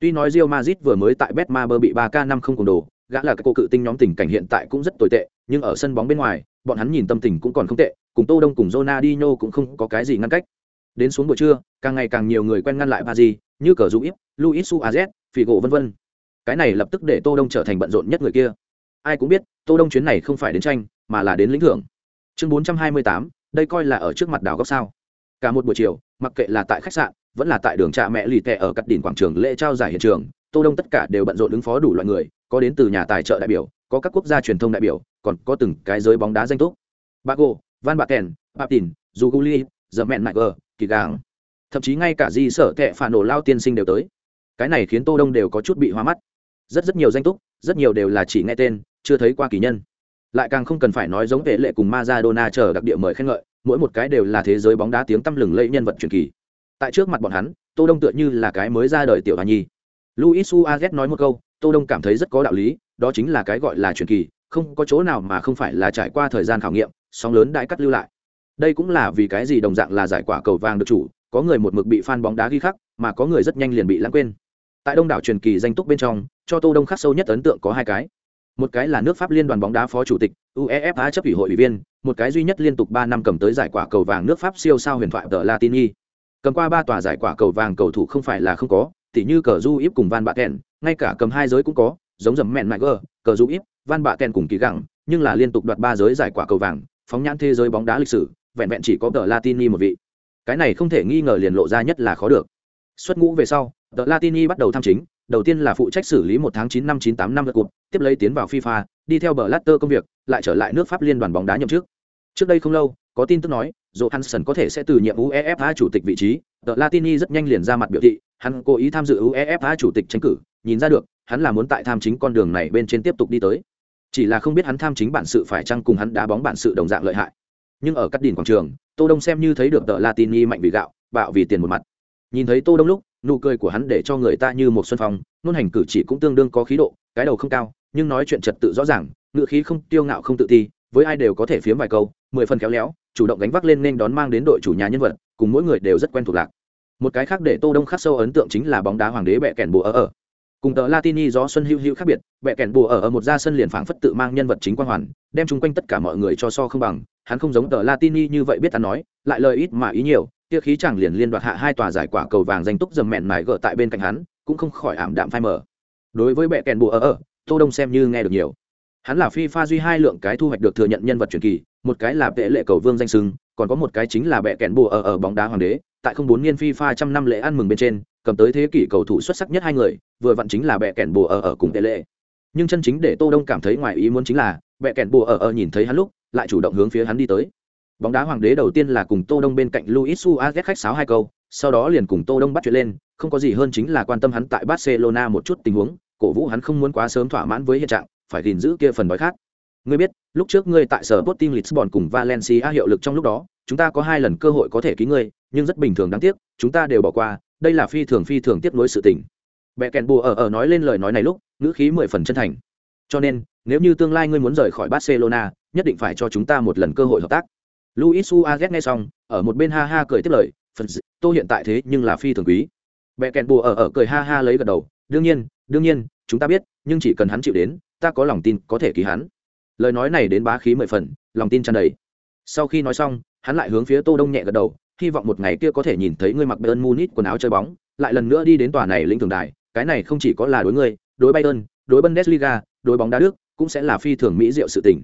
Tuy nói Real Madrid vừa mới tại Betmaber bị 3K5 không cùng đồ, gã là cái cô cự tinh nhóm tình cảnh hiện tại cũng rất tồi tệ, nhưng ở sân bóng bên ngoài, bọn hắn nhìn tâm tình cũng còn không tệ, cùng Tô Đông cùng Ronaldinho cũng không có cái gì ngăn cách. Đến xuống buổi trưa, càng ngày càng nhiều người quen ngăn lại Paris, như cờ Dũng Luis Suarez, Figo vân vân. Cái này lập tức để Tô Đông trở thành bận rộn nhất người kia. Ai cũng biết, Tô Đông chuyến này không phải đến tranh, mà là đến lĩnh thưởng. Chương 428, đây coi là ở trước mặt đảo góc sao? Cả một buổi chiều, mặc kệ là tại khách sạn, vẫn là tại đường trà mẹ lì tệ ở cắt đỉnh quảng trường lễ trao giải hiện trường, Tô Đông tất cả đều bận rộn ứng phó đủ loại người, có đến từ nhà tài trợ đại biểu, có các quốc gia truyền thông đại biểu, còn có từng cái giới bóng đá danh túc. Bago, Van Baten, Papin, juguli The Man Niger, Kỳ Gàng. Thậm chí ngay cả di sở tệ phản nổ lao tiên sinh đều tới. Cái này khiến Tô Đông đều có chút bị hoa mắt. Rất rất nhiều danh túc, rất nhiều đều là chỉ nghe tên, chưa thấy qua kỳ nhân. Lại càng không cần phải nói giống vệ lệ cùng Maradona chờ đặc địa mời khen ngợi, mỗi một cái đều là thế giới bóng đá tiếng tăm lừng lẫy nhân vật truyền kỳ. Tại trước mặt bọn hắn, Tô Đông tựa như là cái mới ra đời tiểu hòa nhi. Luis Suarez nói một câu, Tô Đông cảm thấy rất có đạo lý, đó chính là cái gọi là truyền kỳ, không có chỗ nào mà không phải là trải qua thời gian khảo nghiệm, sóng lớn đại cắt lưu lại. Đây cũng là vì cái gì đồng dạng là giải quả cầu vàng được chủ, có người một mực bị fan bóng đá ghi khắc, mà có người rất nhanh liền bị lãng quên. Tại Đông đảo truyền kỳ danh túc bên trong, cho Tô Đông khắc sâu nhất ấn tượng có hai cái. Một cái là nước Pháp liên đoàn bóng đá phó chủ tịch, UEFA chấp ủy hội ủy viên, một cái duy nhất liên tục ba năm cầm tới giải quả cầu vàng nước Pháp siêu sao huyền thoại tờ Latini. Cầm qua ba tòa giải quả cầu vàng cầu thủ không phải là không có, tỉ như cờ du íp cùng van bạ kèn ngay cả cầm hai giới cũng có giống dầm mẹn mại gờ cờ du íp van bạ kèn cùng kỳ gẳng nhưng là liên tục đoạt ba giới giải quả cầu vàng phóng nhãn thế giới bóng đá lịch sử vẹn vẹn chỉ có tờ latini một vị. Cái này không thể nghi ngờ liền lộ ra nhất là khó được. Xuất ngũ về sau tờ latini bắt đầu tham chính đầu tiên là phụ trách xử lý một tháng chín năm chín tám năm lượt cuộc tiếp lấy tiến vào fifa đi theo bờ latter công việc lại trở lại nước pháp liên đoàn bóng đá nhậm chức. Trước đây không lâu có tin tức nói Johansson có thể sẽ từ nhiệm UEFA chủ tịch vị trí, The Latini rất nhanh liền ra mặt biểu thị, hắn cố ý tham dự UEFA chủ tịch tranh cử, nhìn ra được, hắn là muốn tại tham chính con đường này bên trên tiếp tục đi tới. Chỉ là không biết hắn tham chính bản sự phải chăng cùng hắn đá bóng bản sự đồng dạng lợi hại. Nhưng ở cắt đỉnh quảng trường, Tô Đông xem như thấy được The Latini mạnh vì gạo, bạo vì tiền một mặt. Nhìn thấy Tô Đông lúc, nụ cười của hắn để cho người ta như một xuân phong, nôn hành cử chỉ cũng tương đương có khí độ, cái đầu không cao, nhưng nói chuyện trật tự rõ ràng, ngựa khí không tiêu ngạo không tự ti, với ai đều có thể phiếm vài câu, mười phần khéo léo, chủ động gánh vác lên nên đón mang đến đội chủ nhà nhân vật, cùng mỗi người đều rất quen thuộc lạc. Một cái khác để tô đông khắc sâu ấn tượng chính là bóng đá hoàng đế bẹ kèn bùa ở ở. Cùng tờ latini gió xuân hữu hữu khác biệt, bẹ kèn bùa ở ở một ra sân liền phảng phất tự mang nhân vật chính quan hoàn, đem chung quanh tất cả mọi người cho so không bằng, hắn không giống tờ latini như vậy biết hắn nói, lại lời ít mà ý nhiều kia khí chẳng liền liên đoạt hạ hai tòa giải quả cầu vàng danh túc dầm mẹn mải gỡ tại bên cạnh hắn, cũng không khỏi ảm đạm phai mờ. Đối với bẹ kèn bùa ở ở, tô đông xem như nghe được nhiều hắn là phi pha duy hai lượng cái thu hoạch được thừa nhận nhân vật truyền kỳ, một cái là vệ lệ cầu vương danh sưng còn có một cái chính là bẹ kẹn bùa ở ở bóng đá hoàng đế, tại không bốn niên FIFA trăm năm lễ ăn mừng bên trên, cầm tới thế kỷ cầu thủ xuất sắc nhất hai người, vừa vặn chính là bẹ kẹn bùa ở ở cùng vệ lệ. Nhưng chân chính để tô đông cảm thấy ngoài ý muốn chính là, bẹ kẹn bùa ở ở nhìn thấy hắn lúc, lại chủ động hướng phía hắn đi tới. Bóng đá hoàng đế đầu tiên là cùng tô đông bên cạnh luis suarez khách sáo hai câu, sau đó liền cùng tô đông bắt chuyện lên, không có gì hơn chính là quan tâm hắn tại barcelona một chút tình huống, cổ vũ hắn không muốn quá sớm thỏa mãn với hiện trạng phải gìn giữ kia phần đói khát Ngươi biết, lúc trước ngươi tại sở Sporting Lisbon cùng Valencia hiệu lực trong lúc đó, chúng ta có hai lần cơ hội có thể ký ngươi, nhưng rất bình thường đáng tiếc, chúng ta đều bỏ qua, đây là phi thường phi thường tiếp nối sự tình. Bẻ kèn bùa ở ở nói lên lời nói này lúc, ngữ khí mười phần chân thành. Cho nên, nếu như tương lai ngươi muốn rời khỏi Barcelona, nhất định phải cho chúng ta một lần cơ hội hợp tác. Luis Suarez nghe xong, ở một bên ha ha cười tiếp lời, phần tô hiện tại thế nhưng là phi thường quý. Bẻ kèn bùa ở ở cười ha ha lấy gật đầu, đương nhiên, đương nhiên, chúng ta biết, nhưng chỉ cần hắn chịu đến, ta có lòng tin có thể ký hắn. Lời nói này đến bá khí mười phần, lòng tin tràn đầy. Sau khi nói xong, hắn lại hướng phía tô đông nhẹ gật đầu, hy vọng một ngày kia có thể nhìn thấy ngươi mặc bayern munich quần áo chơi bóng, lại lần nữa đi đến tòa này lĩnh thường đài, cái này không chỉ có là đối ngươi, đối bayern, đối bundesliga, đối bóng đá đức, cũng sẽ là phi thường mỹ diệu sự tình.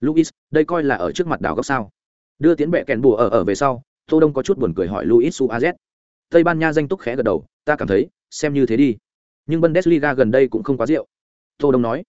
Luis, đây coi là ở trước mặt đảo góc sao? Đưa tiến bệ kèn bùa ở ở về sau, tô đông có chút buồn cười hỏi luis suarez. Tây ban nha danh túc khẽ gật đầu, ta cảm thấy, xem như thế đi. Nhưng bundesliga gần đây cũng không quá rượu tô đông nói.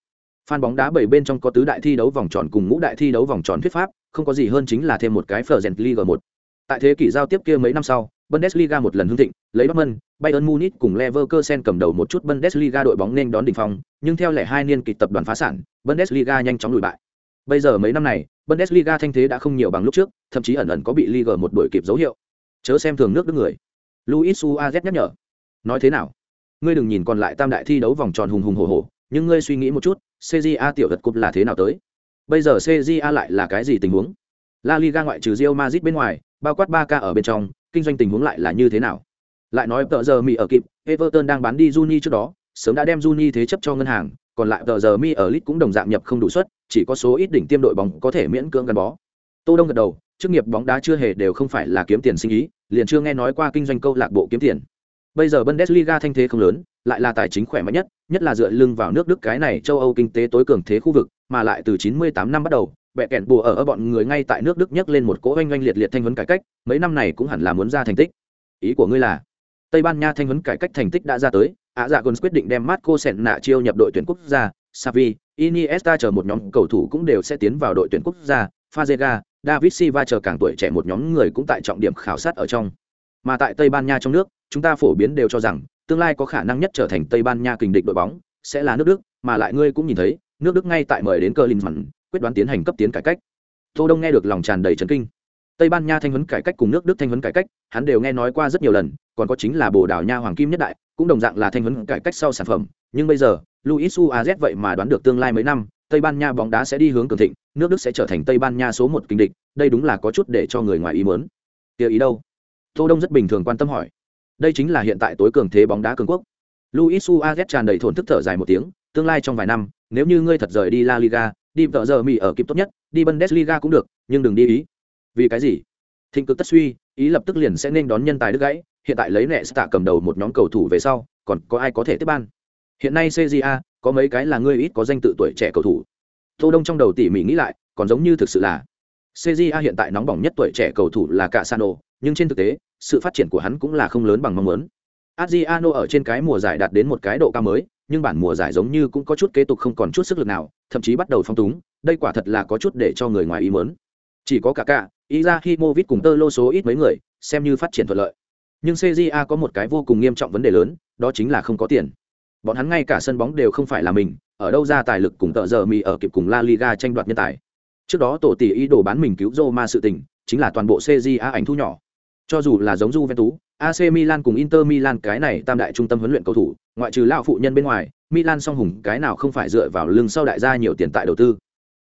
Fan bóng đá bảy bên trong có tứ đại thi đấu vòng tròn cùng ngũ đại thi đấu vòng tròn thuyết pháp, không có gì hơn chính là thêm một cái Fergen Liga 1. Tại thế kỷ giao tiếp kia mấy năm sau, Bundesliga một lần hưng thịnh, lấy Dortmund, Bayern Munich cùng Leverkusen cầm đầu một chút Bundesliga đội bóng nên đón đỉnh phong, nhưng theo lẻ hai niên kịch tập đoàn phá sản, Bundesliga nhanh chóng lùi bại. Bây giờ mấy năm này, Bundesliga thanh thế đã không nhiều bằng lúc trước, thậm chí ẩn ẩn có bị Liga một đuổi kịp dấu hiệu. Chớ xem thường nước Đức người. Luis Suarez nhắc nhở. Nói thế nào? Ngươi đừng nhìn còn lại tam đại thi đấu vòng tròn hùng hùng hổ hổ, nhưng ngươi suy nghĩ một chút, CJA tiểu vật cúp là thế nào tới? Bây giờ CJA lại là cái gì tình huống? La Liga ngoại trừ Real Madrid bên ngoài, bao quát 3K ở bên trong, kinh doanh tình huống lại là như thế nào? Lại nói tờ giờ Mỹ ở kịp, Everton đang bán đi Juni trước đó, sớm đã đem Juni thế chấp cho ngân hàng, còn lại tờ giờ mi ở lit cũng đồng dạng nhập không đủ suất, chỉ có số ít đỉnh tiêm đội bóng có thể miễn cưỡng gắn bó. Tô Đông gật đầu, chức nghiệp bóng đá chưa hề đều không phải là kiếm tiền sinh ý, liền chưa nghe nói qua kinh doanh câu lạc bộ kiếm tiền. Bây giờ Bundesliga thanh thế không lớn, lại là tài chính khỏe mạnh nhất, nhất là dựa lưng vào nước Đức cái này châu Âu kinh tế tối cường thế khu vực, mà lại từ 98 năm bắt đầu, bẻ kẹn bùa ở, ở bọn người ngay tại nước Đức nhấc lên một cỗ oanh oanh liệt liệt thanh vấn cải cách, mấy năm này cũng hẳn là muốn ra thành tích. Ý của ngươi là, Tây Ban Nha thanh vấn cải cách thành tích đã ra tới, Á Dạ Gons quyết định đem Marco Senna chiêu nhập đội tuyển quốc gia, Xavi, Iniesta chờ một nhóm cầu thủ cũng đều sẽ tiến vào đội tuyển quốc gia, Fazega, David Silva chờ càng tuổi trẻ một nhóm người cũng tại trọng điểm khảo sát ở trong. Mà tại Tây Ban Nha trong nước, chúng ta phổ biến đều cho rằng tương lai có khả năng nhất trở thành Tây Ban Nha kình địch đội bóng sẽ là nước Đức, mà lại ngươi cũng nhìn thấy, nước Đức ngay tại mời đến Klinsmann, quyết đoán tiến hành cấp tiến cải cách. Tô Đông nghe được lòng tràn đầy chấn kinh. Tây Ban Nha thanh huấn cải cách cùng nước Đức thanh huấn cải cách, hắn đều nghe nói qua rất nhiều lần, còn có chính là Bồ Đào Nha Hoàng Kim nhất đại, cũng đồng dạng là thanh huấn cải cách sau sản phẩm, nhưng bây giờ, Luis Suarez vậy mà đoán được tương lai mấy năm, Tây Ban Nha bóng đá sẽ đi hướng cường thịnh, nước Đức sẽ trở thành Tây Ban Nha số một kinh địch, đây đúng là có chút để cho người ngoài ý muốn. Kia ý đâu? Tô Đông rất bình thường quan tâm hỏi. Đây chính là hiện tại tối cường thế bóng đá cường quốc. Luis Suarez tràn đầy thổn thức thở dài một tiếng, tương lai trong vài năm, nếu như ngươi thật rời đi La Liga, đi vợ giờ Mỹ ở kịp tốt nhất, đi Bundesliga cũng được, nhưng đừng đi ý. Vì cái gì? Thịnh cực tất suy, ý lập tức liền sẽ nên đón nhân tài đứt gãy, hiện tại lấy nệ tạ cầm đầu một nhóm cầu thủ về sau, còn có ai có thể tiếp ban? Hiện nay CJA có mấy cái là ngươi ít có danh tự tuổi trẻ cầu thủ. Tô Đông trong đầu tỉ mỉ nghĩ lại, còn giống như thực sự là CJA hiện tại nóng bỏng nhất tuổi trẻ cầu thủ là cả nhưng trên thực tế, sự phát triển của hắn cũng là không lớn bằng mong muốn. Adriano ở trên cái mùa giải đạt đến một cái độ cao mới, nhưng bản mùa giải giống như cũng có chút kế tục không còn chút sức lực nào, thậm chí bắt đầu phong túng, đây quả thật là có chút để cho người ngoài ý muốn. Chỉ có cả cả, Izahimovic cùng Tơ Lô số ít mấy người, xem như phát triển thuận lợi. Nhưng CJA có một cái vô cùng nghiêm trọng vấn đề lớn, đó chính là không có tiền. Bọn hắn ngay cả sân bóng đều không phải là mình, ở đâu ra tài lực cùng tợ giờ mì ở kịp cùng La Liga tranh đoạt nhân tài. Trước đó tổ tỷ ý đồ bán mình cứu Roma sự tình, chính là toàn bộ CJA ảnh thu nhỏ. Cho dù là giống Juventus, AC Milan cùng Inter Milan cái này tam đại trung tâm huấn luyện cầu thủ, ngoại trừ lão phụ nhân bên ngoài, Milan song hùng cái nào không phải dựa vào lưng sau đại gia nhiều tiền tại đầu tư.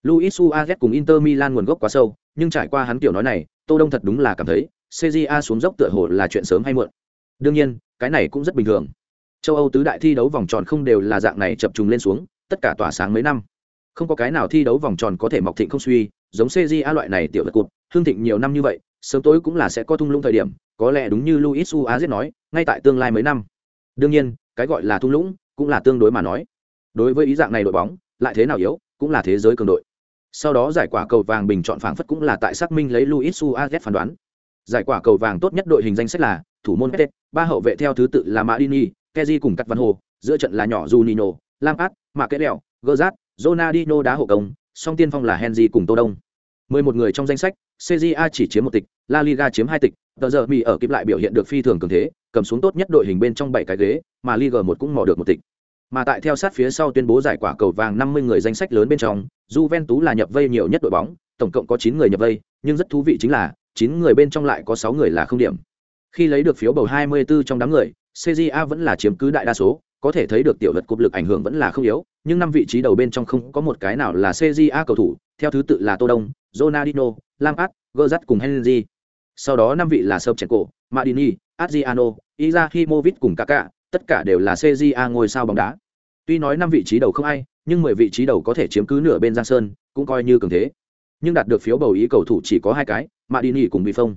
Luis Suarez cùng Inter Milan nguồn gốc quá sâu, nhưng trải qua hắn kiểu nói này, Tô Đông thật đúng là cảm thấy, CJA xuống dốc tựa hồ là chuyện sớm hay muộn. Đương nhiên, cái này cũng rất bình thường. Châu Âu tứ đại thi đấu vòng tròn không đều là dạng này chập trùng lên xuống, tất cả tỏa sáng mấy năm. Không có cái nào thi đấu vòng tròn có thể mọc thịnh không suy, giống CJA loại này tiểu vật cụt, hương thịnh nhiều năm như vậy, sớm tối cũng là sẽ có thung lũng thời điểm, có lẽ đúng như Luis Suarez nói, ngay tại tương lai mấy năm. Đương nhiên, cái gọi là thung lũng cũng là tương đối mà nói. Đối với ý dạng này đội bóng, lại thế nào yếu, cũng là thế giới cường đội. Sau đó giải quả cầu vàng bình chọn phảng phất cũng là tại xác minh lấy Luis Suarez phán đoán. Giải quả cầu vàng tốt nhất đội hình danh sách là thủ môn Pete, ba hậu vệ theo thứ tự là marini keji cùng Cắt Văn Hồ, giữa trận là nhỏ Juninho, Lampard, Mạc Kế gơ Gerrard, Ronaldinho đá hộ công, song tiên phong là Henry cùng Tô Đông. 11 người trong danh sách, CJA chỉ chiếm một tịch, La Liga chiếm hai tịch, tờ giờ Mỹ ở kịp lại biểu hiện được phi thường cường thế, cầm xuống tốt nhất đội hình bên trong bảy cái ghế, mà Liga một cũng mò được một tịch. Mà tại theo sát phía sau tuyên bố giải quả cầu vàng 50 người danh sách lớn bên trong, Juventus là nhập vây nhiều nhất đội bóng, tổng cộng có 9 người nhập vây, nhưng rất thú vị chính là, 9 người bên trong lại có 6 người là không điểm. Khi lấy được phiếu bầu 24 trong đám người, CJA vẫn là chiếm cứ đại đa số, có thể thấy được tiểu vật cục lực ảnh hưởng vẫn là không yếu, nhưng năm vị trí đầu bên trong không có một cái nào là CJA cầu thủ, theo thứ tự là Tô Đông, Ronaldinho, Lampard, Gerrard cùng Henry. Sau đó năm vị là Sobchenko, Madini, Adriano, Izahimovic cùng Kaká, tất cả đều là CJA ngôi sao bóng đá. Tuy nói năm vị trí đầu không ai, nhưng 10 vị trí đầu có thể chiếm cứ nửa bên Giang Sơn, cũng coi như cường thế. Nhưng đạt được phiếu bầu ý cầu thủ chỉ có hai cái, Madini cùng Bị Phong.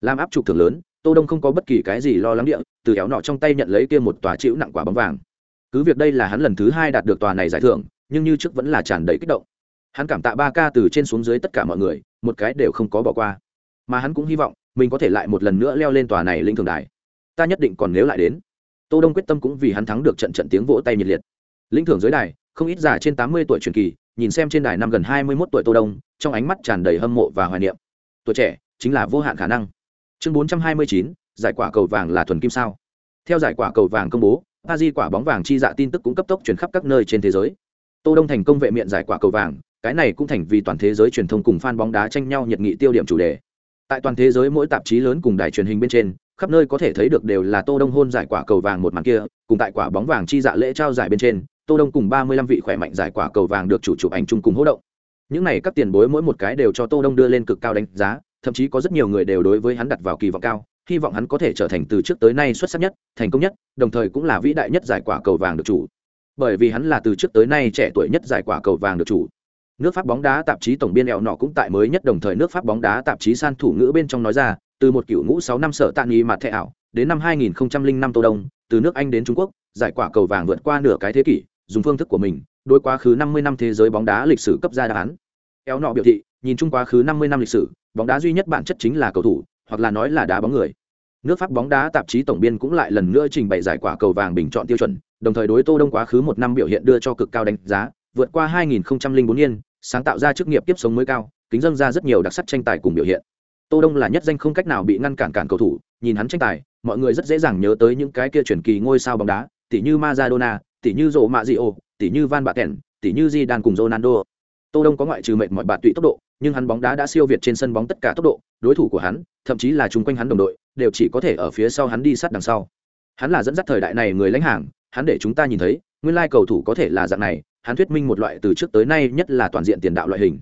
Làm áp trục thưởng lớn, Tô Đông không có bất kỳ cái gì lo lắng địa, từ éo nọ trong tay nhận lấy kia một tòa chịu nặng quả bóng vàng. Cứ việc đây là hắn lần thứ hai đạt được tòa này giải thưởng, nhưng như trước vẫn là tràn đầy kích động. Hắn cảm tạ ba ca từ trên xuống dưới tất cả mọi người, một cái đều không có bỏ qua. Mà hắn cũng hy vọng mình có thể lại một lần nữa leo lên tòa này linh thường đài. Ta nhất định còn nếu lại đến. Tô Đông quyết tâm cũng vì hắn thắng được trận trận tiếng vỗ tay nhiệt liệt. Linh thưởng dưới đài, không ít già trên 80 tuổi truyền kỳ, nhìn xem trên đài năm gần 21 tuổi Tô Đông, trong ánh mắt tràn đầy hâm mộ và hoài niệm. Tuổi trẻ chính là vô hạn khả năng. Chương 429, giải quả cầu vàng là thuần kim sao? Theo giải quả cầu vàng công bố, Paris quả bóng vàng chi dạ tin tức cũng cấp tốc truyền khắp các nơi trên thế giới. Tô Đông thành công vệ miệng giải quả cầu vàng, cái này cũng thành vì toàn thế giới truyền thông cùng fan bóng đá tranh nhau nhiệt nghị tiêu điểm chủ đề. Tại toàn thế giới mỗi tạp chí lớn cùng đài truyền hình bên trên, khắp nơi có thể thấy được đều là Tô Đông hôn giải quả cầu vàng một màn kia, cùng tại quả bóng vàng chi dạ lễ trao giải bên trên, Tô Đông cùng 35 vị khỏe mạnh giải quả cầu vàng được chủ chụp ảnh chung cùng hô động. Những này các tiền bối mỗi một cái đều cho Tô Đông đưa lên cực cao đánh giá, thậm chí có rất nhiều người đều đối với hắn đặt vào kỳ vọng cao, hy vọng hắn có thể trở thành từ trước tới nay xuất sắc nhất thành công nhất đồng thời cũng là vĩ đại nhất giải quả cầu vàng được chủ. Bởi vì hắn là từ trước tới nay trẻ tuổi nhất giải quả cầu vàng được chủ. Nước pháp bóng đá tạp chí tổng biên ẹo nọ cũng tại mới nhất đồng thời nước pháp bóng đá tạp chí san thủ ngữ bên trong nói ra từ một cựu ngũ sáu năm sở tạ nghi mặt thẻ ảo đến năm 2005 tô đông từ nước anh đến trung quốc giải quả cầu vàng vượt qua nửa cái thế kỷ dùng phương thức của mình đối quá khứ 50 năm thế giới bóng đá lịch sử cấp ra đáp án. Éo nọ biểu thị nhìn chung quá khứ 50 năm lịch sử, bóng đá duy nhất bản chất chính là cầu thủ, hoặc là nói là đá bóng người. Nước pháp bóng đá tạp chí tổng biên cũng lại lần nữa trình bày giải quả cầu vàng bình chọn tiêu chuẩn, đồng thời đối tô đông quá khứ một năm biểu hiện đưa cho cực cao đánh giá, vượt qua 2004 niên, sáng tạo ra chức nghiệp tiếp sống mới cao, kính dâng ra rất nhiều đặc sắc tranh tài cùng biểu hiện. Tô đông là nhất danh không cách nào bị ngăn cản cản cầu thủ, nhìn hắn tranh tài, mọi người rất dễ dàng nhớ tới những cái kia truyền kỳ ngôi sao bóng đá tỷ như Maradona tỷ như Rổ Mạ tỷ như Van Basten tỷ như Zidane cùng Ronaldo. Tô đông có ngoại trừ mệt mọi bạt tụy tốc độ nhưng hắn bóng đá đã siêu việt trên sân bóng tất cả tốc độ đối thủ của hắn thậm chí là chung quanh hắn đồng đội đều chỉ có thể ở phía sau hắn đi sát đằng sau hắn là dẫn dắt thời đại này người lãnh hàng hắn để chúng ta nhìn thấy nguyên lai cầu thủ có thể là dạng này hắn thuyết minh một loại từ trước tới nay nhất là toàn diện tiền đạo loại hình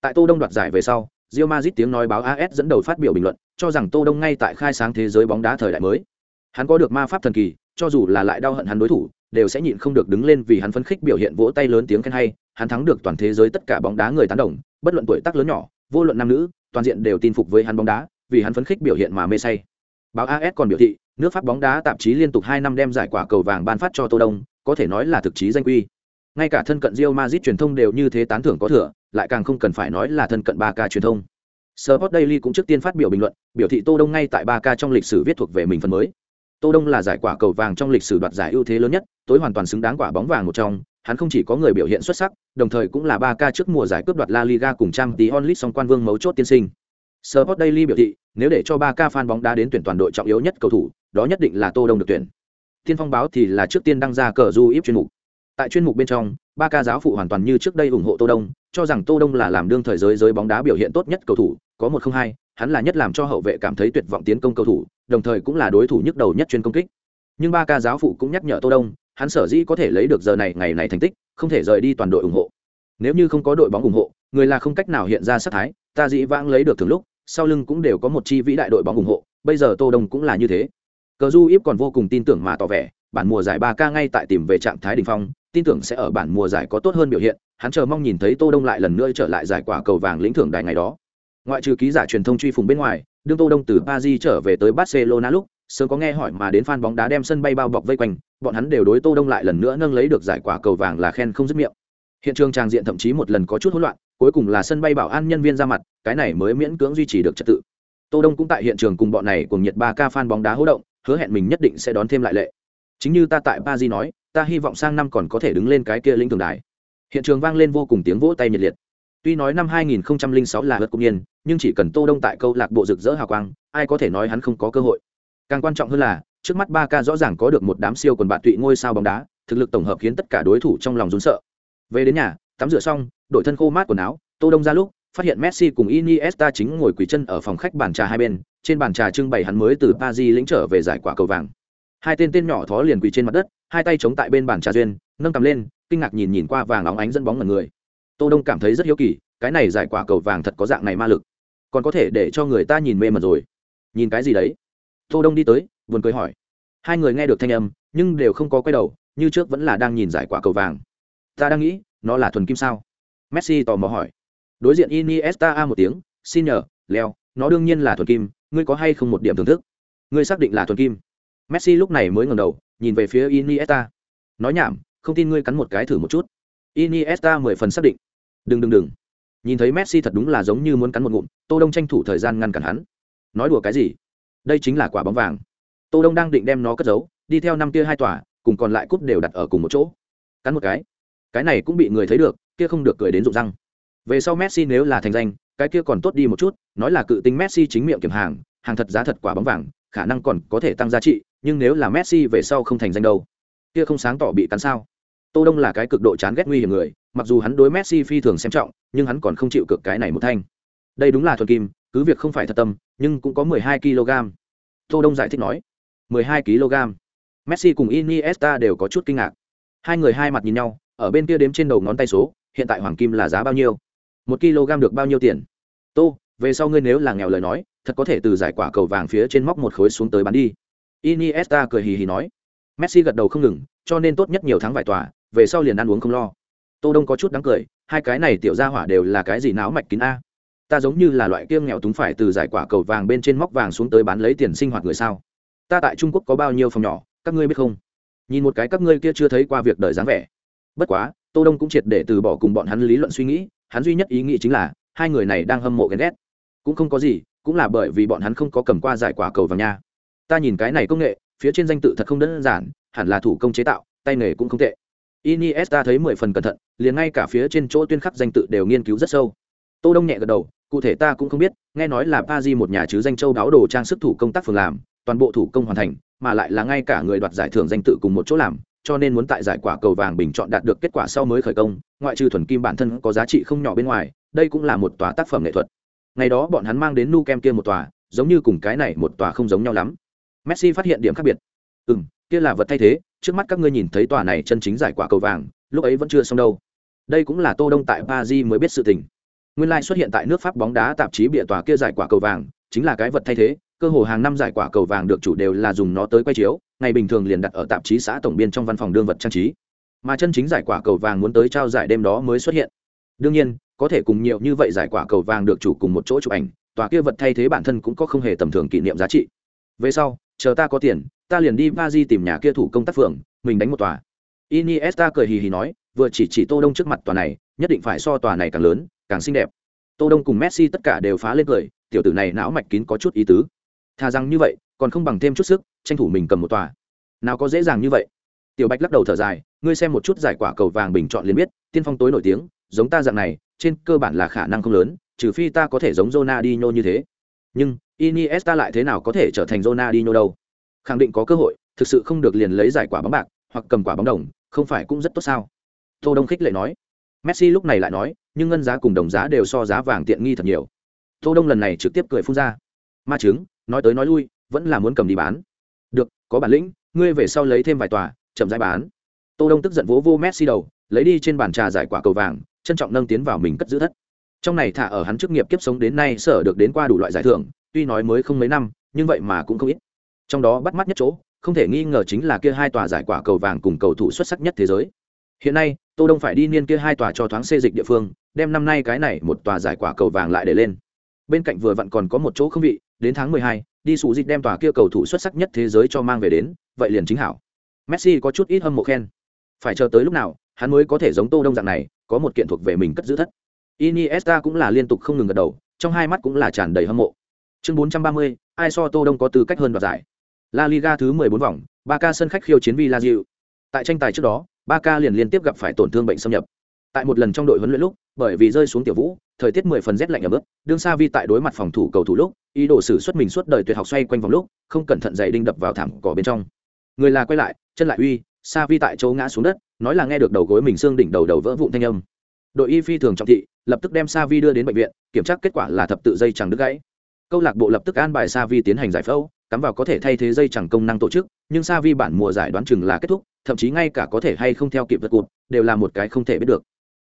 tại tô đông đoạt giải về sau Real Madrid tiếng nói báo AS dẫn đầu phát biểu bình luận, cho rằng Tô Đông ngay tại khai sáng thế giới bóng đá thời đại mới. Hắn có được ma pháp thần kỳ, cho dù là lại đau hận hắn đối thủ, đều sẽ nhịn không được đứng lên vì hắn phấn khích biểu hiện vỗ tay lớn tiếng khen hay, hắn thắng được toàn thế giới tất cả bóng đá người tán đồng, bất luận tuổi tác lớn nhỏ, vô luận nam nữ, toàn diện đều tin phục với hắn bóng đá, vì hắn phấn khích biểu hiện mà mê say. Báo AS còn biểu thị, nước Pháp bóng đá tạp chí liên tục hai năm đem giải quả cầu vàng ban phát cho Tô Đông, có thể nói là thực chí danh quy. Ngay cả thân cận Real Madrid truyền thông đều như thế tán thưởng có thừa, lại càng không cần phải nói là thân cận ba k truyền thông. Sport Daily cũng trước tiên phát biểu bình luận, biểu thị Tô Đông ngay tại 3K trong lịch sử viết thuộc về mình phần mới. Tô Đông là giải quả cầu vàng trong lịch sử đoạt giải ưu thế lớn nhất, tối hoàn toàn xứng đáng quả bóng vàng một trong, hắn không chỉ có người biểu hiện xuất sắc, đồng thời cũng là 3K trước mùa giải cướp đoạt La Liga cùng Champions League song quan vương mấu chốt tiên sinh. Sport Daily biểu thị, nếu để cho 3K fan bóng đá đến tuyển toàn đội trọng yếu nhất cầu thủ, đó nhất định là Tô Đông được tuyển. Tiên phong báo thì là trước tiên đăng ra cờ du íp chuyên mục. Tại chuyên mục bên trong, 3K giáo phụ hoàn toàn như trước đây ủng hộ Tô Đông, cho rằng Tô Đông là làm đương thời giới giới bóng đá biểu hiện tốt nhất cầu thủ, có một không hai, hắn là nhất làm cho hậu vệ cảm thấy tuyệt vọng tiến công cầu thủ, đồng thời cũng là đối thủ nhức đầu nhất chuyên công kích. Nhưng ba ca giáo phụ cũng nhắc nhở Tô Đông, hắn sở dĩ có thể lấy được giờ này ngày này thành tích, không thể rời đi toàn đội ủng hộ. Nếu như không có đội bóng ủng hộ, người là không cách nào hiện ra sắc thái, ta dĩ vãng lấy được thường lúc, sau lưng cũng đều có một chi vĩ đại đội bóng ủng hộ, bây giờ Tô Đông cũng là như thế. Cờ Du Íp còn vô cùng tin tưởng mà tỏ vẻ, bản mùa giải 3K ngay tại tìm về trạng thái đỉnh phong, tin tưởng sẽ ở bản mùa giải có tốt hơn biểu hiện, hắn chờ mong nhìn thấy Tô Đông lại lần nữa trở lại giải quả cầu vàng lĩnh thưởng đài ngày đó ngoại trừ ký giả truyền thông truy phùng bên ngoài đương tô đông từ paris trở về tới barcelona lúc sớm có nghe hỏi mà đến fan bóng đá đem sân bay bao bọc vây quanh bọn hắn đều đối tô đông lại lần nữa nâng lấy được giải quả cầu vàng là khen không dứt miệng. Hiện trường trang diện thậm chí một lần có chút hỗn loạn cuối cùng là sân bay bảo an nhân viên ra mặt cái này mới miễn cưỡng duy trì được trật tự. Tô đông cũng tại hiện trường cùng bọn này cùng nhiệt ba ca fan bóng đá hô động hứa hẹn mình nhất định sẽ đón thêm lại lệ. Chính như ta tại paris nói ta hy vọng sang năm còn có thể đứng lên cái kia lĩnh thưởng đài. Hiện trường vang lên vô cùng tiếng vỗ tay nhiệt liệt. Tuy nói năm 2006 là luật công nhân, nhưng chỉ cần Tô Đông tại câu lạc bộ rực rỡ hào quang, ai có thể nói hắn không có cơ hội. Càng quan trọng hơn là, trước mắt ba ca rõ ràng có được một đám siêu quần bạn tụy ngôi sao bóng đá, thực lực tổng hợp khiến tất cả đối thủ trong lòng rốn sợ. Về đến nhà, tắm rửa xong, đổi thân khô mát quần áo, Tô Đông ra lúc, phát hiện Messi cùng Iniesta chính ngồi quỳ chân ở phòng khách bàn trà hai bên, trên bàn trà trưng bày hắn mới từ Paris lĩnh trở về giải quả cầu vàng. Hai tên tên nhỏ thó liền quỳ trên mặt đất, hai tay chống tại bên bàn trà duyên, nâng cầm lên, kinh ngạc nhìn nhìn qua vàng óng ánh dẫn bóng ngần người. Tô Đông cảm thấy rất hiếu kỳ, cái này giải quả cầu vàng thật có dạng này ma lực còn có thể để cho người ta nhìn mê mật rồi nhìn cái gì đấy tô đông đi tới, buồn cười hỏi. Hai người nghe được thanh âm, nhưng đều không có quay đầu, như trước vẫn là đang nhìn giải quả cầu vàng. Ta đang nghĩ, nó là thuần kim sao? Messi tò mò hỏi. Đối diện iniesta a một tiếng, xin nhờ, leo, nó đương nhiên là thuần kim, ngươi có hay không một điểm thưởng thức? Ngươi xác định là thuần kim. Messi lúc này mới ngẩng đầu, nhìn về phía iniesta. Nói nhảm, không tin ngươi cắn một cái thử một chút. Iniesta mười phần xác định. Đừng đừng đừng. Nhìn thấy messi thật đúng là giống như muốn cắn một ngụm, tô đông tranh thủ thời gian ngăn cản hắn. Nói đùa cái gì? Đây chính là quả bóng vàng. Tô đông đang định đem nó cất giấu, đi theo năm kia hai tòa, cùng còn lại cúp đều đặt ở cùng một chỗ. Cắn một cái. Cái này cũng bị người thấy được, kia không được cười đến rụng răng. Về sau messi nếu là thành danh, cái kia còn tốt đi một chút, nói là cự tinh messi chính miệng kiểm hàng hàng thật giá thật quả bóng vàng, khả năng còn có thể tăng giá trị, nhưng nếu là messi về sau không thành danh đâu, kia không sáng tỏ bị cắn sao? Tô đông là cái cực độ chán ghét nguy hiểm người, mặc dù hắn đối messi phi thường xem trọng, nhưng hắn còn không chịu cực cái này một thanh. Đây đúng là thuần kim cứ việc không phải thật tâm, nhưng cũng có mười hai kg. Tô đông giải thích nói, mười hai kg. Messi cùng iniesta đều có chút kinh ngạc. Hai người hai mặt nhìn nhau, ở bên kia đếm trên đầu ngón tay số, hiện tại hoàng kim là giá bao nhiêu? Một kg được bao nhiêu tiền? Tô, về sau ngươi nếu là nghèo lời nói, thật có thể từ giải quả cầu vàng phía trên móc một khối xuống tới bán đi. Iniesta cười hì hì nói, messi gật đầu không ngừng, cho nên tốt nhất nhiều tháng vài tòa, về sau liền ăn uống không lo. Tô đông có chút đáng cười, hai cái này tiểu gia hỏa đều là cái gì não mạch kín a? Ta giống như là loại kiêng nghèo túng phải từ giải quả cầu vàng bên trên móc vàng xuống tới bán lấy tiền sinh hoạt người sao? Ta tại trung quốc có bao nhiêu phòng nhỏ, các ngươi biết không? Nhìn một cái các ngươi kia chưa thấy qua việc đời dáng vẻ. Bất quá, tô đông cũng triệt để từ bỏ cùng bọn hắn lý luận suy nghĩ, hắn duy nhất ý nghĩ chính là, hai người này đang hâm mộ ghen ghét. Cũng không có gì, cũng là bởi vì bọn hắn không có cầm qua giải quả cầu vàng nha. Ta nhìn cái này công nghệ, phía trên danh tự thật không đơn giản, hẳn là thủ công chế tạo, tay nghề cũng không tệ. Iniesta thấy mười phần cẩn thận, liền ngay cả phía trên chỗ tuyên khắc danh tự đều nghiên cứu rất sâu. Tô đông nhẹ gật đầu cụ thể ta cũng không biết, nghe nói là pa di một nhà chứ danh châu đáo đồ trang sức thủ công tác phường làm, toàn bộ thủ công hoàn thành, mà lại là ngay cả người đoạt giải thưởng danh tự cùng một chỗ làm, cho nên muốn tại giải quả cầu vàng bình chọn đạt được kết quả sau mới khởi công, ngoại trừ thuần kim bản thân có giá trị không nhỏ bên ngoài, đây cũng là một tòa tác phẩm nghệ thuật. Ngày đó bọn hắn mang đến nu kem kia một tòa, giống như cùng cái này một tòa không giống nhau lắm. Messi phát hiện điểm khác biệt. Ừ kia là vật thay thế, trước mắt các ngươi nhìn thấy tòa này chân chính giải quả cầu vàng, lúc ấy vẫn chưa xong đâu. Đây cũng là tô đông tại paris mới biết sự tình nguyên lai like xuất hiện tại nước pháp bóng đá tạp chí bịa tòa kia giải quả cầu vàng, chính là cái vật thay thế, cơ hồ hàng năm giải quả cầu vàng được chủ đều là dùng nó tới quay chiếu, ngày bình thường liền đặt ở tạp chí xã tổng biên trong văn phòng đương vật trang trí. Mà chân chính giải quả cầu vàng muốn tới trao giải đêm đó mới xuất hiện. Đương nhiên, có thể cùng nhiều như vậy giải quả cầu vàng được chủ cùng một chỗ chụp ảnh, tòa kia vật thay thế bản thân cũng có không hề tầm thường kỷ niệm giá trị. Về sau, chờ ta có tiền, ta liền đi va di tìm nhà kia thủ công tác phường, mình đánh một tòa. Iniesta cười hì hì nói, vừa chỉ chỉ tô đông trước mặt tòa này, nhất định phải so tòa này càng lớn càng xinh đẹp. Tô đông cùng messi tất cả đều phá lên cười, tiểu tử này não mạch kín có chút ý tứ. Thà rằng như vậy, còn không bằng thêm chút sức, tranh thủ mình cầm một tòa. Nào có dễ dàng như vậy. Tiểu bạch lắc đầu thở dài, ngươi xem một chút giải quả cầu vàng bình chọn liền biết, tiên phong tối nổi tiếng, giống ta dạng này, trên cơ bản là khả năng không lớn, trừ phi ta có thể giống Ronaldinho như thế. Nhưng, Iniesta lại thế nào có thể trở thành Ronaldinho đâu? Khẳng định có cơ hội, thực sự không được liền lấy giải quả bóng bạc, hoặc cầm quả bóng đồng, không phải cũng rất tốt sao? Tô đông khích lệ nói messi lúc này lại nói, nhưng ngân giá cùng đồng giá đều so giá vàng tiện nghi thật nhiều. Tô đông lần này trực tiếp cười phun ra. Ma chứng nói tới nói lui, vẫn là muốn cầm đi bán. Được, có bản lĩnh, ngươi về sau lấy thêm vài tòa, chậm rãi bán. Tô đông tức giận vỗ vô messi đầu, lấy đi trên bàn trà giải quả cầu vàng, trân trọng nâng tiến vào mình cất giữ thất. Trong này thả ở hắn chức nghiệp kiếp sống đến nay sở được đến qua đủ loại giải thưởng, tuy nói mới không mấy năm, nhưng vậy mà cũng không ít. Trong đó bắt mắt nhất chỗ, không thể nghi ngờ chính là kia hai tòa giải quả cầu vàng cùng cầu thủ xuất sắc nhất thế giới hiện nay tô đông phải đi niên kia hai tòa cho thoáng xê dịch địa phương đem năm nay cái này một tòa giải quả cầu vàng lại để lên. Bên cạnh vừa vặn còn có một chỗ không vị đến tháng mười hai, đi sủ dịch đem tòa kia cầu thủ xuất sắc nhất thế giới cho mang về đến vậy liền chính hảo. Messi có chút ít hâm mộ khen. Phải chờ tới lúc nào hắn mới có thể giống tô đông dạng này có một kiện thuộc về mình cất giữ thất. Iniesta cũng là liên tục không ngừng gật đầu trong hai mắt cũng là tràn đầy hâm mộ. Chương 430, ai so tô đông có tư cách hơn đoạt giải? La liga thứ 14 vòng ba ca sân khách khiêu chiến villa tại tranh tài trước đó ba ca liền liên tiếp gặp phải tổn thương bệnh xâm nhập. Tại một lần trong đội huấn luyện lúc, bởi vì rơi xuống tiểu vũ, thời tiết mười phần rét lạnh ở mức đương sa vi tại đối mặt phòng thủ cầu thủ lúc, ý đồ xử xuất mình suốt đời tuyệt học xoay quanh vòng lúc, không cẩn thận dày đinh đập vào thảm cỏ bên trong. Người là quay lại, chân lại uy, sa vi tại chỗ ngã xuống đất, nói là nghe được đầu gối mình xương đỉnh đầu đầu vỡ vụn thanh âm. Đội y phi thường trọng thị, lập tức đem sa vi đưa đến bệnh viện, kiểm tra kết quả là thập tự dây chẳng đứt gãy. Câu lạc bộ lập tức an bài sa vi tiến hành giải phẫu, cắm vào có thể thay thế dây chẳng công năng tổ chức, nhưng sa vi bản mùa giải đoán chừng là kết thúc thậm chí ngay cả có thể hay không theo kịp vật cụt, đều là một cái không thể biết được.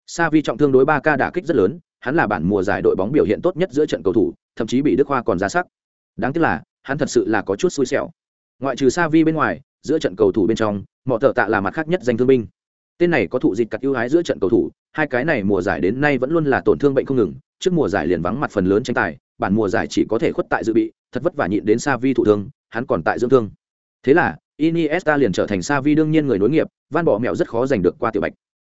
Sa vi trọng thương đối ba ca đả kích rất lớn, hắn là bản mùa giải đội bóng biểu hiện tốt nhất giữa trận cầu thủ, thậm chí bị đức hoa còn ra sắc. Đáng tiếc là, hắn thật sự là có chút xui xẻo. Ngoại trừ sa vi bên ngoài, giữa trận cầu thủ bên trong mọi thợ tạ là mặt khác nhất danh thương binh. Tên này có thụ dịch cặt ưu hái giữa trận cầu thủ, hai cái này mùa giải đến nay vẫn luôn là tổn thương bệnh không ngừng, trước mùa giải liền vắng mặt phần lớn tranh tài, bản mùa giải chỉ có thể khuất tại dự bị, thật vất vả nhịn đến sa vi thụ thương, hắn còn tại dưỡng thương. Thế là iniesta liền trở thành sa vi đương nhiên người nối nghiệp, van bỏ mẹo rất khó giành được qua tiểu bạch.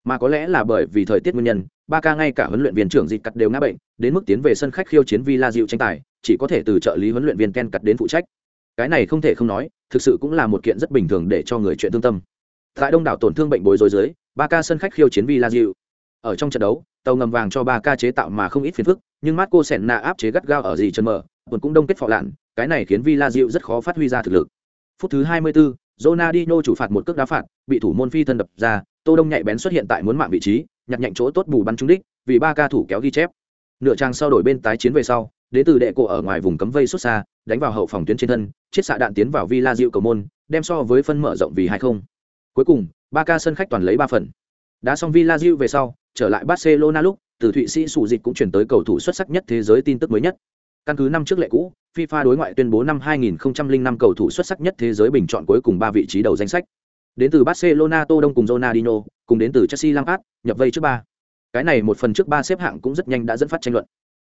Mà có lẽ là bởi vì thời tiết nguyên nhân, Barca ngay cả huấn luyện viên trưởng dịch cắt đều ngã bệnh, đến mức tiến về sân khách khiêu chiến villa dịu tranh tài, chỉ có thể từ trợ lý huấn luyện viên ken cắt đến phụ trách. Cái này không thể không nói, thực sự cũng là một kiện rất bình thường để cho người chuyện thương tâm. Tại đông đảo tổn thương bệnh bối rối dưới, Barca sân khách khiêu chiến villa dịu ở trong trận đấu, tàu ngầm vàng cho Barca chế tạo mà không ít phiền phức, nhưng marco senna áp chế gắt gao ở gì chân mở tuần cũng đông kết phò lạn, cái này khiến villa dịu rất khó phát huy ra thực lực phút thứ 24, Ronaldinho chủ phạt một cước đá phạt bị thủ môn phi thân đập ra tô đông nhạy bén xuất hiện tại muốn mạng vị trí nhặt nhạnh chỗ tốt bù bắn trúng đích vì ba ca thủ kéo ghi chép. Nửa trang sau đổi bên tái chiến về sau đến từ đệ cổ ở ngoài vùng cấm vây xuất xa đánh vào hậu phòng tuyến trên thân chiết xạ đạn tiến vào villa diệu cầu môn đem so với phân mở rộng vì hai không. Cuối cùng ba ca sân khách toàn lấy ba phần. Đã xong villa diệu về sau trở lại barcelona lúc từ thụy sĩ sủ dịch cũng chuyển tới cầu thủ xuất sắc nhất thế giới tin tức mới nhất căn cứ năm trước lệ cũ FIFA đối ngoại tuyên bố năm 2005 cầu thủ xuất sắc nhất thế giới bình chọn cuối cùng ba vị trí đầu danh sách. Đến từ Barcelona Tô Đông cùng Ronaldinho, cùng đến từ Chelsea Lampard, nhập vây trước ba. Cái này một phần trước ba xếp hạng cũng rất nhanh đã dẫn phát tranh luận.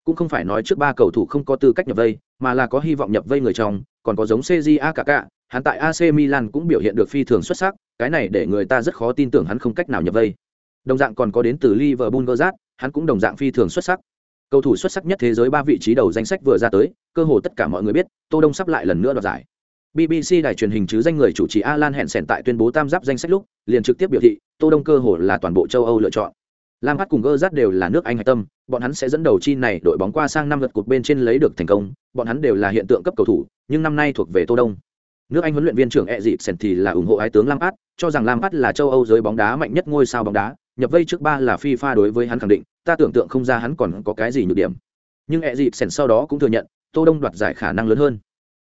Cũng không phải nói trước ba cầu thủ không có tư cách nhập vây, mà là có hy vọng nhập vây người trong, còn có giống CJA Kaká, hắn tại AC Milan cũng biểu hiện được phi thường xuất sắc, cái này để người ta rất khó tin tưởng hắn không cách nào nhập vây. Đồng dạng còn có đến từ Liverpool Gerrard, hắn cũng đồng dạng phi thường xuất sắc. Cầu thủ xuất sắc nhất thế giới ba vị trí đầu danh sách vừa ra tới, cơ hồ tất cả mọi người biết, Tô Đông sắp lại lần nữa đoạt giải. BBC đài truyền hình chứ danh người chủ trì Alan hẹn sẻn tại tuyên bố tam giáp danh sách lúc, liền trực tiếp biểu thị, Tô Đông cơ hồ là toàn bộ châu Âu lựa chọn. Lam Hát cùng Gerrard đều là nước Anh hạch tâm, bọn hắn sẽ dẫn đầu chi này đội bóng qua sang năm lượt cột bên trên lấy được thành công, bọn hắn đều là hiện tượng cấp cầu thủ, nhưng năm nay thuộc về Tô Đông. Nước Anh huấn luyện viên trưởng Eriksen thì là ủng hộ ái tướng Lam Hát, cho rằng Lam Hát là châu Âu giới bóng đá mạnh nhất ngôi sao bóng đá, nhập vây trước ba là FIFA đối với hắn khẳng định, ta tưởng tượng không ra hắn còn có cái gì nhược điểm. Nhưng Eriksen sau đó cũng thừa nhận, Tô Đông đoạt giải khả năng lớn hơn.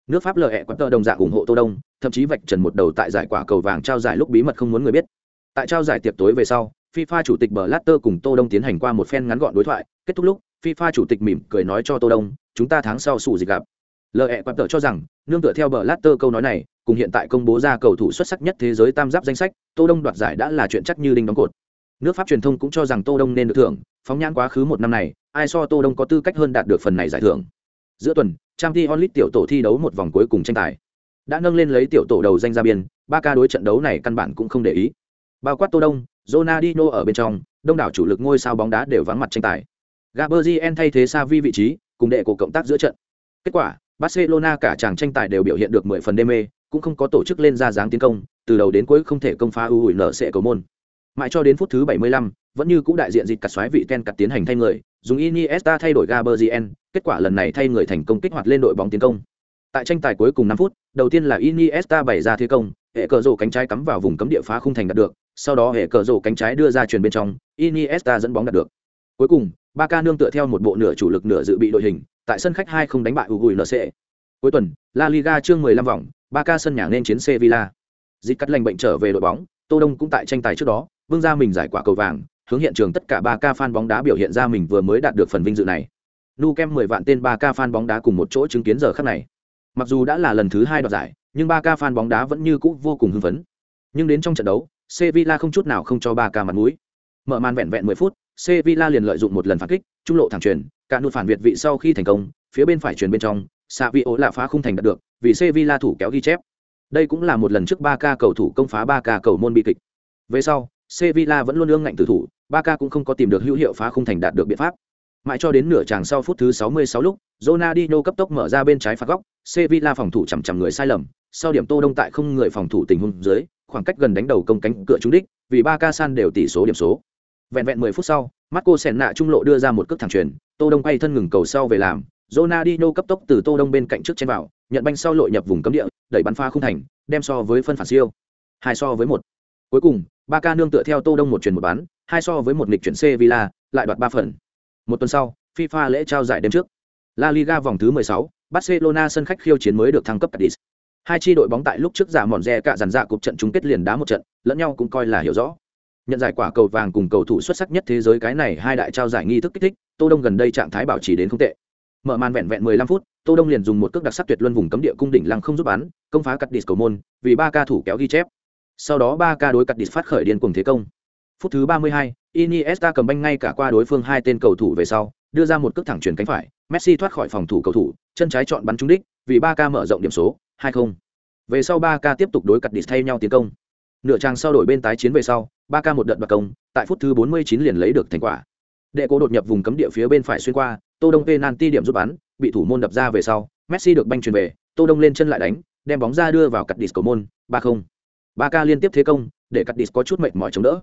Nước Pháp lờ ẹ quán tờ đồng dạng ủng hộ Tô Đông, thậm chí vạch trần một đầu tại giải quả cầu vàng trao giải lúc bí mật không muốn người biết. Tại trao giải tiệc tối về sau, FIFA chủ tịch Blatter cùng Tô Đông tiến hành qua một phen ngắn gọn đối thoại, kết thúc lúc, FIFA chủ tịch mỉm cười nói cho Tô Đông, chúng ta tháng sau sủ dịch gặp. Lờ ẹ quán tờ cho rằng, nương tựa theo Blatter câu nói này, cùng hiện tại công bố ra cầu thủ xuất sắc nhất thế giới tam giáp danh sách, Tô Đông đoạt giải đã là chuyện chắc như đinh đóng cột. Nước Pháp truyền thông cũng cho rằng Tô Đông nên được thưởng, phóng nhãn quá khứ một năm này, ai so Tô Đông có tư cách hơn đạt được phần này giải thưởng. Giữa tuần, trang thi onlit tiểu tổ thi đấu một vòng cuối cùng tranh tài. Đã nâng lên lấy tiểu tổ đầu danh ra biên, ba ca đối trận đấu này căn bản cũng không để ý. Bao quát Tô Đông, Ronaldinho ở bên trong, đông đảo chủ lực ngôi sao bóng đá đều vắng mặt tranh tài. Gabriel thay thế Xavi vị trí, cùng đệ cổ cộng tác giữa trận. Kết quả, Barcelona cả chàng tranh tài đều biểu hiện được 10 phần đê mê, cũng không có tổ chức lên ra dáng tiến công, từ đầu đến cuối không thể công phá ưu hủi nở sẽ cầu môn. Mãi cho đến phút thứ 75, vẫn như cũ đại diện dịch cắt xoáy vị Ken cắt tiến hành thay người, dùng Iniesta thay đổi Gabriel, kết quả lần này thay người thành công kích hoạt lên đội bóng tiến công. Tại tranh tài cuối cùng 5 phút, đầu tiên là Iniesta bày ra thế công, hệ cờ rổ cánh trái cắm vào vùng cấm địa phá khung thành đạt được, sau đó hệ cờ rổ cánh trái đưa ra truyền bên trong, Iniesta dẫn bóng đạt được. Cuối cùng, Barca nương tựa theo một bộ nửa chủ lực nửa dự bị đội hình, tại sân khách 2 không đánh bại Uruguay NC. Cuối tuần, La Liga chương 15 vòng, Barca sân nhà nên chiến Sevilla. Dịch cắt lành bệnh trở về đội bóng, Tô Đông cũng tại tranh tài trước đó, vương ra mình giải quả cầu vàng, hướng hiện trường tất cả ba ca fan bóng đá biểu hiện ra mình vừa mới đạt được phần vinh dự này. Nu kem 10 vạn tên ba ca fan bóng đá cùng một chỗ chứng kiến giờ khắc này. Mặc dù đã là lần thứ hai đoạt giải, nhưng ba ca fan bóng đá vẫn như cũ vô cùng hưng phấn. Nhưng đến trong trận đấu, Sevilla không chút nào không cho ba ca mặt mũi. Mở màn vẹn vẹn 10 phút, Sevilla liền lợi dụng một lần phản kích, trung lộ thẳng truyền, cả nụt phản việt vị sau khi thành công, phía bên phải truyền bên trong, Savio là phá không thành đạt được, vì Sevilla thủ kéo ghi chép. Đây cũng là một lần trước ba ca cầu thủ công phá ba ca cầu môn bi kịch. Về sau, Sevilla vẫn luôn ương ngạnh tử thủ, Barca cũng không có tìm được hữu hiệu phá khung thành đạt được biện pháp. Mãi cho đến nửa chàng sau phút thứ 66 lúc, Ronaldinho cấp tốc mở ra bên trái phạt góc, Sevilla phòng thủ chậm chậm người sai lầm, sau điểm Tô Đông tại không người phòng thủ tình huống dưới, khoảng cách gần đánh đầu công cánh cửa trúng đích, vì Barca san đều tỷ số điểm số. Vẹn vẹn 10 phút sau, Marco Senna trung lộ đưa ra một cước thẳng chuyền, Tô Đông quay thân ngừng cầu sau về làm, Ronaldinho cấp tốc từ Tô Đông bên cạnh trước chen vào, nhận banh sau lội nhập vùng cấm địa, đẩy bắn pha không thành, đem so với phân phản siêu. Hai so với một. Cuối cùng, ba ca nương tựa theo tô đông một chuyển một bán hai so với một nghịch chuyển sevilla lại đoạt ba phần. Một tuần sau fifa lễ trao giải đêm trước. La liga vòng thứ 16, barcelona sân khách khiêu chiến mới được thăng cấp cadiz. Hai chi đội bóng tại lúc trước giả mòn re cả dàn dạ cục trận chung kết liền đá một trận lẫn nhau cũng coi là hiểu rõ. Nhận giải quả cầu vàng cùng cầu thủ xuất sắc nhất thế giới cái này hai đại trao giải nghi thức kích thích tô đông gần đây trạng thái bảo trì đến không tệ. Mở màn vẹn vẹn 15 phút tô đông liền dùng một cước đặc sắc tuyệt luân vùng cấm địa cung đỉnh lăng không giúp bắn công phá cắt địch cầu môn vì ba ca thủ kéo ghi chép sau đó ba ca đối cắt địch phát khởi điên cuồng thế công. Phút thứ 32, Iniesta cầm banh ngay cả qua đối phương hai tên cầu thủ về sau đưa ra một cước thẳng chuyển cánh phải. Messi thoát khỏi phòng thủ cầu thủ chân trái chọn bắn trúng đích vì ba ca mở rộng điểm số 2-0. về sau ba ca tiếp tục đối cắt địch thay nhau tiến công. Nửa trang sau đổi bên tái chiến về sau ba ca một đợt bạc công tại phút thứ 49 liền lấy được thành quả. Đệ cố đột nhập vùng cấm địa phía bên phải xuyên qua tô đông penalty điểm giúp bắn bị thủ môn đập ra về sau messi được banh truyền về tô đông lên chân lại đánh đem bóng ra đưa vào cắt địch cầu môn ba không ba ca liên tiếp thế công để cắt đít có chút mệt mỏi chống đỡ.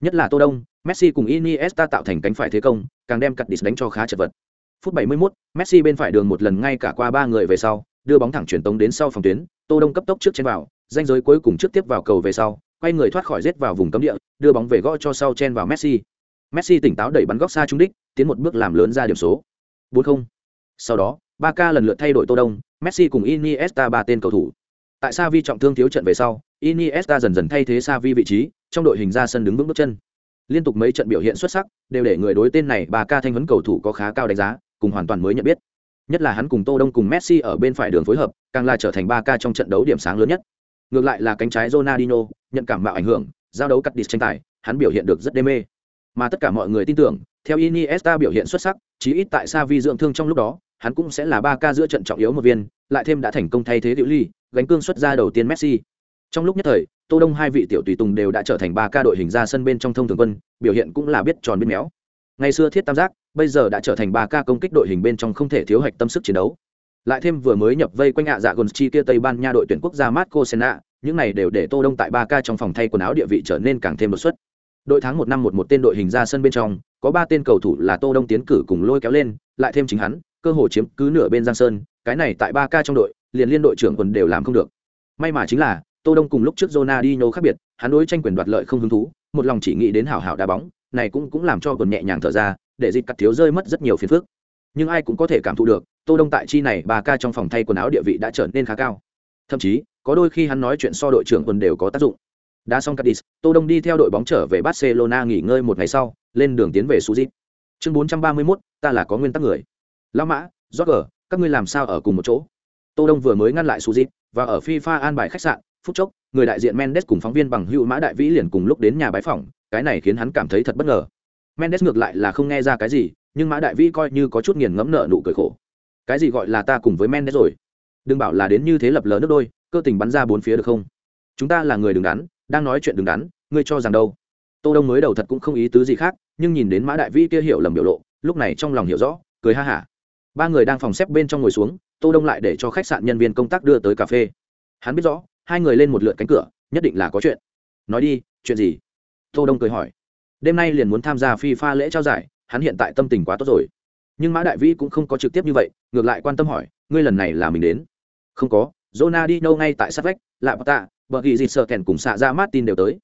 Nhất là tô đông messi cùng iniesta tạo thành cánh phải thế công càng đem cắt đít đánh cho khá chật vật. Phút 71, messi bên phải đường một lần ngay cả qua ba người về sau đưa bóng thẳng chuyển tống đến sau phòng tuyến tô đông cấp tốc trước trên vào danh giới cuối cùng trước tiếp vào cầu về sau quay người thoát khỏi rết vào vùng cấm địa đưa bóng về gõ cho sau chen vào messi. Messi tỉnh táo đẩy bắn góc xa trúng đích tiến một bước làm lớn ra điểm số. 4-0. sau đó ba ca lần lượt thay đổi tô đông messi cùng iniesta ba tên cầu thủ. Tại sao vi trọng thương thiếu trận về sau iniesta dần dần thay thế Xavi vị trí trong đội hình ra sân đứng vững bước chân liên tục mấy trận biểu hiện xuất sắc đều để người đối tên này bà ca thanh vấn cầu thủ có khá cao đánh giá cùng hoàn toàn mới nhận biết Nhất là hắn cùng Tô Đông cùng Messi ở bên phải đường phối hợp, càng là trở thành 3K trong trận đấu điểm sáng lớn nhất. Ngược lại là cánh trái Ronaldinho, nhận cảm mạo ảnh hưởng, giao đấu cắt địch tranh tài, hắn biểu hiện được rất đê mê. Mà tất cả mọi người tin tưởng, theo Iniesta biểu hiện xuất sắc, chí ít tại Xavi dưỡng thương trong lúc đó, hắn cũng sẽ là 3K giữa trận trọng yếu một viên, lại thêm đã thành công thay thế Diệu Ly, gánh cương xuất ra đầu tiên Messi. Trong lúc nhất thời, Tô Đông hai vị tiểu tùy tùng đều đã trở thành ba ca đội hình ra sân bên trong thông thường quân, biểu hiện cũng là biết tròn biết méo. Ngày xưa thiết tam giác, bây giờ đã trở thành ba ca công kích đội hình bên trong không thể thiếu hạch tâm sức chiến đấu. Lại thêm vừa mới nhập vây quanh ạ dạ Gonchi kia Tây Ban Nha đội tuyển quốc gia Marco Senna, những này đều để Tô Đông tại ba ca trong phòng thay quần áo địa vị trở nên càng thêm đột xuất. Đội tháng một năm một một tên đội hình ra sân bên trong, có ba tên cầu thủ là Tô Đông tiến cử cùng lôi kéo lên, lại thêm chính hắn, cơ hội chiếm cứ nửa bên Giang Sơn, cái này tại ba ca trong đội, liền liên đội trưởng quần đều làm không được. May mà chính là, Tô Đông cùng lúc trước Ronaldinho khác biệt, hắn đối tranh quyền đoạt lợi không hứng thú, một lòng chỉ nghĩ đến hảo hảo đá bóng, này cũng cũng làm cho quần nhẹ nhàng thở ra, để dịch cắt thiếu rơi mất rất nhiều phiền phức. Nhưng ai cũng có thể cảm thụ được, Tô Đông tại chi này bà ca trong phòng thay quần áo địa vị đã trở nên khá cao. Thậm chí, có đôi khi hắn nói chuyện so đội trưởng quần đều có tác dụng. Đã xong Cadiz, Tô Đông đi theo đội bóng trở về Barcelona nghỉ ngơi một ngày sau, lên đường tiến về Suzy. Chương 431, ta là có nguyên tắc người. La Mã, Roger, các ngươi làm sao ở cùng một chỗ? Tô Đông vừa mới ngăn lại Suzy và ở FIFA an bài khách sạn, phút chốc, người đại diện Mendes cùng phóng viên bằng hữu Mã Đại Vĩ liền cùng lúc đến nhà bái phỏng, cái này khiến hắn cảm thấy thật bất ngờ. Mendes ngược lại là không nghe ra cái gì, nhưng Mã Đại Vĩ coi như có chút nghiền ngẫm nợ nụ cười khổ. Cái gì gọi là ta cùng với Mendes rồi? Đừng bảo là đến như thế lập lờ nước đôi, cơ tình bắn ra bốn phía được không? Chúng ta là người đứng đắn, đang nói chuyện đứng đắn ngươi cho rằng đâu tô đông mới đầu thật cũng không ý tứ gì khác nhưng nhìn đến mã đại vĩ kia hiểu lầm biểu lộ lúc này trong lòng hiểu rõ cười ha hả ba người đang phòng xếp bên trong ngồi xuống tô đông lại để cho khách sạn nhân viên công tác đưa tới cà phê hắn biết rõ hai người lên một lượt cánh cửa, nhất định là có chuyện. Nói đi, chuyện gì? Tô đông cười hỏi. Đêm nay liền muốn tham gia phi pha lễ trao giải, hắn hiện tại tâm tình quá tốt rồi. Nhưng mã đại vĩ cũng không có trực tiếp như vậy, ngược lại quan tâm hỏi, ngươi lần này là mình đến? Không có Zona đi đâu ngay tại sát vách lạ tạ bờ ghi dịt sợ kèn cùng xạ ra martin đều tới.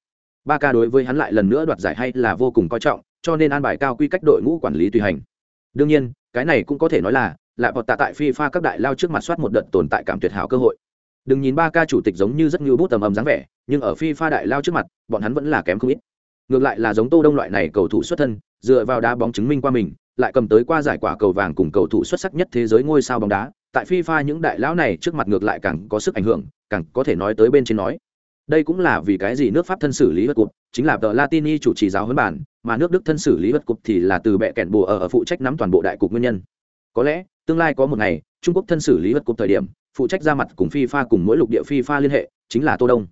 Ba ca đối với hắn lại lần nữa đoạt giải hay là vô cùng coi trọng, cho nên an bài cao quy cách đội ngũ quản lý tùy hành. Đương nhiên, cái này cũng có thể nói là lạ bọt tạ tại FIFA các đại lao trước mặt soát một đợt tồn tại cảm tuyệt hảo cơ hội đừng nhìn ba ca chủ tịch giống như rất ngưu bút tầm ầm dáng vẻ nhưng ở FIFA đại lao trước mặt bọn hắn vẫn là kém không ít ngược lại là giống tô đông loại này cầu thủ xuất thân dựa vào đá bóng chứng minh qua mình lại cầm tới qua giải quả cầu vàng cùng cầu thủ xuất sắc nhất thế giới ngôi sao bóng đá tại FIFA những đại lão này trước mặt ngược lại càng có sức ảnh hưởng, càng có thể nói tới bên trên nói. Đây cũng là vì cái gì nước Pháp thân xử lý vật cục, chính là tờ Latini chủ trì giáo huấn bản, mà nước Đức thân xử lý vật cục thì là từ bệ kẹn bùa ở, ở phụ trách nắm toàn bộ đại cục nguyên nhân. Có lẽ, tương lai có một ngày, Trung Quốc thân xử lý vật cục thời điểm, phụ trách ra mặt cùng FIFA cùng mỗi lục địa FIFA liên hệ, chính là Tô Đông.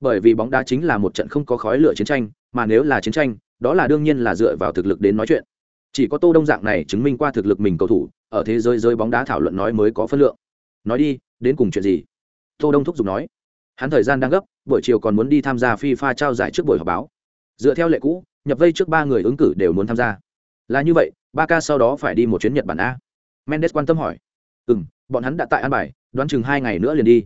Bởi vì bóng đá chính là một trận không có khói lửa chiến tranh, mà nếu là chiến tranh, đó là đương nhiên là dựa vào thực lực đến nói chuyện. Chỉ có Tô Đông dạng này chứng minh qua thực lực mình cầu thủ, ở thế giới giới bóng đá thảo luận nói mới có phân lượng. Nói đi đến cùng chuyện gì? Tô đông thúc giục nói. Hắn thời gian đang gấp buổi chiều còn muốn đi tham gia fifa trao giải trước buổi họp báo. Dựa theo lệ cũ nhập vây trước ba người ứng cử đều muốn tham gia. Là như vậy ba ca sau đó phải đi một chuyến nhật bản a. Mendes quan tâm hỏi. Ừm, bọn hắn đã tại an bài đoán chừng hai ngày nữa liền đi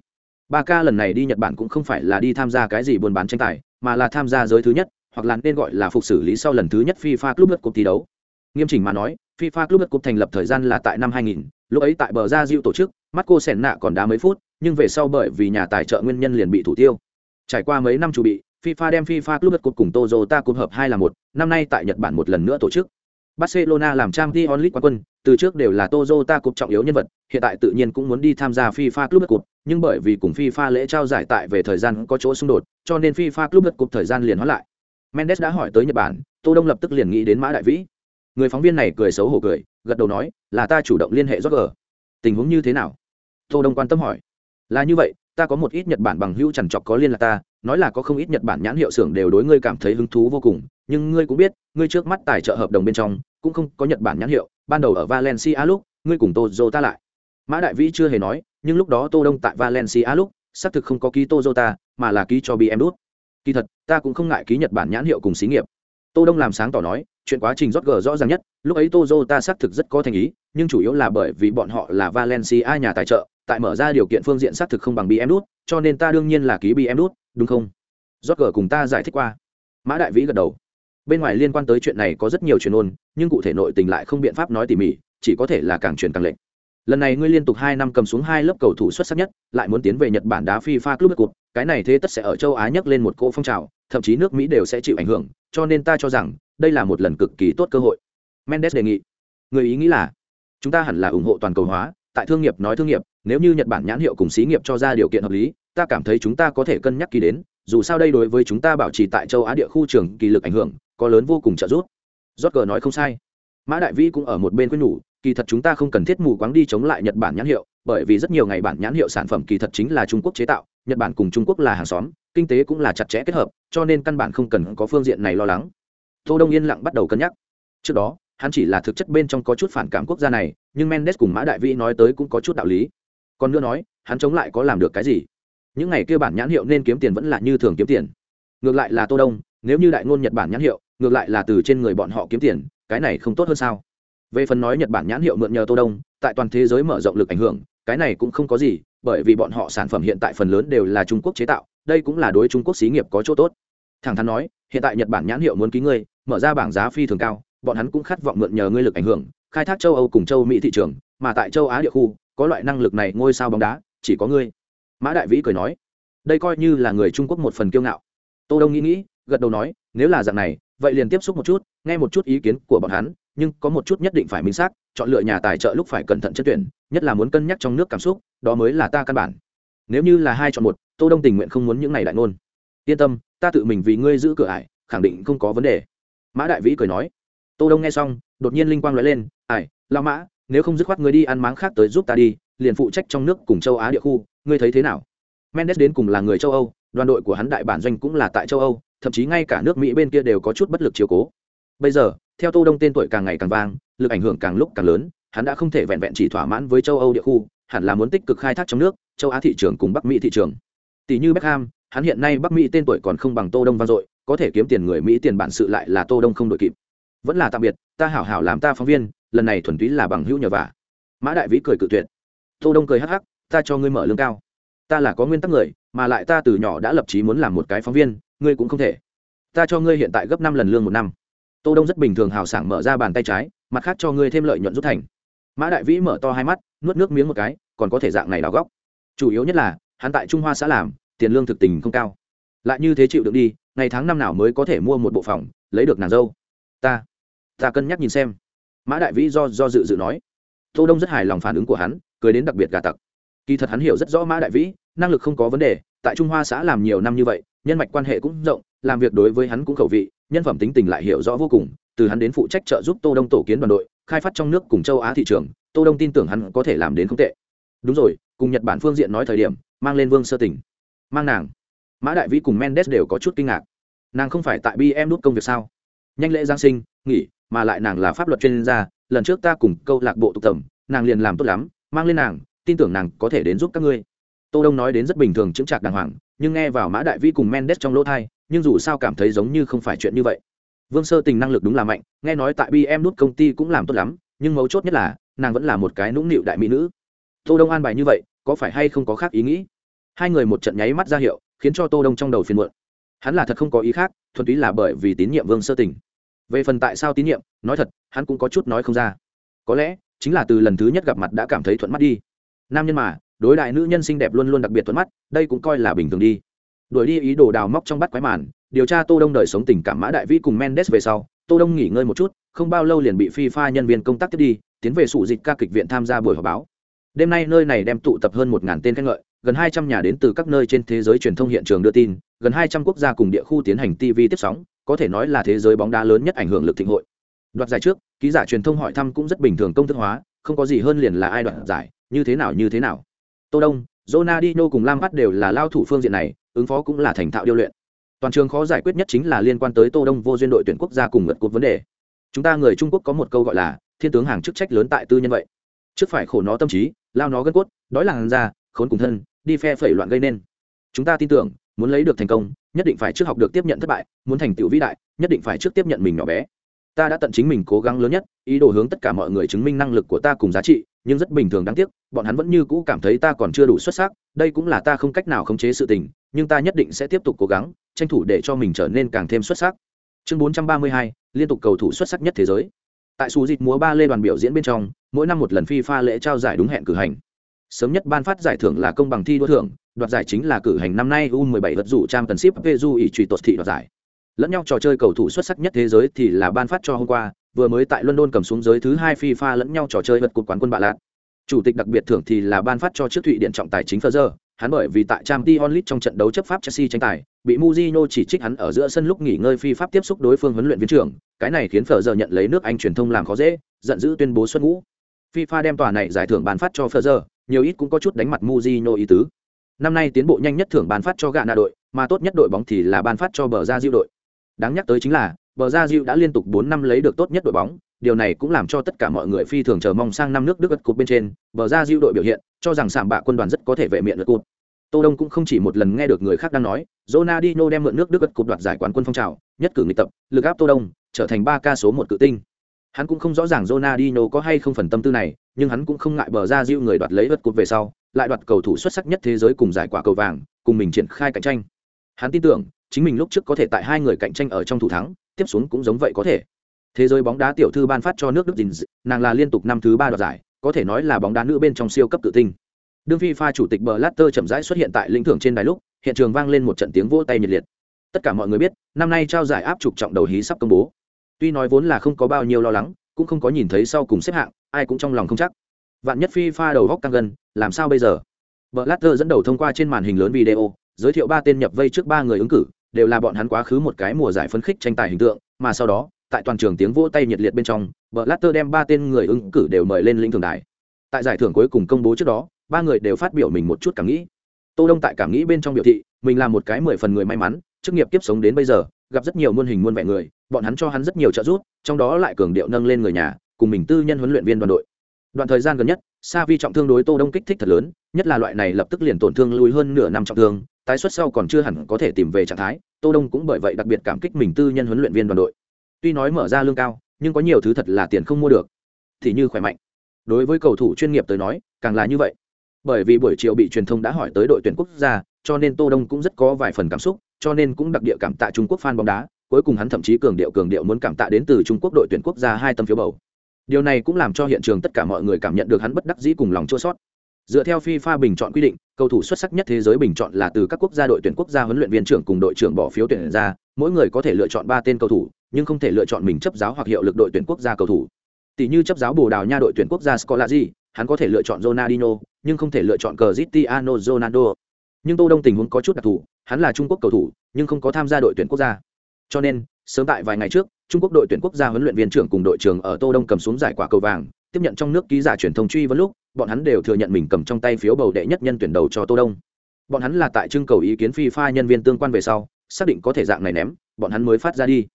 ba ca lần này đi nhật bản cũng không phải là đi tham gia cái gì buôn bán tranh tài mà là tham gia giới thứ nhất hoặc là nên gọi là phục xử lý sau lần thứ nhất fifa club đất cục thi đấu nghiêm chỉnh mà nói FIFA Club Cup thành lập thời gian là tại năm 2000, lúc ấy tại bờ ra Diệu tổ chức, Marco nạ còn đá mấy phút, nhưng về sau bởi vì nhà tài trợ nguyên nhân liền bị thủ tiêu. Trải qua mấy năm chuẩn bị, FIFA đem FIFA Club Cup cùng Toyota Cup hợp hai là một, năm nay tại Nhật Bản một lần nữa tổ chức. Barcelona làm Champions League quán quân, từ trước đều là Toyota Cup trọng yếu nhân vật, hiện tại tự nhiên cũng muốn đi tham gia FIFA Club Cup, nhưng bởi vì cùng FIFA lễ trao giải tại về thời gian có chỗ xung đột, cho nên FIFA Club Cup thời gian liền hoãn lại. Mendes đã hỏi tới Nhật Bản, Tô Đông lập tức liền nghĩ đến Mã Đại Vĩ người phóng viên này cười xấu hổ cười gật đầu nói là ta chủ động liên hệ Roger. tình huống như thế nào tô đông quan tâm hỏi là như vậy ta có một ít nhật bản bằng hữu chẳng chọc có liên lạc ta, nói là có không ít nhật bản nhãn hiệu xưởng đều đối ngươi cảm thấy hứng thú vô cùng, nhưng ngươi cũng biết, ngươi trước mắt tài trợ hợp đồng bên trong, cũng không có nhật bản nhãn hiệu, ban đầu ở valencia lúc, ngươi cùng ta lại. Mã đại vĩ chưa hề nói, nhưng lúc đó tô đông tại valencia lúc, xác thực không có ký ta mà là ký cho bm đút kỳ thật, ta cũng không ngại ký nhật bản nhãn hiệu cùng xí nghiệp. Tô đông làm sáng tỏ nói, chuyện quá trình rót gờ rõ ràng nhất, lúc ấy Toyota xác thực rất có thành ý, nhưng chủ yếu là bởi vì bọn họ là Valencia nhà tài trợ tại mở ra điều kiện phương diện xác thực không bằng BM đút, cho nên ta đương nhiên là ký BM đút, đúng không? Rót gờ cùng ta giải thích qua. Mã đại vĩ gật đầu. Bên ngoài liên quan tới chuyện này có rất nhiều truyền ôn, nhưng cụ thể nội tình lại không biện pháp nói tỉ mỉ, chỉ có thể là càng truyền càng lệnh lần này ngươi liên tục hai năm cầm xuống hai lớp cầu thủ xuất sắc nhất, lại muốn tiến về nhật bản đá fifa club cup, cái này thế tất sẽ ở châu á nhấc lên một cỗ phong trào, thậm chí nước mỹ đều sẽ chịu ảnh hưởng, cho nên ta cho rằng, đây là một lần cực kỳ tốt cơ hội. Mendes đề nghị. Người ý nghĩ là, chúng ta hẳn là ủng hộ toàn cầu hóa tại thương nghiệp nói thương nghiệp, nếu như nhật bản nhãn hiệu cùng xí nghiệp cho ra điều kiện hợp lý, ta cảm thấy chúng ta có thể cân nhắc kỳ đến, dù sao đây đối với chúng ta bảo trì tại châu á địa khu trường kỳ lực ảnh hưởng, có lớn vô cùng trợ giúp. Rót cờ nói không sai. Mã đại vĩ cũng ở một bên quyết nhủ, kỳ thật chúng ta không cần thiết mù quáng đi chống lại nhật bản nhãn hiệu, bởi vì rất nhiều ngày bản nhãn hiệu sản phẩm kỳ thật chính là trung quốc chế tạo, nhật bản cùng trung quốc là hàng xóm, kinh tế cũng là chặt chẽ kết hợp, cho nên căn bản không cần có phương diện này lo lắng. Tô đông yên lặng bắt đầu cân nhắc. Trước đó hắn chỉ là thực chất bên trong có chút phản cảm quốc gia này, nhưng mendes cùng mã đại vĩ nói tới cũng có chút đạo lý. Còn nữa nói, hắn chống lại có làm được cái gì? Những ngày kia bản nhãn hiệu nên kiếm tiền vẫn là như thường kiếm tiền. Ngược lại là tô đông, nếu như đại ngôn nhật bản nhãn hiệu, ngược lại là từ trên người bọn họ kiếm tiền, cái này không tốt hơn sao? Về phần nói nhật bản nhãn hiệu mượn nhờ tô đông, tại toàn thế giới mở rộng lực ảnh hưởng, cái này cũng không có gì, bởi vì bọn họ sản phẩm hiện tại phần lớn đều là trung quốc chế tạo, đây cũng là đối trung quốc xí nghiệp có chỗ tốt. Thẳng thắn nói, hiện tại nhật bản nhãn hiệu muốn ký ngươi, mở ra bảng giá phi thường cao bọn hắn cũng khát vọng mượn nhờ ngươi lực ảnh hưởng, khai thác châu âu cùng châu mỹ thị trường, mà tại châu á địa khu, có loại năng lực này ngôi sao bóng đá, chỉ có ngươi. Mã đại vĩ cười nói. Đây coi như là người trung quốc một phần kiêu ngạo. Tô đông nghĩ nghĩ, gật đầu nói, nếu là dạng này, vậy liền tiếp xúc một chút, nghe một chút ý kiến của bọn hắn, nhưng có một chút nhất định phải minh xác, chọn lựa nhà tài trợ lúc phải cẩn thận chất tuyển, nhất là muốn cân nhắc trong nước cảm xúc, đó mới là ta căn bản. Nếu như là hai chọn một, tô đông tình nguyện không muốn những này đại ngôn. Yên tâm, ta tự mình vì ngươi giữ cửa ải, khẳng định không có vấn đề. Mã đại vĩ cười nói tô đông nghe xong, đột nhiên linh quang lóe lên ải lao mã, nếu không dứt khoát ngươi đi ăn máng khác tới giúp ta đi, liền phụ trách trong nước cùng châu á địa khu, ngươi thấy thế nào? Mendes đến cùng là người châu âu, đoàn đội của hắn đại bản doanh cũng là tại châu âu, thậm chí ngay cả nước mỹ bên kia đều có chút bất lực chiều cố. Bây giờ, theo tô đông tên tuổi càng ngày càng vang, lực ảnh hưởng càng lúc càng lớn, hắn đã không thể vẹn vẹn chỉ thỏa mãn với châu âu địa khu, hẳn là muốn tích cực khai thác trong nước, châu á thị trường cùng bắc mỹ thị trường. Tỷ như beckham, hắn hiện nay bắc mỹ tên tuổi còn không bằng tô đông vang dội, có thể kiếm tiền người mỹ tiền bản sự lại là tô đông không đội kịp vẫn là tạm biệt, ta hảo hảo làm ta phóng viên, lần này thuần túy là bằng hữu nhờ vả. Mã đại vĩ cười cự tuyệt. Tô đông cười hắc hắc, ta cho ngươi mở lương cao. Ta là có nguyên tắc người, mà lại ta từ nhỏ đã lập chí muốn làm một cái phóng viên, ngươi cũng không thể. Ta cho ngươi hiện tại gấp năm lần lương một năm. Tô đông rất bình thường hào sảng mở ra bàn tay trái, mặt khác cho ngươi thêm lợi nhuận rút thành. Mã đại vĩ mở to hai mắt, nuốt nước miếng một cái, còn có thể dạng này đào góc. Chủ yếu nhất là, hắn tại trung hoa xã làm, tiền lương thực tình không cao. Lại như thế chịu được đi, ngày tháng năm nào mới có thể mua một bộ phòng, lấy được nàng dâu. Ta ta cân nhắc nhìn xem. Mã đại vĩ do do dự dự nói. Tô đông rất hài lòng phản ứng của hắn, cười đến đặc biệt gà tặc. Kỳ thật hắn hiểu rất rõ mã đại vĩ, năng lực không có vấn đề, tại trung hoa xã làm nhiều năm như vậy, nhân mạch quan hệ cũng rộng, làm việc đối với hắn cũng khẩu vị, nhân phẩm tính tình lại hiểu rõ vô cùng, từ hắn đến phụ trách trợ giúp tô đông tổ kiến đoàn đội, khai phát trong nước cùng châu á thị trường, tô đông tin tưởng hắn có thể làm đến không tệ. Đúng rồi, cùng nhật bản phương diện nói thời điểm, mang lên vương sơ tỉnh mang nàng. Mã đại vĩ cùng mendes đều có chút kinh ngạc. Nàng không phải tại bm đút công việc sao? Nhanh lễ giáng sinh, nghỉ mà lại nàng là pháp luật chuyên gia, lần trước ta cùng câu lạc bộ tục tầm nàng liền làm tốt lắm, mang lên nàng, tin tưởng nàng có thể đến giúp các ngươi. Tô đông nói đến rất bình thường chững chạc đàng hoàng, nhưng nghe vào mã đại vĩ cùng mendes trong lỗ thai nhưng dù sao cảm thấy giống như không phải chuyện như vậy. Vương sơ tình năng lực đúng là mạnh, nghe nói tại bm nút công ty cũng làm tốt lắm, nhưng mấu chốt nhất là, nàng vẫn là một cái nũng nịu đại mỹ nữ. Tô đông an bài như vậy, có phải hay không có khác ý nghĩ? Hai người một trận nháy mắt ra hiệu, khiến cho tô đông trong đầu phiền muộn. Hắn là thật không có ý khác, thuần túy là bởi vì tín nhiệm vương sơ tình về phần tại sao tín nhiệm, nói thật, hắn cũng có chút nói không ra. Có lẽ, chính là từ lần thứ nhất gặp mặt đã cảm thấy thuận mắt đi. Nam nhân mà, đối đại nữ nhân xinh đẹp luôn luôn đặc biệt thuận mắt, đây cũng coi là bình thường đi. Đuổi đi ý đồ đào móc trong bắt quái màn, điều tra tô đông đời sống tình cảm mã đại vĩ cùng mendes về sau, tô đông nghỉ ngơi một chút, không bao lâu liền bị phi pha nhân viên công tác tiếp đi, tiến về sụ dịch ca kịch viện tham gia buổi họp báo. Đêm nay nơi này đem tụ tập hơn một ngàn tên khen ngợi, gần hai trăm nhà đến từ các nơi trên thế giới truyền thông hiện trường đưa tin, gần hai trăm quốc gia cùng địa khu tiến hành tv tiếp sóng có thể nói là thế giới bóng đá lớn nhất ảnh hưởng lực thịnh hội. Đoạt giải trước, ký giả truyền thông hỏi thăm cũng rất bình thường công thức hóa, không có gì hơn liền là ai đoạt giải, như thế nào, như thế nào. Tô đông, Ronaldinho cùng Lam Phát đều là lao thủ phương diện này, ứng phó cũng là thành thạo điêu luyện. Toàn trường khó giải quyết nhất chính là liên quan tới tô đông vô duyên đội tuyển quốc gia cùng ngật cột vấn đề. Chúng ta người trung quốc có một câu gọi là, thiên tướng hàng chức trách lớn tại tư nhân vậy. Trước phải khổ nó tâm trí, lao nó gân cốt, đói làng ra, khốn cùng thân, đi phe phẩy loạn gây nên. Chúng ta tin tưởng, muốn lấy được thành công nhất định phải trước học được tiếp nhận thất bại muốn thành tựu vĩ đại nhất định phải trước tiếp nhận mình nhỏ bé. Ta đã tận chính mình cố gắng lớn nhất ý đồ hướng tất cả mọi người chứng minh năng lực của ta cùng giá trị nhưng rất bình thường đáng tiếc bọn hắn vẫn như cũ cảm thấy ta còn chưa đủ xuất sắc đây cũng là ta không cách nào khống chế sự tình nhưng ta nhất định sẽ tiếp tục cố gắng tranh thủ để cho mình trở nên càng thêm xuất sắc. Chương 432, liên tục cầu thủ xuất sắc nhất thế giới. Tại xù dịch múa ba lê đoàn biểu diễn bên trong mỗi năm một lần phi pha lễ trao giải đúng hẹn cử hành sớm nhất ban phát giải thưởng là công bằng thi đua thưởng, đoạt giải chính là cử hành năm nay u 17 vật dụ trang cần ship về du ủy truy tột thị đoạt giải. Lẫn nhau trò chơi cầu thủ xuất sắc nhất thế giới thì là ban phát cho hôm qua, vừa mới tại london cầm xuống giới thứ hai fifa lẫn nhau trò chơi vật cột quán quân bạ lạc chủ tịch đặc biệt thưởng thì là ban phát cho trước thụy điện trọng tài chính phơ giờ hắn bởi vì tại trang t onlit trong trận đấu chấp pháp chelsea tranh tài, bị muzino chỉ trích hắn ở giữa sân lúc nghỉ ngơi phi pháp tiếp xúc đối phương huấn luyện viên trưởng, cái này khiến phờ giờ nhận lấy nước anh truyền thông làm khó dễ, giận dữ tuyên bố xuất ngũ. Fifa đem tòa này giải thưởng ban phát cho phờ giờ nhiều ít cũng có chút đánh mặt Mujino ý tứ. Năm nay tiến bộ nhanh nhất thưởng ban phát cho gạ nạ đội, mà tốt nhất đội bóng thì là ban phát cho bờ ra diệu đội. Đáng nhắc tới chính là bờ ra diệu đã liên tục bốn năm lấy được tốt nhất đội bóng, điều này cũng làm cho tất cả mọi người phi thường chờ mong sang năm nước đức gật cột bên trên bờ ra diệu đội biểu hiện, cho rằng sảm bạ quân đoàn rất có thể vệ miệng lượt cột tô đông cũng không chỉ một lần nghe được người khác đang nói, Ronaldinho đem mượn nước đức gật cột đoạt giải quán quân phong trào, nhất cử nghịch tập, lực áp tô đông, trở thành ba ca số một cự tinh. Hắn cũng không rõ ràng Ronaldinho có hay không phần tâm tư này nhưng hắn cũng không ngại bờ ra diêu người đoạt lấy vật cột về sau, lại đoạt cầu thủ xuất sắc nhất thế giới cùng giải quả cầu vàng, cùng mình triển khai cạnh tranh. Hắn tin tưởng, chính mình lúc trước có thể tại hai người cạnh tranh ở trong thủ thắng, tiếp xuống cũng giống vậy có thể. Thế giới bóng đá tiểu thư ban phát cho nước đức dình nàng là liên tục năm thứ ba đoạt giải, có thể nói là bóng đá nữ bên trong siêu cấp tự tinh đương phi pha chủ tịch bờ latter chậm rãi xuất hiện tại lĩnh thưởng trên đài lúc, hiện trường vang lên một trận tiếng vỗ tay nhiệt liệt. Tất cả mọi người biết, năm nay trao giải áp trục trọng đầu hí sắp công bố. Tuy nói vốn là không có bao nhiêu lo lắng cũng không có nhìn thấy sau cùng xếp hạng, ai cũng trong lòng không chắc. Vạn nhất phi pha đầu góc căng gần làm sao bây giờ? Blatter dẫn đầu thông qua trên màn hình lớn video, giới thiệu ba tên nhập vây trước ba người ứng cử, đều là bọn hắn quá khứ một cái mùa giải phấn khích tranh tài hình tượng, mà sau đó, tại toàn trường tiếng vỗ tay nhiệt liệt bên trong, Blatter đem ba tên người ứng cử đều mời lên lĩnh thưởng đài. Tại giải thưởng cuối cùng công bố trước đó, ba người đều phát biểu mình một chút cảm nghĩ. Tô đông tại cảm nghĩ bên trong biểu thị, mình là một cái mười phần người may mắn, chức nghiệp kiếp sống đến bây giờ gặp rất nhiều muôn hình muôn vẻ người, bọn hắn cho hắn rất nhiều trợ giúp, trong đó lại cường điệu nâng lên người nhà, cùng mình tư nhân huấn luyện viên đoàn đội. Đoạn thời gian gần nhất sa vi trọng thương đối tô đông kích thích thật lớn, nhất là loại này lập tức liền tổn thương lùi hơn nửa năm trọng thương, tái xuất sau còn chưa hẳn có thể tìm về trạng thái, tô đông cũng bởi vậy đặc biệt cảm kích mình tư nhân huấn luyện viên đoàn đội. Tuy nói mở ra lương cao, nhưng có nhiều thứ thật là tiền không mua được. Thì như khỏe mạnh. Đối với cầu thủ chuyên nghiệp tới nói, càng là như vậy. Bởi vì buổi chiều bị truyền thông đã hỏi tới đội tuyển quốc gia, cho nên tô đông cũng rất có vài phần cảm xúc cho nên cũng đặc địa cảm tạ trung quốc fan bóng đá cuối cùng hắn thậm chí cường điệu cường điệu muốn cảm tạ đến từ trung quốc đội tuyển quốc gia hai tấm phiếu bầu. Điều này cũng làm cho hiện trường tất cả mọi người cảm nhận được hắn bất đắc dĩ cùng lòng chua xót. dựa theo fifa bình chọn quy định cầu thủ xuất sắc nhất thế giới bình chọn là từ các quốc gia đội tuyển quốc gia huấn luyện viên trưởng cùng đội trưởng bỏ phiếu tuyển ra mỗi người có thể lựa chọn ba tên cầu thủ nhưng không thể lựa chọn mình chấp giáo hoặc hiệu lực đội tuyển quốc gia cầu thủ. Tỷ như chấp giáo bồ đào nha đội tuyển quốc gia Scolari, hắn có thể lựa chọn ronaldinho nhưng không thể lựa chọn cristiano ronaldo nhưng tô đông tình huống có chút đặc thù, hắn là trung quốc cầu thủ, nhưng không có tham gia đội tuyển quốc gia. Cho nên, sớm tại vài ngày trước, trung quốc đội tuyển quốc gia huấn luyện viên trưởng cùng đội trưởng ở tô đông cầm xuống giải quả cầu vàng, tiếp nhận trong nước ký giả truyền thông truy vấn lúc, bọn hắn đều thừa nhận mình cầm trong tay phiếu bầu đệ nhất nhân tuyển đầu cho tô đông. Bọn hắn là tại trưng cầu ý kiến phi pha nhân viên tương quan về sau, xác định có thể dạng này ném, bọn hắn mới phát ra đi.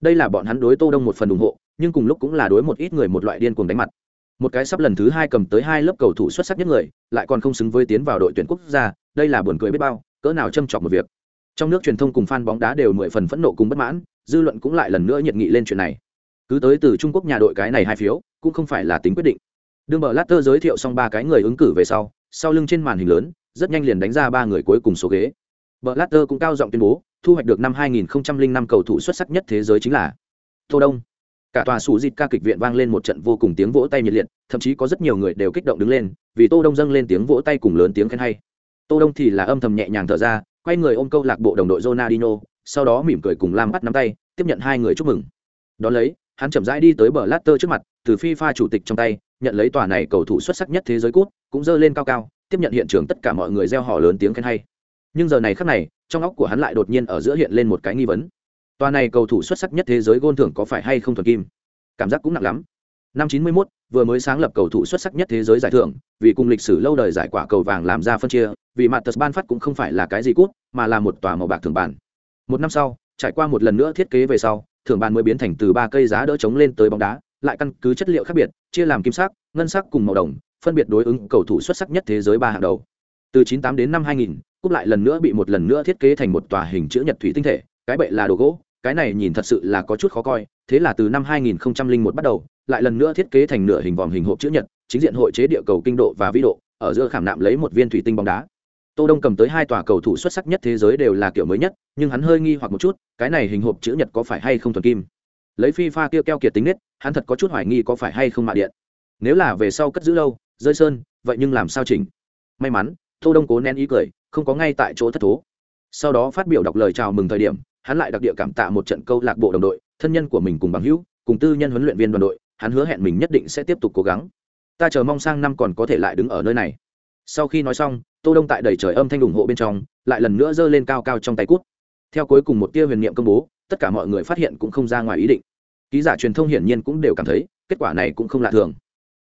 Đây là bọn hắn đối tô đông một phần ủng hộ, nhưng cùng lúc cũng là đối một ít người một loại điên cuồng đánh mặt. Một cái sắp lần thứ hai cầm tới hai lớp cầu thủ xuất sắc nhất người, lại còn không xứng với tiến vào đội tuyển quốc gia đây là buồn cười biết bao, cỡ nào châm chọc một việc. Trong nước truyền thông cùng fan bóng đá đều mười phần phẫn nộ cùng bất mãn, dư luận cũng lại lần nữa nhiệt nghị lên chuyện này. Cứ tới từ trung quốc nhà đội cái này hai phiếu, cũng không phải là tính quyết định. Đương bờ latter giới thiệu xong ba cái người ứng cử về sau sau lưng trên màn hình lớn, rất nhanh liền đánh ra ba người cuối cùng số ghế. Bờ latter cũng cao giọng tuyên bố, thu hoạch được năm 2005 cầu thủ xuất sắc nhất thế giới chính là tô đông. Cả tòa sủ dịt ca kịch viện vang lên một trận vô cùng tiếng vỗ tay nhiệt liệt, thậm chí có rất nhiều người đều kích động đứng lên, vì tô đông dâng lên tiếng vỗ tay cùng lớn tiếng khen hay tô đông thì là âm thầm nhẹ nhàng thở ra quay người ôm câu lạc bộ đồng đội Ronaldinho, sau đó mỉm cười cùng Lam bắt nắm tay, tiếp nhận hai người chúc mừng. Đó lấy, hắn chậm rãi đi tới bờ Latter trước mặt, từ FIFA chủ tịch trong tay, nhận lấy tòa này cầu thủ xuất sắc nhất thế giới cút, cũng dơ lên cao cao, tiếp nhận hiện trường tất cả mọi người reo hò lớn tiếng khen hay. Nhưng giờ này khắc này, trong óc của hắn lại đột nhiên ở giữa hiện lên một cái nghi vấn. Tòa này cầu thủ xuất sắc nhất thế giới gôn thưởng có phải hay không thuần kim? Cảm giác cũng nặng lắm. Năm 91, vừa mới sáng lập cầu thủ xuất sắc nhất thế giới giải thưởng, vì cùng lịch sử lâu đời giải quả cầu vàng làm ra phân chia, vì mặt tật ban phát cũng không phải là cái gì cút, mà là một tòa màu bạc thường bàn. Một năm sau, trải qua một lần nữa thiết kế về sau, thường bàn mới biến thành từ ba cây giá đỡ chống lên tới bóng đá, lại căn cứ chất liệu khác biệt, chia làm kim sắc, ngân sắc cùng màu đồng, phân biệt đối ứng cầu thủ xuất sắc nhất thế giới ba hạng đầu. Từ 98 đến năm 2000, cúp lại lần nữa bị một lần nữa thiết kế thành một tòa hình chữ nhật thủy tinh thể, cái bệ là đồ gỗ, cái này nhìn thật sự là có chút khó coi, thế là từ năm 2001 bắt đầu, lại lần nữa thiết kế thành nửa hình vòm hình hộp chữ nhật, chính diện hội chế địa cầu kinh độ và vĩ độ, ở giữa khảm nạm lấy một viên thủy tinh bóng đá. Tô Đông cầm tới hai tòa cầu thủ xuất sắc nhất thế giới đều là kiểu mới nhất, nhưng hắn hơi nghi hoặc một chút, cái này hình hộp chữ nhật có phải hay không thuần kim? Lấy FIFA kia keo kiệt tính nết, hắn thật có chút hoài nghi có phải hay không mạ điện. Nếu là về sau cất giữ lâu, rơi sơn, vậy nhưng làm sao chỉnh? May mắn, Tô Đông cố nén ý cười, không có ngay tại chỗ thất thố. Sau đó phát biểu đọc lời chào mừng thời điểm, hắn lại đặc địa cảm tạ một trận câu lạc bộ đồng đội, thân nhân của mình cùng bằng hữu, cùng tư nhân huấn luyện viên đoàn đội, hắn hứa hẹn mình nhất định sẽ tiếp tục cố gắng ta chờ mong sang năm còn có thể lại đứng ở nơi này sau khi nói xong, tô đông tại đầy trời âm thanh ủng hộ bên trong, lại lần nữa giơ lên cao cao trong tay cút. Theo cuối cùng một tia huyền niệm công bố, tất cả mọi người phát hiện cũng không ra ngoài ý định. Ký giả truyền thông hiển nhiên cũng đều cảm thấy, kết quả này cũng không lạ thường.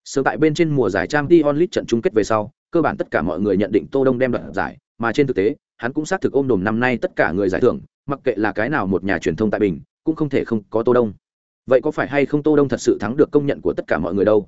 Sớm tại bên trên mùa giải trang t onlit trận chung kết về sau, cơ bản tất cả mọi người nhận định tô đông đem đoạt giải, mà trên thực tế, hắn cũng xác thực ôm đồm năm nay tất cả người giải thưởng, mặc kệ là cái nào một nhà truyền thông tại bình, cũng không thể không có tô đông. Vậy có phải hay không tô đông thật sự thắng được công nhận của tất cả mọi người đâu?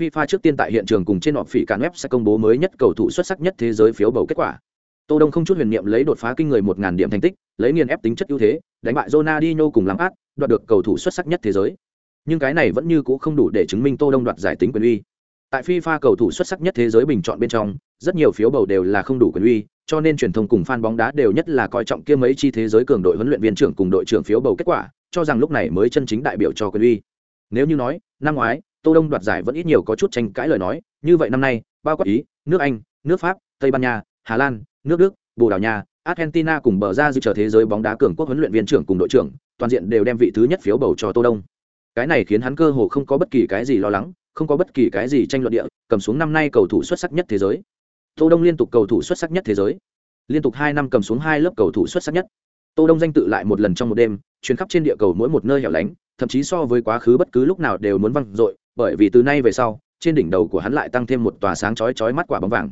FIFA trước tiên tại hiện trường cùng trên họp phỉ cản web sẽ công bố mới nhất cầu thủ xuất sắc nhất thế giới phiếu bầu kết quả. Tô Đông không chút huyền niệm lấy đột phá kinh người 1000 điểm thành tích, lấy nghiền ép tính chất ưu thế, đánh bại Ronaldinho cùng lắm ác, đoạt được cầu thủ xuất sắc nhất thế giới. Nhưng cái này vẫn như cũ không đủ để chứng minh Tô Đông đoạt giải tính quyền uy. Tại FIFA cầu thủ xuất sắc nhất thế giới bình chọn bên trong, rất nhiều phiếu bầu đều là không đủ quyền uy, cho nên truyền thông cùng fan bóng đá đều nhất là coi trọng kia mấy chi thế giới cường đội huấn luyện viên trưởng cùng đội trưởng phiếu bầu kết quả, cho rằng lúc này mới chân chính đại biểu cho quyền uy. Nếu như nói, năm ngoái, Tô Đông đoạt giải vẫn ít nhiều có chút tranh cãi lời nói, như vậy năm nay, bao quát ý, nước Anh, nước Pháp, Tây Ban Nha, Hà Lan, nước Đức, Bồ Đào Nha, Argentina cùng bờ ra dự trở thế giới bóng đá cường quốc huấn luyện viên trưởng cùng đội trưởng, toàn diện đều đem vị thứ nhất phiếu bầu cho Tô Đông. Cái này khiến hắn cơ hồ không có bất kỳ cái gì lo lắng, không có bất kỳ cái gì tranh luận địa, cầm xuống năm nay cầu thủ xuất sắc nhất thế giới. Tô Đông liên tục cầu thủ xuất sắc nhất thế giới. Liên tục hai năm cầm xuống hai lớp cầu thủ xuất sắc nhất. Tô Đông danh tự lại một lần trong một đêm, chuyến khắp trên địa cầu mỗi một nơi hẻo lánh, thậm chí so với quá khứ bất cứ lúc nào đều muốn văng dội, bởi vì từ nay về sau, trên đỉnh đầu của hắn lại tăng thêm một tòa sáng chói chói mắt quả bóng vàng.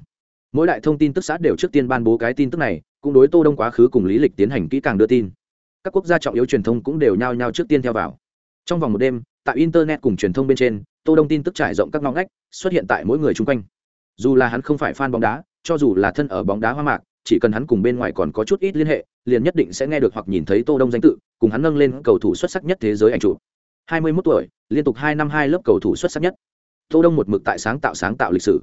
Mỗi đại thông tin tức xã đều trước tiên ban bố cái tin tức này, cũng đối Tô Đông quá khứ cùng lý lịch tiến hành kỹ càng đưa tin. Các quốc gia trọng yếu truyền thông cũng đều nhao nhao trước tiên theo vào. Trong vòng một đêm, tại internet cùng truyền thông bên trên, Tô Đông tin tức trải rộng các ngõ ngách, xuất hiện tại mỗi người chung quanh. Dù là hắn không phải fan bóng đá, cho dù là thân ở bóng đá hoa mạc, chỉ cần hắn cùng bên ngoài còn có chút ít liên hệ, liền nhất định sẽ nghe được hoặc nhìn thấy Tô Đông danh tự, cùng hắn nâng lên cầu thủ xuất sắc nhất thế giới ảnh chụp. 21 tuổi, liên tục 2 năm 2 lớp cầu thủ xuất sắc nhất. Tô Đông một mực tại sáng tạo sáng tạo lịch sử.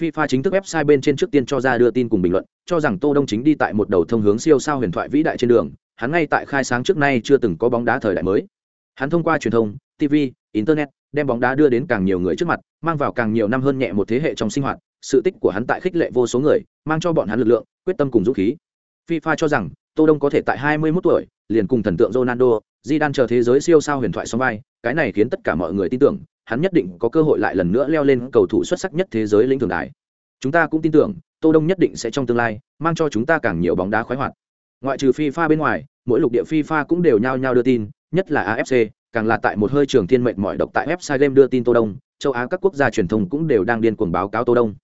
FIFA chính thức website bên trên trước tiên cho ra đưa tin cùng bình luận, cho rằng Tô Đông chính đi tại một đầu thông hướng siêu sao huyền thoại vĩ đại trên đường, hắn ngay tại khai sáng trước nay chưa từng có bóng đá thời đại mới. Hắn thông qua truyền thông, TV, internet, đem bóng đá đưa đến càng nhiều người trước mặt, mang vào càng nhiều năm hơn nhẹ một thế hệ trong sinh hoạt, sự tích của hắn tại khích lệ vô số người, mang cho bọn hắn lực lượng, quyết tâm cùng dũng khí. FIFA cho rằng, Tô Đông có thể tại 21 tuổi, liền cùng thần tượng Ronaldo, Di Đan chờ thế giới siêu sao huyền thoại song vai, cái này khiến tất cả mọi người tin tưởng, hắn nhất định có cơ hội lại lần nữa leo lên cầu thủ xuất sắc nhất thế giới lĩnh thường đài. Chúng ta cũng tin tưởng, Tô Đông nhất định sẽ trong tương lai mang cho chúng ta càng nhiều bóng đá khoái hoạt. Ngoại trừ FIFA bên ngoài, mỗi lục địa FIFA cũng đều nhao nhao đưa tin, nhất là AFC, càng là tại một hơi trường thiên mệnh mọi độc tại website game đưa tin Tô Đông, châu Á các quốc gia truyền thông cũng đều đang điên cuồng báo cáo Tô Đông.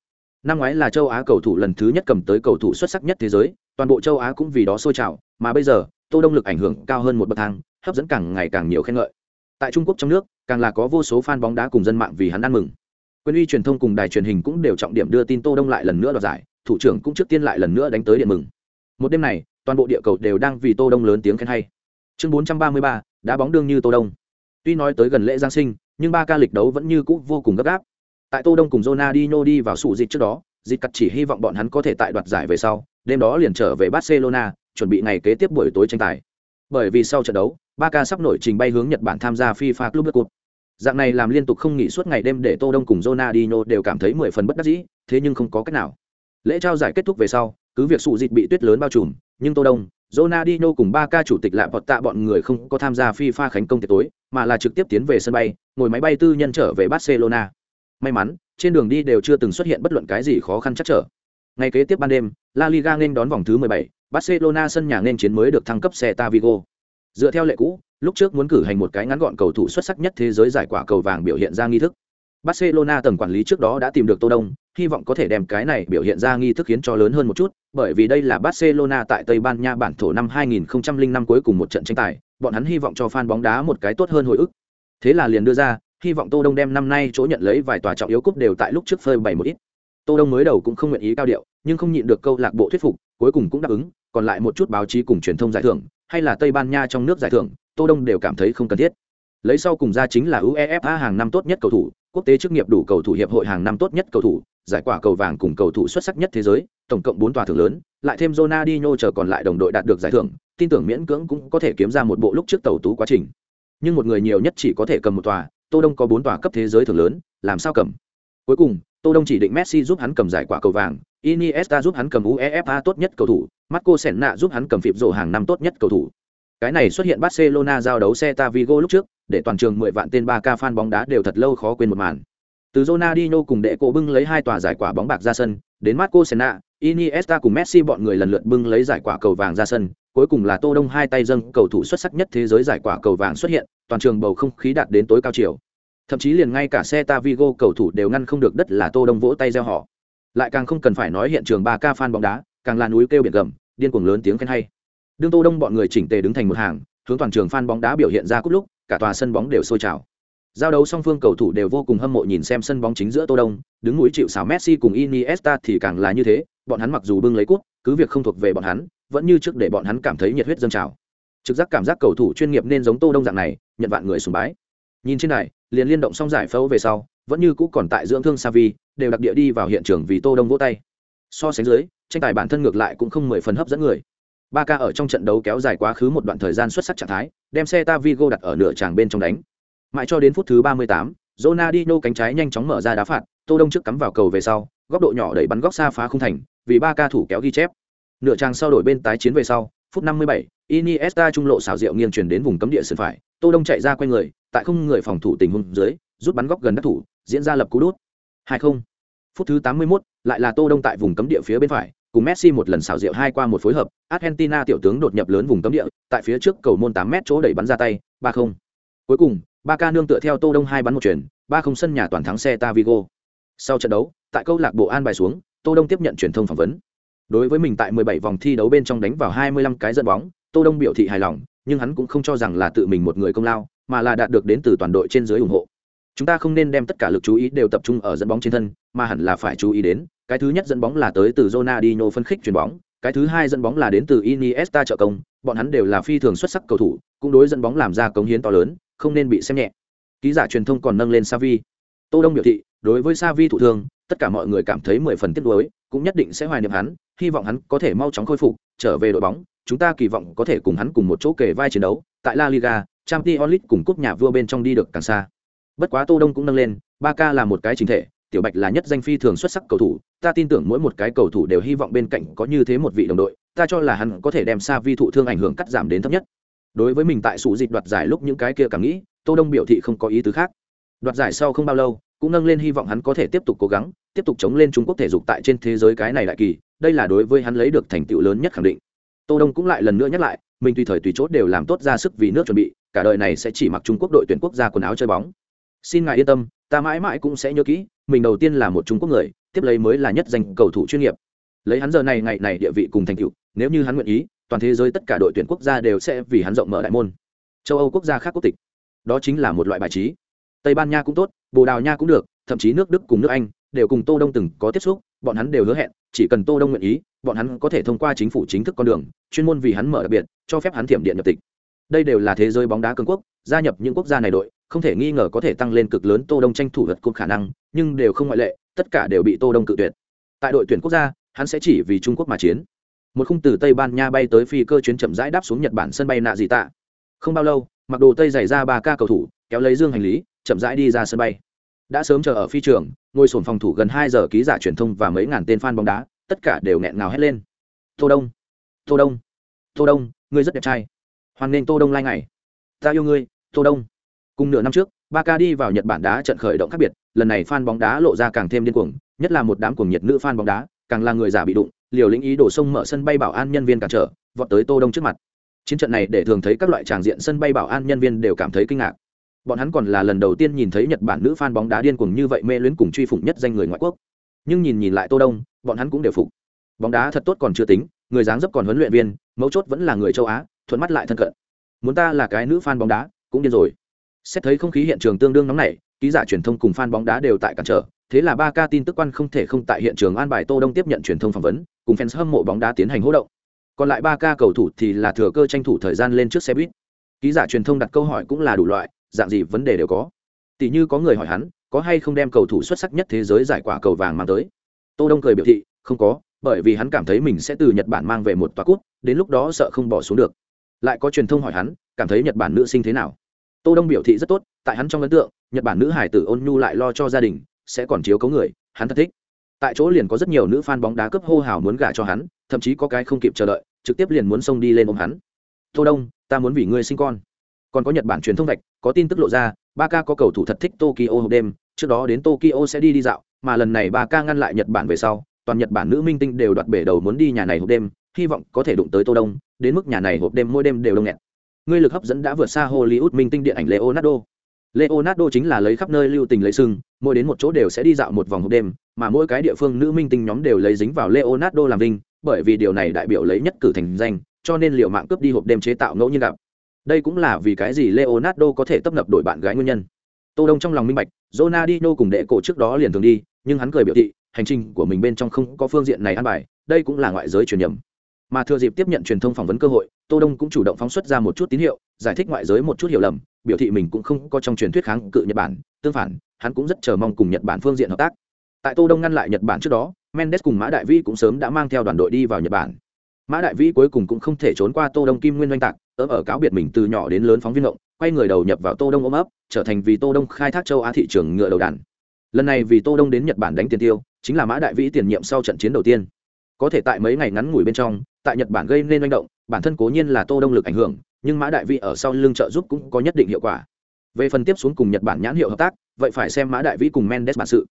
Năm ngoái là châu Á cầu thủ lần thứ nhất cầm tới cầu thủ xuất sắc nhất thế giới, toàn bộ châu Á cũng vì đó sôi trào, mà bây giờ, Tô Đông lực ảnh hưởng cao hơn một bậc thang, hấp dẫn càng ngày càng nhiều khen ngợi. Tại Trung Quốc trong nước, càng là có vô số fan bóng đá cùng dân mạng vì hắn ăn mừng. Quyền uy truyền thông cùng đài truyền hình cũng đều trọng điểm đưa tin Tô Đông lại lần nữa đoạt giải, thủ trưởng cũng trước tiên lại lần nữa đánh tới điện mừng. Một đêm này, toàn bộ địa cầu đều đang vì Tô Đông lớn tiếng khen hay. Chương 433, đá bóng đương như Tô Đông. Tuy nói tới gần lễ Giáng sinh, nhưng ba ca lịch đấu vẫn như cũ vô cùng gấp gáp. Tại Tô Đông cùng Ronaldinho đi vào sủ dịch trước đó, dịch cắt chỉ hy vọng bọn hắn có thể tại đoạt giải về sau, đêm đó liền trở về Barcelona, chuẩn bị ngày kế tiếp buổi tối tranh tài. Bởi vì sau trận đấu, Barca sắp nổi trình bay hướng Nhật Bản tham gia FIFA Club World Cup. Dạng này làm liên tục không nghỉ suốt ngày đêm để Tô Đông cùng Ronaldinho đều cảm thấy mười phần bất đắc dĩ, thế nhưng không có cách nào. Lễ trao giải kết thúc về sau, cứ việc sự dịch bị tuyết lớn bao trùm, nhưng Tô Đông, Ronaldinho cùng Barca chủ tịch lại vọt tạ bọn người không có tham gia FIFA khánh công tiệc tối, mà là trực tiếp tiến về sân bay, ngồi máy bay tư nhân trở về Barcelona. May mắn, trên đường đi đều chưa từng xuất hiện bất luận cái gì khó khăn chắc trở. Ngày kế tiếp ban đêm, La Liga nên đón vòng thứ 17, Barcelona sân nhà nên chiến mới được thăng cấp Celta Vigo. Dựa theo lệ cũ, lúc trước muốn cử hành một cái ngắn gọn cầu thủ xuất sắc nhất thế giới giải quả cầu vàng biểu hiện ra nghi thức. Barcelona tầng quản lý trước đó đã tìm được Tô Đông, hy vọng có thể đem cái này biểu hiện ra nghi thức khiến cho lớn hơn một chút, bởi vì đây là Barcelona tại Tây Ban Nha bản thổ năm 2005 cuối cùng một trận tranh tài, bọn hắn hy vọng cho fan bóng đá một cái tốt hơn hồi ức. Thế là liền đưa ra, hy vọng Tô Đông đem năm nay chỗ nhận lấy vài tòa trọng yếu cúp đều tại lúc trước phơi bày một ít. Tô Đông mới đầu cũng không nguyện ý cao điệu, nhưng không nhịn được câu lạc bộ thuyết phục, cuối cùng cũng đáp ứng, còn lại một chút báo chí cùng truyền thông giải thưởng, hay là Tây Ban Nha trong nước giải thưởng, Tô Đông đều cảm thấy không cần thiết. Lấy sau cùng ra chính là UEFA hàng năm tốt nhất cầu thủ, quốc tế chức nghiệp đủ cầu thủ hiệp hội hàng năm tốt nhất cầu thủ, giải quả cầu vàng cùng cầu thủ xuất sắc nhất thế giới, tổng cộng 4 tòa thưởng lớn, lại thêm Ronaldinho chờ còn lại đồng đội đạt được giải thưởng, tin tưởng miễn cưỡng cũng có thể kiếm ra một bộ lúc trước tàu tú quá trình. Nhưng một người nhiều nhất chỉ có thể cầm một tòa, Tô Đông có 4 tòa cấp thế giới thưởng lớn, làm sao cầm? Cuối cùng, Tô Đông chỉ định Messi giúp hắn cầm giải quả cầu vàng, Iniesta giúp hắn cầm UEFA tốt nhất cầu thủ, Marco Senna giúp hắn cầm phịp rổ hàng năm tốt nhất cầu thủ. Cái này xuất hiện Barcelona giao đấu Celta Vigo lúc trước, để toàn trường 10 vạn tên 3K fan bóng đá đều thật lâu khó quên một màn. Từ Ronaldinho cùng đệ cổ bưng lấy hai tòa giải quả bóng bạc ra sân, đến Marco Senna, Iniesta cùng Messi bọn người lần lượt bưng lấy giải quả cầu vàng ra sân, cuối cùng là Tô Đông hai tay dâng cầu thủ xuất sắc nhất thế giới giải quả cầu vàng xuất hiện, toàn trường bầu không khí đạt đến tối cao chiều. Thậm chí liền ngay cả xe ta vigo cầu thủ đều ngăn không được đất là Tô Đông vỗ tay reo họ. Lại càng không cần phải nói hiện trường ba ca fan bóng đá, càng là núi kêu biển gầm, điên cuồng lớn tiếng khen hay. Đương Tô Đông bọn người chỉnh tề đứng thành một hàng, hướng toàn trường fan bóng đá biểu hiện ra cúp lúc, cả tòa sân bóng đều sôi trào. Giao đấu song phương cầu thủ đều vô cùng hâm mộ nhìn xem sân bóng chính giữa Tô Đông, đứng núi chịu sào Messi cùng Iniesta thì càng là như thế, bọn hắn mặc dù bưng lấy cúp, cứ việc không thuộc về bọn hắn, vẫn như trước để bọn hắn cảm thấy nhiệt huyết dâng trào. Trực giác cảm giác cầu thủ chuyên nghiệp nên giống Tô Đông dạng này, nhận vạn người sùng bái. Nhìn trên này, liền liên động xong giải phẫu về sau, vẫn như cũ còn tại dưỡng thương Savi, đều đặc địa đi vào hiện trường vì Tô Đông vỗ tay. So sánh dưới, tranh tài bản thân ngược lại cũng không mười phần hấp dẫn người. Ba ca ở trong trận đấu kéo dài quá khứ một đoạn thời gian xuất sắc trạng thái, đem xe ta vigo đặt ở nửa tràng bên trong đánh. Mãi cho đến phút thứ 38, Ronaldinho cánh trái nhanh chóng mở ra đá phạt, Tô Đông trước cắm vào cầu về sau, góc độ nhỏ đẩy bắn góc xa phá không thành, vì Ba ca thủ kéo ghi chép. Nửa tràng sau đổi bên tái chiến về sau, phút 57, Iniesta trung lộ xảo diệu nghiêng chuyển đến vùng cấm địa sườn phải, Tô Đông chạy ra quay người, tại không người phòng thủ tình huống dưới, rút bắn góc gần đất thủ, diễn ra lập cú đút. 2-0. Phút thứ 81, lại là Tô Đông tại vùng cấm địa phía bên phải, cùng Messi một lần xảo diệu hai qua một phối hợp, Argentina tiểu tướng đột nhập lớn vùng cấm địa, tại phía trước cầu môn 8m chỗ đẩy bắn ra tay, 3-0. Cuối cùng, Barca nương tựa theo Tô Đông hai bắn một chuyển, 3-0 sân nhà toàn thắng xe tavigo Sau trận đấu, tại câu lạc bộ an bài xuống, Tô Đông tiếp nhận truyền thông phỏng vấn. Đối với mình tại 17 vòng thi đấu bên trong đánh vào 25 cái dẫn bóng, Tô Đông biểu thị hài lòng, nhưng hắn cũng không cho rằng là tự mình một người công lao, mà là đạt được đến từ toàn đội trên dưới ủng hộ. Chúng ta không nên đem tất cả lực chú ý đều tập trung ở dẫn bóng trên thân, mà hẳn là phải chú ý đến, cái thứ nhất dẫn bóng là tới từ Ronaldinho phân khích chuyền bóng, cái thứ hai dẫn bóng là đến từ Iniesta trợ công, bọn hắn đều là phi thường xuất sắc cầu thủ, cũng đối dẫn bóng làm ra cống hiến to lớn, không nên bị xem nhẹ. Ký giả truyền thông còn nâng lên Savi. Tô Đông biểu thị, đối với Savi thủ thương, tất cả mọi người cảm thấy mười phần tiếc nuối, cũng nhất định sẽ hoài niệm hắn, hy vọng hắn có thể mau chóng khôi phục, trở về đội bóng, chúng ta kỳ vọng có thể cùng hắn cùng một chỗ kề vai chiến đấu, tại La Liga, Champions League cùng cúp nhà vua bên trong đi được càng xa. Bất quá Tô Đông cũng nâng lên, Barca là một cái chính thể, Tiểu Bạch là nhất danh phi thường xuất sắc cầu thủ, ta tin tưởng mỗi một cái cầu thủ đều hy vọng bên cạnh có như thế một vị đồng đội, ta cho là hắn có thể đem Savi thụ thương ảnh hưởng cắt giảm đến thấp nhất. Đối với mình tại sụ dịch đoạt giải lúc những cái kia cảm nghĩ, Tô Đông biểu thị không có ý tứ khác. Đoạt giải sau không bao lâu, cũng nâng lên hy vọng hắn có thể tiếp tục cố gắng, tiếp tục chống lên Trung Quốc thể dục tại trên thế giới cái này đại kỳ, đây là đối với hắn lấy được thành tựu lớn nhất khẳng định. Tô Đông cũng lại lần nữa nhắc lại, mình tùy thời tùy chốt đều làm tốt ra sức vì nước chuẩn bị, cả đời này sẽ chỉ mặc Trung Quốc đội tuyển quốc gia quần áo chơi bóng. Xin ngài yên tâm, ta mãi mãi cũng sẽ nhớ kỹ, mình đầu tiên là một Trung Quốc người, tiếp lấy mới là nhất danh cầu thủ chuyên nghiệp. Lấy hắn giờ này ngày này địa vị cùng thành tựu, nếu như hắn nguyện ý, toàn thế giới tất cả đội tuyển quốc gia đều sẽ vì hắn rộng mở đại môn. Châu Âu quốc gia khác quốc tịch, đó chính là một loại bài trí. Tây Ban Nha cũng tốt, Bồ Đào Nha cũng được, thậm chí nước Đức cùng nước Anh đều cùng Tô Đông từng có tiếp xúc, bọn hắn đều hứa hẹn, chỉ cần Tô Đông nguyện ý, bọn hắn có thể thông qua chính phủ chính thức con đường, chuyên môn vì hắn mở đặc biệt, cho phép hắn thiểm điện nhập tịch. Đây đều là thế giới bóng đá cường quốc, gia nhập những quốc gia này đội, không thể nghi ngờ có thể tăng lên cực lớn Tô Đông tranh thủ vật cột khả năng, nhưng đều không ngoại lệ, tất cả đều bị Tô Đông cự tuyệt. Tại đội tuyển quốc gia, hắn sẽ chỉ vì Trung Quốc mà chiến. Một khung từ Tây Ban Nha bay tới phi cơ chuyến chậm rãi đáp xuống Nhật Bản sân bay nạ dị tạ. Không bao lâu, mặc đồ tây dày ra ba ca cầu thủ, kéo lấy dương hành lý, chậm rãi đi ra sân bay đã sớm chờ ở phi trường ngồi sổn phòng thủ gần hai giờ ký giả truyền thông và mấy ngàn tên fan bóng đá tất cả đều nghẹn ngào hét lên tô đông tô đông tô đông ngươi rất đẹp trai hoan nghênh tô đông lai ngày. Ta yêu ngươi, tô đông. Cùng nửa năm trước, ba ca đi vào nhật bản đá trận khởi động khác biệt, lần này fan bóng đá lộ ra càng thêm điên cuồng, nhất là một đám cuồng nhiệt nữ fan bóng đá, càng là người giả bị đụng, liều lĩnh ý đổ sông mở sân bay bảo an nhân viên cản trở, vọt tới tô đông trước mặt. Chiến trận này để thường thấy các loại tràng diện sân bay bảo an nhân viên đều cảm thấy kinh ngạc. Bọn hắn còn là lần đầu tiên nhìn thấy nhật bản nữ fan bóng đá điên cuồng như vậy mê luyến cùng truy phụng nhất danh người ngoại quốc. Nhưng nhìn nhìn lại tô đông, bọn hắn cũng đều phục. Bóng đá thật tốt còn chưa tính, người dáng dấp còn huấn luyện viên, mấu chốt vẫn là người châu á thuận mắt lại thân cận. Muốn ta là cái nữ fan bóng đá, cũng điên rồi. Xét thấy không khí hiện trường tương đương nóng nảy, ký giả truyền thông cùng fan bóng đá đều tại cản trở, thế là ba ca tin tức quan không thể không tại hiện trường an bài tô đông tiếp nhận truyền thông phỏng vấn, cùng fans hâm mộ bóng đá tiến hành hỗ động. Còn lại ba ca cầu thủ thì là thừa cơ tranh thủ thời gian lên trước xe buýt. Ký giả truyền thông đặt câu hỏi cũng là đủ loại, dạng gì vấn đề đều có. Tỷ như có người hỏi hắn, có hay không đem cầu thủ xuất sắc nhất thế giới giải quả cầu vàng mang tới. Tô đông cười biểu thị, không có, bởi vì hắn cảm thấy mình sẽ từ nhật bản mang về một tòa cút đến lúc đó sợ không bỏ xuống được lại có truyền thông hỏi hắn, cảm thấy nhật bản nữ sinh thế nào? Tô đông biểu thị rất tốt, tại hắn trong ấn tượng, nhật bản nữ hải tử ôn nhu lại lo cho gia đình, sẽ còn chiếu cấu người, hắn thật thích. Tại chỗ liền có rất nhiều nữ fan bóng đá cướp hô hào muốn gả cho hắn, thậm chí có cái không kịp chờ đợi, trực tiếp liền muốn xông đi lên ôm hắn. Tô đông, ta muốn vì ngươi sinh con. Còn có nhật bản truyền thông vạch, có tin tức lộ ra, ba ca có cầu thủ thật thích tokyo hộp đêm, trước đó đến tokyo sẽ đi đi dạo, mà lần này ba ca ngăn lại nhật bản về sau, toàn nhật bản nữ minh tinh đều đoạt bể đầu muốn đi nhà này hộp đêm, hy vọng có thể đụng tới tô đông đến mức nhà này hộp đêm mỗi đêm đều đông nghẹt. Ngươi lực hấp dẫn đã vượt xa hollywood minh tinh điện ảnh leonardo. Leonardo chính là lấy khắp nơi lưu tình lấy sưng mỗi đến một chỗ đều sẽ đi dạo một vòng hộp đêm, mà mỗi cái địa phương nữ minh tinh nhóm đều lấy dính vào leonardo làm vinh, bởi vì điều này đại biểu lấy nhất cử thành danh, cho nên liệu mạng cướp đi hộp đêm chế tạo ngẫu nhiên gặp. Đây cũng là vì cái gì leonardo có thể tấp nập đổi bạn gái nguyên nhân. Tô đông trong lòng minh bạch, Ronaldinho cùng đệ cổ trước đó liền thường đi, nhưng hắn cười biểu thị, hành trình của mình bên trong không có phương diện này ăn bài, đây cũng là ngoại giới truyền nhầm mà thừa dịp tiếp nhận truyền thông phỏng vấn cơ hội, tô đông cũng chủ động phóng xuất ra một chút tín hiệu, giải thích ngoại giới một chút hiểu lầm, biểu thị mình cũng không có trong truyền thuyết kháng cự nhật bản, tương phản, hắn cũng rất chờ mong cùng nhật bản phương diện hợp tác. Tại tô đông ngăn lại nhật bản trước đó, mendes cùng mã đại vĩ cũng sớm đã mang theo đoàn đội đi vào nhật bản. Mã đại vĩ cuối cùng cũng không thể trốn qua tô đông kim nguyên doanh tạc ớm ở cáo biệt mình từ nhỏ đến lớn phóng viên động quay người đầu nhập vào tô đông ôm ấp, trở thành vì tô đông khai thác châu á thị trường ngựa đầu đàn. Lần này vì tô đông đến nhật bản đánh tiền tiêu, chính là mã đại vĩ tiền nhiệm sau trận chiến đầu tiên có thể tại mấy ngày ngắn ngủi bên trong, tại nhật bản gây nên manh động, bản thân cố nhiên là tô đông lực ảnh hưởng, nhưng mã đại vĩ ở sau lưng trợ giúp cũng có nhất định hiệu quả. Về phần tiếp xuống cùng nhật bản nhãn hiệu hợp tác, vậy phải xem mã đại vĩ cùng mendes bản sự.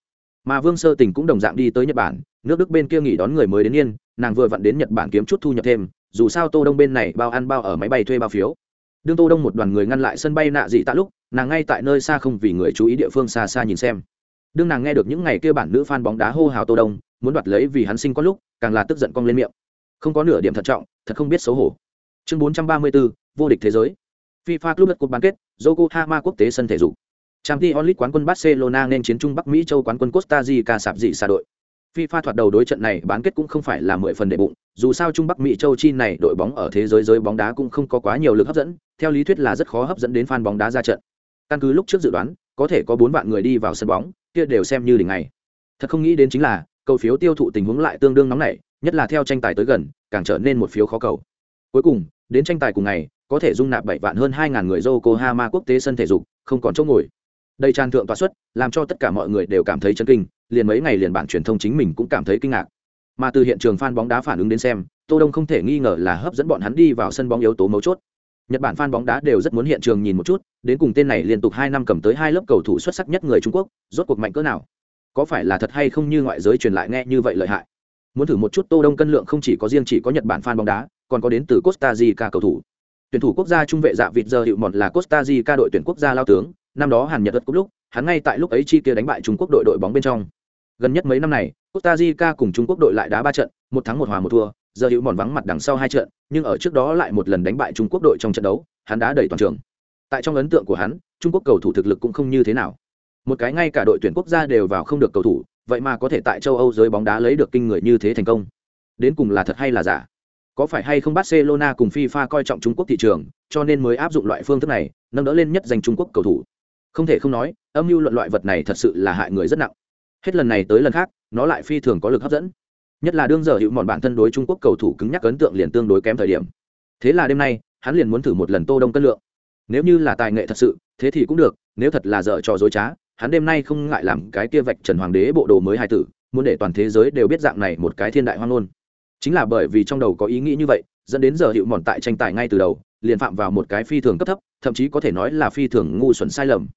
Mà vương sơ tình cũng đồng dạng đi tới nhật bản, nước đức bên kia nghỉ đón người mới đến yên, nàng vừa vặn đến nhật bản kiếm chút thu nhập thêm, dù sao tô đông bên này bao ăn bao ở máy bay thuê bao phiếu. Đương tô đông một đoàn người ngăn lại sân bay nạ dị tạ lúc, nàng ngay tại nơi xa không vì người chú ý địa phương xa xa nhìn xem. Đương nàng nghe được những ngày kia bản nữ fan bóng đá hô hào tô đông muốn đoạt lấy vì hắn sinh có lúc càng là tức giận cong lên miệng không có nửa điểm thận trọng thật không biết xấu hổ chương 434, vô địch thế giới FIFA Club cuộc bán kết, Yokohama quốc tế sân thể dục. Champions League quán quân Barcelona nên chiến trung Bắc Mỹ châu quán quân Costa Rica sạp dị xa đội. FIFA thoạt đầu đối trận này bán kết cũng không phải là mười phần đệ bụng, dù sao Trung Bắc Mỹ châu chi này đội bóng ở thế giới giới bóng đá cũng không có quá nhiều lực hấp dẫn, theo lý thuyết là rất khó hấp dẫn đến fan bóng đá ra trận. Căn cứ lúc trước dự đoán, có thể có bốn vạn người đi vào sân bóng, kia đều xem như đỉnh ngày. Thật không nghĩ đến chính là, cầu phiếu tiêu thụ tình huống lại tương đương nóng nảy, nhất là theo tranh tài tới gần, càng trở nên một phiếu khó cầu. Cuối cùng, đến tranh tài cùng ngày, có thể dung nạp bảy vạn hơn hai ngàn người Yokohama quốc tế sân thể dục, không còn chỗ ngồi. Đây tràn thượng tòa suất, làm cho tất cả mọi người đều cảm thấy chấn kinh, liền mấy ngày liền bản truyền thông chính mình cũng cảm thấy kinh ngạc. Mà từ hiện trường fan bóng đá phản ứng đến xem, Tô Đông không thể nghi ngờ là hấp dẫn bọn hắn đi vào sân bóng yếu tố mấu chốt. Nhật Bản fan bóng đá đều rất muốn hiện trường nhìn một chút, đến cùng tên này liên tục hai năm cầm tới hai lớp cầu thủ xuất sắc nhất người Trung Quốc, rốt cuộc mạnh cỡ nào? Có phải là thật hay không như ngoại giới truyền lại nghe như vậy lợi hại? Muốn thử một chút Tô Đông cân lượng không chỉ có riêng chỉ có Nhật Bản fan bóng đá, còn có đến từ Costa Rica cầu thủ. Tuyển thủ quốc gia trung vệ dạ vịt giờ hiệu mòn là Costa Rica đội tuyển quốc gia lao tướng, năm đó Hàn Nhật đất lúc, hắn ngay tại lúc ấy chi kia đánh bại Trung Quốc đội đội bóng bên trong. Gần nhất mấy năm này, Costa Rica cùng Trung Quốc đội lại đá ba trận, một thắng một hòa một thua, giờ hữu mòn vắng mặt đằng sau hai trận, nhưng ở trước đó lại một lần đánh bại Trung Quốc đội trong trận đấu, hắn đã đẩy toàn trường. Tại trong ấn tượng của hắn, Trung Quốc cầu thủ thực lực cũng không như thế nào. Một cái ngay cả đội tuyển quốc gia đều vào không được cầu thủ, vậy mà có thể tại châu Âu giới bóng đá lấy được kinh người như thế thành công. Đến cùng là thật hay là giả? Có phải hay không Barcelona cùng FIFA coi trọng Trung Quốc thị trường, cho nên mới áp dụng loại phương thức này, nâng đỡ lên nhất danh Trung Quốc cầu thủ? Không thể không nói, âm mưu luận loại vật này thật sự là hại người rất nặng. Hết lần này tới lần khác, nó lại phi thường có lực hấp dẫn nhất là đương giờ hữu mòn bản thân đối trung quốc cầu thủ cứng nhắc ấn tượng liền tương đối kém thời điểm thế là đêm nay hắn liền muốn thử một lần tô đông cân lượng nếu như là tài nghệ thật sự thế thì cũng được nếu thật là dở trò dối trá hắn đêm nay không ngại làm cái kia vạch trần hoàng đế bộ đồ mới hai tử, muốn để toàn thế giới đều biết dạng này một cái thiên đại hoang ngôn. Chính là bởi vì trong đầu có ý nghĩ như vậy, dẫn đến giờ hiệu mòn tại tranh tài ngay từ đầu, liền phạm vào một cái phi thường cấp thấp, thậm chí có thể nói là phi thường ngu xuẩn sai lầm.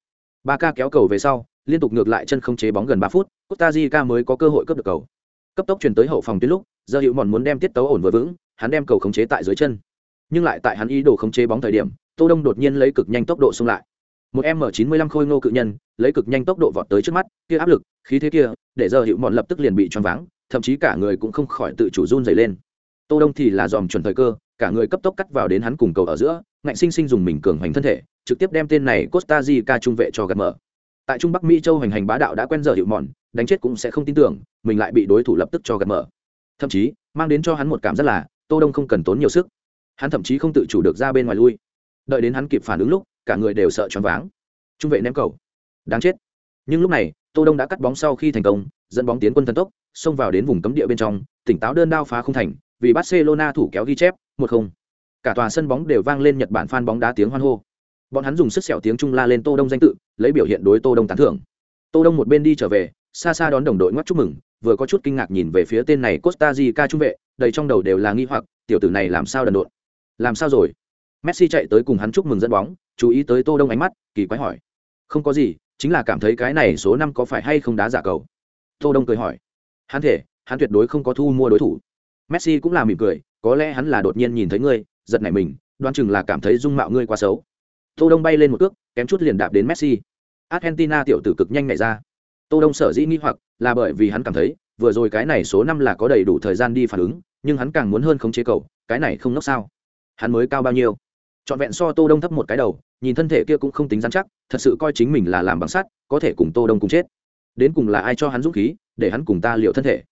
Ba ca kéo cầu về sau, liên tục ngược lại chân không chế bóng gần ba phút, costa rica mới có cơ hội cướp được cầu. Cấp tốc truyền tới hậu phòng tuyến lúc, giờ hiệu mòn muốn đem tiết tấu ổn vừa vững, hắn đem cầu khống chế tại dưới chân. Nhưng lại tại hắn ý đồ khống chế bóng thời điểm, tô đông đột nhiên lấy cực nhanh tốc độ xung lại một m chín mươi lăm khôi ngô cự nhân, lấy cực nhanh tốc độ vọt tới trước mắt, kia áp lực, khí thế kia, để giờ hiệu mòn lập tức liền bị choáng váng, thậm chí cả người cũng không khỏi tự chủ run dày lên. Tô đông thì là dòm chuẩn thời cơ, cả người cấp tốc cắt vào đến hắn cùng cầu ở giữa, ngạnh sinh sinh dùng mình cường hoành thân thể, trực tiếp đem tên này costa rica trung vệ cho gạt mở. Tại trung bắc mỹ châu hành hành bá đạo đã quen giờ hiệu mòn, đánh chết cũng sẽ không tin tưởng, mình lại bị đối thủ lập tức cho gạt mở. Thậm chí, mang đến cho hắn một cảm giác là, tô đông không cần tốn nhiều sức. Hắn thậm chí không tự chủ được ra bên ngoài lui. Đợi đến hắn kịp phản ứng lúc cả người đều sợ choáng váng. Trung vệ ném cầu. Đáng chết. Nhưng lúc này, tô đông đã cắt bóng sau khi thành công, dẫn bóng tiến quân thần tốc, xông vào đến vùng cấm địa bên trong, tỉnh táo đơn đao phá không thành, vì barcelona thủ kéo ghi chép, một không. Cả tòa sân bóng đều vang lên nhật bản fan bóng đá tiếng hoan hô. Bọn hắn dùng sức sẹo tiếng trung la lên tô đông danh tự, lấy biểu hiện đối tô đông tán thưởng. Tô đông một bên đi trở về, xa xa đón đồng đội ngoắc chúc mừng, vừa có chút kinh ngạc nhìn về phía tên này costa rica trung vệ, đầy trong đầu đều là nghi hoặc, tiểu tử này làm sao đần độn? Làm sao rồi? Messi chạy tới cùng hắn chúc mừng dẫn bóng, chú ý tới tô đông ánh mắt, kỳ quái hỏi. Không có gì, chính là cảm thấy cái này số năm có phải hay không đá giả cầu? Tô đông cười hỏi. Hắn thể, hắn tuyệt đối không có thu mua đối thủ. Messi cũng là mỉm cười, có lẽ hắn là đột nhiên nhìn thấy ngươi, giật nảy mình, đoán chừng là cảm thấy dung mạo ngươi quá xấu. Tô đông bay lên một cước, kém chút liền đạp đến messi. Argentina tiểu tử cực nhanh nhảy ra. Tô đông sở dĩ nghi hoặc là bởi vì hắn cảm thấy, vừa rồi cái này số năm là có đầy đủ thời gian đi phản ứng, nhưng hắn càng muốn hơn khống chế cầu, cái này không nốc sao. Hắn mới cao bao nhiêu? Trọn vẹn so tô đông thấp một cái đầu nhìn thân thể kia cũng không tính dán chắc thật sự coi chính mình là làm bằng sắt có thể cùng tô đông cùng chết. Đến cùng là ai cho hắn dũng khí để hắn cùng ta liệu thân thể?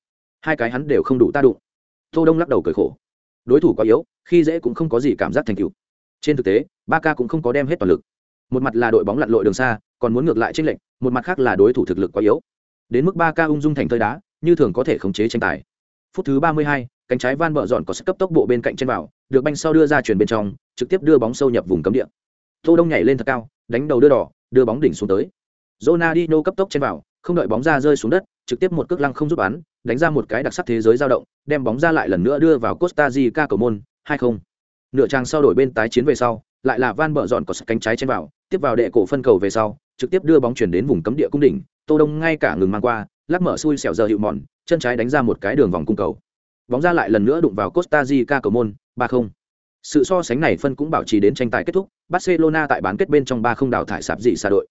Hai cái hắn đều không đủ ta đụng. Tô đông lắc đầu cười khổ. Đối thủ quá yếu khi dễ cũng không có gì cảm giác thành tựu. Trên thực tế ba ca cũng không có đem hết toàn lực. Một mặt là đội bóng lặn lội đường xa còn muốn ngược lại tranh lệnh một mặt khác là đối thủ thực lực quá yếu. Đến mức ba ca ung dung thành thơi đá như thường có thể khống chế tranh tài. Phút thứ ba mươi hai, cánh trái van bờ dọn có sức cấp tốc bộ bên cạnh trên vào được banh sau đưa ra chuyển bên trong trực tiếp đưa bóng sâu nhập vùng cấm địa. Tô đông nhảy lên thật cao, đánh đầu đưa đỏ, đưa bóng đỉnh xuống tới. Ronaldinho cấp tốc trên vào, không đợi bóng ra rơi xuống đất, trực tiếp một cước lăng không giúp bắn, đánh ra một cái đặc sắc thế giới dao động, đem bóng ra lại lần nữa đưa vào Costa Rica cầu môn, hai không. Nửa trang sau đổi bên tái chiến về sau, lại là van bờ dọn có cánh trái trên vào, tiếp vào đệ cổ phân cầu về sau, trực tiếp đưa bóng chuyển đến vùng cấm địa cung đỉnh, tô đông ngay cả ngừng mang qua, lắc mở xui xẻo giờ hiệu mòn, chân trái đánh ra một cái đường vòng cung cầu. Bóng ra lại lần nữa đụng vào costa rica cầu môn, ba không sự so sánh này phân cũng bảo trì đến tranh tài kết thúc barcelona tại bán kết bên trong ba không đào thải sạp dị xa đội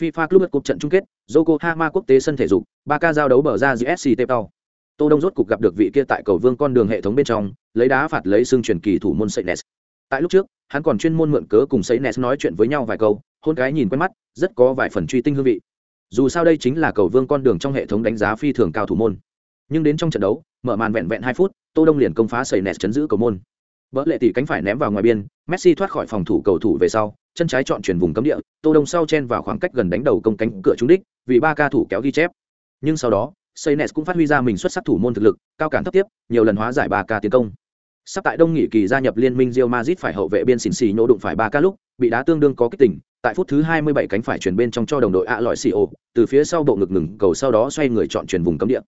FIFA Club cuộc trận chung kết, Yokohama quốc tế sân thể dục, ba ca giao đấu bờ ra giữa SC Tepao. Tô Đông rốt cục gặp được vị kia tại cầu vương con đường hệ thống bên trong, lấy đá phạt lấy xương truyền kỳ thủ môn Seynes. Tại lúc trước, hắn còn chuyên môn mượn cớ cùng Seynes nói chuyện với nhau vài câu, hôn cái nhìn quen mắt, rất có vài phần truy tinh hương vị. Dù sao đây chính là cầu vương con đường trong hệ thống đánh giá phi thường cao thủ môn. Nhưng đến trong trận đấu, mở màn vẹn vẹn hai phút, Tô Đông liền công phá Seynes chấn giữ cầu môn. Bỡ lệ tỷ cánh phải ném vào ngoài biên, Messi thoát khỏi phòng thủ cầu thủ về sau, chân trái chọn chuyển vùng cấm địa, Tô Đông sau chen vào khoảng cách gần đánh đầu công cánh cửa trúng đích, vì ba ca thủ kéo ghi chép. Nhưng sau đó, Seynes cũng phát huy ra mình xuất sắc thủ môn thực lực, cao cản thấp tiếp, nhiều lần hóa giải ba ca tiến công. Sắp tại Đông Nghị kỳ gia nhập liên minh Real Madrid phải hậu vệ biên xỉn xì nhổ đụng phải ba ca lúc, bị đá tương đương có kích tỉnh, tại phút thứ 27 cánh phải chuyển bên trong cho đồng đội ạ lọi xì ồ, từ phía sau bộ ngực ngừng cầu sau đó xoay người chọn chuyển vùng cấm địa.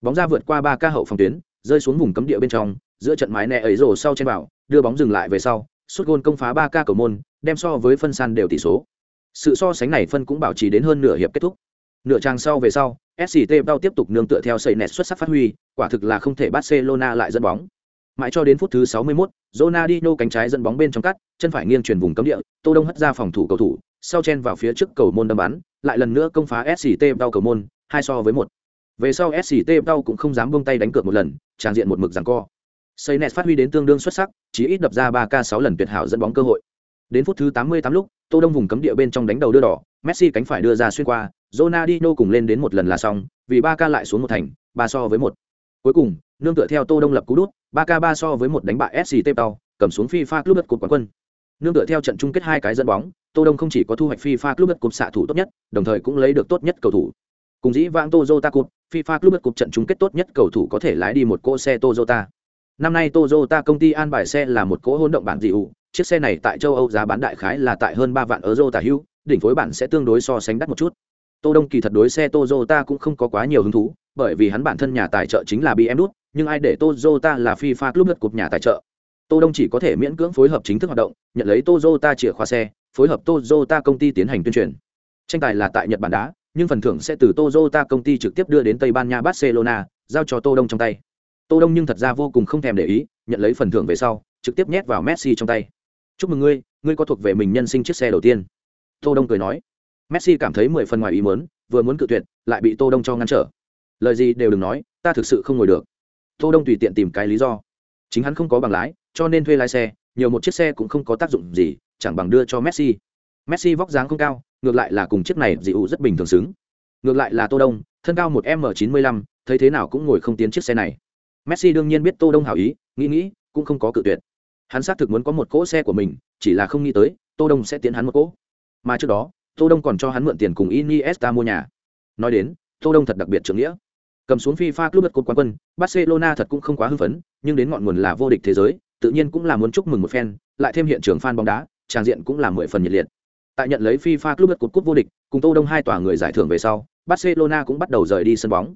Bóng ra vượt qua ba ca hậu phòng tuyến, rơi xuống vùng cấm địa bên trong, giữa trận mái nẹ ấy rồ sau trên bảo đưa bóng dừng lại về sau, sút gôn công phá ba ca cầu môn, đem so với phân san đều tỷ số. Sự so sánh này phân cũng bảo trì đến hơn nửa hiệp kết thúc. Nửa trang sau về sau, SCT bao tiếp tục nương tựa theo sẩy nẹt xuất sắc phát huy, quả thực là không thể Barcelona lại dẫn bóng. Mãi cho đến phút thứ 61, Ronaldinho cánh trái dẫn bóng bên trong cắt, chân phải nghiêng chuyển vùng cấm địa, Tô Đông hất ra phòng thủ cầu thủ, sau chen vào phía trước cầu môn đâm bắn, lại lần nữa công phá SCT bao cầu môn, hai so với một. Về sau SCT bao cũng không dám buông tay đánh cược một lần, tràn diện một mực giằng co. Seynes phát huy đến tương đương xuất sắc, chỉ ít đập ra ba k sáu lần tuyệt hảo dẫn bóng cơ hội. Đến phút thứ 88 lúc, Tô Đông vùng cấm địa bên trong đánh đầu đưa đỏ, Messi cánh phải đưa ra xuyên qua, Ronaldinho cùng lên đến một lần là xong, vì ba k lại xuống một thành, ba so với một. Cuối cùng, nương tựa theo Tô Đông lập cú đút, ba k ba so với một đánh bại SC Tepao, cầm xuống FIFA Club Cup quán quân. Nương tựa theo trận chung kết hai cái dẫn bóng, Tô Đông không chỉ có thu hoạch FIFA Club đất cột xạ thủ tốt nhất, đồng thời cũng lấy được tốt nhất cầu thủ. Cùng dĩ vãng Toyota Cup, FIFA Club Cup trận chung kết tốt nhất cầu thủ có thể lái đi một cỗ xe Toyota. Năm nay Toyota công ty an bài xe là một cỗ hỗn động bản dị ủ, chiếc xe này tại châu Âu giá bán đại khái là tại hơn 3 vạn euro tả hữu, đỉnh phối bản sẽ tương đối so sánh đắt một chút. Tô Đông kỳ thật đối xe Toyota cũng không có quá nhiều hứng thú, bởi vì hắn bản thân nhà tài trợ chính là BMW, nhưng ai để Toyota là FIFA Club World Cup nhà tài trợ. Tô Đông chỉ có thể miễn cưỡng phối hợp chính thức hoạt động, nhận lấy Toyota chìa khóa xe, phối hợp Toyota công ty tiến hành tuyên truyền. Tranh tài là tại Nhật Bản đá, nhưng phần thưởng sẽ từ Toyota công ty trực tiếp đưa đến Tây Ban Nha Barcelona, giao cho Tô Đông trong tay. Tô Đông nhưng thật ra vô cùng không thèm để ý, nhận lấy phần thưởng về sau, trực tiếp nhét vào Messi trong tay. "Chúc mừng ngươi, ngươi có thuộc về mình nhân sinh chiếc xe đầu tiên." Tô Đông cười nói. Messi cảm thấy mười phần ngoài ý muốn, vừa muốn cự tuyệt, lại bị Tô Đông cho ngăn trở. Lời gì đều đừng nói, ta thực sự không ngồi được. Tô Đông tùy tiện tìm cái lý do. Chính hắn không có bằng lái, cho nên thuê lái xe, nhiều một chiếc xe cũng không có tác dụng gì, chẳng bằng đưa cho Messi. Messi vóc dáng không cao, ngược lại là cùng chiếc này dị rất bình thường xứng. Ngược lại là Tô Đông, thân cao một m chín mươi lăm, thấy thế nào cũng ngồi không tiến chiếc xe này. Messi đương nhiên biết Tô Đông hảo ý, nghĩ nghĩ, cũng không có cự tuyệt. Hắn xác thực muốn có một cỗ xe của mình, chỉ là không nghĩ tới, Tô Đông sẽ tiến hắn một cỗ. Mà trước đó, Tô Đông còn cho hắn mượn tiền cùng Iniesta mua nhà. Nói đến, Tô Đông thật đặc biệt trưởng nghĩa. Cầm xuống FIFA Club World quán quân, Barcelona thật cũng không quá hưng phấn, nhưng đến ngọn nguồn là vô địch thế giới, tự nhiên cũng là muốn chúc mừng một phen, lại thêm hiện trường fan bóng đá, tràng diện cũng là mười phần nhiệt liệt. Tại nhận lấy FIFA Club World Cup vô địch, cùng Tô Đông hai tòa người giải thưởng về sau, Barcelona cũng bắt đầu rời đi sân bóng.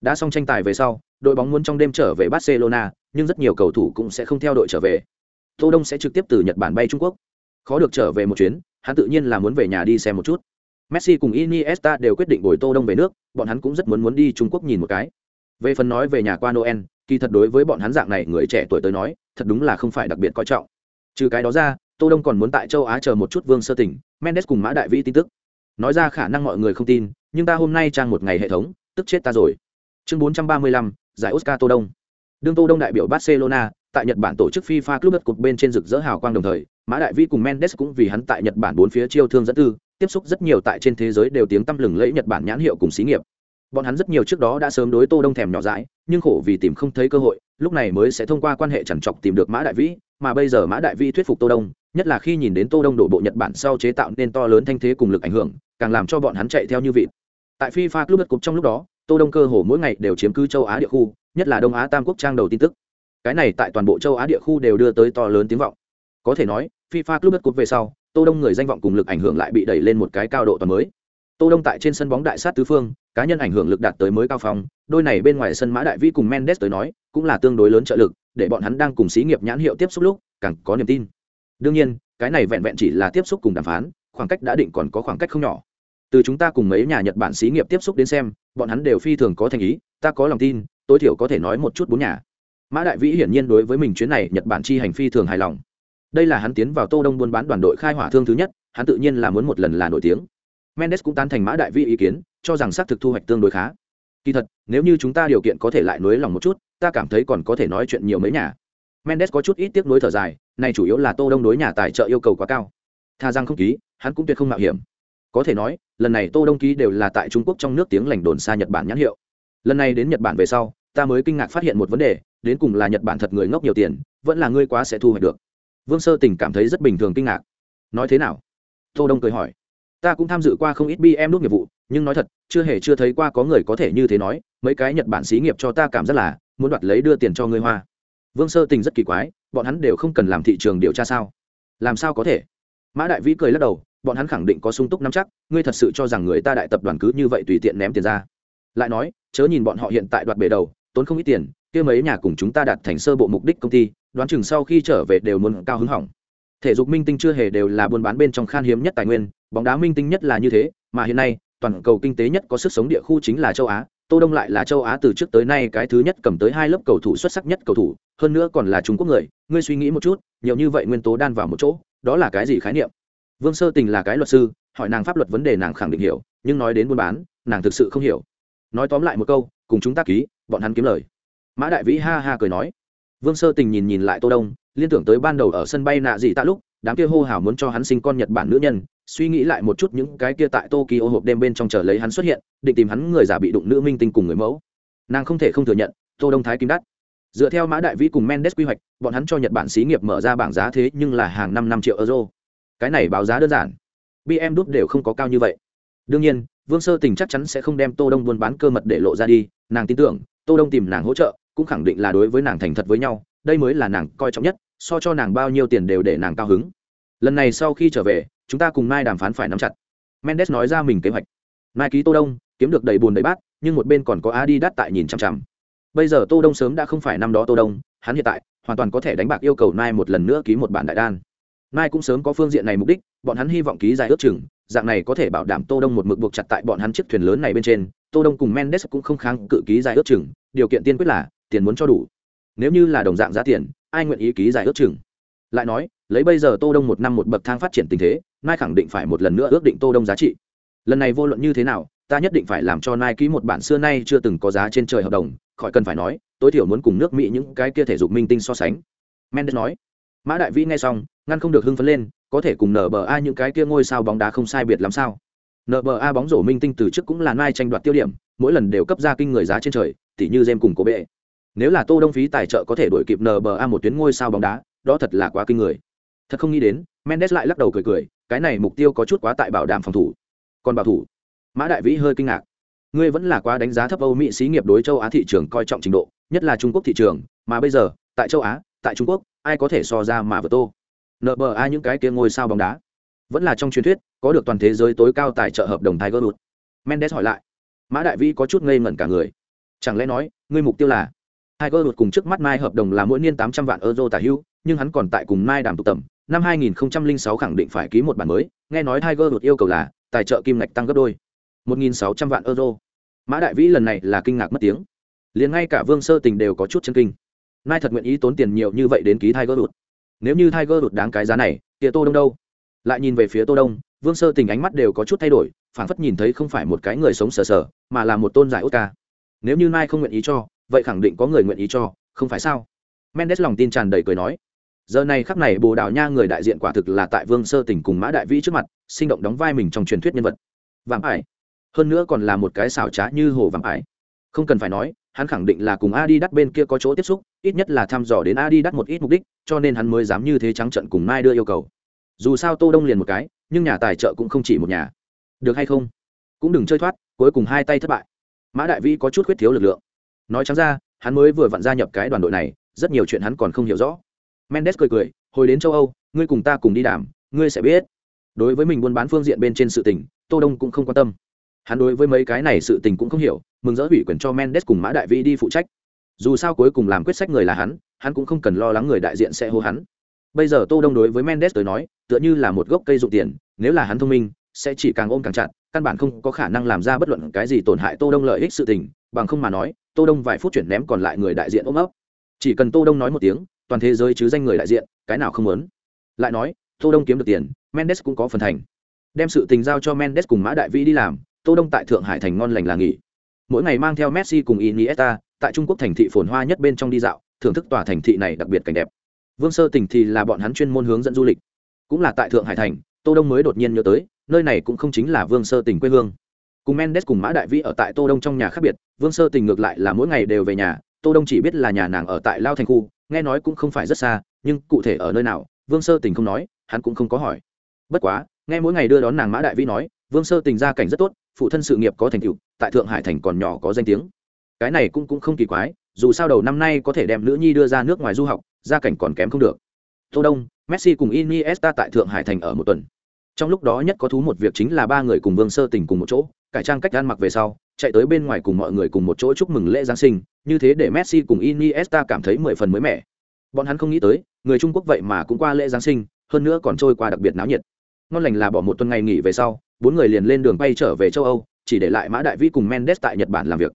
Đã xong tranh tài về sau, đội bóng muốn trong đêm trở về Barcelona, nhưng rất nhiều cầu thủ cũng sẽ không theo đội trở về. Tô Đông sẽ trực tiếp từ Nhật Bản bay Trung Quốc. Khó được trở về một chuyến, hắn tự nhiên là muốn về nhà đi xem một chút. Messi cùng Iniesta đều quyết định bồi Tô Đông về nước, bọn hắn cũng rất muốn muốn đi Trung Quốc nhìn một cái. Về phần nói về nhà qua Noel, kỳ thật đối với bọn hắn dạng này người trẻ tuổi tới nói, thật đúng là không phải đặc biệt coi trọng. Trừ cái đó ra, Tô Đông còn muốn tại châu Á chờ một chút Vương Sơ Tỉnh, Mendes cùng Mã Đại Vĩ tin tức. Nói ra khả năng mọi người không tin, nhưng ta hôm nay trang một ngày hệ thống, tức chết ta rồi. Chương 435, giải Oscar Tô Đông. Đương Tô Đông đại biểu Barcelona, tại Nhật Bản tổ chức FIFA Club Cup bên trên rực rỡ hào quang đồng thời, Mã Đại Vĩ cùng Mendes cũng vì hắn tại Nhật Bản bốn phía chiêu thương dẫn tư, tiếp xúc rất nhiều tại trên thế giới đều tiếng tăm lừng lẫy Nhật Bản nhãn hiệu cùng xí nghiệp. Bọn hắn rất nhiều trước đó đã sớm đối Tô Đông thèm nhỏ dãi, nhưng khổ vì tìm không thấy cơ hội, lúc này mới sẽ thông qua quan hệ chằn chọc tìm được Mã Đại Vĩ, mà bây giờ Mã Đại Vi thuyết phục Tô Đông, nhất là khi nhìn đến Tô Đông đổ bộ Nhật Bản sau chế tạo nên to lớn thanh thế cùng lực ảnh hưởng, càng làm cho bọn hắn chạy theo như vịt. Tại FIFA Club Cup trong lúc đó, Tô Đông cơ hồ mỗi ngày đều chiếm cứ châu Á địa khu, nhất là Đông Á Tam quốc trang đầu tin tức. Cái này tại toàn bộ châu Á địa khu đều đưa tới to lớn tiếng vọng. Có thể nói, FIFA Club Cup về sau, Tô Đông người danh vọng cùng lực ảnh hưởng lại bị đẩy lên một cái cao độ toàn mới. Tô Đông tại trên sân bóng đại sát tứ phương, cá nhân ảnh hưởng lực đạt tới mới cao phong, đôi này bên ngoài sân Mã Đại Vi cùng Mendes tới nói, cũng là tương đối lớn trợ lực, để bọn hắn đang cùng xí nghiệp nhãn hiệu tiếp xúc lúc, càng có niềm tin. Đương nhiên, cái này vẹn vẹn chỉ là tiếp xúc cùng đàm phán, khoảng cách đã định còn có khoảng cách không nhỏ. Từ chúng ta cùng mấy nhà Nhật Bản xí nghiệp tiếp xúc đến xem, bọn hắn đều phi thường có thành ý, ta có lòng tin, tối thiểu có thể nói một chút bốn nhà. Mã Đại Vĩ hiển nhiên đối với mình chuyến này Nhật Bản chi hành phi thường hài lòng. Đây là hắn tiến vào Tô Đông buôn bán đoàn đội khai hỏa thương thứ nhất, hắn tự nhiên là muốn một lần là nổi tiếng. Mendes cũng tán thành Mã Đại Vĩ ý kiến, cho rằng xác thực thu hoạch tương đối khá. Kỳ thật, nếu như chúng ta điều kiện có thể lại nới lòng một chút, ta cảm thấy còn có thể nói chuyện nhiều mấy nhà. Mendes có chút ít tiếc nuối thở dài, này chủ yếu là Tô Đông đối nhà tài trợ yêu cầu quá cao. Tha rằng không ký, hắn cũng tuyệt không mạo hiểm. Có thể nói, lần này Tô Đông ký đều là tại Trung Quốc trong nước tiếng lành đồn xa Nhật Bản nhãn hiệu. Lần này đến Nhật Bản về sau, ta mới kinh ngạc phát hiện một vấn đề, đến cùng là Nhật Bản thật người ngốc nhiều tiền, vẫn là ngươi quá sẽ thu hoạch được. Vương Sơ Tình cảm thấy rất bình thường kinh ngạc. Nói thế nào? Tô Đông cười hỏi. Ta cũng tham dự qua không ít BM nút nghiệp vụ, nhưng nói thật, chưa hề chưa thấy qua có người có thể như thế nói, mấy cái Nhật Bản xí nghiệp cho ta cảm giác là muốn đoạt lấy đưa tiền cho ngươi hoa. Vương Sơ Tình rất kỳ quái, bọn hắn đều không cần làm thị trường điều tra sao? Làm sao có thể? Mã Đại Vĩ cười lắc đầu, bọn hắn khẳng định có sung túc nắm chắc, ngươi thật sự cho rằng người ta đại tập đoàn cứ như vậy tùy tiện ném tiền ra? Lại nói, chớ nhìn bọn họ hiện tại đoạt bể đầu, tốn không ít tiền, kia mấy nhà cùng chúng ta đạt thành sơ bộ mục đích công ty, đoán chừng sau khi trở về đều muốn cao hứng hỏng. Thể dục minh tinh chưa hề đều là buôn bán bên trong khan hiếm nhất tài nguyên, bóng đá minh tinh nhất là như thế, mà hiện nay, toàn cầu kinh tế nhất có sức sống địa khu chính là châu Á, Tô Đông lại là châu Á từ trước tới nay cái thứ nhất cầm tới hai lớp cầu thủ xuất sắc nhất cầu thủ, hơn nữa còn là Trung Quốc người, ngươi suy nghĩ một chút, nhiều như vậy nguyên tố đan vào một chỗ, đó là cái gì khái niệm? Vương Sơ Tình là cái luật sư, hỏi nàng pháp luật vấn đề nàng khẳng định hiểu, nhưng nói đến buôn bán, nàng thực sự không hiểu. Nói tóm lại một câu, cùng chúng ta ký, bọn hắn kiếm lời. Mã Đại Vĩ ha ha cười nói. Vương Sơ Tình nhìn nhìn lại Tô Đông, liên tưởng tới ban đầu ở sân bay nạ gì ta lúc, đám kia hô hào muốn cho hắn sinh con Nhật Bản nữ nhân, suy nghĩ lại một chút những cái kia tại Tokyo hộp đêm bên trong chờ lấy hắn xuất hiện, định tìm hắn người giả bị đụng nữ minh tinh cùng người mẫu. Nàng không thể không thừa nhận, Tô Đông thái kim đắt. Dựa theo Mã Đại Vĩ cùng Mendes quy hoạch, bọn hắn cho Nhật Bản xí nghiệp mở ra bảng giá thế nhưng là hàng năm năm triệu euro. Cái này báo giá đơn giản. BM đúc đều không có cao như vậy. Đương nhiên, Vương Sơ Tình chắc chắn sẽ không đem Tô Đông buôn bán cơ mật để lộ ra đi, nàng tin tưởng, Tô Đông tìm nàng hỗ trợ, cũng khẳng định là đối với nàng thành thật với nhau, đây mới là nàng coi trọng nhất, so cho nàng bao nhiêu tiền đều để nàng cao hứng. Lần này sau khi trở về, chúng ta cùng Mai đàm phán phải nắm chặt. Mendes nói ra mình kế hoạch. Mai ký Tô Đông, kiếm được đầy buồn đầy bát, nhưng một bên còn có Adidas tại nhìn chằm chằm. Bây giờ Tô Đông sớm đã không phải năm đó Tô Đông, hắn hiện tại hoàn toàn có thể đánh bạc yêu cầu Mai một lần nữa ký một bản đại đan. Mai cũng sớm có phương diện này mục đích, bọn hắn hy vọng ký dài ước chừng, dạng này có thể bảo đảm Tô Đông một mực buộc chặt tại bọn hắn chiếc thuyền lớn này bên trên, Tô Đông cùng Mendes cũng không kháng cự ký dài ước chừng, điều kiện tiên quyết là tiền muốn cho đủ. Nếu như là đồng dạng giá tiền, ai nguyện ý ký dài ước chừng? Lại nói, lấy bây giờ Tô Đông một năm một bậc thang phát triển tình thế, nai khẳng định phải một lần nữa ước định Tô Đông giá trị. Lần này vô luận như thế nào, ta nhất định phải làm cho nai ký một bản xưa nay chưa từng có giá trên trời hợp đồng, khỏi cần phải nói, tối thiểu muốn cùng nước Mỹ những cái kia thể dục minh tinh so sánh. Mendes nói. Mã Đại Vĩ nghe xong, ngăn không được hưng phấn lên, có thể cùng nờ bờ a những cái kia ngôi sao bóng đá không sai biệt lắm sao? nờ bờ a bóng rổ minh tinh từ trước cũng là nai tranh đoạt tiêu điểm, mỗi lần đều cấp ra kinh người giá trên trời, tỉ như jem cùng cố bệ Nếu là Tô Đông phí tài trợ có thể đuổi kịp NBA một tuyến ngôi sao bóng đá, đó thật là quá kinh người. Thật không nghĩ đến, Mendes lại lắc đầu cười cười, cái này mục tiêu có chút quá tại bảo đảm phòng thủ. Còn bảo thủ, Mã Đại Vĩ hơi kinh ngạc. Ngươi vẫn là quá đánh giá thấp Âu Mỹ xí nghiệp đối châu Á thị trường coi trọng trình độ, nhất là Trung Quốc thị trường, mà bây giờ, tại châu Á, tại Trung Quốc, ai có thể so ra mà vừa tô. ai những cái kia ngôi sao bóng đá, vẫn là trong truyền thuyết, có được toàn thế giới tối cao tài trợ hợp đồng Tiger Woods. Mendes hỏi lại. Mã Đại Vĩ có chút ngây ngẩn cả người. Chẳng lẽ nói, ngươi mục tiêu là Tiger Woods cùng trước mắt Mai hợp đồng là mỗi niên 800 vạn euro tả hữu, nhưng hắn còn tại cùng Mai đàm tụ tầm, năm 2006 khẳng định phải ký một bản mới, nghe nói Tiger đột yêu cầu là tài trợ kim ngạch tăng gấp đôi 1.600 vạn euro. Mã đại vĩ lần này là kinh ngạc mất tiếng. Liền ngay cả vương sơ tình đều có chút chân kinh. Nai thật nguyện ý tốn tiền nhiều như vậy đến ký tiger đột. nếu như tiger đột đáng cái giá này kia tô đông đâu? Lại nhìn về phía tô đông vương sơ tình ánh mắt đều có chút thay đổi phảng phất nhìn thấy không phải một cái người sống sờ sờ mà là một tôn giải oscar. Nếu như nai không nguyện ý cho vậy khẳng định có người nguyện ý cho không phải sao? Mendes lòng tin tràn đầy cười nói giờ này khắc này bồ đào nha người đại diện quả thực là tại vương sơ tỉnh cùng mã đại vĩ trước mặt, sinh động đóng vai mình trong truyền thuyết nhân vật. Vàng ải. Hơn nữa còn là một cái xảo trá như hồ vàng ải. Không cần phải nói, hắn khẳng định là cùng adi đắt bên kia có chỗ tiếp xúc, ít nhất là thăm dò đến adi đắt một ít mục đích, cho nên hắn mới dám như thế trắng trận cùng mai đưa yêu cầu. Dù sao tô đông liền một cái, nhưng nhà tài trợ cũng không chỉ một nhà. Được hay không? Cũng đừng chơi thoát, cuối cùng hai tay thất bại. Mã đại vĩ có chút khuyết thiếu lực lượng. Nói trắng ra, hắn mới vừa vặn gia nhập cái đoàn đội này, rất nhiều chuyện hắn còn không hiểu rõ mendes cười cười, hồi đến châu âu, ngươi cùng ta cùng đi đàm, ngươi sẽ biết. Đối với mình buôn bán phương diện bên trên sự tình, tô đông cũng không quan tâm. Hắn đối với mấy cái này sự tình cũng không hiểu, mừng rỡ ủy quyền cho mendes cùng mã đại vĩ đi phụ trách. Dù sao cuối cùng làm quyết sách người là hắn hắn cũng không cần lo lắng người đại diện sẽ hô hắn. Bây giờ tô đông đối với mendes tới nói, tựa như là một gốc cây dụng tiền, nếu là hắn thông minh, sẽ chỉ càng ôm càng chặt, căn bản không có khả năng làm ra bất luận cái gì tổn hại tô đông lợi ích sự tình, bằng không mà nói, tô đông vài phút chuyển ném còn lại người đại diện ôm ấp. Chỉ cần tô đông nói một tiếng toàn thế giới chứ danh người đại diện, cái nào không muốn? Lại nói, tô đông kiếm được tiền, mendes cũng có phần thành. Đem sự tình giao cho mendes cùng mã đại vĩ đi làm, tô đông tại thượng hải thành ngon lành là nghỉ. Mỗi ngày mang theo messi cùng iniesta, tại trung quốc thành thị phồn hoa nhất bên trong đi dạo, thưởng thức tòa thành thị này đặc biệt cảnh đẹp. Vương sơ tỉnh thì là bọn hắn chuyên môn hướng dẫn du lịch. Cũng là tại thượng hải thành, tô đông mới đột nhiên nhớ tới, nơi này cũng không chính là vương sơ tỉnh quê hương. Cùng mendes cùng mã đại vĩ ở tại tô đông trong nhà khác biệt, vương sơ tình ngược lại là mỗi ngày đều về nhà, tô đông chỉ biết là nhà nàng ở tại lao thành khu nghe nói cũng không phải rất xa, nhưng cụ thể ở nơi nào, vương sơ tình không nói, hắn cũng không có hỏi. Bất quá, nghe mỗi ngày đưa đón nàng mã đại vĩ nói, vương sơ tình gia cảnh rất tốt, phụ thân sự nghiệp có thành tựu, tại thượng hải thành còn nhỏ có danh tiếng. Cái này cũng cũng không kỳ quái, dù sao đầu năm nay có thể đem nữ nhi đưa ra nước ngoài du học, gia cảnh còn kém không được. Tô đông, messi cùng iniesta tại thượng hải thành ở một tuần. Trong lúc đó nhất có thú một việc chính là ba người cùng vương sơ tình cùng một chỗ cải trang cách ăn mặc về sau, chạy tới bên ngoài cùng mọi người cùng một chỗ chúc mừng lễ giáng sinh, như thế để messi cùng iniesta cảm thấy mười phần mới mẻ. Bọn hắn không nghĩ tới, người trung quốc vậy mà cũng qua lễ giáng sinh, hơn nữa còn trôi qua đặc biệt náo nhiệt. Ngon lành là bỏ một tuần ngày nghỉ về sau, bốn người liền lên đường bay trở về châu âu, chỉ để lại mã đại vĩ cùng mendes tại nhật bản làm việc.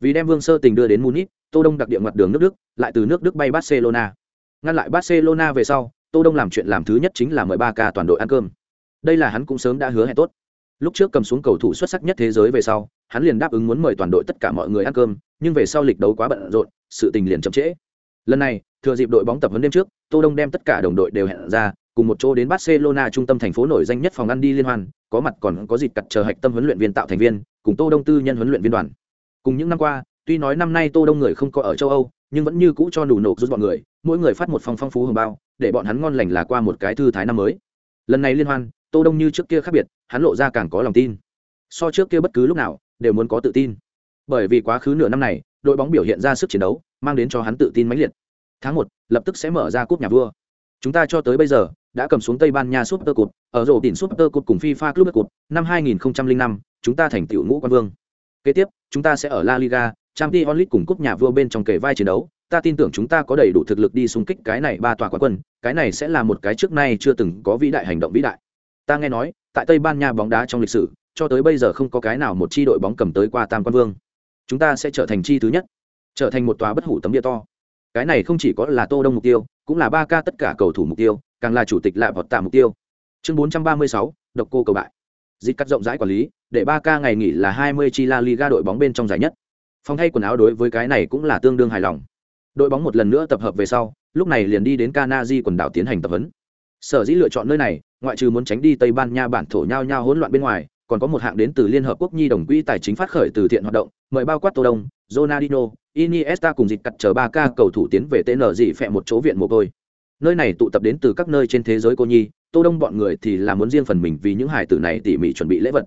Vì đem vương sơ tình đưa đến munich, tô đông đặc địa ngoặt đường nước đức, lại từ nước đức bay barcelona. Ngăn lại barcelona về sau, tô đông làm chuyện làm thứ nhất chính là mời ba ca toàn đội ăn cơm. Đây là hắn cũng sớm đã hứa hẹn tốt lúc trước cầm xuống cầu thủ xuất sắc nhất thế giới về sau, hắn liền đáp ứng muốn mời toàn đội tất cả mọi người ăn cơm, nhưng về sau lịch đấu quá bận rộn, sự tình liền chậm trễ. Lần này, thừa dịp đội bóng tập huấn đêm trước, tô đông đem tất cả đồng đội đều hẹn ra, cùng một chỗ đến barcelona trung tâm thành phố nổi danh nhất phòng ăn đi liên hoan, có mặt còn có dịp cặt chờ hạch tâm huấn luyện viên tạo thành viên, cùng tô đông tư nhân huấn luyện viên đoàn. Cùng những năm qua, tuy nói năm nay tô đông người không có ở châu âu, nhưng vẫn như cũ cho đủ nộp giúp bọn người, mỗi người phát một phong phong phú hồng bao, để bọn hắn ngon lành là qua một cái thư thái năm mới lần này liên hoan tô đông như trước kia khác biệt hắn lộ ra càng có lòng tin. So trước kia bất cứ lúc nào đều muốn có tự tin. Bởi vì quá khứ nửa năm này đội bóng biểu hiện ra sức chiến đấu mang đến cho hắn tự tin mãnh liệt. Tháng một lập tức sẽ mở ra cúp nhà vua. Chúng ta cho tới bây giờ đã cầm xuống tây ban nha super cup ở rổ đỉnh super cup cùng fifa club cup năm 2005, chúng ta thành tiểu ngũ quan vương. Kế tiếp chúng ta sẽ ở la liga champions league cùng cúp nhà vua bên trong kề vai chiến đấu ta tin tưởng chúng ta có đầy đủ thực lực đi xung kích cái này ba tòa quán quân cái này sẽ là một cái trước nay chưa từng có vĩ đại hành động vĩ đại. Ta nghe nói tại tây ban nha bóng đá trong lịch sử cho tới bây giờ không có cái nào một chi đội bóng cầm tới qua tam quan vương. Chúng ta sẽ trở thành chi thứ nhất trở thành một tòa bất hủ tấm địa to. Cái này không chỉ có là tô đông mục tiêu cũng là ba ca tất cả cầu thủ mục tiêu càng là chủ tịch lạ vọt tạ mục tiêu. Chương 436, độc cô cầu bại. Dịch cắt rộng rãi quản lý để ba ca ngày nghỉ là 20 chi la liga đội bóng bên trong giải nhất. Phòng thay quần áo đối với cái này cũng là tương đương hài lòng đội bóng một lần nữa tập hợp về sau, lúc này liền đi đến kanaji quần đảo tiến hành tập huấn. Sở dĩ lựa chọn nơi này, ngoại trừ muốn tránh đi tây ban nha bản thổ nhao nhau hỗn loạn bên ngoài, còn có một hạng đến từ liên hợp quốc nhi đồng quỹ tài chính phát khởi từ thiện hoạt động, mời bao quát tô đông, ronaldinho, iniesta cùng dịch cặt chờ ba ca cầu thủ tiến về tn dị phẹ một chỗ viện mồ côi. Nơi này tụ tập đến từ các nơi trên thế giới cô nhi, tô đông bọn người thì là muốn riêng phần mình vì những hải tử này tỉ mỉ chuẩn bị lễ vật.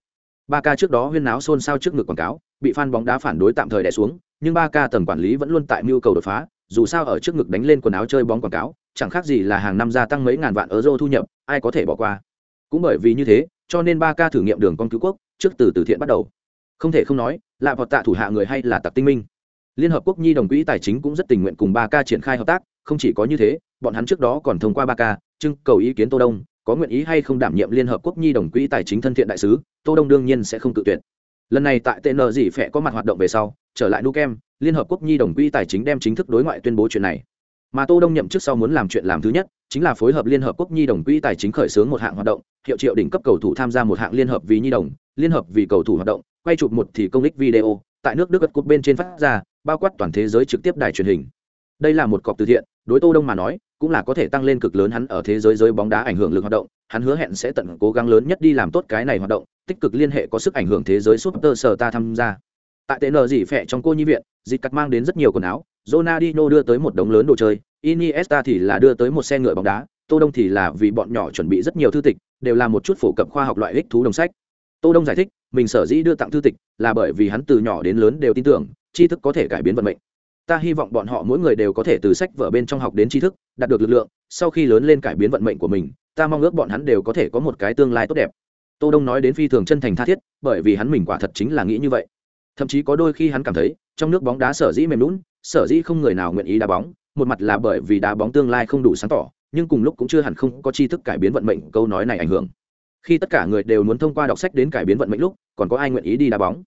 Ba ca trước đó huyên náo xôn xao trước ngực quảng cáo, bị fan bóng đá phản đối tạm thời đè xuống, nhưng ba ca tầng quản lý vẫn luôn tại mưu cầu đột phá dù sao ở trước ngực đánh lên quần áo chơi bóng quảng cáo, chẳng khác gì là hàng năm gia tăng mấy ngàn vạn euro thu nhập, ai có thể bỏ qua. Cũng bởi vì như thế, cho nên ba ca thử nghiệm đường con cứu quốc, trước từ từ thiện bắt đầu. Không thể không nói, là vọt tạ thủ hạ người hay là tặc tinh minh. Liên hợp quốc nhi đồng quỹ tài chính cũng rất tình nguyện cùng ba ca triển khai hợp tác, không chỉ có như thế, bọn hắn trước đó còn thông qua ba ca, trưng cầu ý kiến tô đông, có nguyện ý hay không đảm nhiệm liên hợp quốc nhi đồng quỹ tài chính thân thiện đại sứ, tô đông đương nhiên sẽ không tự tuyệt. Lần này tại tn dị phẹ có mặt hoạt động về sau trở lại nukem liên hợp quốc nhi đồng quỹ tài chính đem chính thức đối ngoại tuyên bố chuyện này. Mà tô đông nhậm chức sau muốn làm chuyện làm thứ nhất, chính là phối hợp liên hợp quốc nhi đồng quỹ tài chính khởi xướng một hạng hoạt động, hiệu triệu đỉnh cấp cầu thủ tham gia một hạng liên hợp vì nhi đồng, liên hợp vì cầu thủ hoạt động, quay chụp một thì công ích video, tại nước đức ất cúp bên trên phát ra, bao quát toàn thế giới trực tiếp đài truyền hình. Đây là một cọc từ thiện, đối tô đông mà nói, cũng là có thể tăng lên cực lớn hắn ở thế giới giới bóng đá ảnh hưởng lực hoạt động, hắn hứa hẹn sẽ tận cố gắng lớn nhất đi làm tốt cái này hoạt động, tích cực liên hệ có sức ảnh hưởng thế giới super sở ta tham gia tại tệ nờ dị phẹ trong cô nhi viện, dịch cắt mang đến rất nhiều quần áo, Ronaldinho đưa tới một đống lớn đồ chơi, Iniesta thì là đưa tới một xe ngựa bóng đá, tô đông thì là vì bọn nhỏ chuẩn bị rất nhiều thư tịch, đều là một chút phổ cập khoa học loại ích thú đồng sách. Tô đông giải thích, mình sở dĩ đưa tặng thư tịch là bởi vì hắn từ nhỏ đến lớn đều tin tưởng, tri thức có thể cải biến vận mệnh. Ta hy vọng bọn họ mỗi người đều có thể từ sách vở bên trong học đến tri thức, đạt được lực lượng, sau khi lớn lên cải biến vận mệnh của mình, ta mong ước bọn hắn đều có thể có một cái tương lai tốt đẹp. Tô đông nói đến phi thường chân thành tha thiết, bởi vì hắn mình quả thật chính là nghĩ như vậy thậm chí có đôi khi hắn cảm thấy trong nước bóng đá sở dĩ mềm lún, sở dĩ không người nào nguyện ý đá bóng, một mặt là bởi vì đá bóng tương lai không đủ sáng tỏ, nhưng cùng lúc cũng chưa hẳn không có tri thức cải biến vận mệnh, câu nói này ảnh hưởng. Khi tất cả người đều muốn thông qua đọc sách đến cải biến vận mệnh lúc, còn có ai nguyện ý đi đá bóng?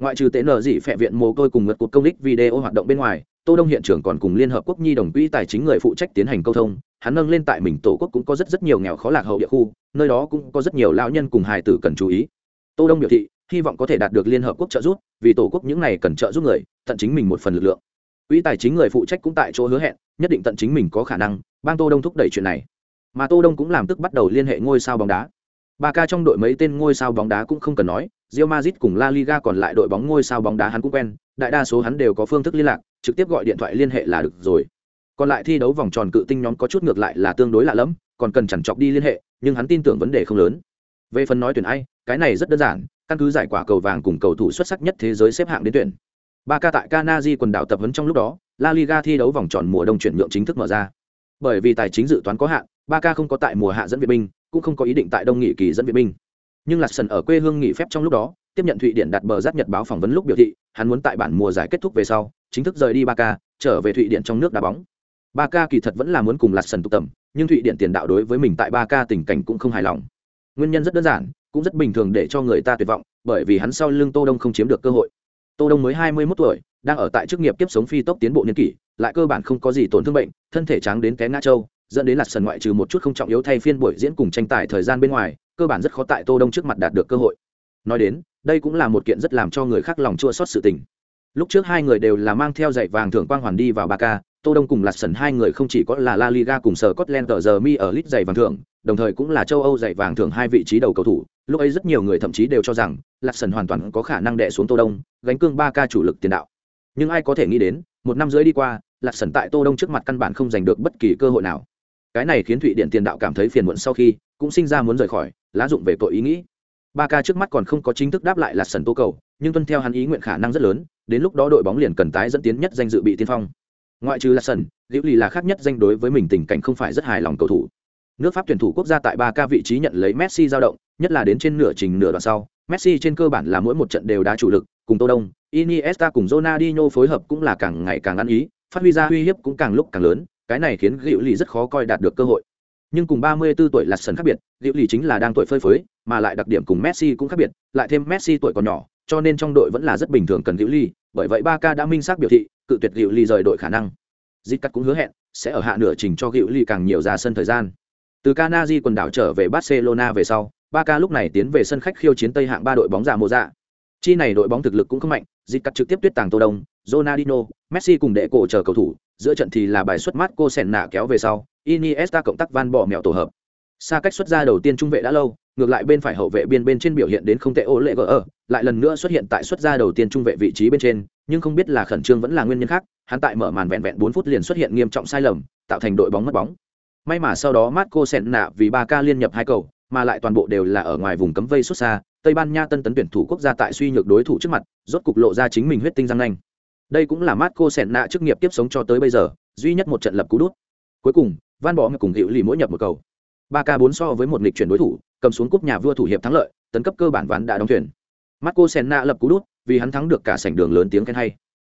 Ngoại trừ tệ nở dị phệ viện mồ côi cùng ngật cuộc công đích video hoạt động bên ngoài, tô đông hiện trường còn cùng liên hợp quốc nhi đồng quỹ tài chính người phụ trách tiến hành câu thông, hắn nâng lên tại mình tổ quốc cũng có rất rất nhiều nghèo khó lạc hậu địa khu, nơi đó cũng có rất nhiều lão nhân cùng hài tử cần chú ý. Tô đông biểu thị hy vọng có thể đạt được liên hợp quốc trợ giúp, vì tổ quốc những này cần trợ giúp người, tận chính mình một phần lực lượng. Quỹ tài chính người phụ trách cũng tại chỗ hứa hẹn, nhất định tận chính mình có khả năng, bang tô đông thúc đẩy chuyện này. Mà tô đông cũng làm tức bắt đầu liên hệ ngôi sao bóng đá. Ba ca trong đội mấy tên ngôi sao bóng đá cũng không cần nói, Real Madrid cùng La Liga còn lại đội bóng ngôi sao bóng đá hắn cũng quen, đại đa số hắn đều có phương thức liên lạc, trực tiếp gọi điện thoại liên hệ là được rồi. Còn lại thi đấu vòng tròn cự tinh nhóm có chút ngược lại là tương đối lạ lẫm, còn cần chằn chọc đi liên hệ, nhưng hắn tin tưởng vấn đề không lớn về phần nói tuyển ai, cái này rất đơn giản, căn cứ giải quả cầu vàng cùng cầu thủ xuất sắc nhất thế giới xếp hạng đến tuyển. Ba ca tại kanaji quần đảo tập huấn trong lúc đó, La Liga thi đấu vòng tròn mùa đông chuyển nhượng chính thức mở ra. Bởi vì tài chính dự toán có hạn, ba ca không có tại mùa hạ dẫn viện binh, cũng không có ý định tại đông nghị kỳ dẫn viện binh. Nhưng lạt sần ở quê hương nghỉ phép trong lúc đó, tiếp nhận thụy điển đặt bờ giáp nhật báo phỏng vấn lúc biểu thị, hắn muốn tại bản mùa giải kết thúc về sau, chính thức rời đi ba ca, trở về thụy điển trong nước đá bóng. Ba ca kỳ thật vẫn là muốn cùng lạt sần tụ tầm, nhưng thụy điển tiền đạo đối với mình tại ba ca tình cảnh cũng không hài lòng nguyên nhân rất đơn giản, cũng rất bình thường để cho người ta tuyệt vọng, bởi vì hắn sau lưng tô đông không chiếm được cơ hội. Tô đông mới hai mươi 21 tuổi, đang ở tại chức nghiệp tiếp sống phi tốc tiến bộ niên kỷ, lại cơ bản không có gì tổn thương bệnh, thân thể trắng đến té ngã châu dẫn đến lạt sần ngoại trừ một chút không trọng yếu thay phiên buổi diễn cùng tranh tài thời gian bên ngoài, cơ bản rất khó tại tô đông trước mặt đạt được cơ hội. Nói đến, đây cũng là một kiện rất làm cho người khác lòng chua xót sự tình. Lúc trước hai người đều là mang theo giày vàng thưởng quang hoàn đi vào ba ca, tô đông cùng lạt sần hai người không chỉ có là la liga cùng sở scotland tờ giờ mi ở lit giày vàng thưởng đồng thời cũng là châu âu giày vàng thưởng hai vị trí đầu cầu thủ. Lúc ấy rất nhiều người thậm chí đều cho rằng Lạc sần hoàn toàn có khả năng đè xuống tô đông, gánh cương ba ca chủ lực tiền đạo. Nhưng ai có thể nghĩ đến, một năm rưỡi đi qua, Lạc sần tại tô đông trước mặt căn bản không giành được bất kỳ cơ hội nào. Cái này khiến thụy Điển tiền đạo cảm thấy phiền muộn sau khi cũng sinh ra muốn rời khỏi, lá dụng về tội ý nghĩ. Ba ca trước mắt còn không có chính thức đáp lại Lạc sần tô cầu, nhưng tuân theo hắn ý nguyện khả năng rất lớn, đến lúc đó đội bóng liền cần tái dẫn tiến nhất danh dự bị tiên phong. Ngoại trừ Lạc sần liễu lì là khác nhất danh đối với mình tình cảnh không phải rất hài lòng cầu thủ nước pháp tuyển thủ quốc gia tại ba ca vị trí nhận lấy messi dao động nhất là đến trên nửa trình nửa đoạn sau messi trên cơ bản là mỗi một trận đều đá chủ lực cùng tô đông iniesta cùng ronaldinho phối hợp cũng là càng ngày càng ăn ý phát huy ra uy hiếp cũng càng lúc càng lớn cái này khiến Diệu lì rất khó coi đạt được cơ hội nhưng cùng 34 tuổi là sần khác biệt, Diệu Lì chính là đang tuổi phơi phới, mà lại đặc điểm cùng Messi cũng khác biệt, lại thêm Messi tuổi còn nhỏ, cho nên trong đội vẫn là rất bình thường cần Diệu Lì, bởi vậy Barca đã minh xác biểu thị, cự tuyệt Diệu Lì rời đội khả năng. Zicat cũng hứa hẹn sẽ ở hạ nửa trình cho Diệu Lì càng nhiều ra sân thời gian. Từ Canary quần đảo trở về Barcelona về sau, Barca lúc này tiến về sân khách khiêu chiến Tây hạng ba đội bóng giả mùa dạ. Chi này đội bóng thực lực cũng không mạnh, Zicat trực tiếp tuyết tàng Tô Đông, Ronaldinho, Messi cùng đệ cổ chờ cầu thủ, giữa trận thì là bài xuất Marco nạ kéo về sau, Iniesta cộng tác van bỏ mèo tổ hợp. Xa cách xuất ra đầu tiên trung vệ đã lâu, ngược lại bên phải hậu vệ biên bên trên biểu hiện đến không tệ ô lệ gỡ ở, lại lần nữa xuất hiện tại xuất ra đầu tiên trung vệ vị trí bên trên, nhưng không biết là khẩn trương vẫn là nguyên nhân khác, hắn tại mở màn vẹn vẹn 4 phút liền xuất hiện nghiêm trọng sai lầm, tạo thành đội bóng mất bóng. May mà sau đó Marco Senna vì 3K liên nhập hai cầu, mà lại toàn bộ đều là ở ngoài vùng cấm vây xuất xa, Tây Ban Nha tân tấn tuyển thủ quốc gia tại suy nhược đối thủ trước mặt, rốt cục lộ ra chính mình huyết tinh răng nanh. Đây cũng là Marco Senna chức nghiệp tiếp sống cho tới bây giờ, duy nhất một trận lập cú đút. Cuối cùng, Van Bommel cùng Hữu Lì mỗi nhập một cầu. 3K4 so với một nghịch chuyển đối thủ, cầm xuống cúp nhà vua thủ hiệp thắng lợi, tấn cấp cơ bản ván đã đóng thuyền. Marco Senna lập cú đút, vì hắn thắng được cả sảnh đường lớn tiếng khen hay.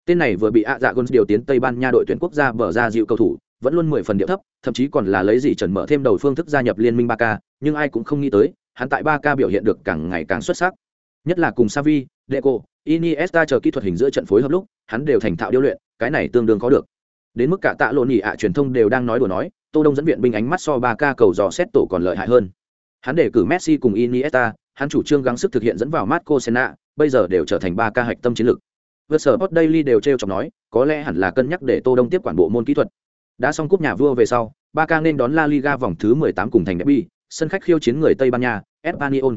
Tên này vừa bị ạ dạ Gons điều tiến Tây Ban Nha đội tuyển quốc gia bờ ra dịu cầu thủ, vẫn luôn mười phần điệu thấp, thậm chí còn là lấy gì trần mở thêm đầu phương thức gia nhập liên minh ba k nhưng ai cũng không nghĩ tới, hắn tại ba k biểu hiện được càng ngày càng xuất sắc. Nhất là cùng savi deco, iniesta chờ kỹ thuật hình giữa trận phối hợp lúc, hắn đều thành thạo điêu luyện, cái này tương đương có được. Đến mức cả tạ lộn nhị ạ truyền thông đều đang nói đùa nói, tô đông dẫn viện binh ánh mắt so ba k cầu dò xét tổ còn lợi hại hơn. Hắn để cử messi cùng iniesta, hắn chủ trương gắng sức thực hiện dẫn vào marco senna, bây giờ đều trở thành ba ca hạch tâm chiến lược. Vượt sở post daily đều t r chọc nói, có lẽ hẳn là cân nhắc để tô đông tiếp quản bộ môn kỹ thuật đã xong cúp nhà vua về sau Barca nên đón la liga vòng thứ 18 cùng thành derby sân khách khiêu chiến người tây ban nha espanyol.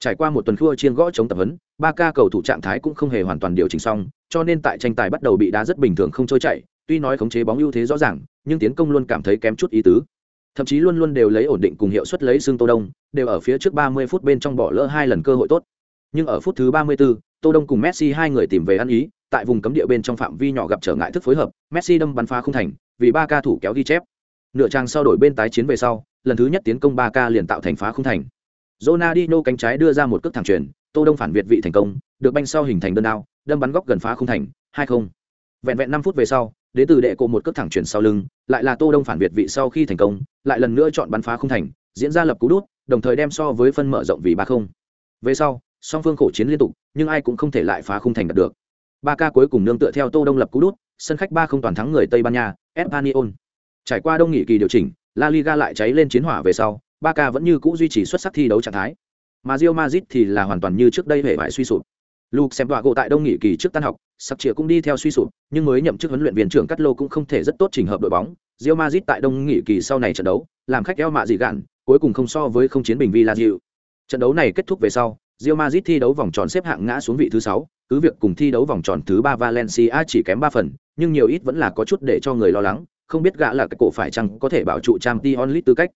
Trải qua một tuần thua chiên gõ chống tập huấn Barca cầu thủ trạng thái cũng không hề hoàn toàn điều chỉnh xong cho nên tại tranh tài bắt đầu bị đá rất bình thường không trôi chảy tuy nói khống chế bóng ưu thế rõ ràng nhưng tiến công luôn cảm thấy kém chút ý tứ. Thậm chí luôn luôn đều lấy ổn định cùng hiệu suất lấy xương tô đông đều ở phía trước 30 phút bên trong bỏ lỡ hai lần cơ hội tốt. Nhưng ở phút thứ 34, tô đông cùng messi hai người tìm về ăn ý tại vùng cấm địa bên trong phạm vi nhỏ gặp trở ngại thức phối hợp messi đâm bắn phá không thành vì ba ca thủ kéo ghi chép. Nửa trang sau đổi bên tái chiến về sau lần thứ nhất tiến công ba ca liền tạo thành phá không thành. Ronaldinho cánh trái đưa ra một cước thẳng truyền, tô đông phản việt vị thành công được banh sau hình thành đơn đao đâm bắn góc gần phá không thành hai không. Vẹn vẹn năm phút về sau đến từ đệ cổ một cước thẳng truyền sau lưng lại là tô đông phản việt vị sau khi thành công lại lần nữa chọn bắn phá không thành diễn ra lập cú đút đồng thời đem so với phân mở rộng vì ba không. Về sau song phương khổ chiến liên tục nhưng ai cũng không thể lại phá không thành đạt được ba ca cuối cùng nương tựa theo tô đông lập cú đút sân khách ba không toàn thắng người tây ban nha espanyol. Trải qua đông nghị kỳ điều chỉnh la liga lại cháy lên chiến hỏa về sau ba ca vẫn như cũ duy trì xuất sắc thi đấu trạng thái. Mà Real Madrid thì là hoàn toàn như trước đây hệ bại suy sụp. Luke xem gỗ tại đông nghị kỳ trước tan học sắc chĩa cũng đi theo suy sụp nhưng mới nhậm chức huấn luyện viên trưởng Cát lô cũng không thể rất tốt trình hợp đội bóng. Real Madrid tại đông nghị kỳ sau này trận đấu làm khách eo mạ gì gạn cuối cùng không so với không chiến bình Vi La diệu. trận đấu này kết thúc về sau Real Madrid thi đấu vòng tròn xếp hạng ngã xuống vị thứ 6, cứ việc cùng thi đấu vòng tròn thứ 3 Valencia chỉ kém 3 phần, nhưng nhiều ít vẫn là có chút để cho người lo lắng, không biết gã là cái cổ phải chăng có thể bảo trụ Champions League tư cách.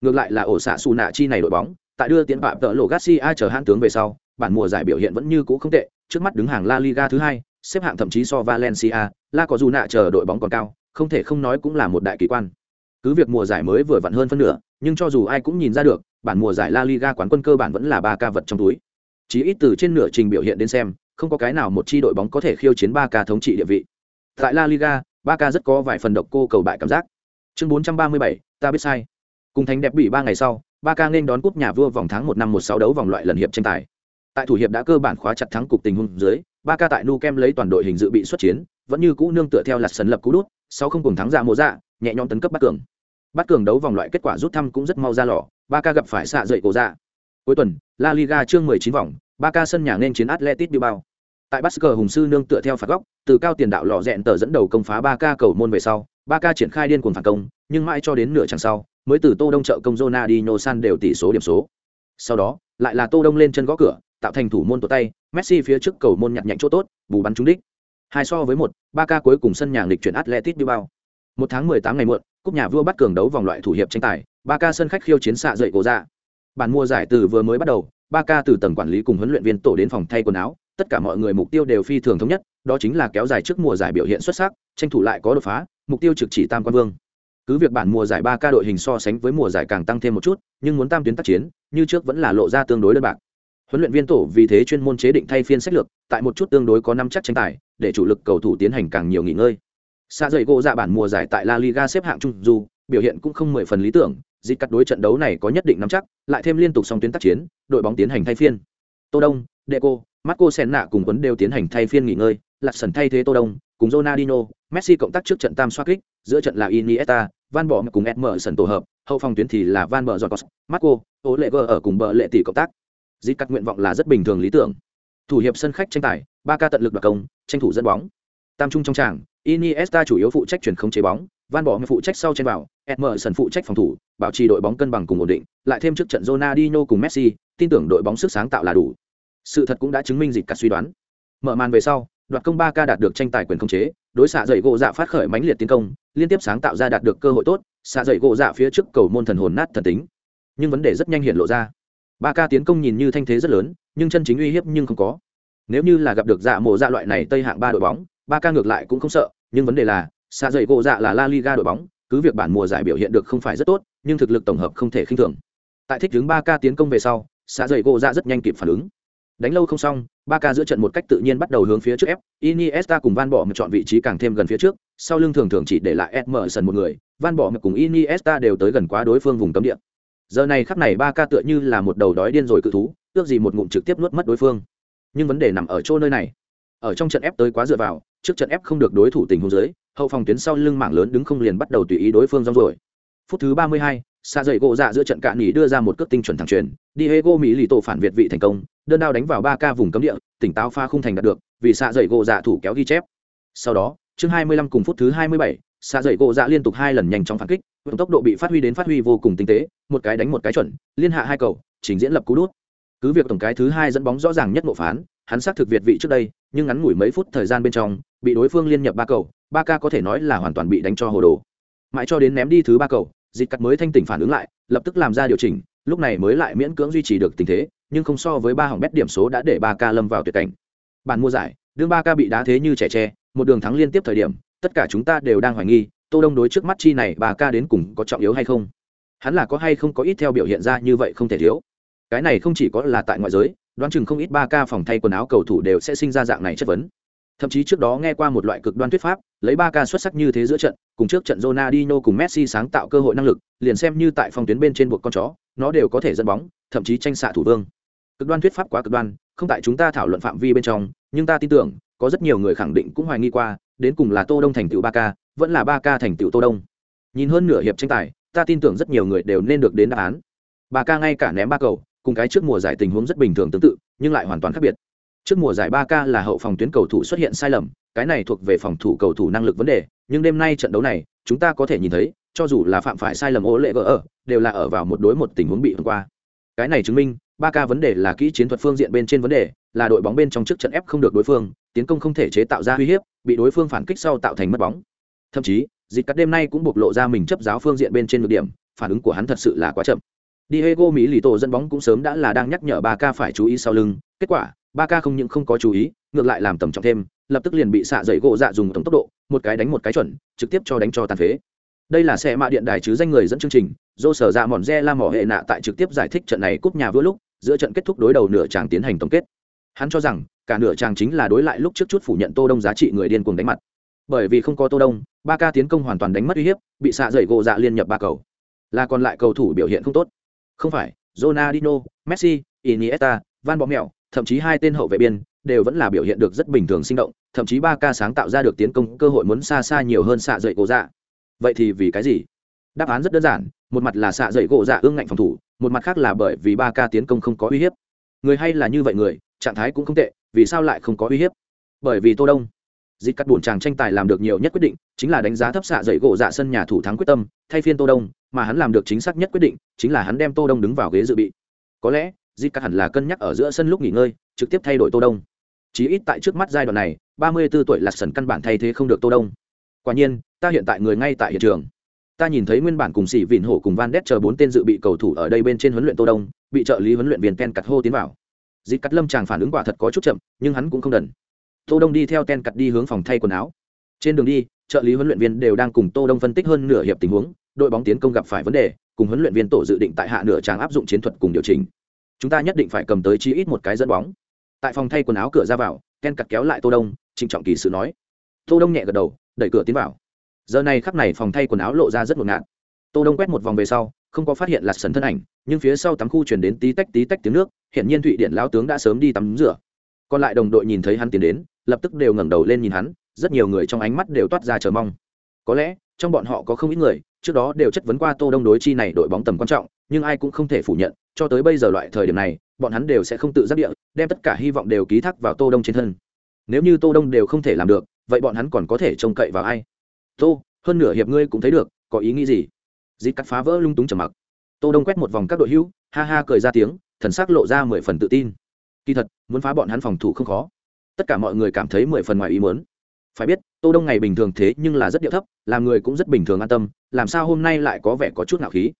Ngược lại là ổ xạ Su nạ chi này đội bóng, tại đưa tiến phạm tợ lộ Garcia chờ hãn tướng về sau, bản mùa giải biểu hiện vẫn như cũ không tệ, trước mắt đứng hàng La Liga thứ 2, xếp hạng thậm chí so Valencia, La có dù nạ chờ đội bóng còn cao, không thể không nói cũng là một đại kỳ quan. Cứ việc mùa giải mới vừa vặn hơn phân nửa, nhưng cho dù ai cũng nhìn ra được, bản mùa giải La Liga quán quân cơ bản vẫn là ba ca vật trong túi. Chỉ ít từ trên nửa trình biểu hiện đến xem, không có cái nào một chi đội bóng có thể khiêu chiến Barca thống trị địa vị. Tại La Liga, Barca rất có vài phần độc cô cầu bại cảm giác. Chương 437, ta biết sai. Cùng thánh đẹp bị ba ngày sau, Barca nên đón cúp nhà vua vòng tháng một năm một sáu đấu vòng loại lần hiệp tranh tài. Tại thủ hiệp đã cơ bản khóa chặt thắng cục tình huống dưới, Barca tại Nu Kem lấy toàn đội hình dự bị xuất chiến, vẫn như cũ nương tựa theo lật sấn lập cú đút, sau không cùng thắng dạ ra mùa dạ, nhẹ nhõm tấn cấp bắt cường. Bắt cường đấu vòng loại kết quả rút thăm cũng rất mau ra lò, Barca gặp phải xạ dậy cổ dạ. Cuối tuần, La Liga chương 19 vòng, ba ca sân nhà nên chiến Atletico Bilbao. Tại Basque Hùng sư nương tựa theo phạt góc, từ cao tiền đạo lò rẽn tờ dẫn đầu công phá ba ca cầu môn về sau, ba ca triển khai điên cuồng phản công, nhưng mãi cho đến nửa chặng sau, mới từ Tô Đông trợ công Ronaldinho san đều tỷ số điểm số. Sau đó, lại là Tô Đông lên chân gõ cửa, tạo thành thủ môn tổ tay, Messi phía trước cầu môn nhặt nhạnh chỗ tốt, bù bắn trúng đích. Hai so với một, ba ca cuối cùng sân nhà lịch chuyển Atletico Bilbao. Một tháng 18 ngày muộn, cúp nhà vua bắt cường đấu vòng loại thủ hiệp tranh tài, ba ca sân khách khiêu chiến xạ dậy cổ dạ. Bản mua giải từ vừa mới bắt đầu, ba ca từ tầng quản lý cùng huấn luyện viên tổ đến phòng thay quần áo, tất cả mọi người mục tiêu đều phi thường thống nhất, đó chính là kéo dài trước mùa giải biểu hiện xuất sắc, tranh thủ lại có đột phá, mục tiêu trực chỉ tam quan vương. Cứ việc bản mùa giải ba ca đội hình so sánh với mùa giải càng tăng thêm một chút, nhưng muốn tam tuyến tác chiến, như trước vẫn là lộ ra tương đối đơn bạc. Huấn luyện viên tổ vì thế chuyên môn chế định thay phiên sách lược, tại một chút tương đối có năm chắc tranh tài, để chủ lực cầu thủ tiến hành càng nhiều nghỉ ngơi. xa dậy gỗ dạ bản mùa giải tại La Liga xếp hạng trung dù, biểu hiện cũng không mười phần lý tưởng, dịp cắt đối trận đấu này có nhất định nắm chắc, lại thêm liên tục song tuyến tác chiến, đội bóng tiến hành thay phiên. Tô Đông, Deco, Marco Senna cùng quấn đều tiến hành thay phiên nghỉ ngơi, Lạt sần thay thế Tô Đông, cùng Ronaldinho, Messi cộng tác trước trận tam xoa kích, giữa trận là Iniesta, Van Bỏ cùng Emerson tổ hợp, hậu phòng tuyến thì là Van Bờ Giọt Marco, Oleger ở cùng bờ lệ tỷ cộng tác. dịp cắt nguyện vọng là rất bình thường lý tưởng. Thủ hiệp sân khách tranh tài, ba ca tận lực đoạt công, tranh thủ dẫn bóng. Tam trung trong tràng, Iniesta chủ yếu phụ trách chuyển không chế bóng, Van Bỏ phụ trách sau trên vào, Emerson phụ trách phòng thủ, bảo trì đội bóng cân bằng cùng ổn định, lại thêm trước trận Ronaldinho cùng Messi, tin tưởng đội bóng sức sáng tạo là đủ. Sự thật cũng đã chứng minh dịch cả suy đoán. Mở màn về sau, đoạt công 3K đạt được tranh tài quyền khống chế, đối xạ dậy gỗ dạ phát khởi mãnh liệt tiến công, liên tiếp sáng tạo ra đạt được cơ hội tốt, xạ dậy gỗ dạ phía trước cầu môn thần hồn nát thần tính. Nhưng vấn đề rất nhanh hiện lộ ra. 3K tiến công nhìn như thanh thế rất lớn, nhưng chân chính uy hiếp nhưng không có. Nếu như là gặp được dạ mộ dạ loại này tây hạng ba đội bóng, 3K ngược lại cũng không sợ, nhưng vấn đề là, xạ dày gỗ dạ là La Liga đội bóng, cứ việc bản mùa giải biểu hiện được không phải rất tốt, nhưng thực lực tổng hợp không thể khinh thường. Tại thích đứng ba ca tiến công về sau, xạ dày gỗ dạ rất nhanh kịp phản ứng. Đánh lâu không xong ba ca giữa trận một cách tự nhiên bắt đầu hướng phía trước ép. Iniesta cùng van bỏ một chọn vị trí càng thêm gần phía trước sau lưng thường thường chỉ để lại edmerson một người van bỏ một cùng iniesta đều tới gần quá đối phương vùng cấm địa. Giờ này khắc này ba ca tựa như là một đầu đói điên rồi cự thú ước gì một ngụm trực tiếp nuốt mất đối phương. Nhưng vấn đề nằm ở chỗ nơi này. Ở trong trận ép tới quá dựa vào trước trận ép không được đối thủ tình huống dưới hậu phòng tuyến sau lưng mảng lớn đứng không liền bắt đầu tùy ý đối phương rong rồi phút thứ ba mươi hai, xa dậy gỗ dạ giữa trận cạn nghỉ đưa ra một cước tinh chuẩn thẳng truyền. Diego mỹ lì tổ phản việt vị thành công đơn đao đánh vào ba ca vùng cấm địa tỉnh táo pha không thành đạt được vì xạ dậy gỗ dạ thủ kéo ghi chép. Sau đó chương 25 cùng phút thứ 27, xạ dậy gỗ dạ liên tục hai lần nhanh chóng phản kích tốc độ bị phát huy đến phát huy vô cùng tinh tế một cái đánh một cái chuẩn liên hạ hai cầu trình diễn lập cú đút. Cứ việc tổng cái thứ hai dẫn bóng rõ ràng nhất nộ phán hắn xác thực việt vị trước đây nhưng ngắn ngủi mấy phút thời gian bên trong bị đối phương liên nhập ba cầu ba ca có thể nói là hoàn toàn bị đánh cho hồ đồ. Mãi cho đến ném đi thứ ba cầu, dịch cắt mới thanh tỉnh phản ứng lại, lập tức làm ra điều chỉnh, lúc này mới lại miễn cưỡng duy trì được tình thế, nhưng không so với ba hỏng bét điểm số đã để ba ca lâm vào tuyệt cảnh. Bàn mua giải, đương ba ca bị đá thế như trẻ tre, một đường thắng liên tiếp thời điểm, tất cả chúng ta đều đang hoài nghi, tô đông đối trước mắt chi này ba ca đến cùng có trọng yếu hay không? Hắn là có hay không có ít theo biểu hiện ra như vậy không thể thiếu. Cái này không chỉ có là tại ngoại giới, đoán chừng không ít ba ca phòng thay quần áo cầu thủ đều sẽ sinh ra dạng này chất vấn thậm chí trước đó nghe qua một loại cực đoan thuyết pháp, lấy ba ca xuất sắc như thế giữa trận, cùng trước trận Ronaldinho cùng Messi sáng tạo cơ hội năng lực, liền xem như tại phòng tuyến bên trên buộc con chó, nó đều có thể dẫn bóng, thậm chí tranh xạ thủ vương. Cực đoan thuyết pháp quá cực đoan, không tại chúng ta thảo luận phạm vi bên trong, nhưng ta tin tưởng, có rất nhiều người khẳng định cũng hoài nghi qua, đến cùng là tô đông thành tựu ba ca, vẫn là ba ca thành tựu tô đông. Nhìn hơn nửa hiệp tranh tài, ta tin tưởng rất nhiều người đều nên được đến đáp án. Ba ca ngay cả ném ba cầu, cùng cái trước mùa giải tình huống rất bình thường tương tự, nhưng lại hoàn toàn khác biệt trước mùa giải 3K là hậu phòng tuyến cầu thủ xuất hiện sai lầm, cái này thuộc về phòng thủ cầu thủ năng lực vấn đề, nhưng đêm nay trận đấu này, chúng ta có thể nhìn thấy, cho dù là phạm phải sai lầm ố lệ gỡ ở, đều là ở vào một đối một tình huống bị vượt qua. Cái này chứng minh 3K vấn đề là kỹ chiến thuật phương diện bên trên vấn đề, là đội bóng bên trong trước trận ép không được đối phương, tiến công không thể chế tạo ra uy hiếp, bị đối phương phản kích sau tạo thành mất bóng. Thậm chí, dịch cắt đêm nay cũng bộc lộ ra mình chấp giáo phương diện bên trên được điểm, phản ứng của hắn thật sự là quá chậm. Diego Mỹ lì tổ dẫn bóng cũng sớm đã là đang nhắc nhở 3K phải chú ý sau lưng, kết quả ba ca không những không có chú ý ngược lại làm tầm trọng thêm lập tức liền bị xạ dậy gỗ dạ dùng tổng tốc độ một cái đánh một cái chuẩn trực tiếp cho đánh cho tàn phế. Đây là xe mạ điện đài chứ danh người dẫn chương trình dô sở dạ mòn re la mỏ hệ nạ tại trực tiếp giải thích trận này cúp nhà vừa lúc giữa trận kết thúc đối đầu nửa chàng tiến hành tổng kết. Hắn cho rằng cả nửa chàng chính là đối lại lúc trước chút phủ nhận tô đông giá trị người điên cuồng đánh mặt. Bởi vì không có tô đông ba ca tiến công hoàn toàn đánh mất uy hiếp bị xạ dậy gỗ dạ liên nhập ba cầu. Là còn lại cầu thủ biểu hiện không tốt. Không phải Ronaldinho, Messi, Iniesta, Van Bommel, thậm chí hai tên hậu vệ biên đều vẫn là biểu hiện được rất bình thường sinh động, thậm chí ba ca sáng tạo ra được tiến công cơ hội muốn xa xa nhiều hơn xạ dậy gỗ dạ. Vậy thì vì cái gì? Đáp án rất đơn giản, một mặt là xạ dậy gỗ dạ ương ngạnh phòng thủ, một mặt khác là bởi vì ba ca tiến công không có uy hiếp. Người hay là như vậy người, trạng thái cũng không tệ, vì sao lại không có uy hiếp? Bởi vì tô đông, dịch cắt buồn chàng tranh tài làm được nhiều nhất quyết định chính là đánh giá thấp xạ dậy gỗ dạ sân nhà thủ thắng quyết tâm, thay phiên tô đông, mà hắn làm được chính xác nhất quyết định chính là hắn đem tô đông đứng vào ghế dự bị. Có lẽ dịp cắt hẳn là cân nhắc ở giữa sân lúc nghỉ ngơi, trực tiếp thay đổi tô đông. Chí ít tại trước mắt giai đoạn này, ba mươi 34 tuổi là sần căn bản thay thế không được tô đông. Quả nhiên, ta hiện tại người ngay tại hiện trường. Ta nhìn thấy nguyên bản cùng sĩ vịn hổ cùng van đét chờ bốn tên dự bị cầu thủ ở đây bên trên huấn luyện tô đông, bị trợ lý huấn luyện viên ken cắt hô tiến vào. Dịp cắt lâm chàng phản ứng quả thật có chút chậm, nhưng hắn cũng không đần. Tô đông đi theo ken cắt đi hướng phòng thay quần áo. Trên đường đi, trợ lý huấn luyện viên đều đang cùng tô đông phân tích hơn nửa hiệp tình huống, đội bóng tiến công gặp phải vấn đề, cùng huấn luyện viên tổ dự định tại hạ nửa tràng áp dụng chiến thuật cùng điều chỉnh chúng ta nhất định phải cầm tới chi ít một cái dẫn bóng. Tại phòng thay quần áo cửa ra vào, ken cặt kéo lại tô đông, trịnh trọng kỳ sự nói. Tô đông nhẹ gật đầu, đẩy cửa tiến vào. Giờ này khắp này phòng thay quần áo lộ ra rất ngột ngạt. Tô đông quét một vòng về sau, không có phát hiện là sần thân ảnh, nhưng phía sau tắm khu chuyển đến tí tách tí tách tiếng nước hiện nhiên thụy điện lão tướng đã sớm đi tắm rửa. Còn lại đồng đội nhìn thấy hắn tiến đến, lập tức đều ngẩng đầu lên nhìn hắn, rất nhiều người trong ánh mắt đều toát ra chờ mong. Có lẽ, trong bọn họ có không ít người, trước đó đều chất vấn qua tô đông đối chi này đội bóng tầm quan trọng nhưng ai cũng không thể phủ nhận, cho tới bây giờ loại thời điểm này, bọn hắn đều sẽ không tự giác địa, đem tất cả hy vọng đều ký thác vào tô đông trên thân. Nếu như tô đông đều không thể làm được, vậy bọn hắn còn có thể trông cậy vào ai? Tô, hơn nửa hiệp ngươi cũng thấy được, có ý nghĩ gì? Dịp cắt phá vỡ lung túng trầm mặc. Tô đông quét một vòng các đội hữu, ha ha cười ra tiếng, thần sắc lộ ra mười phần tự tin. Kỳ thật, muốn phá bọn hắn phòng thủ không khó. Tất cả mọi người cảm thấy mười phần ngoài ý muốn. Phải biết, tô đông ngày bình thường thế nhưng là rất điệu thấp, làm người cũng rất bình thường an tâm, làm sao hôm nay lại có vẻ có chút nạo khí?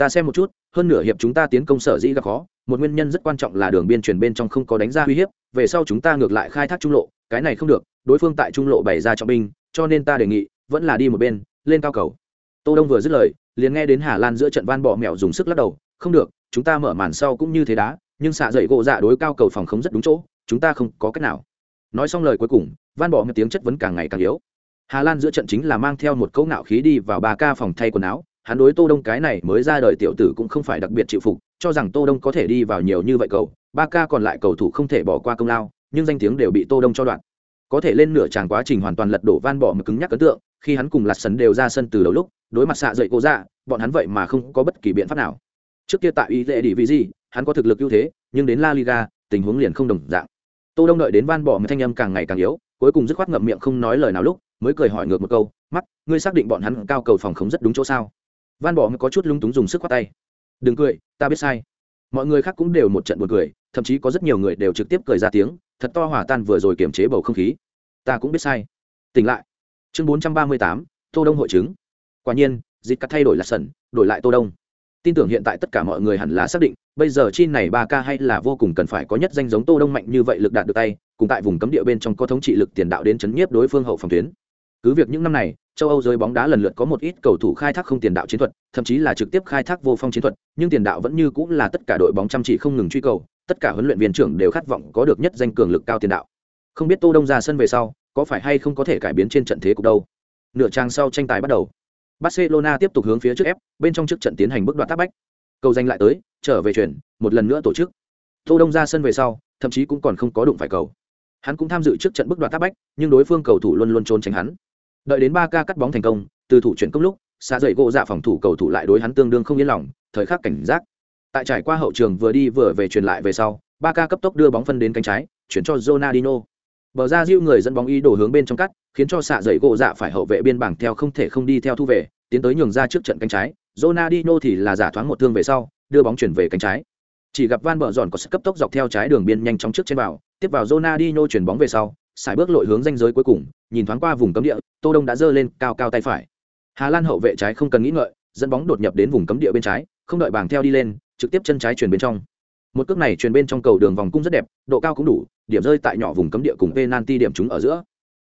Ta xem một chút, hơn nửa hiệp chúng ta tiến công sở dĩ gặp khó, một nguyên nhân rất quan trọng là đường biên truyền bên trong không có đánh ra uy hiếp, về sau chúng ta ngược lại khai thác trung lộ, cái này không được, đối phương tại trung lộ bày ra trọng binh, cho nên ta đề nghị, vẫn là đi một bên, lên cao cầu. Tô đông vừa dứt lời, liền nghe đến hà lan giữa trận van bỏ mẹo dùng sức lắc đầu, không được, chúng ta mở màn sau cũng như thế đá, nhưng xạ dậy gỗ dạ đối cao cầu phòng không rất đúng chỗ, chúng ta không có cách nào. Nói xong lời cuối cùng, van bỏ một tiếng chất vấn càng ngày càng yếu. Hà lan giữa trận chính là mang theo một cấu nạo khí đi vào ba ca phòng thay quần áo hắn đối tô đông cái này mới ra đời tiểu tử cũng không phải đặc biệt chịu phục, cho rằng tô đông có thể đi vào nhiều như vậy cầu, ba ca còn lại cầu thủ không thể bỏ qua công lao, nhưng danh tiếng đều bị tô đông cho đoạn. Có thể lên nửa tràng quá trình hoàn toàn lật đổ van bỏ một cứng nhắc ấn tượng, khi hắn cùng lạt sấn đều ra sân từ đầu lúc, đối mặt xạ dậy cô ra bọn hắn vậy mà không có bất kỳ biện pháp nào. Trước kia tại ý lệ đi vì gì hắn có thực lực ưu thế, nhưng đến la liga, tình huống liền không đồng dạng. Tô đông đợi đến van bỏ một thanh âm càng ngày càng yếu, cuối cùng dứt khoát ngậm miệng không nói lời nào lúc, mới cười hỏi ngược một câu mắt ngươi xác định bọn hắn cao cầu phòng không rất đúng chỗ sao? Van bỏ mới có chút lung túng dùng sức khoát tay. Đừng cười, ta biết sai. Mọi người khác cũng đều một trận buồn cười, thậm chí có rất nhiều người đều trực tiếp cười ra tiếng, thật to hòa tan vừa rồi kiềm chế bầu không khí. Ta cũng biết sai. Tỉnh lại. Chương bốn trăm ba mươi tám, tô đông hội chứng. Quả nhiên, dịch cắt thay đổi là sẩn, đổi lại tô đông. Tin tưởng hiện tại tất cả mọi người hẳn là xác định, bây giờ chi này ba ca hay là vô cùng cần phải có nhất danh giống tô đông mạnh như vậy lực đạt được tay, cùng tại vùng cấm địa bên trong có thống trị lực tiền đạo đến chấn nhiếp đối phương hậu phòng tuyến. Cứ việc những năm này châu âu giới bóng đá lần lượt có một ít cầu thủ khai thác không tiền đạo chiến thuật, thậm chí là trực tiếp khai thác vô phong chiến thuật, nhưng tiền đạo vẫn như cũng là tất cả đội bóng chăm chỉ không ngừng truy cầu, tất cả huấn luyện viên trưởng đều khát vọng có được nhất danh cường lực cao tiền đạo. Không biết tô đông ra sân về sau, có phải hay không có thể cải biến trên trận thế cục đâu? Nửa trang sau tranh tài bắt đầu. Barcelona tiếp tục hướng phía trước ép, bên trong trước trận tiến hành bước đoạt tác bách. Cầu danh lại tới, trở về chuyển, một lần nữa tổ chức. Tô đông ra sân về sau, thậm chí cũng còn không có đụng phải cầu. Hắn cũng tham dự trước trận bước đoạt tác bách, nhưng đối phương cầu thủ luôn luôn trốn tránh hắn đợi đến ba ca cắt bóng thành công, từ thủ chuyển công lúc xa dậy gỗ dạ phòng thủ cầu thủ lại đối hắn tương đương không yên lòng, thời khắc cảnh giác. Tại trải qua hậu trường vừa đi vừa về truyền lại về sau, ba ca cấp tốc đưa bóng phân đến cánh trái, chuyển cho Ronaldinho. Bờ ra diêu người dẫn bóng ý đổ hướng bên trong cắt, khiến cho xạ dậy gỗ dạ phải hậu vệ biên bảng theo không thể không đi theo thu về, tiến tới nhường ra trước trận cánh trái. Ronaldinho thì là giả thoáng một thương về sau, đưa bóng chuyển về cánh trái. Chỉ gặp van bờ giòn có sức cấp tốc dọc theo trái đường biên nhanh chóng trước trên vào, tiếp vào Ronaldinho chuyển bóng về sau xài bước lội hướng danh giới cuối cùng nhìn thoáng qua vùng cấm địa, tô đông đã giơ lên cao cao tay phải. Hà lan hậu vệ trái không cần nghĩ ngợi, dẫn bóng đột nhập đến vùng cấm địa bên trái, không đợi bảng theo đi lên, trực tiếp chân trái truyền bên trong. Một cước này truyền bên trong cầu đường vòng cung rất đẹp, độ cao cũng đủ, điểm rơi tại nhỏ vùng cấm địa cùng penalty điểm chúng ở giữa.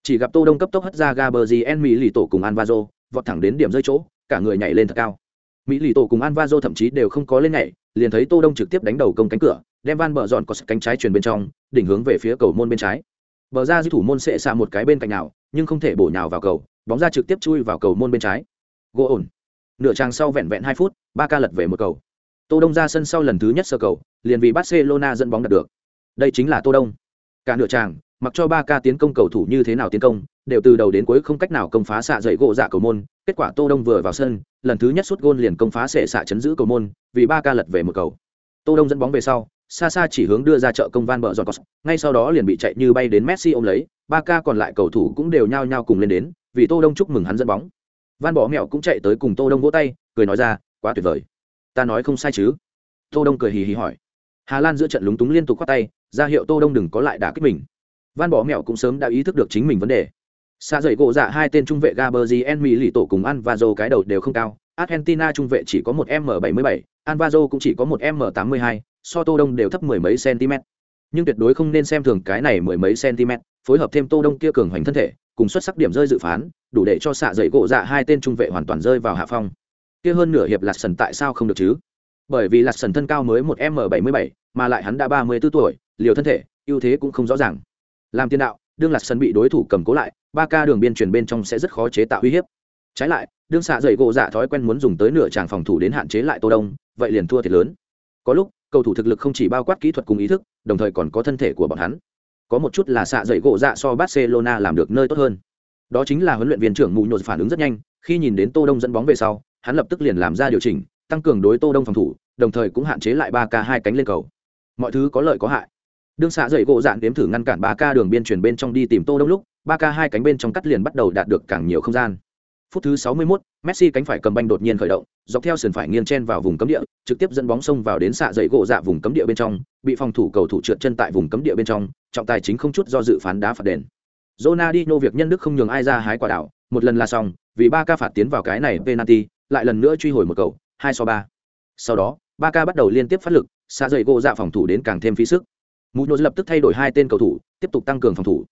Chỉ gặp tô đông cấp tốc hất ra gaberzien mỹ lì tổ cùng Alvaro, vọt thẳng đến điểm rơi chỗ, cả người nhảy lên thật cao. Mỹ lì tổ cùng Alvaro thậm chí đều không có lên nhảy, liền thấy tô đông trực tiếp đánh đầu công cánh cửa, đem van bờ dọn có cánh trái truyền bên trong, đỉnh hướng về phía cầu môn bên trái bờ ra di thủ môn sẽ xạ một cái bên cạnh nào, nhưng không thể bổ nhào vào cầu, bóng ra trực tiếp chui vào cầu môn bên trái. Gỗ ổn. Nửa trang sau vẹn vẹn hai phút, ba ca lật về một cầu. Tô đông ra sân sau lần thứ nhất sơ cầu, liền vì barcelona dẫn bóng đạt được. Đây chính là tô đông. Cả nửa tràng, mặc cho ba ca tiến công cầu thủ như thế nào tiến công, đều từ đầu đến cuối không cách nào công phá xạ dậy gỗ dạ cầu môn. Kết quả tô đông vừa vào sân, lần thứ nhất sút gôn liền công phá sệ xạ chấn giữ cầu môn, vì ba ca lật về một cầu. Tô đông dẫn bóng về sau xa xa chỉ hướng đưa ra chợ công van bờ giòn cos ngay sau đó liền bị chạy như bay đến messi ôm lấy, ba ca còn lại cầu thủ cũng đều nhao nhao cùng lên đến, vì tô đông chúc mừng hắn dẫn bóng. Van bỏ mẹo cũng chạy tới cùng tô đông vỗ tay, cười nói ra, quá tuyệt vời. Ta nói không sai chứ? Tô đông cười hì hì hỏi. Hà lan giữa trận lúng túng liên tục khoát tay, ra hiệu tô đông đừng có lại đả kích mình. Van bỏ mẹo cũng sớm đã ý thức được chính mình vấn đề. Xa dậy gỗ dạ hai tên trung vệ gaberzien mỹ lì tổ cùng ăn và dầu cái đầu đều không cao, argentina trung vệ chỉ có một m 77 Alvaro cũng chỉ có một m 82 so tô đông đều thấp mười mấy cm. Nhưng tuyệt đối không nên xem thường cái này mười mấy cm, phối hợp thêm tô đông kia cường hoành thân thể, cùng xuất sắc điểm rơi dự phán, đủ để cho xạ dậy gỗ dạ hai tên trung vệ hoàn toàn rơi vào hạ phong. Kia hơn nửa hiệp lạt sần tại sao không được chứ? Bởi vì lạt sần thân cao mới một m 77 mà lại hắn đã ba mươi 34 tuổi, liều thân thể, ưu thế cũng không rõ ràng. Làm tiền đạo, đương lạt sần bị đối thủ cầm cố lại, ba ca đường biên truyền bên trong sẽ rất khó chế tạo uy hiếp. Trái lại, đương xạ dậy gỗ dạ thói quen muốn dùng tới nửa tràng phòng thủ đến hạn chế lại tô đông, vậy liền thua thiệt lớn. Có lúc cầu thủ thực lực không chỉ bao quát kỹ thuật cùng ý thức, đồng thời còn có thân thể của bọn hắn. Có một chút là xạ dậy gỗ dạ so barcelona làm được nơi tốt hơn. Đó chính là huấn luyện viên trưởng mù nhột phản ứng rất nhanh, khi nhìn đến tô đông dẫn bóng về sau, hắn lập tức liền làm ra điều chỉnh, tăng cường đối tô đông phòng thủ, đồng thời cũng hạn chế lại ba k hai cánh lên cầu. Mọi thứ có lợi có hại. Đương xạ dậy gỗ dạn đếm thử ngăn cản ba k đường biên chuyển bên trong đi tìm tô đông lúc, ba k hai cánh bên trong cắt liền bắt đầu đạt được càng nhiều không gian phút thứ 61, Messi cánh phải cầm banh đột nhiên khởi động, dọc theo sườn phải nghiêng chen vào vùng cấm địa, trực tiếp dẫn bóng xông vào đến xạ dậy gỗ dạ vùng cấm địa bên trong, bị phòng thủ cầu thủ trượt chân tại vùng cấm địa bên trong, trọng tài chính không chút do dự phán đá phạt đền. Ronaldinho việc nhân đức không nhường ai ra hái quả đảo, một lần là xong, vì ba ca phạt tiến vào cái này penalty, lại lần nữa truy hồi một cầu, hai so ba. Sau đó, ba ca bắt đầu liên tiếp phát lực, xạ dậy gỗ dạ phòng thủ đến càng thêm phí sức. Mourinho lập tức thay đổi hai tên cầu thủ, tiếp tục tăng cường phòng thủ.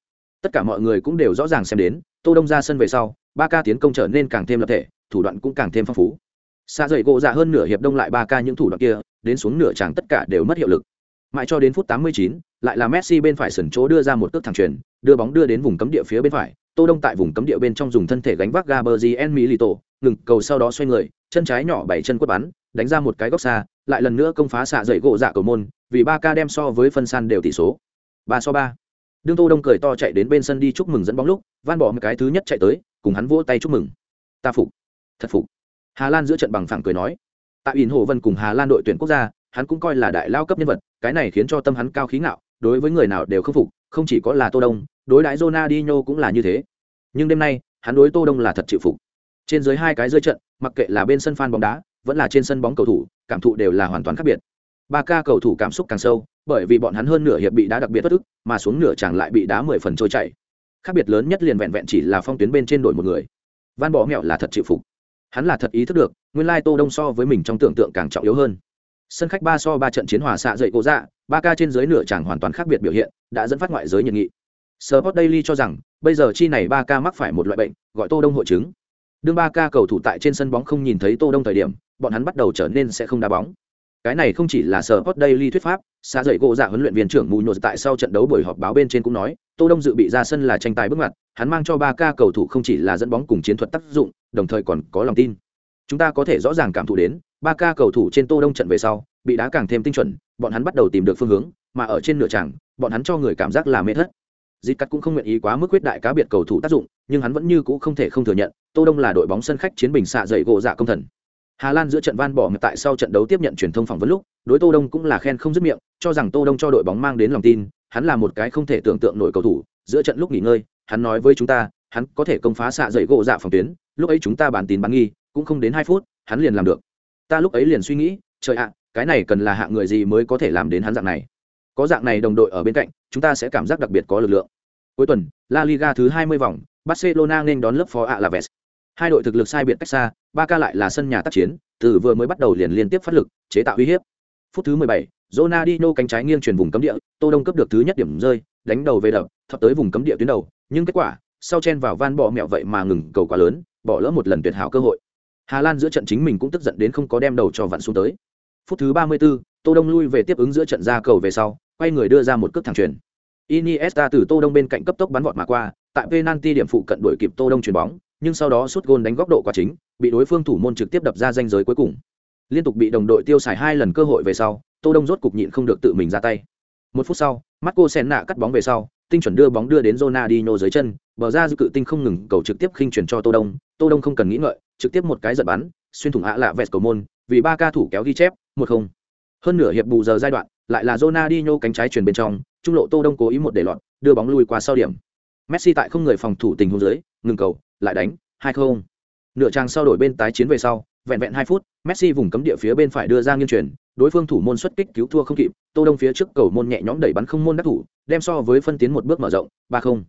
Tất cả mọi người cũng đều rõ ràng xem đến, Tô Đông ra sân về sau, ba ca tiến công trở nên càng thêm lập thể thủ đoạn cũng càng thêm phong phú xa dậy gỗ dạ hơn nửa hiệp đông lại ba ca những thủ đoạn kia đến xuống nửa chẳng tất cả đều mất hiệu lực Mãi cho đến phút 89, lại là Messi bên phải sườn chỗ đưa ra một cước thẳng chuyền, đưa bóng đưa đến vùng cấm địa phía bên phải, Tô Đông tại vùng cấm địa bên trong dùng thân thể gánh vác Gabriel Milito, ngừng cầu sau đó xoay người, chân trái nhỏ bảy chân quất bắn, đánh ra một cái góc xa, lại lần nữa công phá xạ dậy gỗ dạ cầu môn, vì Barca đem so với phân san đều tỷ số. 3 so 3. Đương Tô Đông cười to chạy đến bên sân đi chúc mừng dẫn bóng lúc, Van bỏ một cái thứ nhất chạy tới, cùng hắn vỗ tay chúc mừng. Ta phục, thật phục. Hà Lan giữa trận bằng phẳng cười nói. Tại Ỉn Hồ Vân cùng Hà Lan đội tuyển quốc gia, hắn cũng coi là đại lao cấp nhân vật, cái này khiến cho tâm hắn cao khí ngạo, đối với người nào đều không phục, không chỉ có là Tô Đông, đối đãi Ronaldinho cũng là như thế. Nhưng đêm nay, hắn đối Tô Đông là thật chịu phục. Trên dưới hai cái rơi trận, mặc kệ là bên sân fan bóng đá, vẫn là trên sân bóng cầu thủ, cảm thụ đều là hoàn toàn khác biệt. Ba ca cầu thủ cảm xúc càng sâu, bởi vì bọn hắn hơn nửa hiệp bị đá đặc biệt bất ức, mà xuống nửa chẳng lại bị đá mười phần trôi chảy. Khác biệt lớn nhất liền vẹn vẹn chỉ là phong tuyến bên trên đổi một người. Van Bỏ Mẹo là thật chịu phục. Hắn là thật ý thức được, nguyên lai Tô Đông so với mình trong tưởng tượng càng trọng yếu hơn. Sân khách ba so ba trận chiến hòa xạ dậy cố dạ, ba ca trên dưới nửa chẳng hoàn toàn khác biệt biểu hiện, đã dẫn phát ngoại giới nhiệt nghị. Sport Daily cho rằng, bây giờ chi này ba ca mắc phải một loại bệnh, gọi Tô Đông hội chứng. Đương ba ca cầu thủ tại trên sân bóng không nhìn thấy Tô Đông thời điểm, bọn hắn bắt đầu trở nên sẽ không đá bóng. Cái này không chỉ là sở Sport Daily thuyết pháp, xa dậy gỗ dạ huấn luyện viên trưởng Mù Nhột tại sau trận đấu buổi họp báo bên trên cũng nói, Tô Đông dự bị ra sân là tranh tài bước ngoặt, hắn mang cho ba ca cầu thủ không chỉ là dẫn bóng cùng chiến thuật tác dụng, đồng thời còn có lòng tin. Chúng ta có thể rõ ràng cảm thụ đến, ba ca cầu thủ trên Tô Đông trận về sau, bị đá càng thêm tinh chuẩn, bọn hắn bắt đầu tìm được phương hướng, mà ở trên nửa tràng, bọn hắn cho người cảm giác là mê thất dịp cắt cũng không nguyện ý quá mức quyết đại cá biệt cầu thủ tác dụng nhưng hắn vẫn như cũ không thể không thừa nhận tô đông là đội bóng sân khách chiến bình xạ dậy gỗ dạ công thần hà lan giữa trận van bỏ tại sau trận đấu tiếp nhận truyền thông phỏng vấn lúc, đối tô đông cũng là khen không dứt miệng, cho rằng tô đông cho đội bóng mang đến lòng tin, hắn là một cái không thể tưởng tượng nổi cầu thủ, giữa trận lúc nghỉ ngơi, hắn nói với chúng ta, hắn có thể công phá xạ dậy gỗ dạ phòng tuyến, lúc ấy chúng ta bàn tín bán nghi, cũng không đến hai phút, hắn liền làm được. Ta lúc ấy liền suy nghĩ, trời ạ, cái này cần là hạng người gì mới có thể làm đến hắn dạng này? Có dạng này đồng đội ở bên cạnh, chúng ta sẽ cảm giác đặc biệt có lực lượng. Cuối tuần, la liga thứ 20 vòng, barcelona nên đón lớp phó alaves hai đội thực lực sai biệt cách xa ba ca lại là sân nhà tác chiến từ vừa mới bắt đầu liền liên tiếp phát lực chế tạo uy hiếp. Phút thứ 17, Ronaldinho cánh trái nghiêng chuyển vùng cấm địa tô đông cấp được thứ nhất điểm rơi đánh đầu về đập thập tới vùng cấm địa tuyến đầu nhưng kết quả sau chen vào van bỏ mẹo vậy mà ngừng cầu quá lớn bỏ lỡ một lần tuyệt hảo cơ hội. Hà lan giữa trận chính mình cũng tức giận đến không có đem đầu cho vặn xuống tới. Phút thứ 34, tô đông lui về tiếp ứng giữa trận ra cầu về sau quay người đưa ra một cước thẳng truyền Iniesta từ Tô Đông bên cạnh cấp tốc bắn vọt mà qua, tại penalty điểm phụ cận đuổi kịp Tô Đông chuyền bóng, nhưng sau đó sút gôn đánh góc độ quá chính, bị đối phương thủ môn trực tiếp đập ra danh giới cuối cùng. Liên tục bị đồng đội tiêu xài hai lần cơ hội về sau, Tô Đông rốt cục nhịn không được tự mình ra tay. Một phút sau, Marco Senna cắt bóng về sau, tinh chuẩn đưa bóng đưa đến Ronaldinho dưới chân, bờ ra dư cự tinh không ngừng cầu trực tiếp khinh chuyển cho Tô Đông, Tô Đông không cần nghĩ ngợi, trực tiếp một cái giật bắn, xuyên thủng ạ lạ vẹt cầu môn, vì ba ca thủ kéo ghi chép, một không. Hơn nửa hiệp bù giờ giai đoạn, lại là Ronaldinho cánh trái chuyển bên trong, trung lộ Tô Đông cố ý một để lọt, đưa bóng lùi qua sau điểm. Messi tại không người phòng thủ tình huống dưới, ngừng cầu, lại đánh, 2-0. Nửa trang sau đổi bên tái chiến về sau, vẹn vẹn 2 phút, Messi vùng cấm địa phía bên phải đưa ra nghiêng chuyển, đối phương thủ môn xuất kích cứu thua không kịp, Tô Đông phía trước cầu môn nhẹ nhõm đẩy bắn không môn đắc thủ, đem so với phân tiến một bước mở rộng, 3-0.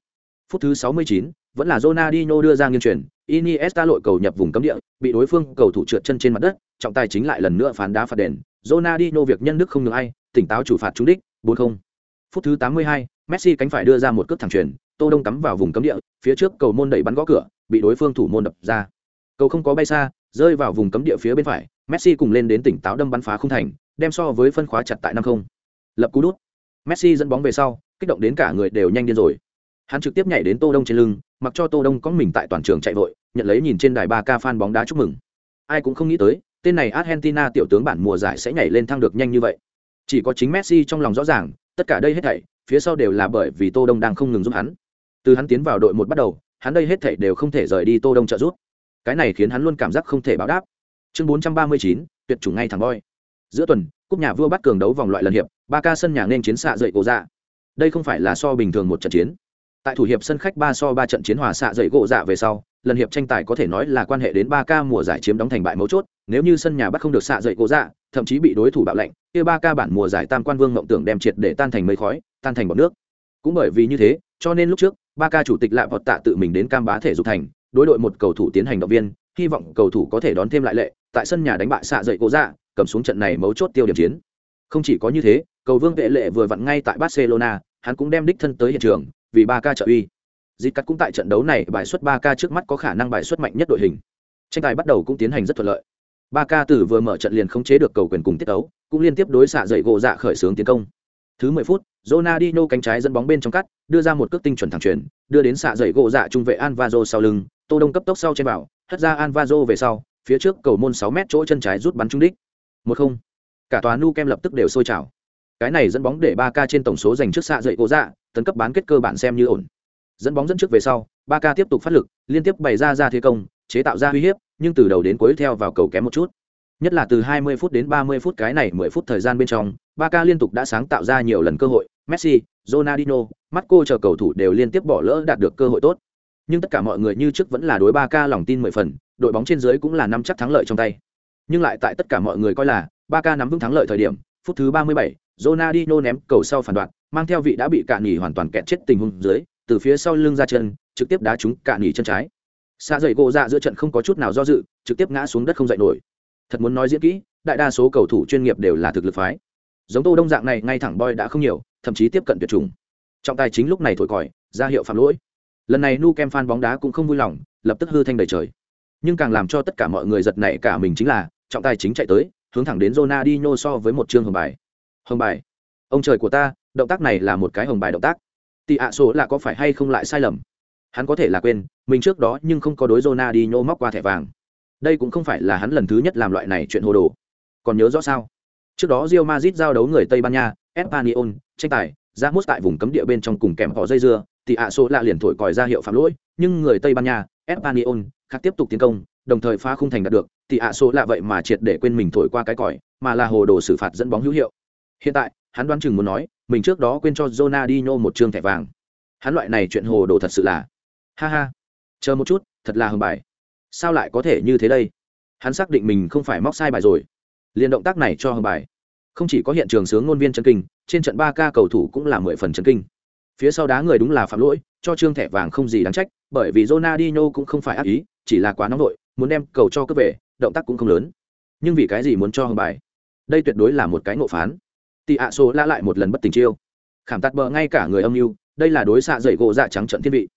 Phút thứ 69, vẫn là Ronaldinho đưa ra nghiêng chuyển, Iniesta lội cầu nhập vùng cấm địa, bị đối phương cầu thủ trượt chân trên mặt đất, trọng tài chính lại lần nữa phán đá phạt đền. Ronaldinho việc nhân đức không được ai, tỉnh táo chủ phạt trúng đích, 4-0. Phút thứ 82, Messi cánh phải đưa ra một cước thẳng chuyền, Tô Đông cắm vào vùng cấm địa, phía trước cầu môn đẩy bắn gõ cửa, bị đối phương thủ môn đập ra. Cầu không có bay xa, rơi vào vùng cấm địa phía bên phải, Messi cùng lên đến tỉnh táo đâm bắn phá không thành, đem so với phân khóa chặt tại 5-0. Lập cú đút. Messi dẫn bóng về sau, kích động đến cả người đều nhanh điên rồi. Hắn trực tiếp nhảy đến Tô Đông trên lưng, mặc cho Tô Đông có mình tại toàn trường chạy vội, nhận lấy nhìn trên đài ba ca fan bóng đá chúc mừng. Ai cũng không nghĩ tới, tên này Argentina tiểu tướng bản mùa giải sẽ nhảy lên thăng được nhanh như vậy. Chỉ có chính Messi trong lòng rõ ràng, tất cả đây hết thảy phía sau đều là bởi vì tô đông đang không ngừng giúp hắn từ hắn tiến vào đội một bắt đầu hắn đây hết thảy đều không thể rời đi tô đông trợ giúp. Cái này khiến hắn luôn cảm giác không thể báo đáp. Chương 439, tuyệt chủng ngay thẳng voi. Giữa tuần cúp nhà vua bắt cường đấu vòng loại lần hiệp ba ca sân nhà nên chiến xạ dậy cổ dạ. Đây không phải là so bình thường một trận chiến. Tại thủ hiệp sân khách ba so ba trận chiến hòa xạ dậy gỗ dạ về sau lần hiệp tranh tài có thể nói là quan hệ đến ba ca mùa giải chiếm đóng thành bại mấu chốt nếu như sân nhà bắt không được xạ dậy gỗ dạ thậm chí bị đối thủ bạo lệnh kia ba ca bản mùa giải tam quan vương mộng tưởng đem triệt để tan thành mây khói tan thành bọt nước. Cũng bởi vì như thế cho nên lúc trước ba ca chủ tịch lại vọt tạ tự mình đến cam bá thể dục thành, đối đội một cầu thủ tiến hành động viên, hy vọng cầu thủ có thể đón thêm lại lệ, tại sân nhà đánh bại xạ dậy gỗ dạ cầm xuống trận này mấu chốt tiêu điểm chiến. Không chỉ có như thế, cầu vương vệ lệ vừa vặn ngay tại barcelona, hắn cũng đem đích thân tới hiện trường, vì ba ca trợ uy. Dịp cắt cũng tại trận đấu này bài xuất ba ca trước mắt có khả năng bài xuất mạnh nhất đội hình. Tranh tài bắt đầu cũng tiến hành rất thuận lợi. Ba ca tử vừa mở trận liền khống chế được cầu quyền cùng tiết đấu cũng liên tiếp đối xạ dậy gỗ dạ khởi xướng tiến công. Thứ 10 phút, Ronaldinho cánh trái dẫn bóng bên trong cắt, đưa ra một cước tinh chuẩn thẳng chuyền, đưa đến xạ dậy gỗ dạ trung vệ Anvazo sau lưng, Tô Đông cấp tốc sau trên vào, hất ra Anvazo về sau, phía trước cầu môn 6 mét chỗ chân trái rút bắn trúng đích. 1-0. Cả tòa nu kem lập tức đều sôi trào. Cái này dẫn bóng để 3K trên tổng số giành trước xạ dậy gỗ dạ, tấn cấp bán kết cơ bản xem như ổn. Dẫn bóng dẫn trước về sau, 3K tiếp tục phát lực, liên tiếp bày ra ra thế công, chế tạo ra uy hiếp, nhưng từ đầu đến cuối theo vào cầu kém một chút. Nhất là từ 20 phút đến 30 phút cái này 10 phút thời gian bên trong, Barca liên tục đã sáng tạo ra nhiều lần cơ hội, Messi, Ronaldinho, Marco chờ cầu thủ đều liên tiếp bỏ lỡ đạt được cơ hội tốt. Nhưng tất cả mọi người như trước vẫn là đối Barca lòng tin 10 phần, đội bóng trên dưới cũng là năm chắc thắng lợi trong tay. Nhưng lại tại tất cả mọi người coi là Barca nắm vững thắng lợi thời điểm, phút thứ 37, Ronaldinho ném cầu sau phản đoạn, mang theo vị đã bị cạn nghỉ hoàn toàn kẹt chết tình huống dưới, từ phía sau lưng ra chân, trực tiếp đá trúng cạn nghỉ chân trái. Xa dậy gỗ dạ giữa trận không có chút nào do dự, trực tiếp ngã xuống đất không dậy nổi. Thật muốn nói diễn kỹ, đại đa số cầu thủ chuyên nghiệp đều là thực lực phái giống tô đông dạng này ngay thẳng boy đã không nhiều, thậm chí tiếp cận tuyệt chủng. Trọng tài chính lúc này thổi còi, ra hiệu phạm lỗi. Lần này nu kem fan bóng đá cũng không vui lòng, lập tức hư thanh đầy trời. Nhưng càng làm cho tất cả mọi người giật nảy cả mình chính là, trọng tài chính chạy tới, hướng thẳng đến Ronaldinho so với một chương hồng bài. Hồng bài. Ông trời của ta, động tác này là một cái hồng bài động tác. Tị ạ số là có phải hay không lại sai lầm? Hắn có thể là quên, mình trước đó nhưng không có đối Ronaldinho móc qua thẻ vàng. Đây cũng không phải là hắn lần thứ nhất làm loại này chuyện hồ đồ. Còn nhớ rõ sao? Trước đó Real Madrid giao đấu người Tây Ban Nha, Espanyol, tranh tài, Ramos tại vùng cấm địa bên trong cùng kèm họ dây dưa, thì ạ số lạ liền thổi còi ra hiệu phạm lỗi, nhưng người Tây Ban Nha, Espanyol, khác tiếp tục tiến công, đồng thời phá khung thành đạt được, thì ạ số lạ vậy mà triệt để quên mình thổi qua cái còi, mà là hồ đồ xử phạt dẫn bóng hữu hiệu. Hiện tại, hắn đoán chừng muốn nói, mình trước đó quên cho Ronaldinho một trương thẻ vàng. Hắn loại này chuyện hồ đồ thật sự là, ha ha. Chờ một chút, thật là hưng bài. Sao lại có thể như thế đây? Hắn xác định mình không phải móc sai bài rồi liền động tác này cho hồng bài. Không chỉ có hiện trường sướng ngôn viên chân kinh, trên trận ba ca cầu thủ cũng là mười phần chân kinh. Phía sau đá người đúng là phạm lỗi, cho trương thẻ vàng không gì đáng trách, bởi vì Ronaldinho cũng không phải ác ý, chỉ là quá nóng nội muốn đem cầu cho cướp về, động tác cũng không lớn. Nhưng vì cái gì muốn cho hồng bài? Đây tuyệt đối là một cái ngộ phán. Tị ạ số la lại một lần bất tình chiêu. Khảm tạt bờ ngay cả người âm mưu, đây là đối xạ dậy gỗ dạ trắng trận thiên vị.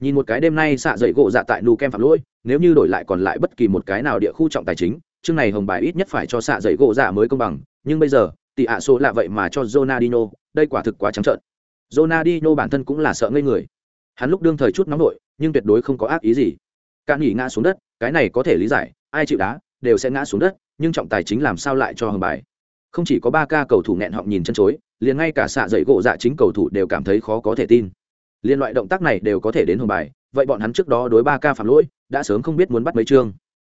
Nhìn một cái đêm nay xạ dậy gỗ dạ tại nu kem phạm lỗi, nếu như đổi lại còn lại bất kỳ một cái nào địa khu trọng tài chính chương này hồng bài ít nhất phải cho xạ dậy gỗ dạ mới công bằng nhưng bây giờ tỷ ạ số lạ vậy mà cho Ronaldinho, đây quả thực quá trắng trợn. Ronaldinho bản thân cũng là sợ ngây người. Hắn lúc đương thời chút nóng nổi, nhưng tuyệt đối không có ác ý gì. Cạn nghỉ ngã xuống đất, cái này có thể lý giải, ai chịu đá đều sẽ ngã xuống đất, nhưng trọng tài chính làm sao lại cho hồng bài? Không chỉ có ba ca cầu thủ nghẹn họng nhìn chân chối, liền ngay cả xạ dậy gỗ dạ chính cầu thủ đều cảm thấy khó có thể tin. Liên loại động tác này đều có thể đến hồng bài, vậy bọn hắn trước đó đối ba ca phạm lỗi, đã sớm không biết muốn bắt mấy chương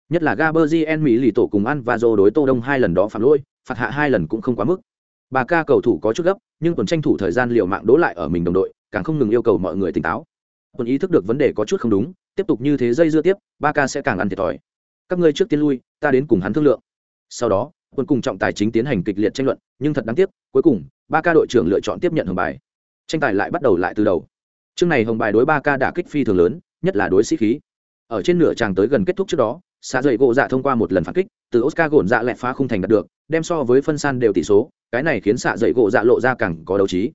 nhất là Gabriel Mỹ lì tổ cùng ăn và dô đối Tô Đông hai lần đó phạm lỗi, phạt hạ hai lần cũng không quá mức. Bà ca cầu thủ có chút gấp, nhưng tuần tranh thủ thời gian liều mạng đố lại ở mình đồng đội, càng không ngừng yêu cầu mọi người tỉnh táo. Tuần ý thức được vấn đề có chút không đúng, tiếp tục như thế dây dưa tiếp, ba ca sẽ càng ăn thiệt thòi. Các ngươi trước tiên lui, ta đến cùng hắn thương lượng. Sau đó, quân cùng trọng tài chính tiến hành kịch liệt tranh luận, nhưng thật đáng tiếc, cuối cùng, ba ca đội trưởng lựa chọn tiếp nhận hồng bài. Tranh tài lại bắt đầu lại từ đầu. Trước này hồng bài đối ba ca đã kích phi thường lớn, nhất là đối sĩ khí. Ở trên nửa tràng tới gần kết thúc trước đó, xạ dậy gỗ dạ thông qua một lần phản kích, từ oscar gồn dạ lẹt phá khung thành đạt được, đem so với phân san đều tỷ số, cái này khiến xạ dậy gỗ dạ lộ ra càng có đấu trí.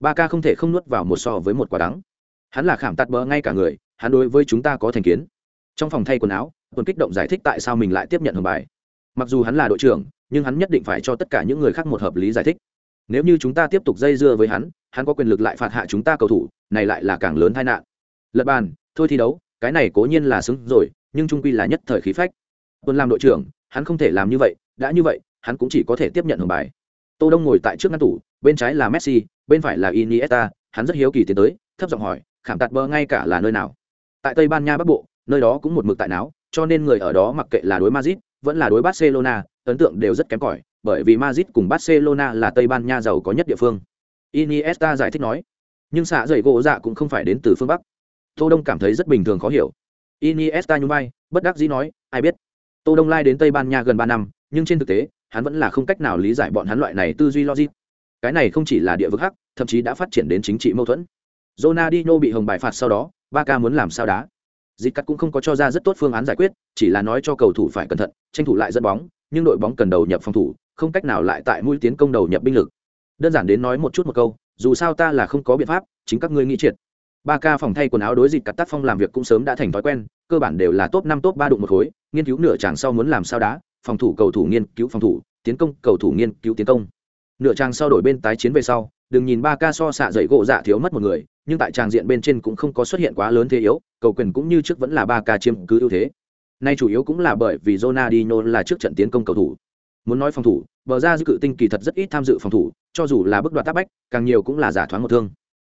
Ba ca không thể không nuốt vào một so với một quả đắng. Hắn là khảm tạt bỡ ngay cả người, hắn đối với chúng ta có thành kiến. Trong phòng thay quần áo tuần kích động giải thích tại sao mình lại tiếp nhận hưởng bài. Mặc dù hắn là đội trưởng, nhưng hắn nhất định phải cho tất cả những người khác một hợp lý giải thích. Nếu như chúng ta tiếp tục dây dưa với hắn hắn có quyền lực lại phạt hạ chúng ta cầu thủ, này lại là càng lớn tai nạn. Lật bàn, thôi thi đấu cái này cố nhiên là xứng rồi, nhưng trung quy là nhất thời khí phách. Tuần làm đội trưởng, hắn không thể làm như vậy, đã như vậy, hắn cũng chỉ có thể tiếp nhận hưởng bài. Tô đông ngồi tại trước ngăn tủ, bên trái là messi, bên phải là iniesta, hắn rất hiếu kỳ tiến tới, thấp giọng hỏi, khảm tạt bơ ngay cả là nơi nào? Tại tây ban nha bắc bộ, nơi đó cũng một mực tại não cho nên người ở đó mặc kệ là đối madrid, vẫn là đối barcelona, ấn tượng đều rất kém cỏi, bởi vì madrid cùng barcelona là tây ban nha giàu có nhất địa phương. Iniesta giải thích nói, nhưng xạ dậy gỗ dạ cũng không phải đến từ phương bắc tô đông cảm thấy rất bình thường khó hiểu. Iniesta nhún vai, bất đắc dĩ nói, ai biết. Tô đông lai đến tây ban nha gần ba năm, nhưng trên thực tế, hắn vẫn là không cách nào lý giải bọn hắn loại này tư duy logic. Cái này không chỉ là địa vực hắc, thậm chí đã phát triển đến chính trị mâu thuẫn. Ronaldinho bị hồng bài phạt sau đó, Barca muốn làm sao đá? Dịch cắt cũng không có cho ra rất tốt phương án giải quyết, chỉ là nói cho cầu thủ phải cẩn thận, tranh thủ lại dẫn bóng, nhưng đội bóng cần đầu nhập phòng thủ, không cách nào lại tại mũi tiến công đầu nhập binh lực. Đơn giản đến nói một chút một câu, dù sao ta là không có biện pháp, chính các ngươi nghĩ triệt ba ca phòng thay quần áo đối dịch cắt tác phong làm việc cũng sớm đã thành thói quen, cơ bản đều là top năm, top ba đụng một khối, nghiên cứu nửa tràng sau muốn làm sao đá, phòng thủ cầu thủ nghiên cứu phòng thủ, tiến công cầu thủ nghiên cứu tiến công. Nửa tràng sau đổi bên tái chiến về sau, đừng nhìn ba ca so xạ dậy gỗ dạ thiếu mất một người, nhưng tại tràng diện bên trên cũng không có xuất hiện quá lớn thế yếu, cầu quyền cũng như trước vẫn là ba ca chiếm cứ ưu thế. Nay chủ yếu cũng là bởi vì Ronaldinho là trước trận tiến công cầu thủ. Muốn nói phòng thủ, bờ ra dư cự tinh kỳ thật rất ít tham dự phòng thủ, cho dù là bước đoạt tác bách, càng nhiều cũng là giả thoáng một thương.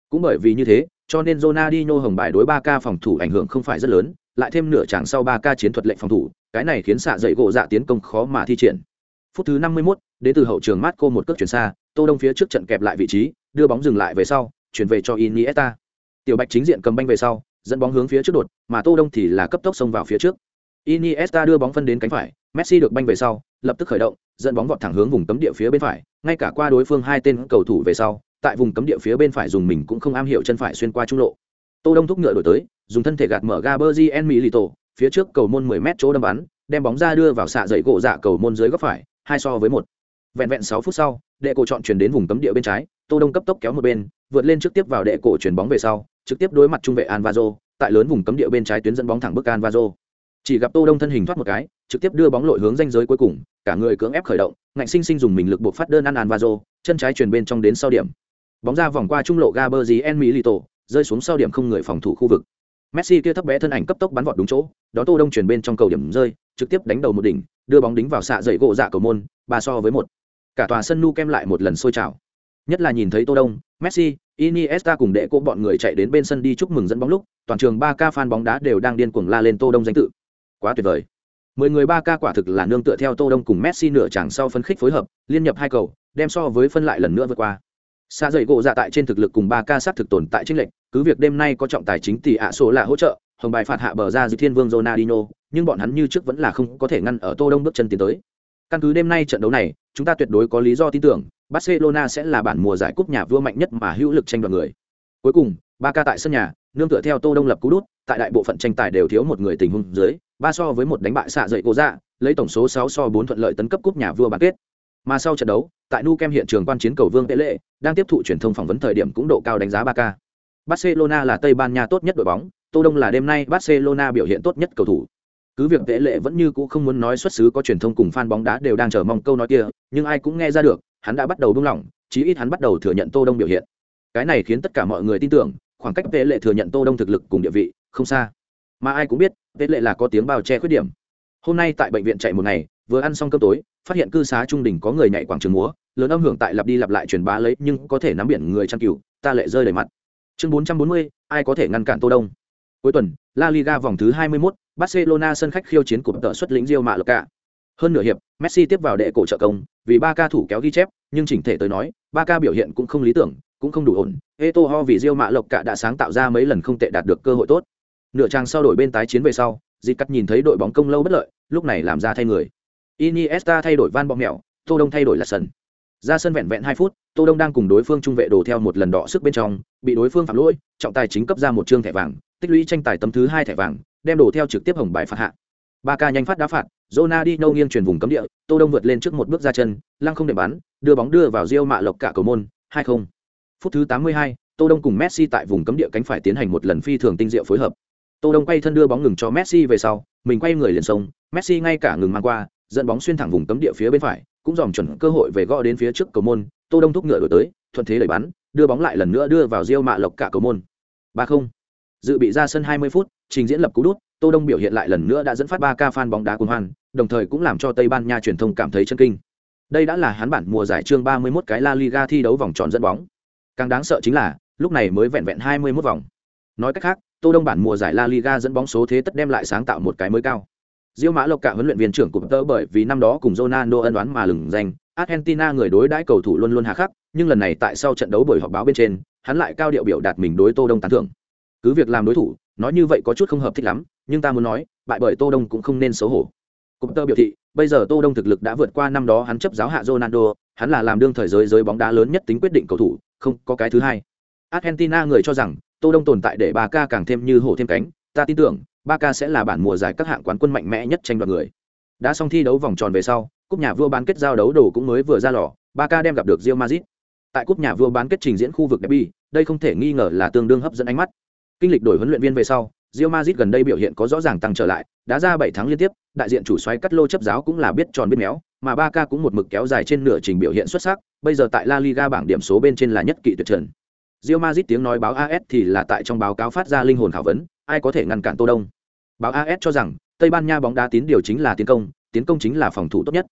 Cũng bởi vì như thế cho nên Ronaldinho hồng bài đối ba ca phòng thủ ảnh hưởng không phải rất lớn lại thêm nửa chàng sau ba ca chiến thuật lệnh phòng thủ cái này khiến xạ dậy gỗ dạ tiến công khó mà thi triển. Phút thứ 51, đến từ hậu trường Marco một cước chuyển xa tô đông phía trước trận kẹp lại vị trí đưa bóng dừng lại về sau chuyển về cho iniesta. Tiểu bạch chính diện cầm banh về sau dẫn bóng hướng phía trước đột mà tô đông thì là cấp tốc xông vào phía trước. Iniesta đưa bóng phân đến cánh phải messi được banh về sau lập tức khởi động dẫn bóng vọt thẳng hướng vùng cấm địa phía bên phải ngay cả qua đối phương hai tên cầu thủ về sau tại vùng cấm địa phía bên phải dùng mình cũng không am hiểu chân phải xuyên qua trung lộ. Tô đông thúc ngựa đổi tới dùng thân thể gạt mở gaberzien milito phía trước cầu môn 10 mét chỗ đâm bắn đem bóng ra đưa vào xạ dậy gỗ dạ cầu môn dưới góc phải hai so với một. Vẹn vẹn sáu phút sau đệ cổ chọn chuyển đến vùng cấm địa bên trái tô đông cấp tốc kéo một bên vượt lên trước tiếp vào đệ cổ chuyển bóng về sau trực tiếp đối mặt trung vệ anvaro tại lớn vùng cấm địa bên trái tuyến dẫn bóng thẳng bức anvaro Chỉ gặp Tô Đông thân hình thoát một cái, trực tiếp đưa bóng lội hướng ranh giới cuối cùng, cả người cưỡng ép khởi động, ngạnh sinh sinh dùng mình lực buộc phát đơn ăn anvaro chân trái truyền bên trong đến sau điểm. Bóng ra vòng qua trung lộ Gabriel Milito, rơi xuống sau điểm không người phòng thủ khu vực. Messi kia thấp bé thân ảnh cấp tốc bắn vọt đúng chỗ, đó Tô Đông chuyển bên trong cầu điểm rơi, trực tiếp đánh đầu một đỉnh, đưa bóng đính vào xạ dậy gỗ dạ cầu môn, ba so với một. Cả tòa sân nu kem lại một lần sôi trào. Nhất là nhìn thấy Tô Đông, Messi, Iniesta cùng đệ cô bọn người chạy đến bên sân đi chúc mừng dẫn bóng lúc, toàn trường 3K fan bóng đá đều đang điên cuồng la lên Tô Đông danh tự. Quá tuyệt vời. Mười người 3K quả thực là nương tựa theo Tô Đông cùng Messi nửa chẳng sau phân khích phối hợp, liên nhập hai cầu, đem so với phân lại lần nữa vượt qua. Xa dậy gỗ dạ tại trên thực lực cùng 3K sát thực tồn tại chính lệnh, cứ việc đêm nay có trọng tài chính tỷ ạ số là hỗ trợ, hồng bài phạt hạ bờ ra Dư Thiên Vương Ronaldinho, nhưng bọn hắn như trước vẫn là không có thể ngăn ở Tô Đông bước chân tiến tới. Căn cứ đêm nay trận đấu này, chúng ta tuyệt đối có lý do tin tưởng, Barcelona sẽ là bản mùa giải cúp nhà vua mạnh nhất mà hữu lực tranh đoạt người. Cuối cùng, Barca tại sân nhà, nương tựa theo Tô Đông lập cú đút, tại đại bộ phận tranh tài đều thiếu một người tình huống dưới, ba so với một đánh bại xạ dậy cố dạ, lấy tổng số sáu so bốn thuận lợi tấn cấp cúp nhà vua bán kết. Mà sau trận đấu, tại Nou Camp hiện trường quan chiến cầu vương Pele, đang tiếp thụ truyền thông phỏng vấn thời điểm cũng độ cao đánh giá Barca. Barcelona là Tây Ban Nha tốt nhất đội bóng, Tô Đông là đêm nay Barcelona biểu hiện tốt nhất cầu thủ. Cứ việc Tệ Lệ vẫn như cũ không muốn nói xuất xứ có truyền thông cùng fan bóng đá đều đang chờ mong câu nói kia, nhưng ai cũng nghe ra được, hắn đã bắt đầu buông lỏng, chí ít hắn bắt đầu thừa nhận Tô Đông biểu hiện. Cái này khiến tất cả mọi người tin tưởng, khoảng cách Tệ Lệ thừa nhận Tô Đông thực lực cùng địa vị, không xa. Mà ai cũng biết, Tệ Lệ là có tiếng bao che khuyết điểm. Hôm nay tại bệnh viện chạy một ngày, vừa ăn xong cơm tối, phát hiện cư xá trung đỉnh có người nhảy quảng trường múa, lớn âm hưởng tại lặp đi lặp lại truyền bá lấy, nhưng có thể nắm biển người chăn cừu, ta lệ rơi đầy mặt. Chương 440, ai có thể ngăn cản Tô Đông? Cuối tuần, La Liga vòng thứ 21, Barcelona sân khách khiêu chiến cụm tợ xuất lĩnh Real Mallorca. Hơn nửa hiệp, Messi tiếp vào đệ cổ trợ công, vì ba ca thủ kéo ghi chép, nhưng chỉnh thể tới nói, ba ca biểu hiện cũng không lý tưởng, cũng không đủ ổn. Eto'o vì Real Mallorca đã sáng tạo ra mấy lần không tệ đạt được cơ hội tốt. Nửa trang sau đổi bên tái chiến về sau, Dịch cắt nhìn thấy đội bóng công lâu bất lợi, lúc này làm ra thay người. Iniesta thay đổi Van Bommel, Tô Đông thay đổi là sần. Ra sân vẹn vẹn hai phút, Tô Đông đang cùng đối phương trung vệ đổ theo một lần đọ sức bên trong, bị đối phương phạm lỗi, trọng tài chính cấp ra một trương thẻ vàng, tích lũy tranh tài tấm thứ hai thẻ vàng, đem đổ theo trực tiếp hồng bài phạt hạ. Ba ca nhanh phát đá phạt, Ronaldinho nghiêng chuyển vùng cấm địa, Tô Đông vượt lên trước một bước ra chân, lăng không để bắn, đưa bóng đưa vào Real mạ lộc cả cầu môn, 2-0. Phút thứ 82, Tô Đông cùng Messi tại vùng cấm địa cánh phải tiến hành một lần phi thường tinh diệu phối hợp. Tô Đông quay thân đưa bóng ngừng cho Messi về sau, mình quay người liền sông, Messi ngay cả ngừng mang qua, dẫn bóng xuyên thẳng vùng cấm địa phía bên phải, cũng dòm chuẩn cơ hội về gõ đến phía trước cầu môn, Tô Đông thúc ngựa đổi tới, thuận thế đẩy bắn, đưa bóng lại lần nữa đưa vào Real mạ lộc cả cầu môn. 3-0. Dự bị ra sân 20 phút, trình diễn lập cú đút, Tô Đông biểu hiện lại lần nữa đã dẫn phát 3 ca fan bóng đá cuồng hoan, đồng thời cũng làm cho Tây Ban Nha truyền thông cảm thấy chấn kinh. Đây đã là hắn bản mùa giải chương 31 cái La Liga thi đấu vòng tròn dẫn bóng. Càng đáng sợ chính là, lúc này mới vẹn vẹn 21 vòng. Nói cách khác, Tô Đông bản mùa giải La Liga dẫn bóng số thế tất đem lại sáng tạo một cái mới cao. Diêu Mã Lộc cả huấn luyện viên trưởng của tớ bởi vì năm đó cùng Ronaldo ân đoán mà lừng danh, Argentina người đối đãi cầu thủ luôn luôn hà khắc, nhưng lần này tại sau trận đấu buổi họp báo bên trên, hắn lại cao điệu biểu đạt mình đối Tô Đông tán thưởng. Cứ việc làm đối thủ, nói như vậy có chút không hợp thích lắm, nhưng ta muốn nói, bại bởi Tô Đông cũng không nên xấu hổ. Cụm tơ biểu thị, bây giờ Tô Đông thực lực đã vượt qua năm đó hắn chấp giáo hạ Ronaldo, hắn là làm đương thời giới giới bóng đá lớn nhất tính quyết định cầu thủ, không có cái thứ hai. Argentina người cho rằng, Tô Đông tồn tại để Barca càng thêm như hổ thêm cánh, ta tin tưởng, Barca sẽ là bản mùa giải các hạng quán quân mạnh mẽ nhất tranh đoạt người. Đã xong thi đấu vòng tròn về sau, cúp nhà vua bán kết giao đấu đồ cũng mới vừa ra lò, Barca đem gặp được Real Madrid. Tại cúp nhà vua bán kết trình diễn khu vực derby, đây không thể nghi ngờ là tương đương hấp dẫn ánh mắt. Kinh lịch đổi huấn luyện viên về sau, Real Madrid gần đây biểu hiện có rõ ràng tăng trở lại, đã ra 7 tháng liên tiếp, đại diện chủ xoáy cắt lô chấp giáo cũng là biết tròn biết méo, mà Barca cũng một mực kéo dài trên nửa trình biểu hiện xuất sắc, bây giờ tại La Liga bảng điểm số bên trên là nhất kỵ tuyệt trần. Real Madrid tiếng nói báo AS thì là tại trong báo cáo phát ra linh hồn khảo vấn, ai có thể ngăn cản Tô Đông. Báo AS cho rằng, Tây Ban Nha bóng đá tín điều chính là tiến công, tiến công chính là phòng thủ tốt nhất.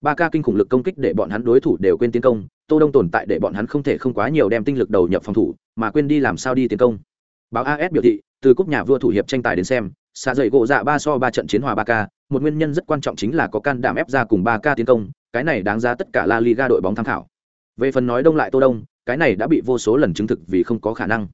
Ba ca kinh khủng lực công kích để bọn hắn đối thủ đều quên tiến công, Tô Đông tồn tại để bọn hắn không thể không quá nhiều đem tinh lực đầu nhập phòng thủ, mà quên đi làm sao đi tiến công. Báo AS biểu thị, từ cúp nhà vua thủ hiệp tranh tài đến xem, xa dậy gỗ dạ ba so ba trận chiến hòa ba ca. một nguyên nhân rất quan trọng chính là có can đảm ép ra cùng ba ca tiến công cái này đáng ra tất cả la liga đội bóng tham khảo về phần nói đông lại tô đông cái này đã bị vô số lần chứng thực vì không có khả năng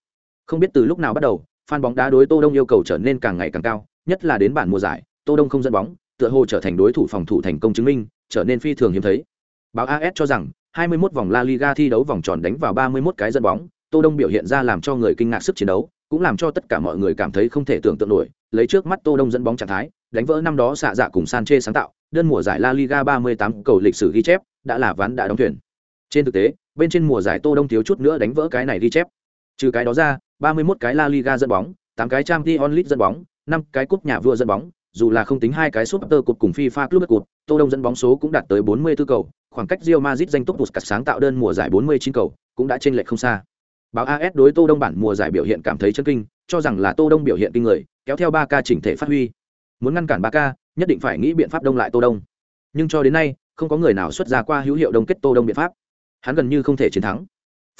không biết từ lúc nào bắt đầu fan bóng đá đối tô đông yêu cầu trở nên càng ngày càng cao, nhất là đến bản mùa giải, tô đông không dẫn bóng, tựa hồ trở thành đối thủ phòng thủ thành công chứng minh, trở nên phi thường hiếm thấy. Báo as cho rằng 21 vòng la liga thi đấu vòng tròn đánh vào 31 cái dẫn bóng, tô đông biểu hiện ra làm cho người kinh ngạc sức chiến đấu, cũng làm cho tất cả mọi người cảm thấy không thể tưởng tượng nổi, lấy trước mắt tô đông dẫn bóng trạng thái, đánh vỡ năm đó xạ dạ cùng sanche sáng tạo, đơn mùa giải la liga 38 cầu lịch sử ghi chép, đã là ván đã đóng thuyền. Trên thực tế, bên trên mùa giải tô đông thiếu chút nữa đánh vỡ cái này ghi chép. Trừ cái đó ra 31 cái la liga dẫn bóng 8 cái Champions League dẫn bóng 5 cái cúp nhà vua dẫn bóng dù là không tính hai cái Super Cup cùng FIFA Club Cup, Tô Đông dẫn bóng số cũng đạt tới 44 cầu, khoảng cách Real Madrid danh túc Puskas sáng tạo đơn mùa giải 49 cầu, cũng đã chênh lệch không xa. Báo as đối tô đông bản mùa giải biểu hiện cảm thấy chấn kinh cho rằng là tô đông biểu hiện kinh người kéo theo ba ca chỉnh thể phát huy. Muốn ngăn cản ba ca nhất định phải nghĩ biện pháp đông lại tô đông. Nhưng cho đến nay không có người nào xuất ra qua hữu hiệu đông kết tô đông biện pháp. Hắn gần như không thể chiến thắng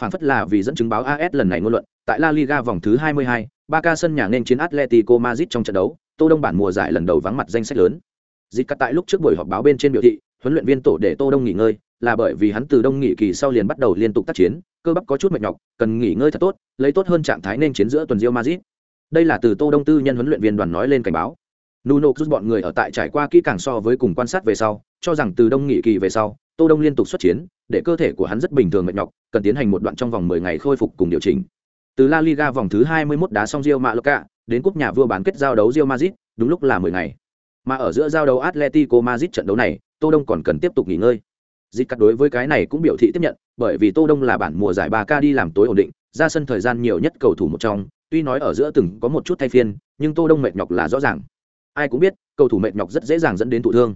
phản phất là vì dẫn chứng báo as lần này ngôn luận tại la liga vòng thứ 22, Barca sân nhà nên chiến atletico madrid trong trận đấu tô đông bản mùa giải lần đầu vắng mặt danh sách lớn. Dịch cắt tại lúc trước buổi họp báo bên trên biểu thị huấn luyện viên tổ để tô đông nghỉ ngơi là bởi vì hắn từ đông nghỉ kỳ sau liền bắt đầu liên tục tác chiến cơ bắp có chút mệt nhọc cần nghỉ ngơi thật tốt lấy tốt hơn trạng thái nên chiến giữa tuần Real Madrid. Đây là từ tô đông tư nhân huấn luyện viên đoàn nói lên cảnh báo. Nuno rút bọn người ở tại trải qua kỹ càng so với cùng quan sát về sau, cho rằng từ đông nghỉ kỳ về sau, tô đông liên tục xuất chiến, để cơ thể của hắn rất bình thường mệt nhọc, cần tiến hành một đoạn trong vòng 10 ngày khôi phục cùng điều chỉnh. Từ La Liga vòng thứ 21 đá xong Real Mallorca đến cúp nhà vua bán kết giao đấu Real Madrid, đúng lúc là 10 ngày. Mà ở giữa giao đấu Atletico Madrid trận đấu này, tô đông còn cần tiếp tục nghỉ ngơi. Dịch cắt đối với cái này cũng biểu thị tiếp nhận, bởi vì tô đông là bản mùa giải ba k đi làm tối ổn định, ra sân thời gian nhiều nhất cầu thủ một trong, tuy nói ở giữa từng có một chút thay phiên, nhưng tô đông mệt nhọc là rõ ràng ai cũng biết cầu thủ mệt nhọc rất dễ dàng dẫn đến thụ thương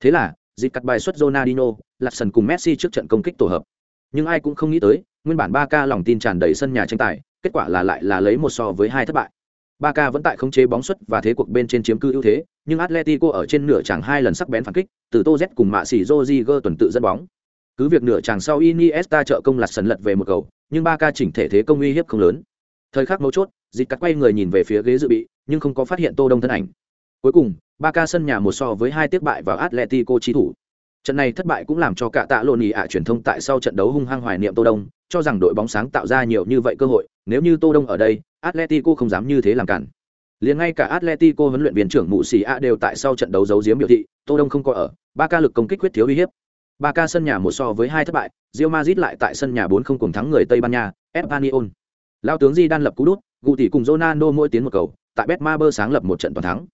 thế là dịp cắt bài xuất Ronaldinho, Lachson cùng Messi trước trận công kích tổ hợp nhưng ai cũng không nghĩ tới nguyên bản 3K lòng tin tràn đầy sân nhà tranh tài kết quả là lại là lấy một so với hai thất bại Barca vẫn tại khống chế bóng xuất và thế cuộc bên trên chiếm cư ưu thế, nhưng Atletico ở trên nửa chẳng hai lần sắc bén phản kích, từ Toz cùng mạ sĩ Rodriguez tuần tự dẫn bóng. Cứ việc nửa chẳng sau Iniesta trợ công lật sần lật về một cầu, nhưng Barca chỉnh thể thế công uy hiếp không lớn. Thời khắc mấu chốt, Dịch cắt quay người nhìn về phía ghế dự bị, nhưng không có phát hiện Tô Đông thân ảnh. Cuối cùng, Barca sân nhà một so với hai tiếc bại vào Atletico chi thủ. Trận này thất bại cũng làm cho cả tạ lộn ý ạ truyền thông tại sau trận đấu hung hăng hoài niệm Tô Đông, cho rằng đội bóng sáng tạo ra nhiều như vậy cơ hội, nếu như Tô Đông ở đây, Atletico không dám như thế làm cản. Liền ngay cả atletico huấn luyện viên trưởng mụ Sĩ a đều tại sau trận đấu giấu giếm biểu thị tô đông không có ở Barca lực công kích quyết thiếu uy hiếp. Barca sân nhà một so với hai thất bại Real Madrid lại tại sân nhà bốn không cùng thắng người tây ban nha espanyol. Lao tướng di đan lập cú đút Guti tỷ cùng ronaldo mỗi tiến một cầu tại betmaber sáng lập một trận toàn thắng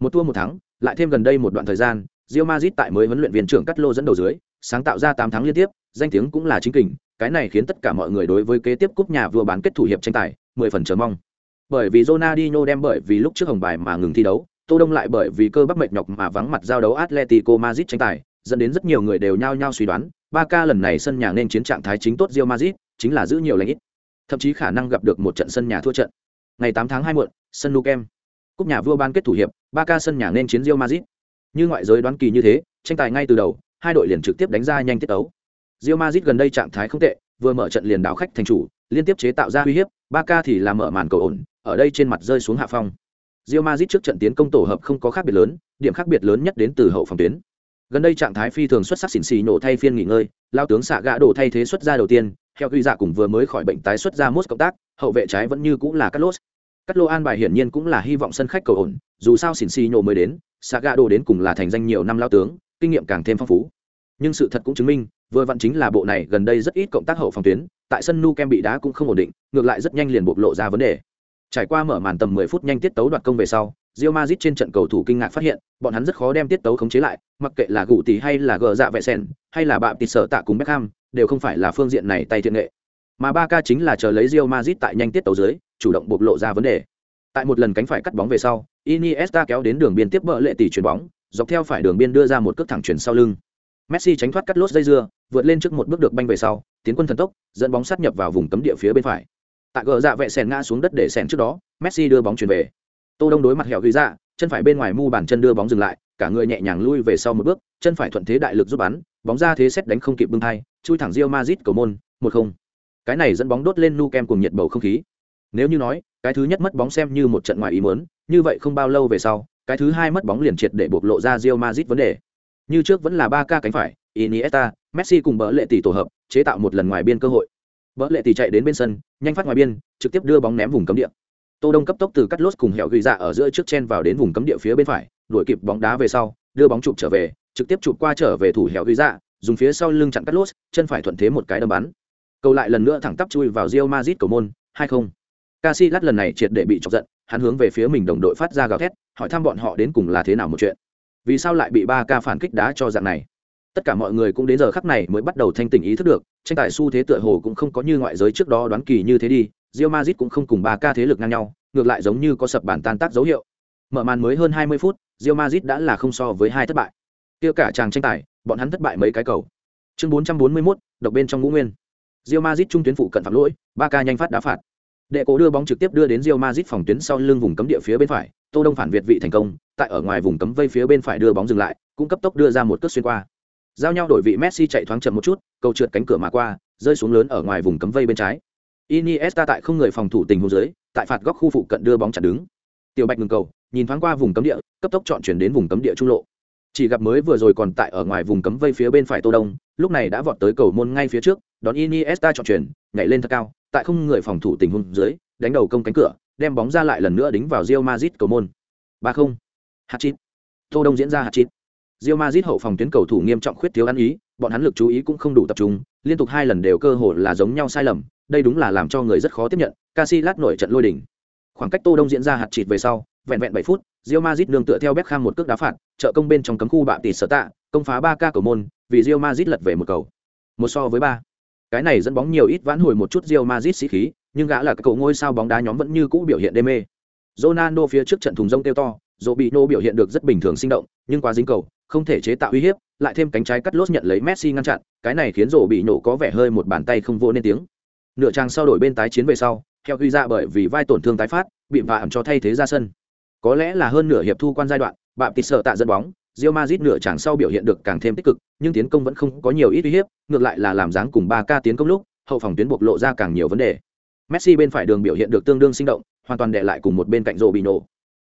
một thua một thắng lại thêm gần đây một đoạn thời gian Real Madrid tại mới huấn luyện viên trưởng cắt lô dẫn đầu dưới sáng tạo ra tám thắng liên tiếp danh tiếng cũng là chính kình cái này khiến tất cả mọi người đối với kế tiếp cúp nhà vừa bán kết thủ hiệp tranh tài mười phần chờ mong bởi vì Ronaldinho đem bởi vì lúc trước hồng bài mà ngừng thi đấu, Tô Đông lại bởi vì cơ bắp mệt nhọc mà vắng mặt giao đấu Atletico Madrid tranh tài, dẫn đến rất nhiều người đều nhao nhao suy đoán, Barca lần này sân nhà nên chiến trạng thái chính tốt Real Madrid, chính là giữ nhiều lãnh ít. Thậm chí khả năng gặp được một trận sân nhà thua trận. Ngày 8 tháng 2 muộn, sân Nou Camp. Cúp nhà vua ban kết thủ hiệp, Barca sân nhà nên chiến Real Madrid. Như ngoại giới đoán kỳ như thế, tranh tài ngay từ đầu, hai đội liền trực tiếp đánh ra nhanh tiết tấu. Real Madrid gần đây trạng thái không tệ, vừa mở trận liền đảo khách thành chủ, liên tiếp chế tạo ra uy hiếp, Barca thì làm mở màn cầu ổn, ở đây trên mặt rơi xuống hạ phong. Real Madrid trước trận tiến công tổ hợp không có khác biệt lớn, điểm khác biệt lớn nhất đến từ hậu phòng tuyến. Gần đây trạng thái phi thường xuất sắc xỉn xì nổ thay phiên nghỉ ngơi, lao tướng xạ gã đổ thay thế xuất ra đầu tiên, theo quy dạ cùng vừa mới khỏi bệnh tái xuất ra mốt cộng tác, hậu vệ trái vẫn như cũng là Cắt Lốt. Cắt Lô an bài hiển nhiên cũng là hy vọng sân khách cầu ổn, dù sao xỉn xì nhổ mới đến, xạ gạ đồ đến cùng là thành danh nhiều năm lao tướng, kinh nghiệm càng thêm phong phú. Nhưng sự thật cũng chứng minh, vừa vặn chính là bộ này gần đây rất ít cộng tác hậu phòng tuyến, tại sân Nu Kem bị đá cũng không ổn định, ngược lại rất nhanh liền bộc lộ ra vấn đề. Trải qua mở màn tầm 10 phút nhanh tiết tấu đoạt công về sau, Real Madrid trên trận cầu thủ kinh ngạc phát hiện, bọn hắn rất khó đem tiết tấu khống chế lại, mặc kệ là gù tỷ hay là gờ dạ vệ sen, hay là bạm tịt sở tạ cùng Beckham, đều không phải là phương diện này tay thiện nghệ. Mà Barca chính là chờ lấy Real Madrid tại nhanh tiết tấu dưới, chủ động bộc lộ ra vấn đề. Tại một lần cánh phải cắt bóng về sau, Iniesta kéo đến đường biên tiếp bỡ lệ tỷ chuyển bóng, dọc theo phải đường biên đưa ra một cước thẳng chuyển sau lưng. Messi tránh thoát cắt lốt dây dưa, vượt lên trước một bước được banh về sau, tiến quân thần tốc, dẫn bóng sát nhập vào vùng cấm địa phía bên phải. Tại gờ dạ vẹ sèn ngã xuống đất để sèn trước đó, Messi đưa bóng chuyển về. Tô Đông đối mặt hẻo ghi ra, chân phải bên ngoài mu bàn chân đưa bóng dừng lại, cả người nhẹ nhàng lui về sau một bước, chân phải thuận thế đại lực giúp bắn, bóng ra thế xét đánh không kịp bưng thai, chui thẳng Real Madrid cầu môn, một không. Cái này dẫn bóng đốt lên nu kem cùng nhiệt bầu không khí. Nếu như nói, cái thứ nhất mất bóng xem như một trận ngoài ý muốn, như vậy không bao lâu về sau, cái thứ hai mất bóng liền triệt để bộc lộ ra Real Madrid vấn đề. Như trước vẫn là ba ca cánh phải, Iniesta, Messi cùng bỡ lệ tỷ tổ hợp, chế tạo một lần ngoài biên cơ hội. Bỡ lệ tỷ chạy đến bên sân, nhanh phát ngoài biên, trực tiếp đưa bóng ném vùng cấm địa. Tô Đông cấp tốc từ cắt lốt cùng hẻo ghi ra ở giữa trước chen vào đến vùng cấm địa phía bên phải, đuổi kịp bóng đá về sau, đưa bóng chụp trở về, trực tiếp chụp qua trở về thủ hẻo ghi ra, dùng phía sau lưng chặn cắt lốt, chân phải thuận thế một cái đâm bắn. Cầu lại lần nữa thẳng tắp chui vào Real Madrid cầu môn, 2-0. Casillas lần này triệt để bị chọc giận, hắn hướng về phía mình đồng đội phát ra gào thét, hỏi thăm bọn họ đến cùng là thế nào một chuyện. Vì sao lại bị ba ca phản kích đá cho dạng này? Tất cả mọi người cũng đến giờ khắc này mới bắt đầu thanh tỉnh ý thức được, tranh tài xu thế tựa hồ cũng không có như ngoại giới trước đó đoán kỳ như thế đi, Real Madrid cũng không cùng ba ca thế lực ngang nhau, ngược lại giống như có sập bản tan tác dấu hiệu. Mở màn mới hơn 20 phút, Real Madrid đã là không so với hai thất bại. Kia cả chàng tranh tài, bọn hắn thất bại mấy cái cầu. Chương 441, độc bên trong ngũ nguyên. Real Madrid trung tuyến phụ cận phạm lỗi, Barca nhanh phát đá phạt. Đệ cổ đưa bóng trực tiếp đưa đến Real Madrid phòng tuyến sau lưng vùng cấm địa phía bên phải, Tô Đông phản việt vị thành công, tại ở ngoài vùng cấm vây phía bên phải đưa bóng dừng lại, cũng cấp tốc đưa ra một cước xuyên qua. Giao nhau đổi vị Messi chạy thoáng chậm một chút, cầu trượt cánh cửa mà qua, rơi xuống lớn ở ngoài vùng cấm vây bên trái. Iniesta tại không người phòng thủ tình huống dưới, tại phạt góc khu phụ cận đưa bóng chặn đứng. Tiểu Bạch ngừng cầu, nhìn thoáng qua vùng cấm địa, cấp tốc chọn chuyển đến vùng cấm địa trung lộ. Chỉ gặp mới vừa rồi còn tại ở ngoài vùng cấm vây phía bên phải Tô Đông, lúc này đã vọt tới cầu môn ngay phía trước, đón Iniesta chọn chuyển, nhảy lên thật cao, tại không người phòng thủ tình huống dưới, đánh đầu công cánh cửa, đem bóng ra lại lần nữa đính vào Real Madrid cầu môn. 3-0. Hat-trick. Tô Đông diễn ra hat-trick. Real Madrid hậu phòng tuyến cầu thủ nghiêm trọng khuyết thiếu ăn ý, bọn hắn lực chú ý cũng không đủ tập trung, liên tục hai lần đều cơ hội là giống nhau sai lầm, đây đúng là làm cho người rất khó tiếp nhận. Casillas nổi trận lôi đỉnh. Khoảng cách Tô Đông diễn ra hạt chịt về sau, vẹn vẹn 7 phút, Real Madrid nương tựa theo Beckham một cước đá phạt, trợ công bên trong cấm khu bạm tịt sở tạ, công phá 3 ca cầu môn, vì Real Madrid lật về một cầu. Một so với ba. Cái này dẫn bóng nhiều ít vãn hồi một chút Real Madrid sĩ khí, nhưng gã là cái cầu ngôi sao bóng đá nhóm vẫn như cũ biểu hiện đê mê. Ronaldo phía trước trận thùng rông tiêu to, Robinho biểu hiện được rất bình thường sinh động, nhưng quá dính cầu, không thể chế tạo uy hiếp, lại thêm cánh trái cắt lốt nhận lấy Messi ngăn chặn, cái này khiến Robinho có vẻ hơi một bàn tay không vô nên tiếng. Nửa trang sau đổi bên tái chiến về sau, theo ghi ra bởi vì vai tổn thương tái phát, bị vạ cho thay thế ra sân. Có lẽ là hơn nửa hiệp thu quan giai đoạn, bạn tịt sợ tạ dẫn bóng, Real Madrid nửa chẳng sau biểu hiện được càng thêm tích cực, nhưng tiến công vẫn không có nhiều ít uy hiếp, ngược lại là làm dáng cùng 3K tiến công lúc, hậu phòng tuyến bộc lộ ra càng nhiều vấn đề. Messi bên phải đường biểu hiện được tương đương sinh động, hoàn toàn đè lại cùng một bên cạnh Robinho.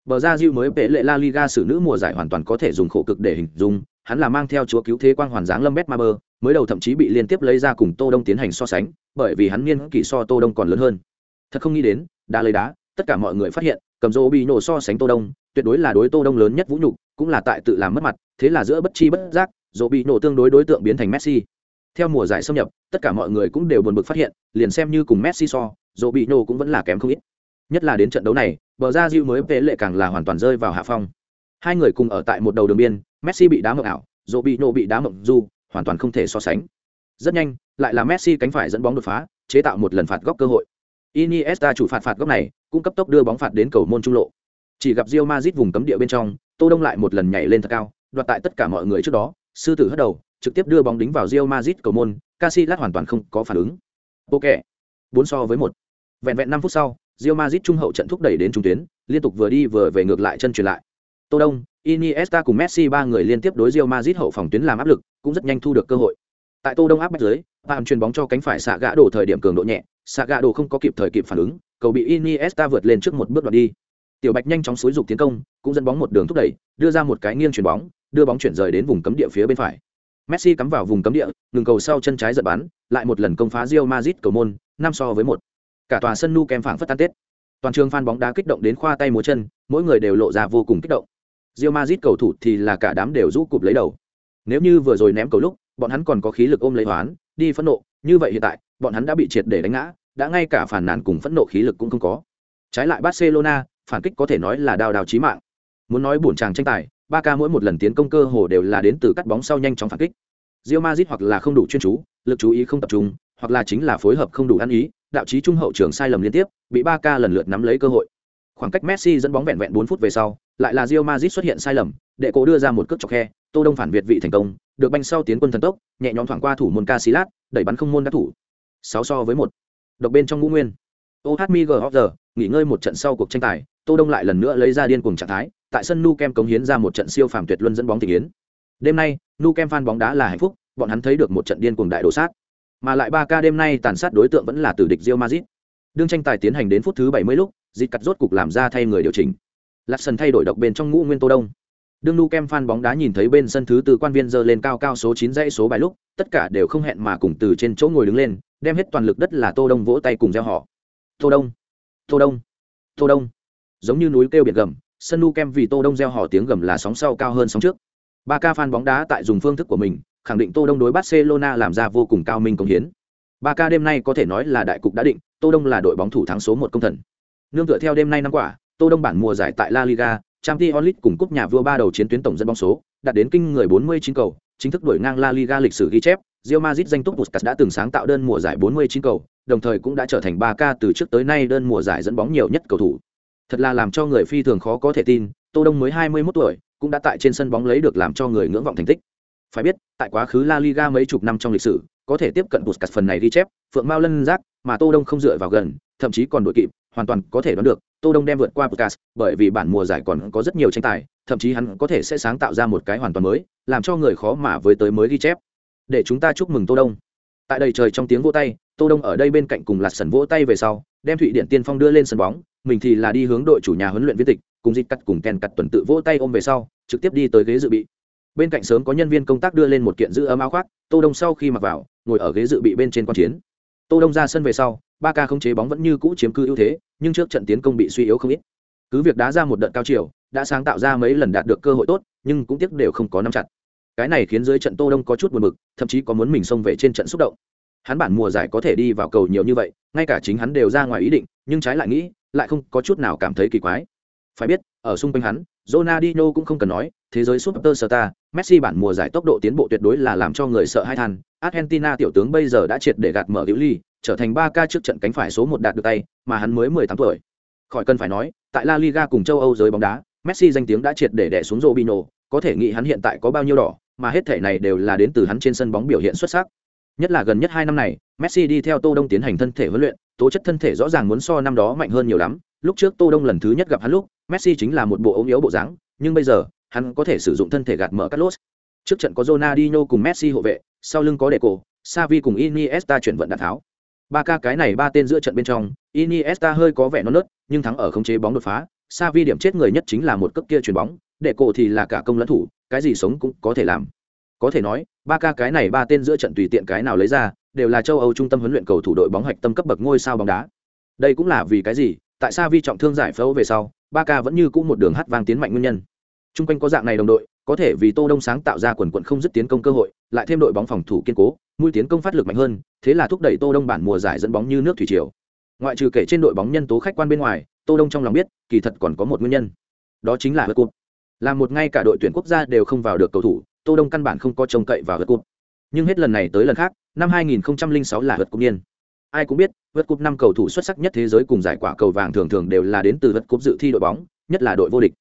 Bờ ra Diu mới bể lệ La Liga xử nữ mùa giải hoàn toàn có thể dùng khổ cực để hình dung, hắn là mang theo chúa cứu thế quang hoàn dáng Lâm Betmaber, mới đầu thậm chí bị liên tiếp lấy ra cùng Tô Đông tiến hành so sánh, bởi vì hắn niên kỷ so Tô Đông còn lớn hơn. Thật không nghĩ đến, đã lấy đá, tất cả mọi người phát hiện, cầm Robinho so sánh Tô Đông, tuyệt đối là đối Tô Đông lớn nhất vũ nhục, cũng là tại tự làm mất mặt, thế là giữa bất chi bất giác, dỗ bị nổ tương đối đối tượng biến thành Messi. Theo mùa giải xâm nhập, tất cả mọi người cũng đều buồn bực phát hiện, liền xem như cùng Messi so, dỗ bị nổ cũng vẫn là kém không ít. Nhất là đến trận đấu này, bờ ra diêu mới về lệ càng là hoàn toàn rơi vào hạ phong. Hai người cùng ở tại một đầu đường biên, Messi bị đá mộng ảo, dỗ bị nổ bị đá mộng du, hoàn toàn không thể so sánh. Rất nhanh, lại là Messi cánh phải dẫn bóng đột phá, chế tạo một lần phạt góc cơ hội. Iniesta chủ phạt phạt góc này, cũng cấp tốc đưa bóng phạt đến cầu môn trung lộ. Chỉ gặp Real Madrid vùng cấm địa bên trong, Tô Đông lại một lần nhảy lên thật cao, đoạt tại tất cả mọi người trước đó, sư tử hất đầu, trực tiếp đưa bóng đính vào Real Madrid cầu môn, Casillas hoàn toàn không có phản ứng. Ok, bốn so với một. Vẹn vẹn năm phút sau, Real Madrid trung hậu trận thúc đẩy đến trung tuyến, liên tục vừa đi vừa về ngược lại chân truyền lại. Tô Đông, Iniesta cùng Messi ba người liên tiếp đối Real Madrid hậu phòng tuyến làm áp lực, cũng rất nhanh thu được cơ hội. Tại Tô Đông áp bách dưới, Phạm truyền bóng cho cánh phải xạ gã đổ thời điểm cường độ nhẹ, xạ gã đổ không có kịp thời kịp phản ứng, cầu bị Iniesta vượt lên trước một bước đoạt đi. Tiểu Bạch nhanh chóng xối dục tiến công, cũng dẫn bóng một đường thúc đẩy, đưa ra một cái nghiêng chuyển bóng, đưa bóng chuyển rời đến vùng cấm địa phía bên phải. Messi cắm vào vùng cấm địa, ngừng cầu sau chân trái giật bắn, lại một lần công phá Real Madrid cầu môn, năm so với một. Cả tòa sân nu kem phảng phất tan tết. Toàn trường phan bóng đá kích động đến khoa tay múa chân, mỗi người đều lộ ra vô cùng kích động. Real Madrid cầu thủ thì là cả đám đều rũ cụp lấy đầu. Nếu như vừa rồi ném cầu lúc, bọn hắn còn có khí lực ôm lấy hoán, đi phẫn nộ, như vậy hiện tại, bọn hắn đã bị triệt để đánh ngã, đã ngay cả phản nàn cùng phẫn nộ khí lực cũng không có. Trái lại Barcelona, phản kích có thể nói là đào đào chí mạng. Muốn nói buồn chàng tranh tài, Barca mỗi một lần tiến công cơ hồ đều là đến từ cắt bóng sau nhanh chóng phản kích. Real Madrid hoặc là không đủ chuyên chú, lực chú ý không tập trung, hoặc là chính là phối hợp không đủ ăn ý, đạo chí trung hậu trường sai lầm liên tiếp, bị Barca lần lượt nắm lấy cơ hội. Khoảng cách Messi dẫn bóng vẹn vẹn 4 phút về sau, lại là Real Madrid xuất hiện sai lầm, đệ cổ đưa ra một cước chọc khe, Tô Đông phản việt vị thành công, được banh sau tiến quân thần tốc nhẹ nhõm thoảng qua thủ môn Casillas, đẩy bắn không môn đã thủ sáu so với một độc bên trong ngũ nguyên ohmig nghỉ ngơi một trận sau cuộc tranh tài, tô đông lại lần nữa lấy ra điên cuồng trạng thái, tại sân nu kem cống hiến ra một trận siêu phàm tuyệt luân dẫn bóng tình yến. Đêm nay, nu kem fan bóng đá là hạnh phúc, bọn hắn thấy được một trận điên cuồng đại đổ sát. Mà lại ba ca đêm nay tàn sát đối tượng vẫn là tử địch Real Madrid. Đương tranh tài tiến hành đến phút thứ 70 lúc dịch cắt rốt cục làm ra thay người điều chỉnh. Lạc sân thay đổi độc bên trong ngũ nguyên tô đông. Đương nu kem fan bóng đá nhìn thấy bên sân thứ tư quan viên giơ lên cao cao số chín dãy số bài lúc, tất cả đều không hẹn mà cùng từ trên chỗ ngồi đứng lên, đem hết toàn lực đất là tô đông vỗ tay cùng reo họ tô đông tô đông tô đông. Giống như núi kêu biển gầm sân nu kem vì tô đông gieo hò tiếng gầm là sóng sau cao hơn sóng trước. Ba ca fan bóng đá tại dùng phương thức của mình khẳng định tô đông đối barcelona làm ra vô cùng cao minh công hiến. Ba ca đêm nay có thể nói là đại cục đã định tô đông là đội bóng thủ thắng số một công thần. Nương tựa theo đêm nay năm quả tô đông bản mùa giải tại la liga Champions League cùng cúp nhà vua ba đầu chiến tuyến tổng dẫn bóng số, đạt đến kinh người 49 cầu, chính thức đuổi ngang La Liga lịch sử ghi chép. Real Madrid danh túc Puskas đã từng sáng tạo đơn mùa giải 49 cầu, đồng thời cũng đã trở thành 3K từ trước tới nay đơn mùa giải dẫn bóng nhiều nhất cầu thủ. Thật là làm cho người phi thường khó có thể tin, Tô Đông mới 21 tuổi, cũng đã tại trên sân bóng lấy được làm cho người ngưỡng vọng thành tích. Phải biết, tại quá khứ La Liga mấy chục năm trong lịch sử, có thể tiếp cận Busquets phần này ghi chép, Phượng Mao Lân Giác, mà Tô Đông không dựa vào gần, thậm chí còn đội kịp, hoàn toàn có thể đoán được, Tô Đông đem vượt qua Busquets, bởi vì bản mùa giải còn có rất nhiều tranh tài, thậm chí hắn có thể sẽ sáng tạo ra một cái hoàn toàn mới, làm cho người khó mà với tới mới ghi chép. Để chúng ta chúc mừng Tô Đông. Tại đây trời trong tiếng vỗ tay, Tô Đông ở đây bên cạnh cùng Lạt sần vỗ tay về sau, đem Thụy Điện Tiên Phong đưa lên sân bóng, mình thì là đi hướng đội chủ nhà huấn luyện viên tịch, cùng dịch cắt cùng kèn cắt tuần tự vỗ tay ôm về sau, trực tiếp đi tới ghế dự bị. Bên cạnh sớm có nhân viên công tác đưa lên một kiện giữ ấm áo khoác, Tô Đông sau khi mặc vào, ngồi ở ghế dự bị bên trên quan chiến. Tô Đông ra sân về sau, ba ca không chế bóng vẫn như cũ chiếm cư ưu thế, nhưng trước trận tiến công bị suy yếu không ít. Cứ việc đá ra một đợt cao chiều, đã sáng tạo ra mấy lần đạt được cơ hội tốt, nhưng cũng tiếc đều không có nắm chặt. Cái này khiến dưới trận Tô Đông có chút buồn bực, thậm chí có muốn mình xông về trên trận xúc động. Hắn bản mùa giải có thể đi vào cầu nhiều như vậy, ngay cả chính hắn đều ra ngoài ý định, nhưng trái lại nghĩ, lại không có chút nào cảm thấy kỳ quái. Phải biết, ở xung quanh hắn, Ronaldinho cũng không cần nói, thế giới superstar, Messi bản mùa giải tốc độ tiến bộ tuyệt đối là làm cho người sợ hai than. Argentina tiểu tướng bây giờ đã triệt để gạt mở Diệu Ly, trở thành 3 ca trước trận cánh phải số 1 đạt được tay, mà hắn mới 18 tuổi. Khỏi cần phải nói, tại La Liga cùng châu Âu giới bóng đá, Messi danh tiếng đã triệt để đè xuống Robinho, có thể nghĩ hắn hiện tại có bao nhiêu đỏ, mà hết thể này đều là đến từ hắn trên sân bóng biểu hiện xuất sắc. Nhất là gần nhất hai năm này, Messi đi theo Tô Đông tiến hành thân thể huấn luyện, tố chất thân thể rõ ràng muốn so năm đó mạnh hơn nhiều lắm. Lúc trước Tô Đông lần thứ nhất gặp hắn lúc, Messi chính là một bộ ốm yếu bộ dáng, nhưng bây giờ, hắn có thể sử dụng thân thể gạt mở Carlos. Trước trận có Ronaldinho cùng Messi hộ vệ, sau lưng có Deco, Xavi cùng Iniesta chuyển vận đạn tháo. Ba ca cái này ba tên giữa trận bên trong, Iniesta hơi có vẻ non nớt, nhưng thắng ở khống chế bóng đột phá, Xavi điểm chết người nhất chính là một cước kia chuyền bóng, Deco thì là cả công lẫn thủ, cái gì sống cũng có thể làm. Có thể nói, ba ca cái này ba tên giữa trận tùy tiện cái nào lấy ra, đều là châu Âu trung tâm huấn luyện cầu thủ đội bóng hoạch tâm cấp bậc ngôi sao bóng đá. Đây cũng là vì cái gì, tại sao vi trọng thương giải phẫu về sau, ba ca vẫn như cũ một đường hát vang tiến mạnh nguyên nhân. Trung quanh có dạng này đồng đội, có thể vì Tô Đông sáng tạo ra quần quần không dứt tiến công cơ hội, lại thêm đội bóng phòng thủ kiên cố, mũi tiến công phát lực mạnh hơn, thế là thúc đẩy Tô Đông bản mùa giải dẫn bóng như nước thủy triều. Ngoại trừ kể trên đội bóng nhân tố khách quan bên ngoài, Tô Đông trong lòng biết, kỳ thật còn có một nguyên nhân. Đó chính là vượt cụt là một ngay cả đội tuyển quốc gia đều không vào được cầu thủ, Tô Đông căn bản không có trông cậy vào vượt cúp. Nhưng hết lần này tới lần khác, năm 2006 là vượt cúp niên. Ai cũng biết, vượt cúp năm cầu thủ xuất sắc nhất thế giới cùng giải quả cầu vàng thường thường đều là đến từ vượt cúp dự thi đội bóng, nhất là đội vô địch.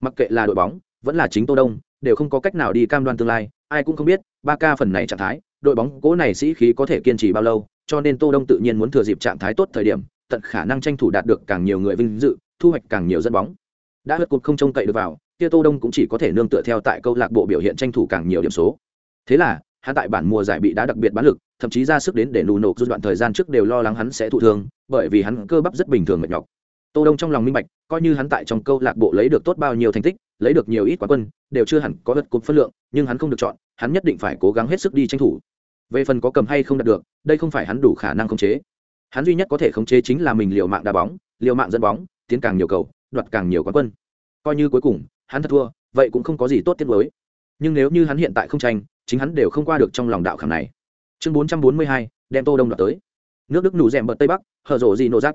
Mặc kệ là đội bóng, vẫn là chính Tô Đông, đều không có cách nào đi cam đoan tương lai, ai cũng không biết, ba ca phần này trạng thái, đội bóng cố này sĩ khí có thể kiên trì bao lâu, cho nên Tô Đông tự nhiên muốn thừa dịp trạng thái tốt thời điểm, tận khả năng tranh thủ đạt được càng nhiều người vinh dự, thu hoạch càng nhiều dẫn bóng. Đã vượt cúp không trông cậy được vào, kia Tô Đông cũng chỉ có thể nương tựa theo tại câu lạc bộ biểu hiện tranh thủ càng nhiều điểm số. Thế là, hắn tại bản mùa giải bị đã đặc biệt bán lực, thậm chí ra sức đến để nù nộp rút đoạn thời gian trước đều lo lắng hắn sẽ thụ thương, bởi vì hắn cơ bắp rất bình thường mệt nhọc. Tô Đông trong lòng minh bạch, coi như hắn tại trong câu lạc bộ lấy được tốt bao nhiêu thành tích, lấy được nhiều ít quán quân, đều chưa hẳn có vật cột phân lượng, nhưng hắn không được chọn, hắn nhất định phải cố gắng hết sức đi tranh thủ. Về phần có cầm hay không đạt được, đây không phải hắn đủ khả năng khống chế. Hắn duy nhất có thể khống chế chính là mình liều mạng đá bóng, liều mạng dẫn bóng, tiến càng nhiều cầu, đoạt càng nhiều quán quân. Coi như cuối cùng hắn thật thua, vậy cũng không có gì tốt tiết mới. Nhưng nếu như hắn hiện tại không tranh, chính hắn đều không qua được trong lòng đạo khảm này. Chương 442, đem Tô Đông đoạt tới. Nước Đức nụ rèm bật Tây Bắc, hở rộ gì nổ rác.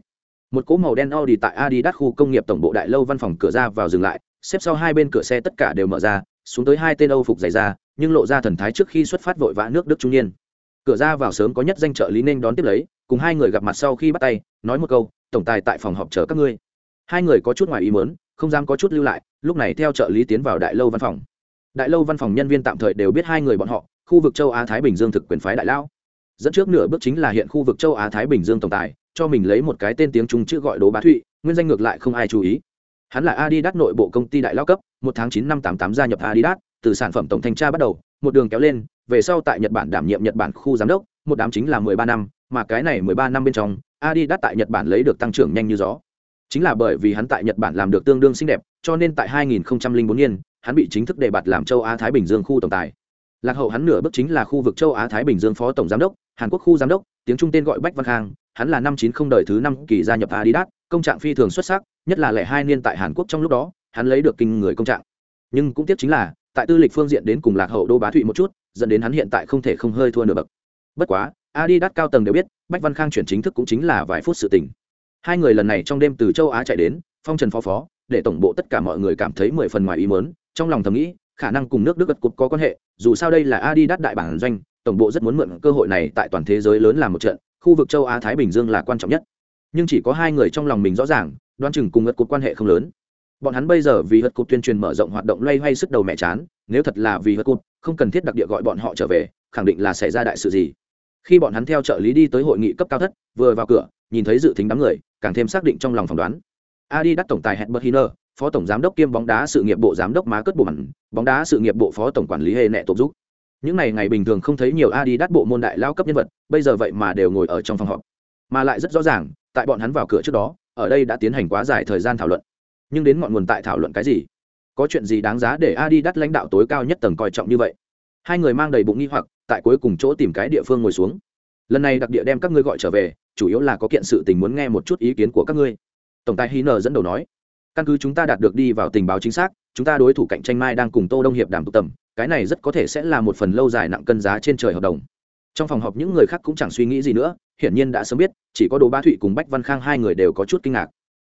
Một cỗ màu đen Audi tại Adidas khu công nghiệp tổng bộ đại lâu văn phòng cửa ra vào dừng lại, xếp sau hai bên cửa xe tất cả đều mở ra, xuống tới hai tên Âu phục dày ra, nhưng lộ ra thần thái trước khi xuất phát vội vã nước Đức trung niên. Cửa ra vào sớm có nhất danh trợ lý nên đón tiếp lấy, cùng hai người gặp mặt sau khi bắt tay, nói một câu, tổng tài tại phòng họp chờ các ngươi. Hai người có chút ngoài ý muốn, không dám có chút lưu lại, lúc này theo trợ lý tiến vào đại lâu văn phòng. đại lâu văn phòng nhân viên tạm thời đều biết hai người bọn họ khu vực châu á thái bình dương thực quyền phái đại lao dẫn trước nửa bước chính là hiện khu vực châu á thái bình dương tổng tài cho mình lấy một cái tên tiếng trung chữ gọi đố bá thụy nguyên danh ngược lại không ai chú ý. Hắn là adidas nội bộ công ty đại lao cấp một tháng chín năm tám tám gia nhập adidas từ sản phẩm tổng thanh tra bắt đầu một đường kéo lên về sau tại nhật bản đảm nhiệm nhật bản khu giám đốc một đám chính là mười ba năm mà cái này mười ba năm bên trong adidas tại nhật bản lấy được tăng trưởng nhanh như gió chính là bởi vì hắn tại nhật bản làm được tương đương xinh đẹp, cho nên tại 2004 niên, hắn bị chính thức đề bạt làm châu á thái bình dương khu tổng tài. Lạc hậu hắn nửa bước chính là khu vực châu á thái bình dương phó tổng giám đốc, hàn quốc khu giám đốc, tiếng trung tên gọi bách văn khang, hắn là năm chín không đời thứ năm kỳ gia nhập adidas, công trạng phi thường xuất sắc, nhất là lẻ hai niên tại hàn quốc trong lúc đó, hắn lấy được kinh người công trạng. Nhưng cũng tiếc chính là, tại tư lịch phương diện đến cùng lạc hậu đô bá thụy một chút, dẫn đến hắn hiện tại không thể không hơi thua nửa bậc. Bất quá, adidas cao tầng đều biết, bách văn khang chuyển chính thức cũng chính là vài phút sự tình hai người lần này trong đêm từ châu á chạy đến, phong trần phó phó, để tổng bộ tất cả mọi người cảm thấy mười phần ngoài ý mớn trong lòng thầm nghĩ, khả năng cùng nước đức gật cục có quan hệ, dù sao đây là adidas đại bản doanh, tổng bộ rất muốn mượn cơ hội này tại toàn thế giới lớn làm một trận, khu vực châu á thái bình dương là quan trọng nhất. Nhưng chỉ có hai người trong lòng mình rõ ràng đoan chừng cùng gật cục quan hệ không lớn. Bọn hắn bây giờ vì hất cục tuyên truyền mở rộng hoạt động loay hoay sức đầu mẹ chán, nếu thật là vì hất cục không cần thiết đặc địa gọi bọn họ trở về, khẳng định là xảy ra đại sự gì. Khi bọn hắn theo trợ lý đi tới hội nghị cấp cao thất, vừa vào cửa, nhìn thấy dự tính đám người càng thêm xác định trong lòng phỏng đoán. Adi tổng tài hẹn hiner phó tổng giám đốc kiêm bóng đá sự nghiệp bộ giám đốc Marcus Bowman, bóng đá sự nghiệp bộ phó tổng quản lý hề nẹ tổ giúp những ngày ngày bình thường không thấy nhiều adi đắt bộ môn đại lao cấp nhân vật bây giờ vậy mà đều ngồi ở trong phòng họp. Mà lại rất rõ ràng tại bọn hắn vào cửa trước đó ở đây đã tiến hành quá dài thời gian thảo luận. Nhưng đến ngọn nguồn tại thảo luận cái gì? Có chuyện gì đáng giá để adi đắt lãnh đạo tối cao nhất tầng coi trọng như vậy? Hai người mang đầy bụng nghi hoặc tại cuối cùng chỗ tìm cái địa phương ngồi xuống lần này đặc địa đem các ngươi gọi trở về, chủ yếu là có kiện sự tình muốn nghe một chút ý kiến của các ngươi. Tổng tài hi nờ dẫn đầu nói. Căn cứ chúng ta đạt được đi vào tình báo chính xác, chúng ta đối thủ cạnh tranh mai đang cùng tô đông hiệp đàm tụ tầm, cái này rất có thể sẽ là một phần lâu dài nặng cân giá trên trời hợp đồng. Trong phòng họp những người khác cũng chẳng suy nghĩ gì nữa, hiển nhiên đã sớm biết, chỉ có đồ ba thụy cùng bách văn khang hai người đều có chút kinh ngạc.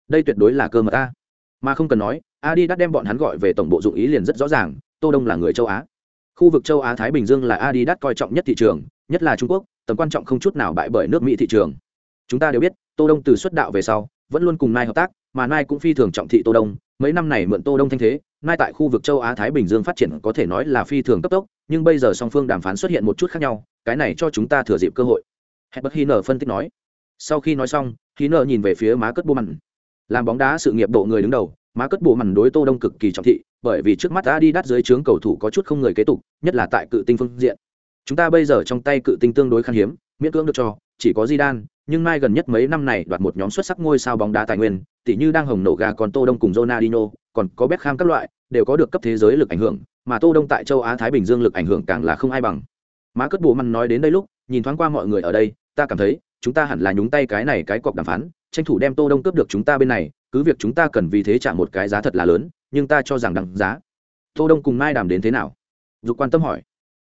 Đây tuyệt đối là cơ mật ta. Mà không cần nói adi đã đem bọn hắn gọi về tổng bộ dụng ý liền rất rõ ràng, tô đông là người châu á. Khu vực châu á thái bình dương là adidas coi trọng nhất thị trường nhất là trung quốc, tầm quan trọng không chút nào bại bởi nước mỹ thị trường. Chúng ta đều biết, tô đông từ xuất đạo về sau, vẫn luôn cùng nai hợp tác, mà nai cũng phi thường trọng thị tô đông. Mấy năm này mượn tô đông thanh thế, nai tại khu vực châu á thái bình dương phát triển có thể nói là phi thường cấp tốc, nhưng bây giờ song phương đàm phán xuất hiện một chút khác nhau, cái này cho chúng ta thừa dịp cơ hội. Herbert Hiner phân tích nói. Sau khi nói xong, Hiner nhìn về phía má cất bô mặn. Làm bóng đá sự nghiệp độ người đứng đầu, má cất bộ mặn đối tô đông cực kỳ trọng thị, bởi vì trước mắt đã đi đắt dưới trướng cầu thủ có chút không người kế tục, nhất là tại cự tinh phương diện chúng ta bây giờ trong tay cự tinh tương đối khan hiếm miễn cưỡng được cho chỉ có Zidane, nhưng mai gần nhất mấy năm này đoạt một nhóm xuất sắc ngôi sao bóng đá tài nguyên, tỷ như đang hồng nổ gà còn Tô Đông cùng Ronaldinho, còn có Beckham các loại, đều có được cấp thế giới lực ảnh hưởng, mà Tô Đông tại châu Á Thái Bình Dương lực ảnh hưởng càng là không ai bằng. Má cất Bù măn nói đến đây lúc, nhìn thoáng qua mọi người ở đây, ta cảm thấy, chúng ta hẳn là nhúng tay cái này cái cọc đàm phán, tranh thủ đem Tô Đông cướp được chúng ta bên này, cứ việc chúng ta cần vì thế trả một cái giá thật là lớn, nhưng ta cho rằng đằng giá. Tô Đông cùng Mai đàm đến thế nào? Dục quan tâm hỏi.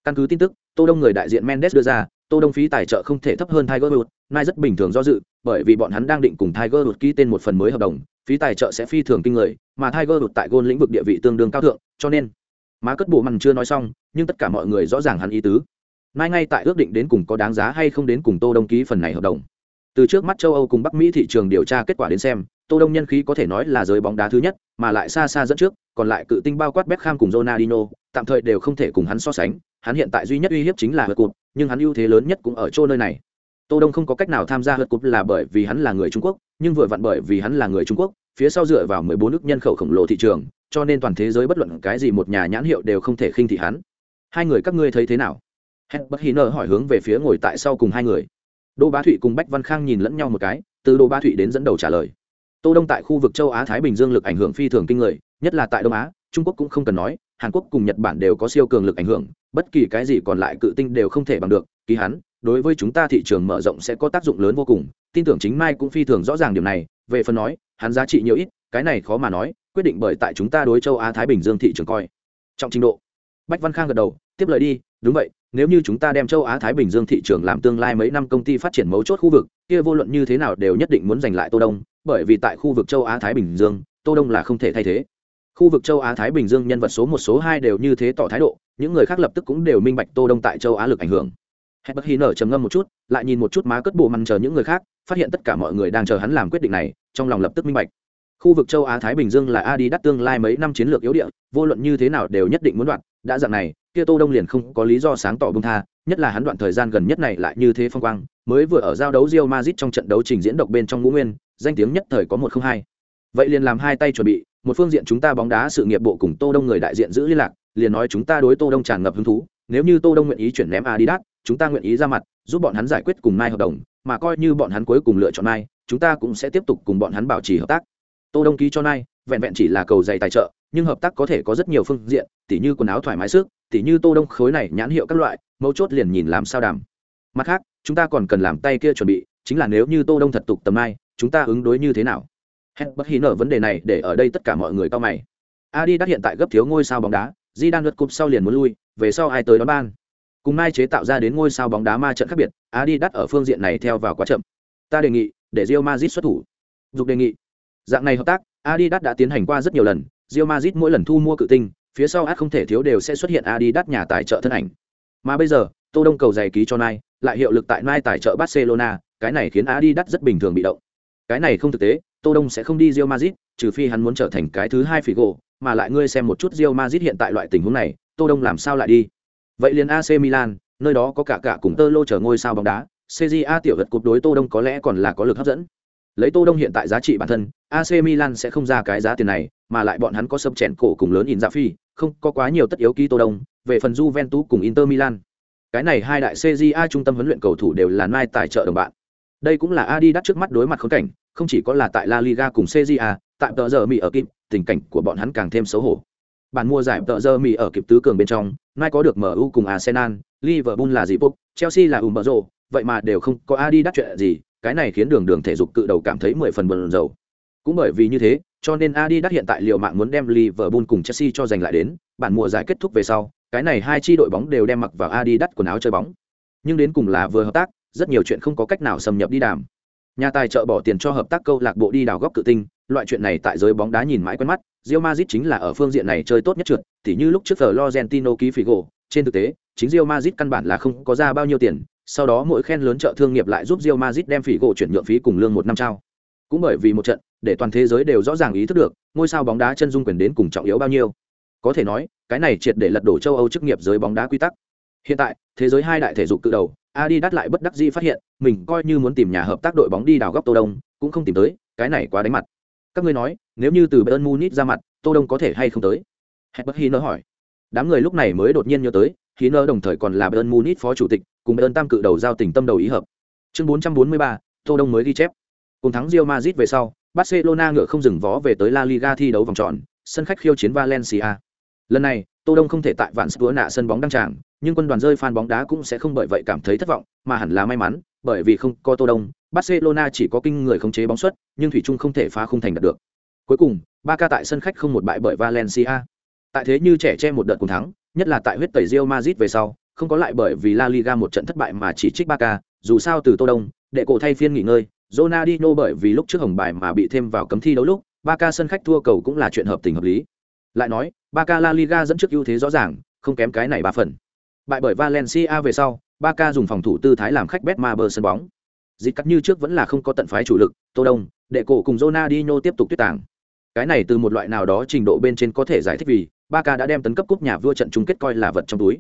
Căn cứ tin tức, Tô Đông người đại diện Mendes đưa ra, Tô Đông phí tài trợ không thể thấp hơn Tiger Woods, Mai rất bình thường do dự, bởi vì bọn hắn đang định cùng Tiger Woods ký tên một phần mới hợp đồng, phí tài trợ sẽ phi thường kinh người, mà Tiger Woods tại gôn lĩnh vực địa vị tương đương cao thượng, cho nên má cất bộ mằn chưa nói xong, nhưng tất cả mọi người rõ ràng hắn ý tứ. Mai ngay tại ước định đến cùng có đáng giá hay không đến cùng Tô Đông ký phần này hợp đồng. Từ trước mắt châu Âu cùng Bắc Mỹ thị trường điều tra kết quả đến xem, Tô Đông nhân khí có thể nói là giới bóng đá thứ nhất, mà lại xa xa dẫn trước, còn lại cự tinh bao quát Beckham cùng Ronaldinho, tạm thời đều không thể cùng hắn so sánh, hắn hiện tại duy nhất uy hiếp chính là hớt cụp nhưng hắn ưu thế lớn nhất cũng ở chỗ nơi này. Tô Đông không có cách nào tham gia hớt cụp là bởi vì hắn là người Trung Quốc, nhưng vừa vặn bởi vì hắn là người Trung Quốc, phía sau dựa vào 14 nước nhân khẩu khổng lồ thị trường, cho nên toàn thế giới bất luận cái gì một nhà nhãn hiệu đều không thể khinh thị hắn. Hai người các ngươi thấy thế nào? Bất hí Nở hỏi hướng về phía ngồi tại sau cùng hai người. Đỗ Bá Thụy cùng Bách Văn Khang nhìn lẫn nhau một cái, từ Đỗ Bá Thụy đến dẫn đầu trả lời. Tô Đông tại khu vực châu Á Thái Bình Dương lực ảnh hưởng phi thường kinh người, nhất là tại Đông Á, Trung Quốc cũng không cần nói, Hàn Quốc cùng Nhật Bản đều có siêu cường lực ảnh hưởng, bất kỳ cái gì còn lại cự tinh đều không thể bằng được, ký hắn, đối với chúng ta thị trường mở rộng sẽ có tác dụng lớn vô cùng, tin tưởng chính Mai cũng phi thường rõ ràng điểm này, về phần nói, hắn giá trị nhiều ít, cái này khó mà nói, quyết định bởi tại chúng ta đối châu Á Thái Bình Dương thị trường coi. Trọng trình độ. Bách Văn Khang gật đầu, tiếp lời đi, đúng vậy, nếu như chúng ta đem châu Á Thái Bình Dương thị trường làm tương lai mấy năm công ty phát triển mấu chốt khu vực, kia vô luận như thế nào đều nhất định muốn giành lại Tô Đông, bởi vì tại khu vực châu Á Thái Bình Dương, Tô Đông là không thể thay thế. Khu vực châu Á Thái Bình Dương nhân vật số một số hai đều như thế tỏ thái độ, những người khác lập tức cũng đều minh bạch Tô Đông tại châu Á lực ảnh hưởng. Hết Herbert nở trầm ngâm một chút, lại nhìn một chút má cất bộ măn chờ những người khác, phát hiện tất cả mọi người đang chờ hắn làm quyết định này, trong lòng lập tức minh bạch. Khu vực châu Á Thái Bình Dương là đắt tương lai mấy năm chiến lược yếu địa, vô luận như thế nào đều nhất định muốn đoạn. đã dạng này kia tô đông liền không có lý do sáng tỏ bung tha nhất là hắn đoạn thời gian gần nhất này lại như thế phong quang mới vừa ở giao đấu rio mazit trong trận đấu trình diễn độc bên trong ngũ nguyên danh tiếng nhất thời có một không hai vậy liền làm hai tay chuẩn bị một phương diện chúng ta bóng đá sự nghiệp bộ cùng tô đông người đại diện giữ liên lạc, liền nói chúng ta đối tô đông tràn ngập hứng thú, nếu như tô đông nguyện ý chuyển ném adidas, chúng ta nguyện ý ra mặt, giúp bọn hắn giải quyết cùng mai hợp đồng, mà coi như bọn hắn cuối cùng lựa chọn mai chúng ta cũng sẽ tiếp tục cùng bọn hắn bảo trì hợp tác. Tô đông ký cho nai vẹn vẹn chỉ là cầu dày tài trợ, nhưng hợp tác có thể có rất nhiều phương diện, tỉ như quần áo thoải mái sức, tỉ như tô đông khối này nhãn hiệu các loại, mấu chốt liền nhìn làm sao đàm. Mặt khác, chúng ta còn cần làm tay kia chuẩn bị, chính là nếu như tô đông thật tục tầm mai chúng ta ứng đối như thế nào? Hết bất hí nở vấn đề này để ở đây tất cả mọi người cao mày. Adi đã hiện tại gấp thiếu ngôi sao bóng đá di đang lượt cúp sau liền muốn lui, về sau ai tới đón ban? Cùng mai chế tạo ra đến ngôi sao bóng đá ma trận khác biệt adi đắt ở phương diện này theo vào quá chậm. Ta đề nghị, để rio mazit xuất thủ. Dục đề nghị. Dạng này hợp tác Adi đắt đã tiến hành qua rất nhiều lần rio mazit mỗi lần thu mua cự tinh, phía sau át không thể thiếu đều sẽ xuất hiện Adi đắt nhà tài trợ thân ảnh. Mà bây giờ, tô đông cầu giày ký cho nai lại hiệu lực tại nai tài trợ barcelona, cái này khiến Adi đắt rất bình thường bị động. Cái này không thực tế tô đông sẽ không đi Real Madrid, trừ phi hắn muốn trở thành cái thứ hai figo mà lại ngươi xem một chút Real Madrid hiện tại loại tình huống này tô đông làm sao lại đi? Vậy liền ac milan nơi đó có cả cả cùng tơ lô chờ ngôi sao bóng đá cja tiểu vật cục đối tô đông có lẽ còn là có lực hấp dẫn. Lấy tô đông hiện tại giá trị bản thân ac milan sẽ không ra cái giá tiền này mà lại bọn hắn có sập chèn cổ cùng lớn in dạ phi không có quá nhiều tất yếu ký tô đông về phần juventus cùng inter milan. Cái này hai đại cja trung tâm huấn luyện cầu thủ đều là mai tài trợ đồng bạn. Đây cũng là adidas trước mắt đối mặt khốn cảnh không chỉ có là tại la liga cùng cja tại tờ giờ mỹ ở kịp tình cảnh của bọn hắn càng thêm xấu hổ bản mua giải tờ giờ mỹ ở kịp tứ cường bên trong ngay có được mu cùng arsenal liverpool là gì bốc chelsea là ủng bờ vậy mà đều không có adidas chuyện gì cái này khiến đường đường thể dục cự đầu cảm thấy mười phần buồn rầu. Cũng bởi vì như thế, cho nên Adidas hiện tại liệu mạng muốn đem Liverpool cùng Chelsea cho giành lại đến, bản mùa giải kết thúc về sau, cái này hai chi đội bóng đều đem mặc vào Adidas quần áo chơi bóng. Nhưng đến cùng là vừa hợp tác, rất nhiều chuyện không có cách nào xâm nhập đi đàm. Nhà tài trợ bỏ tiền cho hợp tác câu lạc bộ đi đào góc cự tinh, loại chuyện này tại giới bóng đá nhìn mãi quen mắt, Real Madrid chính là ở phương diện này chơi tốt nhất trượt, tỉ như lúc trước Florentino ký Figo, trên thực tế, chính Real Madrid căn bản là không có ra bao nhiêu tiền, sau đó mỗi khen lớn trợ thương nghiệp lại giúp Real Madrid đem phỉ gỗ chuyển nhượng phí cùng lương một năm trao. Cũng bởi vì một trận, để toàn thế giới đều rõ ràng ý thức được, ngôi sao bóng đá chân dung quyền đến cùng trọng yếu bao nhiêu. Có thể nói, cái này triệt để lật đổ châu Âu chức nghiệp giới bóng đá quy tắc. Hiện tại, thế giới hai đại thể dục cự đầu, Adidas lại bất đắc dĩ phát hiện, mình coi như muốn tìm nhà hợp tác đội bóng đi đào góc Tô Đông, cũng không tìm tới, cái này quá đánh mặt. Các ngươi nói, nếu như từ Bayern Munich ra mặt, Tô Đông có thể hay không tới? Herbert nói hỏi. Đám người lúc này mới đột nhiên nhớ tới, Hiner đồng thời còn là Bayern Munich phó chủ tịch, cùng Bayern tam cự đầu giao tình tâm đầu ý hợp chương 443, tô đông mới ghi chép cùng thắng Real Madrid về sau Barcelona ngựa không dừng vó về tới La Liga thi đấu vòng tròn sân khách khiêu chiến Valencia lần này tô đông không thể tại vạn sữa nạ sân bóng đăng tràng nhưng quân đoàn rơi fan bóng đá cũng sẽ không bởi vậy cảm thấy thất vọng mà hẳn là may mắn bởi vì không có tô đông Barcelona chỉ có kinh người khống chế bóng xuất nhưng thủy Trung không thể phá khung thành đạt được cuối cùng Barca tại sân khách không một bại bởi Valencia tại thế như trẻ che một đợt cùng thắng nhất là tại huyết tẩy Real Madrid về sau không có lại bởi vì La Liga một trận thất bại mà chỉ trích Barca, dù sao từ Tô Đông, đệ cổ thay phiên nghỉ ngơi, Ronaldinho bởi vì lúc trước hồng bài mà bị thêm vào cấm thi đấu lúc, Barca sân khách thua cầu cũng là chuyện hợp tình hợp lý. Lại nói, Barca La Liga dẫn trước ưu thế rõ ràng, không kém cái này ba phần. Bại bởi Valencia về sau, Barca dùng phòng thủ tư thái làm khách Betmaber sân bóng. Dịch cắt như trước vẫn là không có tận phái chủ lực, Tô Đông, đệ cổ cùng Ronaldinho tiếp tục tuyết tàng. Cái này từ một loại nào đó trình độ bên trên có thể giải thích vì Barca đã đem tấn cấp cúp nhà vua trận chung kết coi là vật trong túi.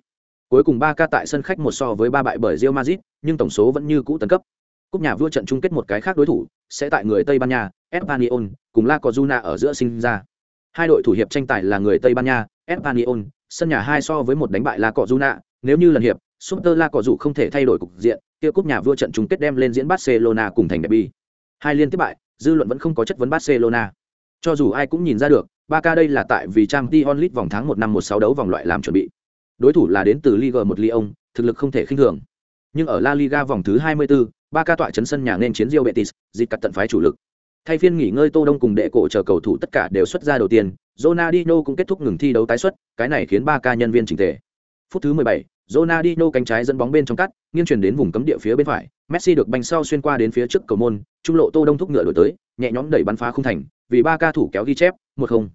Cuối cùng Barca tại sân khách một so với ba bại bởi Real Madrid, nhưng tổng số vẫn như cũ tấn cấp. Cúp nhà vua trận chung kết một cái khác đối thủ, sẽ tại người Tây Ban Nha, Espanyol, cùng La Cojuna ở giữa sinh ra. Hai đội thủ hiệp tranh tài là người Tây Ban Nha, Espanyol, sân nhà hai so với một đánh bại La Cojuna, nếu như lần hiệp, Super La Cojuna không thể thay đổi cục diện, kia cúp nhà vua trận chung kết đem lên diễn Barcelona cùng thành derby. Hai liên tiếp bại, dư luận vẫn không có chất vấn Barcelona. Cho dù ai cũng nhìn ra được, Barca đây là tại vì Champions League vòng tháng một năm 16 đấu vòng loại làm chuẩn bị đối thủ là đến từ Liga một Lyon, thực lực không thể khinh thường. Nhưng ở La Liga vòng thứ 24, ba ca tọa chấn sân nhà nên chiến rio Betis, dịch cắt tận phái chủ lực. Thay phiên nghỉ ngơi Tô Đông cùng đệ cổ chờ cầu thủ tất cả đều xuất ra đầu tiên, Ronaldinho cũng kết thúc ngừng thi đấu tái xuất, cái này khiến ba ca nhân viên chỉnh tề. Phút thứ 17, Ronaldinho cánh trái dẫn bóng bên trong cắt, nghiêng chuyển đến vùng cấm địa phía bên phải, Messi được banh sau xuyên qua đến phía trước cầu môn, trung lộ Tô Đông thúc ngựa đổi tới, nhẹ nhõm đẩy bắn phá không thành, vì ba ca thủ kéo ghi chép, 1-0.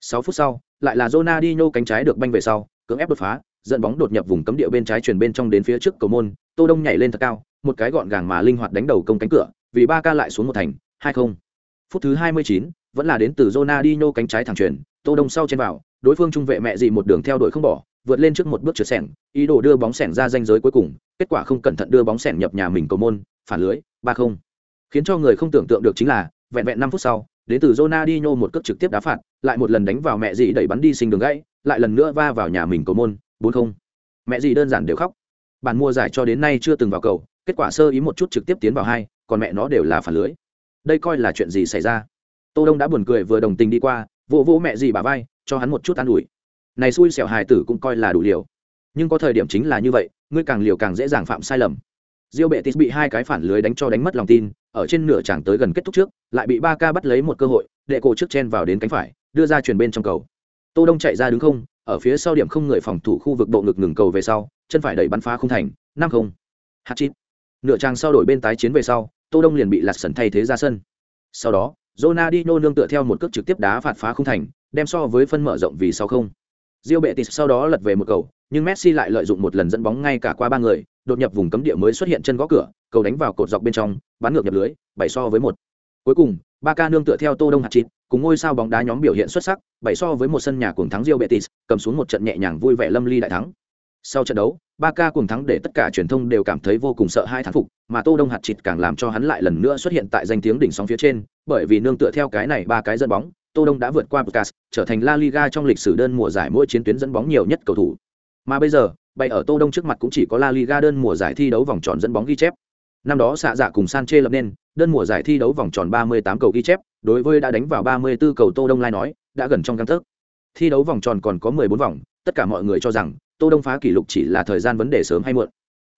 6 phút sau, lại là Ronaldinho cánh trái được banh về sau, cưỡng ép đột phá, dẫn bóng đột nhập vùng cấm địa bên trái chuyển bên trong đến phía trước cầu môn, Tô Đông nhảy lên thật cao, một cái gọn gàng mà linh hoạt đánh đầu công cánh cửa, vì ba ca lại xuống một thành, 2-0. Phút thứ 29, vẫn là đến từ Ronaldinho cánh trái thẳng truyền, Tô Đông sau trên vào, đối phương trung vệ mẹ gì một đường theo đuổi không bỏ, vượt lên trước một bước trượt sẻng ý đồ đưa bóng sẻng ra danh giới cuối cùng kết quả không cẩn thận đưa bóng sẻng nhập nhà mình cầu môn phản lưới ba không. Khiến cho người không tưởng tượng được chính là vẹn vẹn năm phút sau đến từ Ronaldinho một cước trực tiếp đá phạt lại một lần đánh vào mẹ gì đẩy bắn đi sinh đường gãy lại lần nữa va vào nhà mình cầu môn bốn không. Mẹ gì đơn giản đều khóc. Bản mua giải cho đến nay chưa từng vào cầu kết quả sơ ý một chút trực tiếp tiến vào hai còn mẹ nó đều là phản lưới đây coi là chuyện gì xảy ra? Tô đông đã buồn cười vừa đồng tình đi qua, vỗ vỗ mẹ gì bà vai, cho hắn một chút an ủi. Này xui xẻo hài tử cũng coi là đủ liều. Nhưng có thời điểm chính là như vậy, ngươi càng liều càng dễ dàng phạm sai lầm. Diêu bệ tít bị hai cái phản lưới đánh cho đánh mất lòng tin, ở trên nửa chẳng tới gần kết thúc trước, lại bị ba ca bắt lấy một cơ hội, đệ cổ trước chen vào đến cánh phải, đưa ra truyền bên trong cầu. Tô đông chạy ra đứng không, ở phía sau điểm không người phòng thủ khu vực bộ ngực ngừng cầu về sau, chân phải đẩy bắn phá không thành, năm không. Hạt chít. Nửa trang sau đổi bên tái chiến về sau tô đông liền bị lạt Sẩn thay thế ra sân. Sau đó Ronaldinho nương tựa theo một cước trực tiếp đá phạt phá không thành đem so với phân mở rộng vì sau không. Real Betis sau đó lật về một cầu nhưng Messi lại lợi dụng một lần dẫn bóng ngay cả qua ba người đột nhập vùng cấm địa mới xuất hiện chân gõ cửa cầu đánh vào cột dọc bên trong bắn ngược nhập lưới bảy so với một. Cuối cùng Barca nương tựa theo tô đông hạt chín, cùng ngôi sao bóng đá nhóm biểu hiện xuất sắc bảy so với một sân nhà cuồng thắng Real Betis cầm xuống một trận nhẹ nhàng vui vẻ lâm ly đại thắng sau trận đấu ba ca cùng thắng để tất cả truyền thông đều cảm thấy vô cùng sợ hai thắng phục mà tô đông hạt chịt càng làm cho hắn lại lần nữa xuất hiện tại danh tiếng đỉnh sóng phía trên bởi vì nương tựa theo cái này ba cái dẫn bóng tô đông đã vượt qua Pukas, trở thành la liga trong lịch sử đơn mùa giải mỗi chiến tuyến dẫn bóng nhiều nhất cầu thủ mà bây giờ bay ở tô đông trước mặt cũng chỉ có la liga đơn mùa giải thi đấu vòng tròn dẫn bóng ghi chép năm đó xạ dạ cùng sanche lập nên đơn mùa giải thi đấu vòng tròn 38 cầu ghi chép đối với đã đánh vào 34 cầu tô đông lai nói đã gần trong găng thức. thi đấu vòng tròn còn có 14 vòng tất cả mọi người cho rằng tô đông phá kỷ lục chỉ là thời gian vấn đề sớm hay muộn.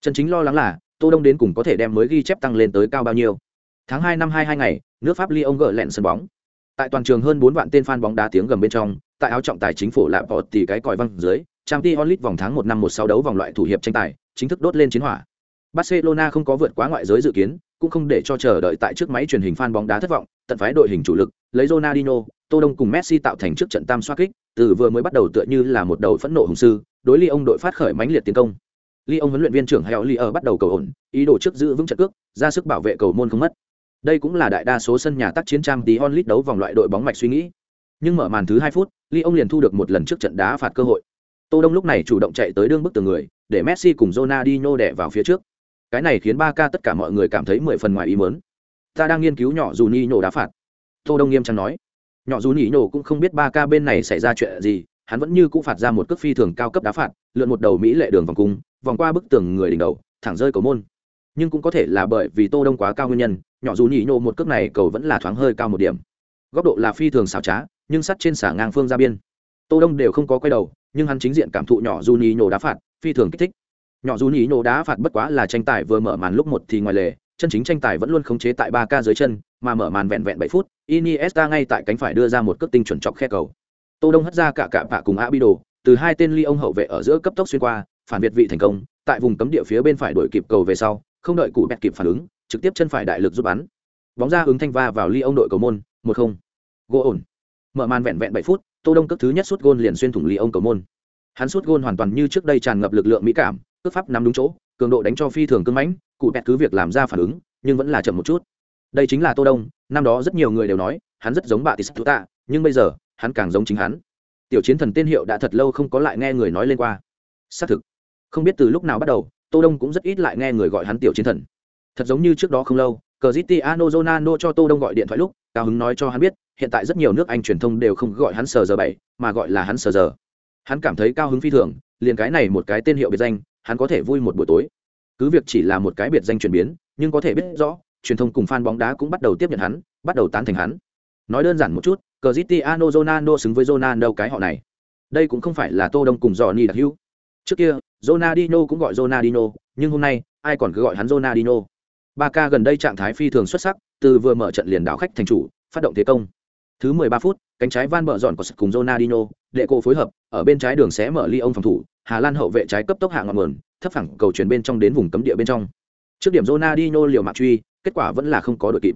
Chân chính lo lắng là, tô đông đến cùng có thể đem mới ghi chép tăng lên tới cao bao nhiêu. Tháng hai năm hai hai ngày, nước pháp lyon gỡ lẹn sân bóng. Tại toàn trường hơn bốn vạn tên fan bóng đá tiếng gầm bên trong, tại áo trọng tài chính phủ lạp vọt thì cái còi văng dưới trang tí onlit vòng tháng một năm một sáu đấu vòng loại thủ hiệp tranh tài, chính thức đốt lên chiến hỏa. Barcelona không có vượt quá ngoại giới dự kiến, cũng không để cho chờ đợi tại trước máy truyền hình fan bóng đá thất vọng, tận phái đội hình chủ lực lấy Ronaldinho, Tô Đông cùng Messi tạo thành trước trận tam xoá kích, từ vừa mới bắt đầu tựa như là một đầu phẫn nộ hùng sư, đối ly ông đội phát khởi mãnh liệt tiến công. Ly ông huấn luyện viên trưởng Hẻo Li ở bắt đầu cầu ổn ý đồ trước giữ vững trận cước ra sức bảo vệ cầu môn không mất. Đây cũng là đại đa số sân nhà tác chiến trang tí onlit đấu vòng loại đội bóng mạch suy nghĩ. Nhưng mở màn thứ hai phút ly ông liền thu được một lần trước trận đá phạt cơ hội. Tô đông lúc này chủ động chạy tới đương bức tường người để messi cùng Ronaldinho đè vào phía trước. Cái này khiến ba ca tất cả mọi người cảm thấy mười phần ngoài ý muốn. Ta đang nghiên cứu nhỏ dù ni nhổ đá phạt tô đông nghiêm trang nói. Nhỏ dù nhỉ nhổ cũng không biết ba ca bên này xảy ra chuyện gì, hắn vẫn như cũ phạt ra một cước phi thường cao cấp đá phạt, lượn một đầu mỹ lệ đường vòng cung, vòng qua bức tường người đỉnh đầu, thẳng rơi cầu môn. Nhưng cũng có thể là bởi vì tô đông quá cao nguyên nhân, nhỏ dù nhỉ nhổ một cước này cầu vẫn là thoáng hơi cao một điểm. Góc độ là phi thường xảo trá, nhưng sắt trên xả ngang phương ra biên. Tô đông đều không có quay đầu, nhưng hắn chính diện cảm thụ nhỏ dù nhỉ nhổ đá phạt, phi thường kích thích. Nhỏ dù nhỉ nhổ đá phạt bất quá là tranh tài vừa mở màn lúc một thì ngoài lề, chân chính tranh tài vẫn luôn khống chế tại ba ca dưới chân mà mở màn vẹn vẹn bảy phút, iniesta ngay tại cánh phải đưa ra một cước tinh chuẩn chọc khe cầu. Tô đông hất ra cả cả bạ cùng abido, từ hai tên Lyon ông hậu vệ ở giữa cấp tốc xuyên qua, phản việt vị thành công, tại vùng cấm địa phía bên phải đuổi kịp cầu về sau, không đợi cụ bẹt kịp phản ứng, trực tiếp chân phải đại lực giúp bắn. Bóng ra ứng thanh va vào Lyon ông đội cầu môn, một không. Gỗ ổn. Mở màn vẹn vẹn bảy phút, tô đông cước thứ nhất sút gôn liền xuyên thủng Lyon ông cầu môn. Hắn sút gôn hoàn toàn như trước đây tràn ngập lực lượng mỹ cảm, cước pháp nắm đúng chỗ, cường độ đánh cho phi thường cứng mãnh, cụ bẹt cứ việc làm ra phản ứng, nhưng vẫn là chậm một chút đây chính là tô đông, năm đó rất nhiều người đều nói, hắn rất giống bà tis tạ nhưng bây giờ, hắn càng giống chính hắn. Tiểu chiến thần tên hiệu đã thật lâu không có lại nghe người nói lên qua. Xác thực, không biết từ lúc nào bắt đầu, tô đông cũng rất ít lại nghe người gọi hắn tiểu chiến thần. Thật giống như trước đó không lâu cờ ziti zonano cho tô đông gọi điện thoại lúc, cao hứng nói cho hắn biết, hiện tại rất nhiều nước anh truyền thông đều không gọi hắn sờ giờ bảy, mà gọi là hắn sờ giờ. Hắn cảm thấy cao hứng phi thường, liền cái này một cái tên hiệu biệt danh, hắn có thể vui một buổi tối. Cứ việc chỉ là một cái biệt danh chuyển biến, nhưng có thể biết rõ truyền thông cùng fan bóng đá cũng bắt đầu tiếp nhận hắn bắt đầu tán thành hắn nói đơn giản một chút Cristiano Ronaldo xứng với Ronaldo cái họ này. Đây cũng không phải là Tô Đông cùng Johnny đặc hữu. Trước kia, Ronaldinho cũng gọi Ronaldinho, nhưng hôm nay, ai còn cứ gọi hắn Ronaldinho. Barca gần đây trạng thái phi thường xuất sắc, từ vừa mở trận liền đảo khách thành chủ, phát động thế công. Thứ 13 phút, cánh trái Van bờ dọn của cùng Ronaldinho, đệ cổ phối hợp, ở bên trái đường xé mở ly ông phòng thủ, Hà Lan hậu vệ trái cấp tốc hạ ngọn nguồn, thấp phẳng cầu chuyển bên trong đến vùng cấm địa bên trong. Trước điểm Ronaldinho liều mạng truy, kết quả vẫn là không có đội kịp.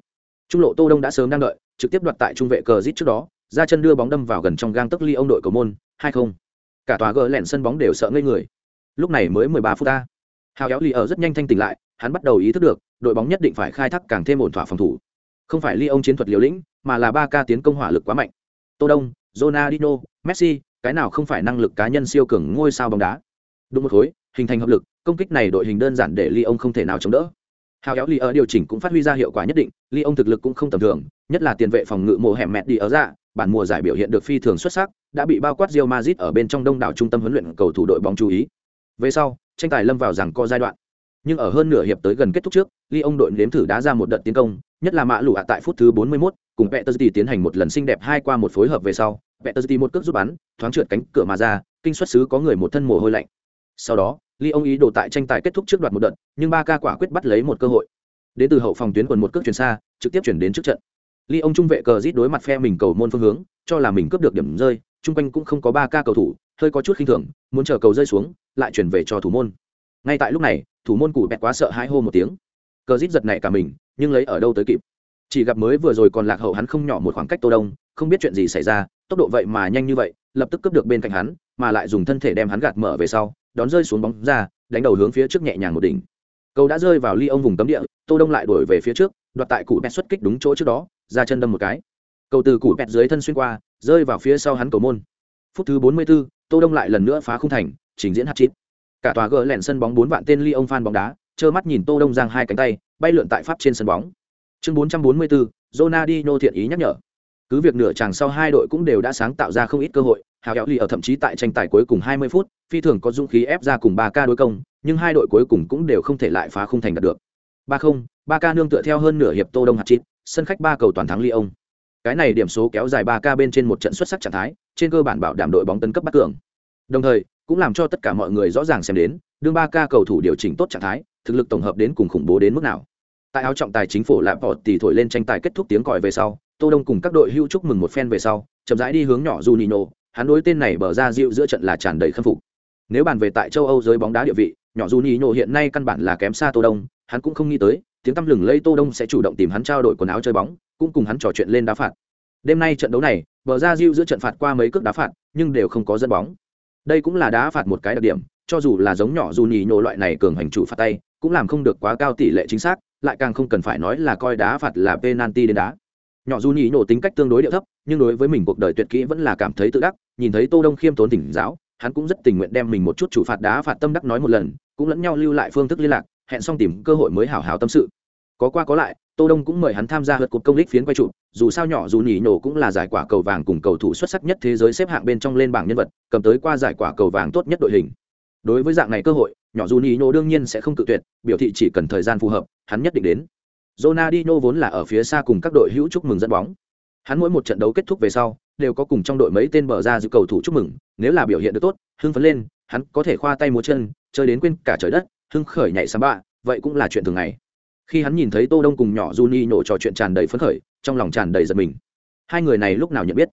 Trung lộ Tô Đông đã sớm đang đợi, trực tiếp đoạt tại trung vệ cờ rít trước đó ra chân đưa bóng đâm vào gần trong gang tấc ly ông đội cầu môn hai không. Cả tòa gỡ lẻn sân bóng đều sợ ngây người. Lúc này mới mười ba phút ta. Hào éo ly ở rất nhanh thanh tỉnh lại hắn bắt đầu ý thức được đội bóng nhất định phải khai thác càng thêm ổn thỏa phòng thủ. Không phải ly ông chiến thuật liều lĩnh mà là ba ca tiến công hỏa lực quá mạnh. Tô đông Ronaldinho, Messi, cái nào không phải năng lực cá nhân siêu cường ngôi sao bóng đá. Đúng một khối hình thành hợp lực công kích này đội hình đơn giản để ly ông không thể nào chống đỡ hào éo ly ở điều chỉnh cũng phát huy ra hiệu quả nhất định ly ông thực lực cũng không tầm thường nhất là tiền vệ phòng ngự mùa hẻm mẹt đi ở dạ bản mùa giải biểu hiện được phi thường xuất sắc đã bị bao quát rio mazit ở bên trong đông đảo trung tâm huấn luyện cầu thủ đội bóng chú ý. Về sau tranh tài lâm vào rằng co giai đoạn. Nhưng ở hơn nửa hiệp tới gần kết thúc trước ly ông đội nếm thử đá ra một đợt tiến công nhất là mã lụ ạ tại phút thứ 41, cùng Peterzi tiến hành một lần xinh đẹp hai qua một phối hợp về sau Peterzi một cước rút bắn thoáng trượt cánh cửa mà ra kinh xuất xứ có người một thân mồ hôi lạnh. Sau đó ly ông ý đồ tại tranh tài kết thúc trước đoạt một đợt, nhưng ba ca quả quyết bắt lấy một cơ hội. Đến từ hậu phòng tuyến quần một cước chuyển xa, trực tiếp chuyển đến trước trận. Ly ông trung vệ cờ rít đối mặt phe mình cầu môn phương hướng, cho là mình cướp được điểm rơi, chung quanh cũng không có ba ca cầu thủ, hơi có chút khinh thường, muốn chờ cầu rơi xuống, lại chuyển về cho thủ môn. Ngay tại lúc này, thủ môn cụ bẹt quá sợ hãi hô một tiếng. Cờ rít giật nảy cả mình, nhưng lấy ở đâu tới kịp. Chỉ gặp mới vừa rồi còn lạc hậu hắn không nhỏ một khoảng cách tô đông, không biết chuyện gì xảy ra, tốc độ vậy mà nhanh như vậy, lập tức cướp được bên cạnh hắn, mà lại dùng thân thể đem hắn gạt mở về sau đón rơi xuống bóng ra đánh đầu hướng phía trước nhẹ nhàng một đỉnh. Cầu đã rơi vào ly ông vùng cấm địa tô đông lại đổi về phía trước đoạt tại cụ bẹt xuất kích đúng chỗ trước đó ra chân đâm một cái. Cầu từ cụ bẹt dưới thân xuyên qua rơi vào phía sau hắn cầu môn. Phút thứ 44, tô đông lại lần nữa phá khung thành trình diễn hạt chít cả tòa gỡ lẹn sân bóng bốn vạn tên ly ông fan bóng đá trơ mắt nhìn tô đông giang hai cánh tay bay lượn tại pháp trên sân bóng. Chương 444, Ronaldinho thiện ý nhắc nhở. Cứ việc nửa chàng sau hai đội cũng đều đã sáng tạo ra không ít cơ hội hào kéo lì ở thậm chí tại tranh tài cuối cùng 20 phút phi thường có dũng khí ép ra cùng ba ca đối công nhưng hai đội cuối cùng cũng đều không thể lại phá khung thành đạt được. ba không ba ca nương tựa theo hơn nửa hiệp tô đông hạt chít sân khách ba cầu toàn thắng ly ông cái này điểm số kéo dài ba ca bên trên một trận xuất sắc trạng thái trên cơ bản bảo đảm đội bóng tấn cấp bắt cường. Đồng thời cũng làm cho tất cả mọi người rõ ràng xem đến đương ba ca cầu thủ điều chỉnh tốt trạng thái thực lực tổng hợp đến cùng khủng bố đến mức nào. Tại áo trọng tài chính phủ lạp vọt tỷ thổi lên tranh tài kết thúc tiếng còi về sau tô đông cùng các đội hưu chúc mừng một phen về sau chậm rãi đi hướng nhỏ Juninho, hắn đối tên này bờ ra dịu giữa trận là tràn đầy khâm phục. Nếu bàn về tại châu âu giới bóng đá địa vị, nhỏ Juninho hiện nay căn bản là kém xa tô đông, hắn cũng không nghĩ tới, tiếng tăm lừng lây tô đông sẽ chủ động tìm hắn trao đổi quần áo chơi bóng, cũng cùng hắn trò chuyện lên đá phạt. Đêm nay trận đấu này, bờ ra dịu giữa trận phạt qua mấy cước đá phạt, nhưng đều không có dẫn bóng. Đây cũng là đá phạt một cái đặc điểm, cho dù là giống nhỏ dù nhì nhổ loại này cường hành chủ phạt tay, cũng làm không được quá cao tỷ lệ chính xác, lại càng không cần phải nói là coi đá phạt là penalty đến đá. Nhỏ dù nhì nhổ tính cách tương đối điệu thấp, nhưng đối với mình cuộc đời tuyệt kỹ vẫn là cảm thấy tự đắc nhìn thấy tô đông khiêm tốn tỉnh giáo, hắn cũng rất tình nguyện đem mình một chút chủ phạt đá phạt tâm đắc nói một lần, cũng lẫn nhau lưu lại phương thức liên lạc, hẹn xong tìm cơ hội mới hảo hảo tâm sự. Có qua có lại, tô đông cũng mời hắn tham gia hượt cuộc công lích phiến quay trụ, dù sao nhỏ dù nhỉ nổ cũng là giải quả cầu vàng cùng cầu thủ xuất sắc nhất thế giới xếp hạng bên trong lên bảng nhân vật, cầm tới qua giải quả cầu vàng tốt nhất đội hình. Đối với dạng này cơ hội, nhỏ dù nhỉ nổ đương nhiên sẽ không cự tuyệt, biểu thị chỉ cần thời gian phù hợp, hắn nhất định đến. Ronaldinho vốn là ở phía xa cùng các đội hữu chúc mừng dẫn bóng. Hắn mỗi một trận đấu kết thúc về sau đều có cùng trong đội mấy tên bờ ra giữ cầu thủ chúc mừng, nếu là biểu hiện được tốt, hưng phấn lên, hắn có thể khoa tay múa chân, chơi đến quên cả trời đất, hưng khởi nhảy sắm bạ vậy cũng là chuyện thường ngày. Khi hắn nhìn thấy tô đông cùng nhỏ juni nổ trò chuyện tràn đầy phấn khởi, trong lòng tràn đầy giật mình. Hai người này lúc nào nhận biết?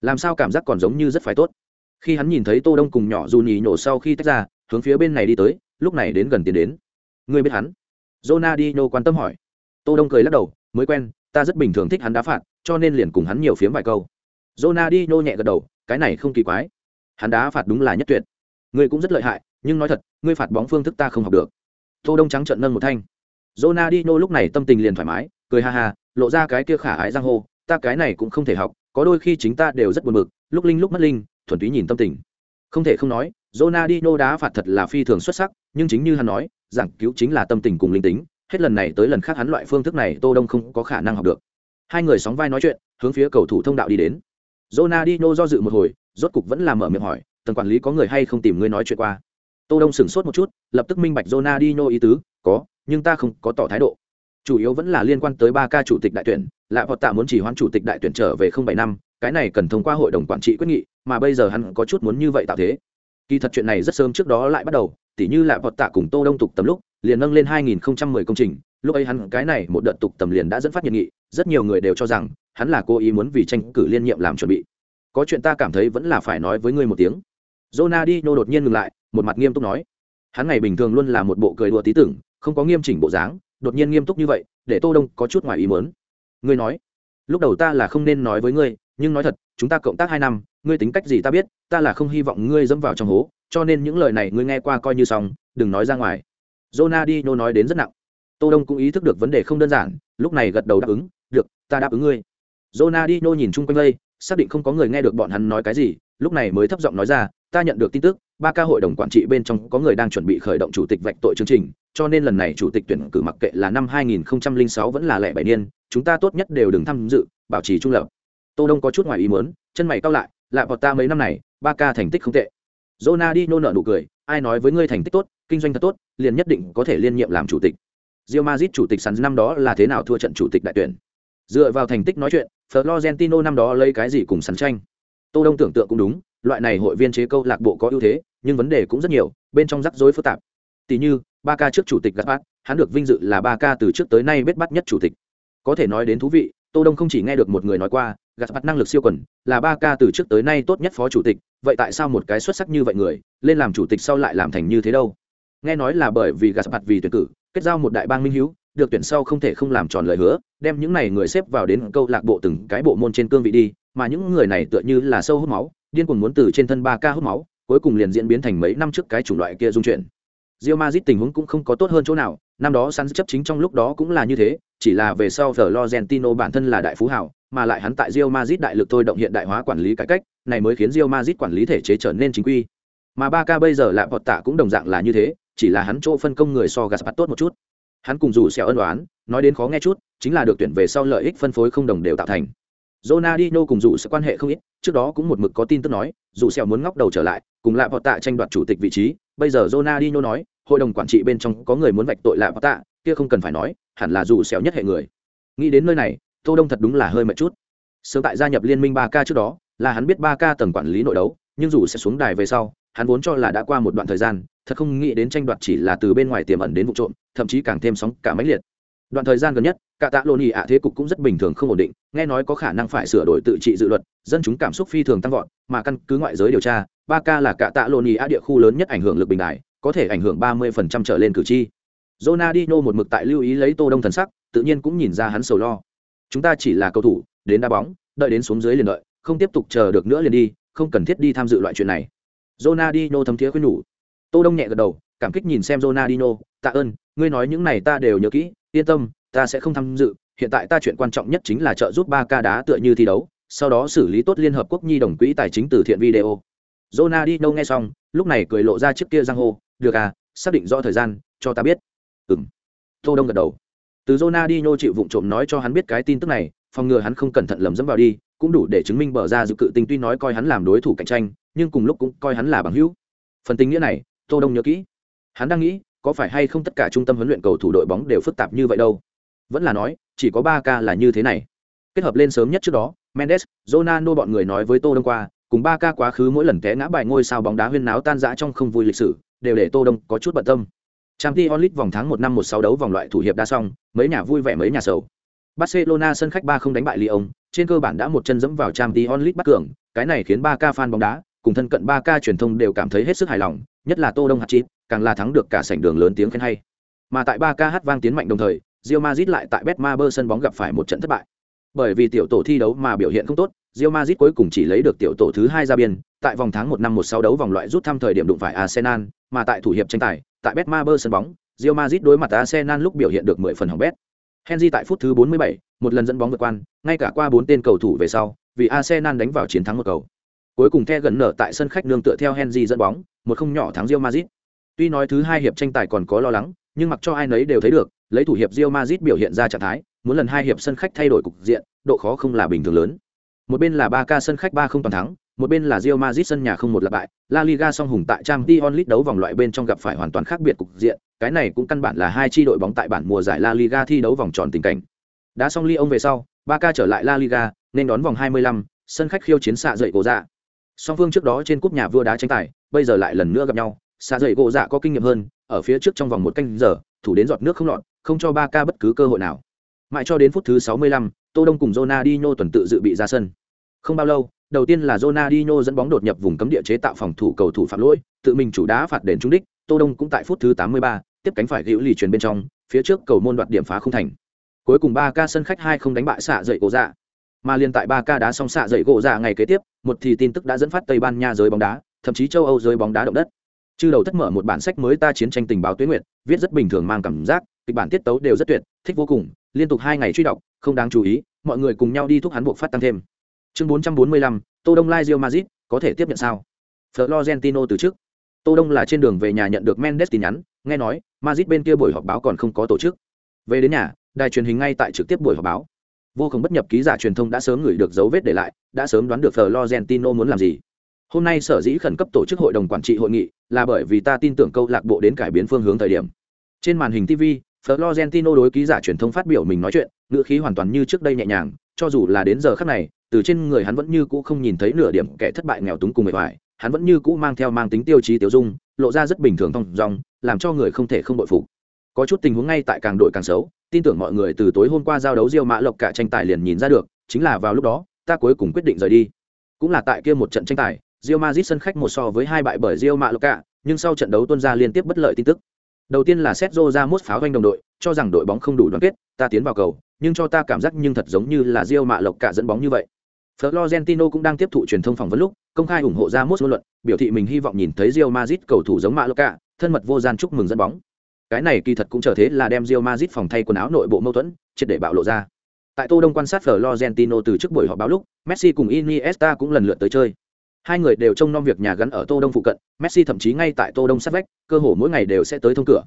Làm sao cảm giác còn giống như rất phải tốt? Khi hắn nhìn thấy tô đông cùng nhỏ juni nổ sau khi tách ra, hướng phía bên này đi tới, lúc này đến gần tiến đến. Ngươi biết hắn? Ronaldinho quan tâm hỏi. Tô đông cười lắc đầu, mới quen, ta rất bình thường thích hắn đá phạt, cho nên liền cùng hắn nhiều phiếm vài câu. Ronaldinho nhẹ gật đầu cái này không kỳ quái hắn đá phạt đúng là nhất tuyệt ngươi cũng rất lợi hại nhưng nói thật ngươi phạt bóng phương thức ta không học được tô đông trắng trợn nâng một thanh Ronaldinho lúc này tâm tình liền thoải mái, cười ha ha, lộ ra cái kia khả ái giang hồ, ta cái này cũng không thể học, có đôi khi chính ta đều rất buồn bực, lúc linh lúc mất linh, thuần túy nhìn tâm tình. Không thể không nói, Ronaldinho đá phạt thật là phi thường xuất sắc, nhưng chính như hắn nói, giảng cứu chính là tâm tình cùng linh tính, hết lần này tới lần khác hắn loại phương thức này Tô Đông không có khả năng học được. Hai người sóng vai nói chuyện, hướng phía cầu thủ thông đạo đi đến. Ronaldinho do dự một hồi, rốt cục vẫn là mở miệng hỏi, tầng quản lý có người hay không tìm ngươi nói chuyện qua. Tô Đông sững sốt một chút, lập tức minh bạch Ronaldinho ý tứ, có, nhưng ta không có tỏ thái độ chủ yếu vẫn là liên quan tới ba ca chủ tịch đại tuyển lại vọt tạ muốn chỉ hoãn chủ tịch đại tuyển trở về không bảy năm cái này cần thông qua hội đồng quản trị quyết nghị mà bây giờ hắn có chút muốn như vậy tạo thế kỳ thật chuyện này rất sớm trước đó lại bắt đầu tỉ như lại vọt tạ cùng tô đông tục tầm lúc liền nâng lên 2010 công trình lúc ấy hắn cái này một đợt tục tầm liền đã dẫn phát nhiệt nghị, rất nhiều người đều cho rằng hắn là cố ý muốn vì tranh cử liên nhiệm làm chuẩn bị. Có chuyện ta cảm thấy vẫn là phải nói với ngươi một tiếng. Ronaldinho đột nhiên ngừng lại, một mặt nghiêm túc nói. Hắn ngày bình thường luôn là một bộ cười đùa tí tưởng, không có nghiêm chỉnh bộ dáng, đột nhiên nghiêm túc như vậy, để tô đông có chút ngoài ý muốn. Ngươi nói, lúc đầu ta là không nên nói với ngươi, nhưng nói thật, chúng ta cộng tác hai năm, ngươi tính cách gì ta biết, ta là không hy vọng ngươi dẫm vào trong hố, cho nên những lời này ngươi nghe qua coi như xong, đừng nói ra ngoài. Ronaldinho nói đến rất nặng tô đông cũng ý thức được vấn đề không đơn giản, lúc này gật đầu đáp ứng, được, ta đáp ứng ngươi. Ronaldinho nhìn chung quanh đây, xác định không có người nghe được bọn hắn nói cái gì, lúc này mới thấp giọng nói ra, ta nhận được tin tức, ba ca hội đồng quản trị bên trong có người đang chuẩn bị khởi động chủ tịch vạch tội chương trình, cho nên lần này chủ tịch tuyển cử mặc kệ là năm 2006 vẫn là lẻ bảy niên, chúng ta tốt nhất đều đừng tham dự, bảo trì trung lập. Tô đông có chút ngoài ý muốn, chân mày cau lại lại vào ta mấy năm này, ba ca thành tích không tệ. Ronaldinho nở nụ cười, ai nói với ngươi thành tích tốt, kinh doanh thật tốt, liền nhất định có thể liên nhiệm làm chủ tịch. Real Madrid chủ tịch sắn năm đó là thế nào thua trận chủ tịch đại tuyển? Dựa vào thành tích nói chuyện, Florentino năm đó lấy cái gì cùng sắn tranh? Tô đông tưởng tượng cũng đúng, loại này hội viên chế câu lạc bộ có ưu thế, nhưng vấn đề cũng rất nhiều, bên trong rắc rối phức tạp. Tỷ như ba ca trước chủ tịch gắt hắn được vinh dự là ba ca từ trước tới nay biết bắt nhất chủ tịch. Có thể nói đến thú vị, tô đông không chỉ nghe được một người nói qua gạt bắt năng lực siêu quần, là ba ca từ trước tới nay tốt nhất phó chủ tịch, vậy tại sao một cái xuất sắc như vậy người, lên làm chủ tịch sau lại làm thành như thế đâu? Nghe nói là bởi vì gạt bắt vì tuyển cử kết giao một đại bang minh hiếu được tuyển sau không thể không làm tròn lời hứa đem những này người xếp vào đến câu lạc bộ từng cái bộ môn trên cương vị đi mà những người này tựa như là sâu hút máu điên cuồng muốn từ trên thân ba ca hút máu cuối cùng liền diễn biến thành mấy năm trước cái chủng loại kia dung chuyển Real Madrid tình huống cũng không có tốt hơn chỗ nào, năm đó săn chấp chính trong lúc đó cũng là như thế, chỉ là về sau Florentino bản thân là đại phú hào, mà lại hắn tại Real Madrid đại lực thôi động hiện đại hóa quản lý cải cách, này mới khiến Real Madrid quản lý thể chế trở nên chính quy. Mà Barca bây giờ lại bọt tạ cũng đồng dạng là như thế, chỉ là hắn chỗ phân công người so Gaspar tốt một chút. Hắn cùng dù xẻo ân đoán, nói đến khó nghe chút, chính là được tuyển về sau lợi ích phân phối không đồng đều tạo thành. Ronaldinho cùng dù sẽ quan hệ không ít, trước đó cũng một mực có tin tức nói, dù xẻo muốn ngóc đầu trở lại, cùng lại bọt tạ tranh đoạt chủ tịch vị trí, bây giờ Ronaldinho nói, hội đồng quản trị bên trong có người muốn vạch tội lại bọt tạ, kia không cần phải nói, hẳn là dù xẻo nhất hệ người. Nghĩ đến nơi này, Tô Đông thật đúng là hơi mệt chút sớm tại gia nhập liên minh ba k trước đó là hắn biết ba k tầng quản lý nội đấu nhưng dù sẽ xuống đài về sau hắn vốn cho là đã qua một đoạn thời gian thật không nghĩ đến tranh đoạt chỉ là từ bên ngoài tiềm ẩn đến vụ trộm thậm chí càng thêm sóng cả máy liệt đoạn thời gian gần nhất cả tạ lộn ỉ ạ thế cục cũng rất bình thường không ổn định nghe nói có khả năng phải sửa đổi tự trị dự luật dân chúng cảm xúc phi thường tăng vọt mà căn cứ ngoại giới điều tra ba k là cả tạ lộn ỉ ạ địa khu lớn nhất ảnh hưởng lực bình đại có thể ảnh hưởng ba mươi phần trăm trở lên cử tri Ronaldinho một mực tại lưu ý lấy Tô Đông thần sắc, tự nhiên cũng nhìn ra hắn sầu lo. Chúng ta chỉ là cầu thủ, đến đá bóng, đợi đến xuống dưới liền đợi, không tiếp tục chờ được nữa liền đi, không cần thiết đi tham dự loại chuyện này. Ronaldinho thấm thiế khuyên nhủ. Tô Đông nhẹ gật đầu, cảm kích nhìn xem Ronaldinho, tạ ơn, ngươi nói những này ta đều nhớ kỹ, yên tâm, ta sẽ không tham dự, hiện tại ta chuyện quan trọng nhất chính là trợ giúp ba ca đá tựa như thi đấu, sau đó xử lý tốt liên hợp quốc nhi đồng quỹ tài chính từ thiện video. Ronaldinho nghe xong, lúc này cười lộ ra trước kia giang hồ, được à, xác định rõ thời gian, cho ta biết. Ừm. Tô Đông gật đầu. Từ Ronaldinho chịu vụng trộm nói cho hắn biết cái tin tức này, phòng ngừa hắn không cẩn thận lầm dẫm vào đi cũng đủ để chứng minh bờ ra dự cự tinh tuy nói coi hắn làm đối thủ cạnh tranh nhưng cùng lúc cũng coi hắn là bằng hữu phần tình nghĩa này tô đông nhớ kỹ. Hắn đang nghĩ có phải hay không tất cả trung tâm huấn luyện cầu thủ đội bóng đều phức tạp như vậy đâu? Vẫn là nói chỉ có ba ca là như thế này. Kết hợp lên sớm nhất trước đó mendes ronaldo bọn người nói với tô đông qua cùng ba ca quá khứ mỗi lần té ngã bài ngôi sao bóng đá huyên náo tan rã trong không vui lịch sử đều để tô đông có chút bận tâm. Champions League vòng tháng một năm một sáu đấu vòng loại thủ hiệp đã xong, mấy nhà vui vẻ mấy nhà sầu. Barcelona sân khách ba không đánh bại Lyon, trên cơ bản đã một chân dẫm vào Champions League bắt cường, cái này khiến Barca fan bóng đá, cùng thân cận 3K truyền thông đều cảm thấy hết sức hài lòng, nhất là Tô Đông hạt chít, càng là thắng được cả sảnh đường lớn tiếng khen hay. Mà tại 3K hát vang tiến mạnh đồng thời, Real Madrid lại tại Betmaber sân bóng gặp phải một trận thất bại. Bởi vì tiểu tổ thi đấu mà biểu hiện không tốt, Real Madrid cuối cùng chỉ lấy được tiểu tổ thứ 2 ra biên, tại vòng tháng 1 năm 16 đấu vòng loại rút thăm thời điểm đụng phải Arsenal, mà tại thủ hiệp tranh tài, tại Betmaber sân bóng, Real Madrid đối mặt Arsenal lúc biểu hiện được 10 phần hỏng bét. Henry tại phút thứ 47, một lần dẫn bóng vượt quan, ngay cả qua bốn tên cầu thủ về sau, vì Arsenal đánh vào chiến thắng một cầu. Cuối cùng The gần nở tại sân khách nương tựa theo Henry dẫn bóng, một không nhỏ thắng Real Madrid. Tuy nói thứ hai hiệp tranh tài còn có lo lắng, nhưng mặc cho ai nấy đều thấy được, lấy thủ hiệp Real Madrid biểu hiện ra trạng thái, muốn lần hai hiệp sân khách thay đổi cục diện, độ khó không là bình thường lớn. Một bên là 3K sân khách 3 không toàn thắng, một bên là Real Madrid sân nhà không một là bại, La Liga song hùng tại Champions League đấu vòng loại bên trong gặp phải hoàn toàn khác biệt cục diện, cái này cũng căn bản là hai chi đội bóng tại bản mùa giải La Liga thi đấu vòng tròn tình cảnh. Đã xong Lyon về sau, Barca trở lại La Liga, nên đón vòng 25, sân khách khiêu chiến xạ dậy cổ dạ. Song phương trước đó trên cúp nhà vua đá tranh tài, bây giờ lại lần nữa gặp nhau, xa dậy gỗ dạ có kinh nghiệm hơn, ở phía trước trong vòng một canh giờ, thủ đến giọt nước không lọt, không cho Barca bất cứ cơ hội nào. Mãi cho đến phút thứ 65, Tô Đông cùng Ronaldinho tuần tự dự bị ra sân. Không bao lâu, đầu tiên là Ronaldinho dẫn bóng đột nhập vùng cấm địa chế tạo phòng thủ cầu thủ phạm lỗi, tự mình chủ đá phạt đền trúng đích, Tô Đông cũng tại phút thứ 83, tiếp cánh phải hữu lì truyền bên trong, phía trước cầu môn đoạt điểm phá không thành. Cuối cùng ba ca sân khách hai không đánh bại xạ dậy cổ dạ. Mà liên tại ba ca đá song xạ dậy gỗ ra ngày kế tiếp, một thì tin tức đã dẫn phát Tây Ban Nha giới bóng đá, thậm chí châu Âu giới bóng đá động đất. Chư đầu thất mở một bản sách mới ta chiến tranh tình báo tuyến nguyệt, viết rất bình thường mang cảm giác, kịch bản tiết tấu đều rất tuyệt, thích vô cùng, liên tục hai ngày truy đọc, không đáng chú ý, mọi người cùng nhau đi thúc hắn buộc phát tăng thêm. Chương 445, Tô Đông Lai Rio Madrid, có thể tiếp nhận sao florentino từ trước tô đông là trên đường về nhà nhận được mendes tin nhắn nghe nói madrid bên kia buổi họp báo còn không có tổ chức về đến nhà đài truyền hình ngay tại trực tiếp buổi họp báo vô cùng bất nhập ký giả truyền thông đã sớm gửi được dấu vết để lại, đã sớm đoán được florentino muốn làm gì. Hôm nay sở dĩ khẩn cấp tổ chức hội đồng quản trị hội nghị là bởi vì ta tin tưởng câu lạc bộ đến cải biến phương hướng thời điểm. Trên màn hình tv florentino đối ký giả truyền thông phát biểu mình nói chuyện, ngữ khí hoàn toàn như trước đây nhẹ nhàng, cho dù là đến giờ khắc này, từ trên người hắn vẫn như cũ không nhìn thấy nửa điểm kẻ thất bại nghèo túng cùng mệt mỏi hắn vẫn như cũ mang theo mang tính tiêu chí tiêu dung, lộ ra rất bình thường thong dong, làm cho người không thể không bội phục. Có chút tình huống ngay tại càng đội càng xấu tin tưởng mọi người từ tối hôm qua giao đấu Diêu Mã Lộc cả tranh tài liền nhìn ra được, chính là vào lúc đó, ta cuối cùng quyết định rời đi. Cũng là tại kia một trận tranh tài, Real Madrid sân khách một so với hai bại bởi Real Mã Lộc cả, nhưng sau trận đấu tuôn ra liên tiếp bất lợi tin tức. Đầu tiên là Sergio Ramos pháo vanh đồng đội, cho rằng đội bóng không đủ đoàn kết, ta tiến vào cầu, nhưng cho ta cảm giác nhưng thật giống như là Real Mã Lộc cả dẫn bóng như vậy. Florentino cũng đang tiếp thụ truyền thông phỏng vấn lúc, công khai ủng hộ Ramos luận, biểu thị mình hy vọng nhìn thấy Real Madrid cầu thủ giống Mã Lộc cả, thân mật vô gian chúc mừng dẫn bóng cái này kỳ thật cũng trở thế là đem Real Madrid phòng thay quần áo nội bộ mâu thuẫn, triệt để bạo lộ ra. Tại Tô Đông quan sát Florentino từ trước buổi họp báo lúc, Messi cùng Iniesta cũng lần lượt tới chơi. Hai người đều trông nom việc nhà gắn ở Tô Đông phụ cận, Messi thậm chí ngay tại Tô Đông sát vách, cơ hồ mỗi ngày đều sẽ tới thông cửa.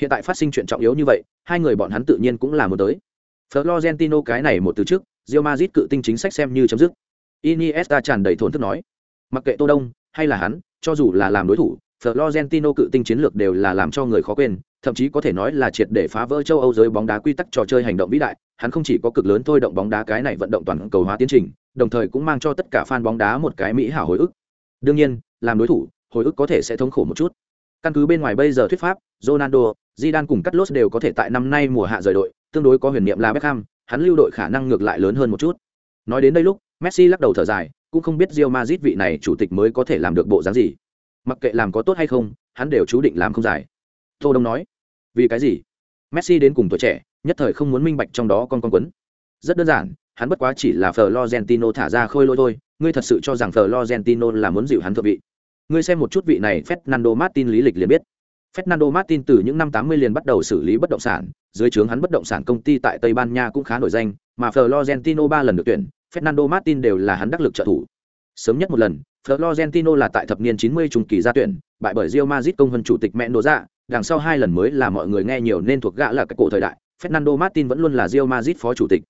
Hiện tại phát sinh chuyện trọng yếu như vậy, hai người bọn hắn tự nhiên cũng là muốn tới. Florentino cái này một từ trước, Real Madrid cự tinh chính sách xem như chấm dứt. Iniesta tràn đầy thốn thức nói, mặc kệ Tô Đông hay là hắn, cho dù là làm đối thủ, Florentino cự tinh chiến lược đều là làm cho người khó quên, thậm chí có thể nói là triệt để phá vỡ châu Âu giới bóng đá quy tắc trò chơi hành động vĩ đại, hắn không chỉ có cực lớn thôi động bóng đá cái này vận động toàn cầu hóa tiến trình, đồng thời cũng mang cho tất cả fan bóng đá một cái mỹ hảo hồi ức. Đương nhiên, làm đối thủ, hồi ức có thể sẽ thống khổ một chút. Căn cứ bên ngoài bây giờ thuyết pháp, Ronaldo, Zidane cùng Carlos đều có thể tại năm nay mùa hạ rời đội, tương đối có huyền niệm là Beckham, hắn lưu đội khả năng ngược lại lớn hơn một chút. Nói đến đây lúc, Messi lắc đầu thở dài, cũng không biết Real Madrid vị này chủ tịch mới có thể làm được bộ dáng gì. Mặc kệ làm có tốt hay không, hắn đều chú định làm không giải. Tô Đông nói, vì cái gì? Messi đến cùng tuổi trẻ nhất thời không muốn minh bạch trong đó con con quấn. Rất đơn giản hắn bất quá chỉ là Florentino thả ra khôi lôi thôi ngươi thật sự cho rằng Florentino là muốn dịu hắn thượng vị? Ngươi xem một chút vị này Fernando Martin lý lịch liền biết. Fernando Martin từ những năm 80 liền bắt đầu xử lý bất động sản, dưới trướng hắn bất động sản công ty tại Tây Ban Nha cũng khá nổi danh, mà Florentino ba lần được tuyển, Fernando Martin đều là hắn đắc lực trợ thủ. Sớm nhất một lần, Florentino là tại thập niên 90 trung kỳ ra tuyển, bại bởi Real Madrid công hơn chủ tịch mẹ nổ ra, đằng sau hai lần mới là mọi người nghe nhiều nên thuộc gã là cái cổ thời đại fernando martin vẫn luôn là rio mazit phó chủ tịch.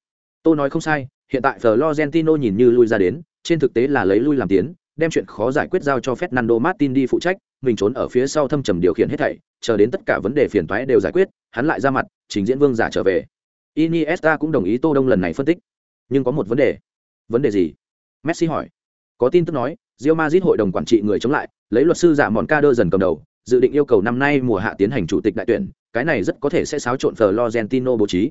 Tôi nói không sai hiện tại florentino nhìn như lui ra đến trên thực tế là lấy lui làm tiến đem chuyện khó giải quyết giao cho fernando martin đi phụ trách mình trốn ở phía sau thâm trầm điều khiển hết thảy chờ đến tất cả vấn đề phiền toái đều giải quyết hắn lại ra mặt trình diễn vương giả trở về. Iniesta cũng đồng ý tô đông lần này phân tích. Nhưng có một vấn đề. Vấn đề gì? Messi hỏi. Có tin tức nói Real Madrid hội đồng quản trị người chống lại, lấy luật sư giả mọn ca đơ dần cầm đầu, dự định yêu cầu năm nay mùa hạ tiến hành chủ tịch đại tuyển, cái này rất có thể sẽ xáo trộn Florentino bố trí.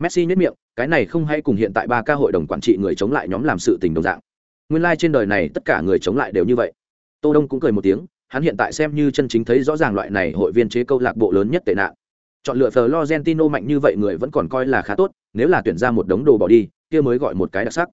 Messi nhếch miệng, cái này không hay cùng hiện tại ba ca hội đồng quản trị người chống lại nhóm làm sự tình đồng dạng. Nguyên lai like trên đời này tất cả người chống lại đều như vậy. Tô Đông cũng cười một tiếng, hắn hiện tại xem như chân chính thấy rõ ràng loại này hội viên chế câu lạc bộ lớn nhất tệ nạn. Chọn lựa Florentino mạnh như vậy người vẫn còn coi là khá tốt, nếu là tuyển ra một đống đồ bỏ đi, kia mới gọi một cái đặc sắc.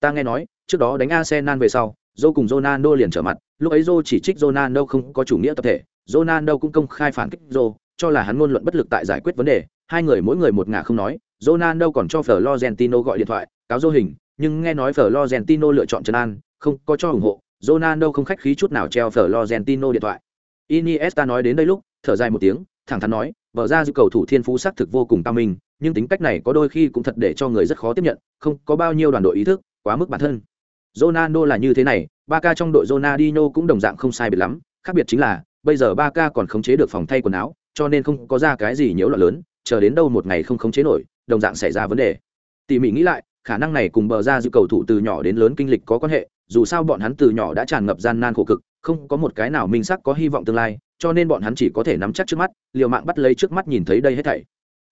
Ta nghe nói, trước đó đánh Arsenal về sau, Joe cùng Ronaldo liền trở mặt, lúc ấy Joe chỉ trích Ronaldo không có chủ nghĩa tập thể, Ronaldo cũng công khai phản kích Zô, cho là hắn ngôn luận bất lực tại giải quyết vấn đề, hai người mỗi người một ngả không nói, Ronaldo còn cho Florentino gọi điện thoại, cáo Zô hình, nhưng nghe nói Florentino lựa chọn trấn an, không có cho ủng hộ, Ronaldo không khách khí chút nào treo Florentino điện thoại. Iniesta nói đến đây lúc, thở dài một tiếng, thẳng thắn nói, vợ ra dư cầu thủ thiên phú sắc thực vô cùng cao minh, nhưng tính cách này có đôi khi cũng thật để cho người rất khó tiếp nhận, không có bao nhiêu đoàn đội ý thức, quá mức bản thân. Ronaldo là như thế này, Barca trong đội Ronaldinho cũng đồng dạng không sai biệt lắm, khác biệt chính là, bây giờ Ba Ca còn khống chế được phòng thay quần áo, cho nên không có ra cái gì nhiễu loạn lớn, chờ đến đâu một ngày không khống chế nổi, đồng dạng xảy ra vấn đề. Tỉ mỉ nghĩ lại, khả năng này cùng bờ ra dự cầu thủ từ nhỏ đến lớn kinh lịch có quan hệ, dù sao bọn hắn từ nhỏ đã tràn ngập gian nan khổ cực, không có một cái nào minh sắc có hy vọng tương lai, cho nên bọn hắn chỉ có thể nắm chắc trước mắt, liều mạng bắt lấy trước mắt nhìn thấy đây hết thảy.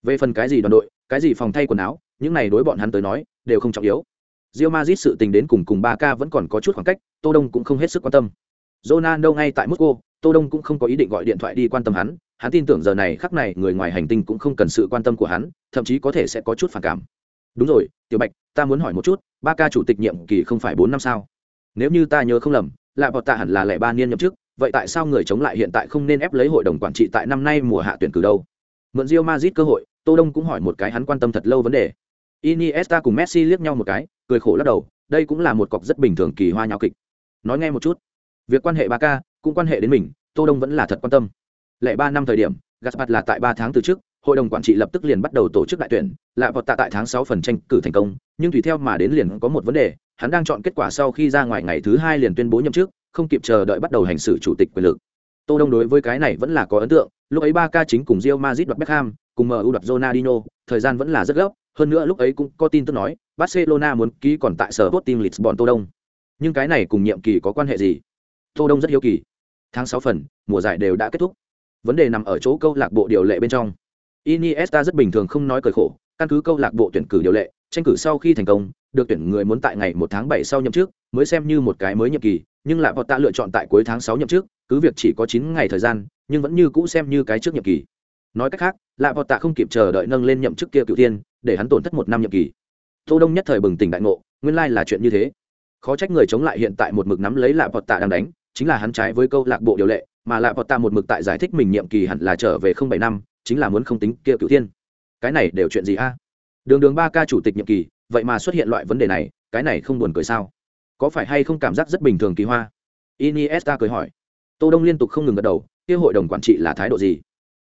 Về phần cái gì đoàn đội, cái gì phòng thay quần áo, những này đối bọn hắn tới nói, đều không trọng yếu. Real Madrid sự tình đến cùng cùng 3K vẫn còn có chút khoảng cách, Tô Đông cũng không hết sức quan tâm. Ronaldo ngay tại Moscow, Tô Đông cũng không có ý định gọi điện thoại đi quan tâm hắn, hắn tin tưởng giờ này khắc này người ngoài hành tinh cũng không cần sự quan tâm của hắn, thậm chí có thể sẽ có chút phản cảm. Đúng rồi, Tiểu Bạch, ta muốn hỏi một chút, ba ca chủ tịch nhiệm kỳ không phải 4 năm sao? Nếu như ta nhớ không lầm, lại bọn ta hẳn là lẻ ba niên nhậm chức, vậy tại sao người chống lại hiện tại không nên ép lấy hội đồng quản trị tại năm nay mùa hạ tuyển cử đâu? Mượn Real Madrid cơ hội, Tô Đông cũng hỏi một cái hắn quan tâm thật lâu vấn đề. Iniesta cùng Messi liếc nhau một cái, cười khổ lắc đầu, đây cũng là một cọc rất bình thường kỳ hoa nhau kịch. nói nghe một chút việc quan hệ ba k cũng quan hệ đến mình, tô đông vẫn là thật quan tâm. Lệ ba năm thời điểm, gaspard là tại ba tháng từ trước, hội đồng quản trị lập tức liền bắt đầu tổ chức đại tuyển lạ vọt tạ tại tháng sáu phần tranh cử thành công, nhưng tùy theo mà đến liền có một vấn đề, hắn đang chọn kết quả sau khi ra ngoài ngày thứ hai liền tuyên bố nhậm chức, không kịp chờ đợi bắt đầu hành xử chủ tịch quyền lực. Tô đông đối với cái này vẫn là có ấn tượng, lúc ấy ba ca chính cùng Real Madrid đoạt Beckham, cùng MU đoạt Ronaldinho, thời gian vẫn là rất gấp, hơn nữa lúc ấy cũng có tin tức nói, Barcelona muốn ký còn tại sở Sporting Lisbon Tô Đông. Nhưng cái này cùng nhiệm kỳ có quan hệ gì? Tô Đông rất hiếu kỳ. Tháng sáu phần, mùa giải đều đã kết thúc. Vấn đề nằm ở chỗ câu lạc bộ điều lệ bên trong. Iniesta rất bình thường không nói cười khổ, căn cứ câu lạc bộ tuyển cử điều lệ, tranh cử sau khi thành công, được tuyển người muốn tại ngày một tháng bảy sau nhậm chức, mới xem như một cái mới nhiệm kỳ, nhưng lại vọt ta lựa chọn tại cuối tháng sáu nhậm chức, cứ việc chỉ có chín ngày thời gian, nhưng vẫn như cũ xem như cái trước nhiệm kỳ. Nói cách khác lạ vọt tạ không kịp chờ đợi nâng lên nhậm chức kia cựu tiên, để hắn tổn thất một năm nhiệm kỳ. Tô đông nhất thời bừng tỉnh đại ngộ, nguyên lai là chuyện như thế. Khó trách người chống lại hiện tại một mực nắm lấy lạ vọt tạ đang đánh chính là hắn trái với câu lạc bộ điều lệ, mà lại vọt ta một mực tại giải thích mình nhiệm kỳ hẳn là trở về không bảy năm, chính là muốn không tính kia cựu tiên cái này đều chuyện gì a? Đường đường ba ca chủ tịch nhiệm kỳ, vậy mà xuất hiện loại vấn đề này, cái này không buồn cười sao? Có phải hay không cảm giác rất bình thường kỳ hoa? Iniesta cười hỏi. Tô đông liên tục không ngừng gật đầu, kia hội đồng quản trị là thái độ gì?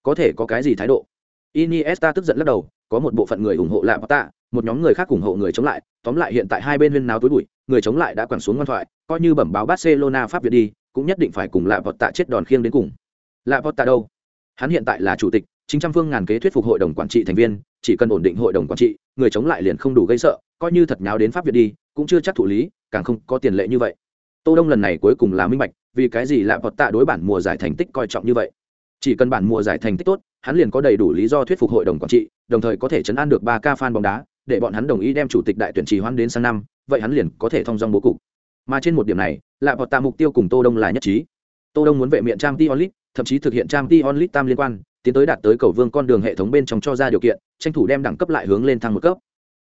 Có thể có cái gì thái độ? Iniesta tức giận lắc đầu, có một bộ phận người ủng hộ lạ tạ, một nhóm người khác ủng hộ người chống lại, tóm lại hiện tại hai bên huyên náo túi bụi người chống lại đã quẳng xuống ngoan thoại, coi như bẩm báo barcelona pháp việt đi, cũng nhất định phải cùng lạ tạ chết đòn khiêng đến cùng. Lạ tạ đâu? Hắn hiện tại là chủ tịch, chính trăm phương ngàn kế thuyết phục hội đồng quản trị thành viên, chỉ cần ổn định hội đồng quản trị, người chống lại liền không đủ gây sợ, coi như thật nháo đến pháp việt đi, cũng chưa chắc thụ lý, càng không có tiền lệ như vậy. Tô đông lần này cuối cùng là minh bạch, vì cái gì Lạ vọt tạ đối bản mùa giải thành tích coi trọng như vậy. Chỉ cần bản mùa giải thành tích tốt, hắn liền có đầy đủ lý do thuyết phục hội đồng quản trị, đồng thời có thể chấn an được ba ca fan bóng đá để bọn hắn đồng ý đem chủ tịch đại tuyển trì hoãn đến sang năm vậy hắn liền có thể thông dong bố cục. Mà trên một điểm này lại vọt tạ mục tiêu cùng tô đông là nhất trí. Tô đông muốn vệ miệng trang t onlit thậm chí thực hiện trang t onlit tam liên quan tiến tới đạt tới cầu vương con đường hệ thống bên trong cho ra điều kiện tranh thủ đem đẳng cấp lại hướng lên thăng một cấp.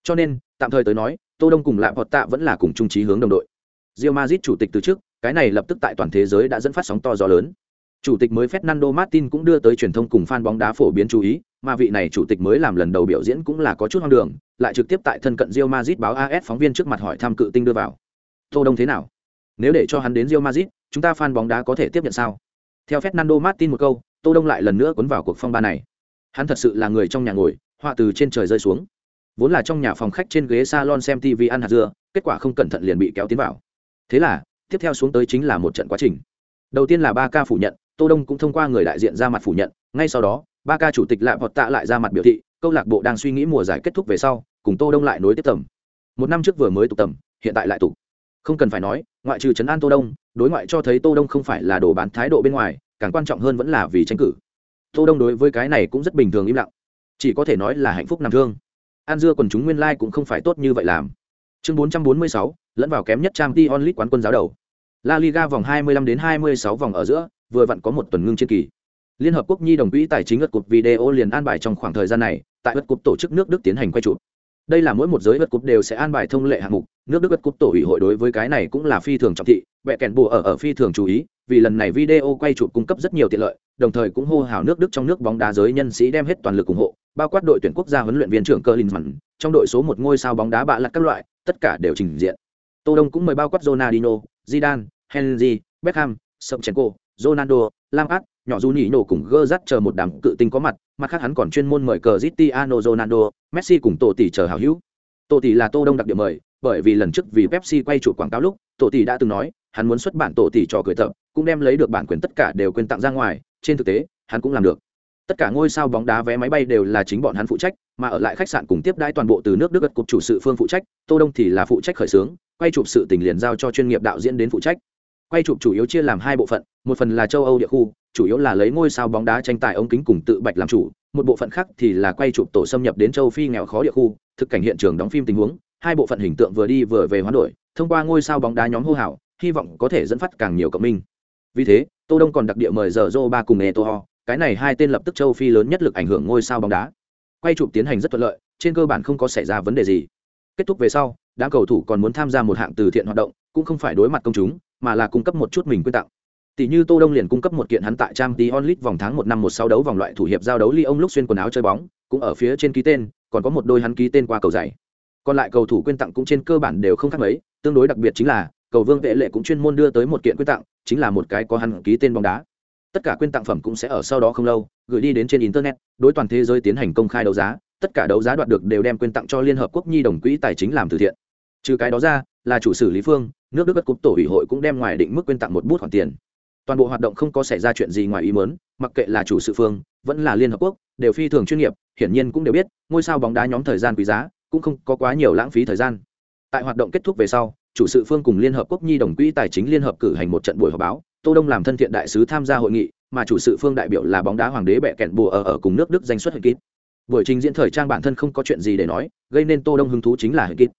Cho nên tạm thời tới nói tô đông cùng lại vọt tạ vẫn là cùng trung trí hướng đồng đội. Real Madrid chủ tịch từ trước, cái này lập tức tại toàn thế giới đã dẫn phát sóng to gió lớn. Chủ tịch mới Fernando Martin cũng đưa tới truyền thông cùng fan bóng đá phổ biến chú ý, mà vị này chủ tịch mới làm lần đầu biểu diễn cũng là có chút hoang đường, lại trực tiếp tại thân cận Real Madrid báo AS phóng viên trước mặt hỏi thăm cự tinh đưa vào. Tô Đông thế nào? Nếu để cho hắn đến Real Madrid, chúng ta fan bóng đá có thể tiếp nhận sao? Theo Fernando Martin một câu, Tô Đông lại lần nữa cuốn vào cuộc phong ba này. Hắn thật sự là người trong nhà ngồi, họa từ trên trời rơi xuống. Vốn là trong nhà phòng khách trên ghế salon xem TV ăn hạt dưa, kết quả không cẩn thận liền bị kéo tiến vào thế là tiếp theo xuống tới chính là một trận quá trình đầu tiên là ba ca phủ nhận tô đông cũng thông qua người đại diện ra mặt phủ nhận ngay sau đó ba ca chủ tịch lại vọt tạ lại ra mặt biểu thị câu lạc bộ đang suy nghĩ mùa giải kết thúc về sau cùng tô đông lại nối tiếp tầm. Một năm trước vừa mới tụ tầm hiện tại lại tụ. không cần phải nói ngoại trừ trấn an tô đông đối ngoại cho thấy tô đông không phải là đồ bán thái độ bên ngoài càng quan trọng hơn vẫn là vì tranh cử. Tô đông đối với cái này cũng rất bình thường im lặng. Chỉ có thể nói là hạnh phúc nằm thương. An dưa còn chúng nguyên lai like cũng không phải tốt như vậy làm. Chương 446, lẫn vào kém nhất trang t onlit quán quân giáo đầu. La liga vòng 25 đến 26 vòng ở giữa vừa vặn có một tuần ngưng trên kỳ liên hợp quốc nhi đồng quỹ tài chính ất cục video liền an bài trong khoảng thời gian này tại ất cục tổ chức nước đức tiến hành quay chụp. Đây là mỗi một giới ất cục đều sẽ an bài thông lệ hạng mục. Nước đức ất cục tổ ủy hội đối với cái này cũng là phi thường trọng thị mẹ kèn bùa ở ở phi thường chú ý vì lần này video quay chụp cung cấp rất nhiều tiện lợi đồng thời cũng hô hào nước đức trong nước bóng đá giới nhân sĩ đem hết toàn lực ủng hộ bao quát đội tuyển quốc gia huấn luyện viên trưởng cơ linh trong đội số một ngôi sao bóng đá bạ lặt các loại tất cả đều trình diện. Tô Đông cũng mời bao quát Ronaldinho, Zidane, Henry, Beckham, Sobchenko, Ronaldo, Lampard, nhỏ Juninho cùng Gerrard chờ một đám cự tinh có mặt, mặt khác hắn còn chuyên môn mời Cristiano Ronaldo, Messi cùng Tổ tỷ chờ hào hữu. Tổ tỷ là Tô Đông đặc biệt mời, bởi vì lần trước vì Pepsi quay chủ quảng cáo lúc, Tổ tỷ đã từng nói, hắn muốn xuất bản Tổ tỷ trò cười tập, cũng đem lấy được bản quyền tất cả đều quên tặng ra ngoài, trên thực tế, hắn cũng làm được. Tất cả ngôi sao bóng đá vé máy bay đều là chính bọn hắn phụ trách, mà ở lại khách sạn cùng tiếp đãi toàn bộ từ nước Đức gật cục chủ sự phương phụ trách, Tô Đông thì là phụ trách khởi xướng, quay chụp sự tình liền giao cho chuyên nghiệp đạo diễn đến phụ trách quay chụp chủ yếu chia làm hai bộ phận một phần là châu âu địa khu chủ yếu là lấy ngôi sao bóng đá tranh tài ống kính cùng tự bạch làm chủ, một bộ phận khác thì là quay chụp tổ xâm nhập đến châu phi nghèo khó địa khu, thực cảnh hiện trường đóng phim tình huống, hai bộ phận hình tượng vừa đi vừa về hoán đổi, thông qua ngôi sao bóng đá nhóm hô hào, hy vọng có thể dẫn phát càng nhiều cộng minh. Vì thế, tô đông còn đặc địa mời giờ Joe ba cùng etoho cái này hai tên lập tức châu phi lớn nhất lực ảnh hưởng ngôi sao bóng đá. Quay chụp tiến hành rất thuận lợi, trên cơ bản không có xảy ra vấn đề gì. Kết thúc về sau, đám cầu thủ còn muốn tham gia một hạng từ thiện hoạt động, cũng không phải đối mặt công chúng, mà là cung cấp một chút mình quyên tặng tỷ như tô đông liền cung cấp một kiện hắn tại trang tí onlit vòng tháng một năm một sáu đấu vòng loại thủ hiệp giao đấu ly ông lúc xuyên quần áo chơi bóng, cũng ở phía trên ký tên, còn có một đôi hắn ký tên qua cầu giày còn lại cầu thủ quyên tặng cũng trên cơ bản đều không khác mấy, tương đối đặc biệt chính là, cầu vương vệ lệ cũng chuyên môn đưa tới một kiện quyên tặng, chính là một cái có hắn ký tên bóng đá. Tất cả quyên tặng phẩm cũng sẽ ở sau đó không lâu, gửi đi đến trên internet, đối toàn thế giới tiến hành công khai đấu giá, tất cả đấu giá đoạt được đều đem quyên tặng cho liên hợp quốc nhi đồng quỹ tài chính làm từ thiện. Trừ cái đó ra, là chủ sử lý phương, nước đức bất cục tổ ủy hội cũng đem ngoài định mức quyên tặng một bút khoản tiền toàn bộ hoạt động không có xảy ra chuyện gì ngoài ý mớn mặc kệ là chủ sự phương, vẫn là liên hợp quốc, đều phi thường chuyên nghiệp, hiển nhiên cũng đều biết, ngôi sao bóng đá nhóm thời gian quý giá, cũng không có quá nhiều lãng phí thời gian. Tại hoạt động kết thúc về sau, chủ sự phương cùng liên hợp quốc nhi đồng quỹ tài chính liên hợp cử hành một trận buổi họp báo, tô đông làm thân thiện đại sứ tham gia hội nghị, mà chủ sự phương đại biểu là bóng đá hoàng đế bẹ kẹn bùa ở ở cùng nước đức danh xuất hình kín buổi trình diễn thời trang bản thân không có chuyện gì để nói, gây nên tô đông hứng thú chính là hình kín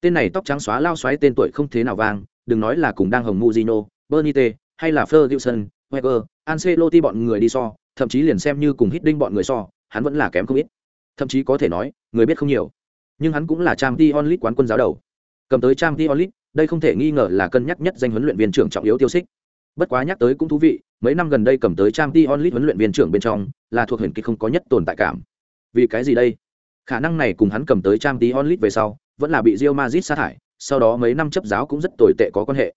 tên này tóc trắng xóa lao xoáy tên tuổi không thế nào vang, đừng nói là cùng đang hồng muzino bernite hay là ferguson Wenger, ancelotti bọn người đi so thậm chí liền xem như cùng Hiddink bọn người so hắn vẫn là kém không ít. Thậm chí có thể nói người biết không nhiều. Nhưng hắn cũng là trang League quán quân giáo đầu. Cầm tới trang League, đây không thể nghi ngờ là cân nhắc nhất danh huấn luyện viên trưởng trọng yếu tiêu xích. Bất quá nhắc tới cũng thú vị mấy năm gần đây cầm tới trang League huấn luyện viên trưởng bên trong là thuộc huyền kịch không có nhất tồn tại cảm. Vì cái gì đây? Khả năng này cùng hắn cầm tới trang League về sau vẫn là bị Real Madrid sa thải, sau đó mấy năm chấp giáo cũng rất tồi tệ có quan hệ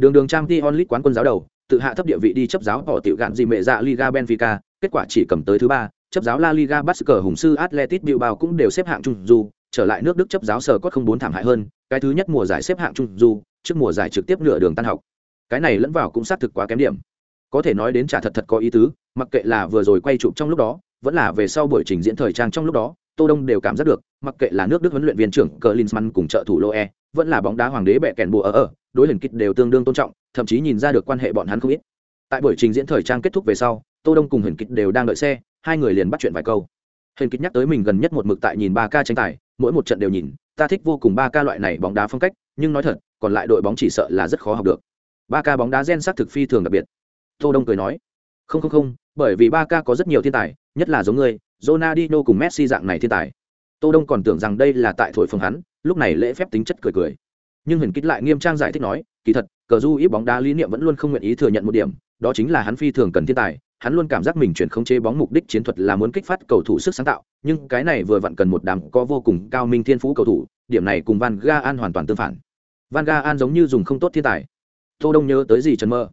đường đường trang t League quán quân giáo đầu, tự hạ thấp địa vị đi chấp giáo họ tiểu gạn gì mẹ dạ liga benfica, kết quả chỉ cầm tới thứ ba, chấp giáo la liga Basque hùng sư Atletico bilbao cũng đều xếp hạng trung du, trở lại nước đức chấp giáo sở cốt không bốn thảm hại hơn, cái thứ nhất mùa giải xếp hạng trung du, trước mùa giải trực tiếp nửa đường tan học. Cái này lẫn vào cũng xác thực quá kém điểm. Có thể nói đến trả thật thật có ý tứ, mặc kệ là vừa rồi quay chụp trong lúc đó, vẫn là về sau buổi trình diễn thời trang trong lúc đó, tô đông đều cảm giác được, mặc kệ là nước đức huấn luyện viên trưởng Klinsmann cùng trợ thủ loe vẫn là bóng đá hoàng đế bẹ kèn bùa ở ở, đối liền kích đều tương đương tôn trọng, thậm chí nhìn ra được quan hệ bọn hắn không ít. Tại buổi trình diễn thời trang kết thúc về sau, tô đông cùng hiển kích đều đang đợi xe, hai người liền bắt chuyện vài câu. Hiển kích nhắc tới mình gần nhất một mực tại nhìn ba ca tranh tài, mỗi một trận đều nhìn, ta thích vô cùng ba ca loại này bóng đá phong cách, nhưng nói thật, còn lại đội bóng chỉ sợ là rất khó học được. Ba ca bóng đá gen sắc thực phi thường đặc biệt. Tô đông cười nói, không không không, bởi vì ba ca có rất nhiều thiên tài, nhất là giống ngươi, Ronaldinho cùng Messi dạng này thiên tài. Tô đông còn tưởng rằng đây là tại thổi phồng hắn lúc này lễ phép tính chất cười cười. Nhưng huyền kích lại nghiêm trang giải thích nói, kỳ thật, cờ du ít bóng đá lý niệm vẫn luôn không nguyện ý thừa nhận một điểm, đó chính là hắn phi thường cần thiên tài, hắn luôn cảm giác mình chuyển không chế bóng mục đích chiến thuật là muốn kích phát cầu thủ sức sáng tạo, nhưng cái này vừa vặn cần một đám có vô cùng cao minh thiên phú cầu thủ, điểm này cùng van ga an hoàn toàn tương phản. Van ga an giống như dùng không tốt thiên tài. Tô đông nhớ tới gì trần mơ?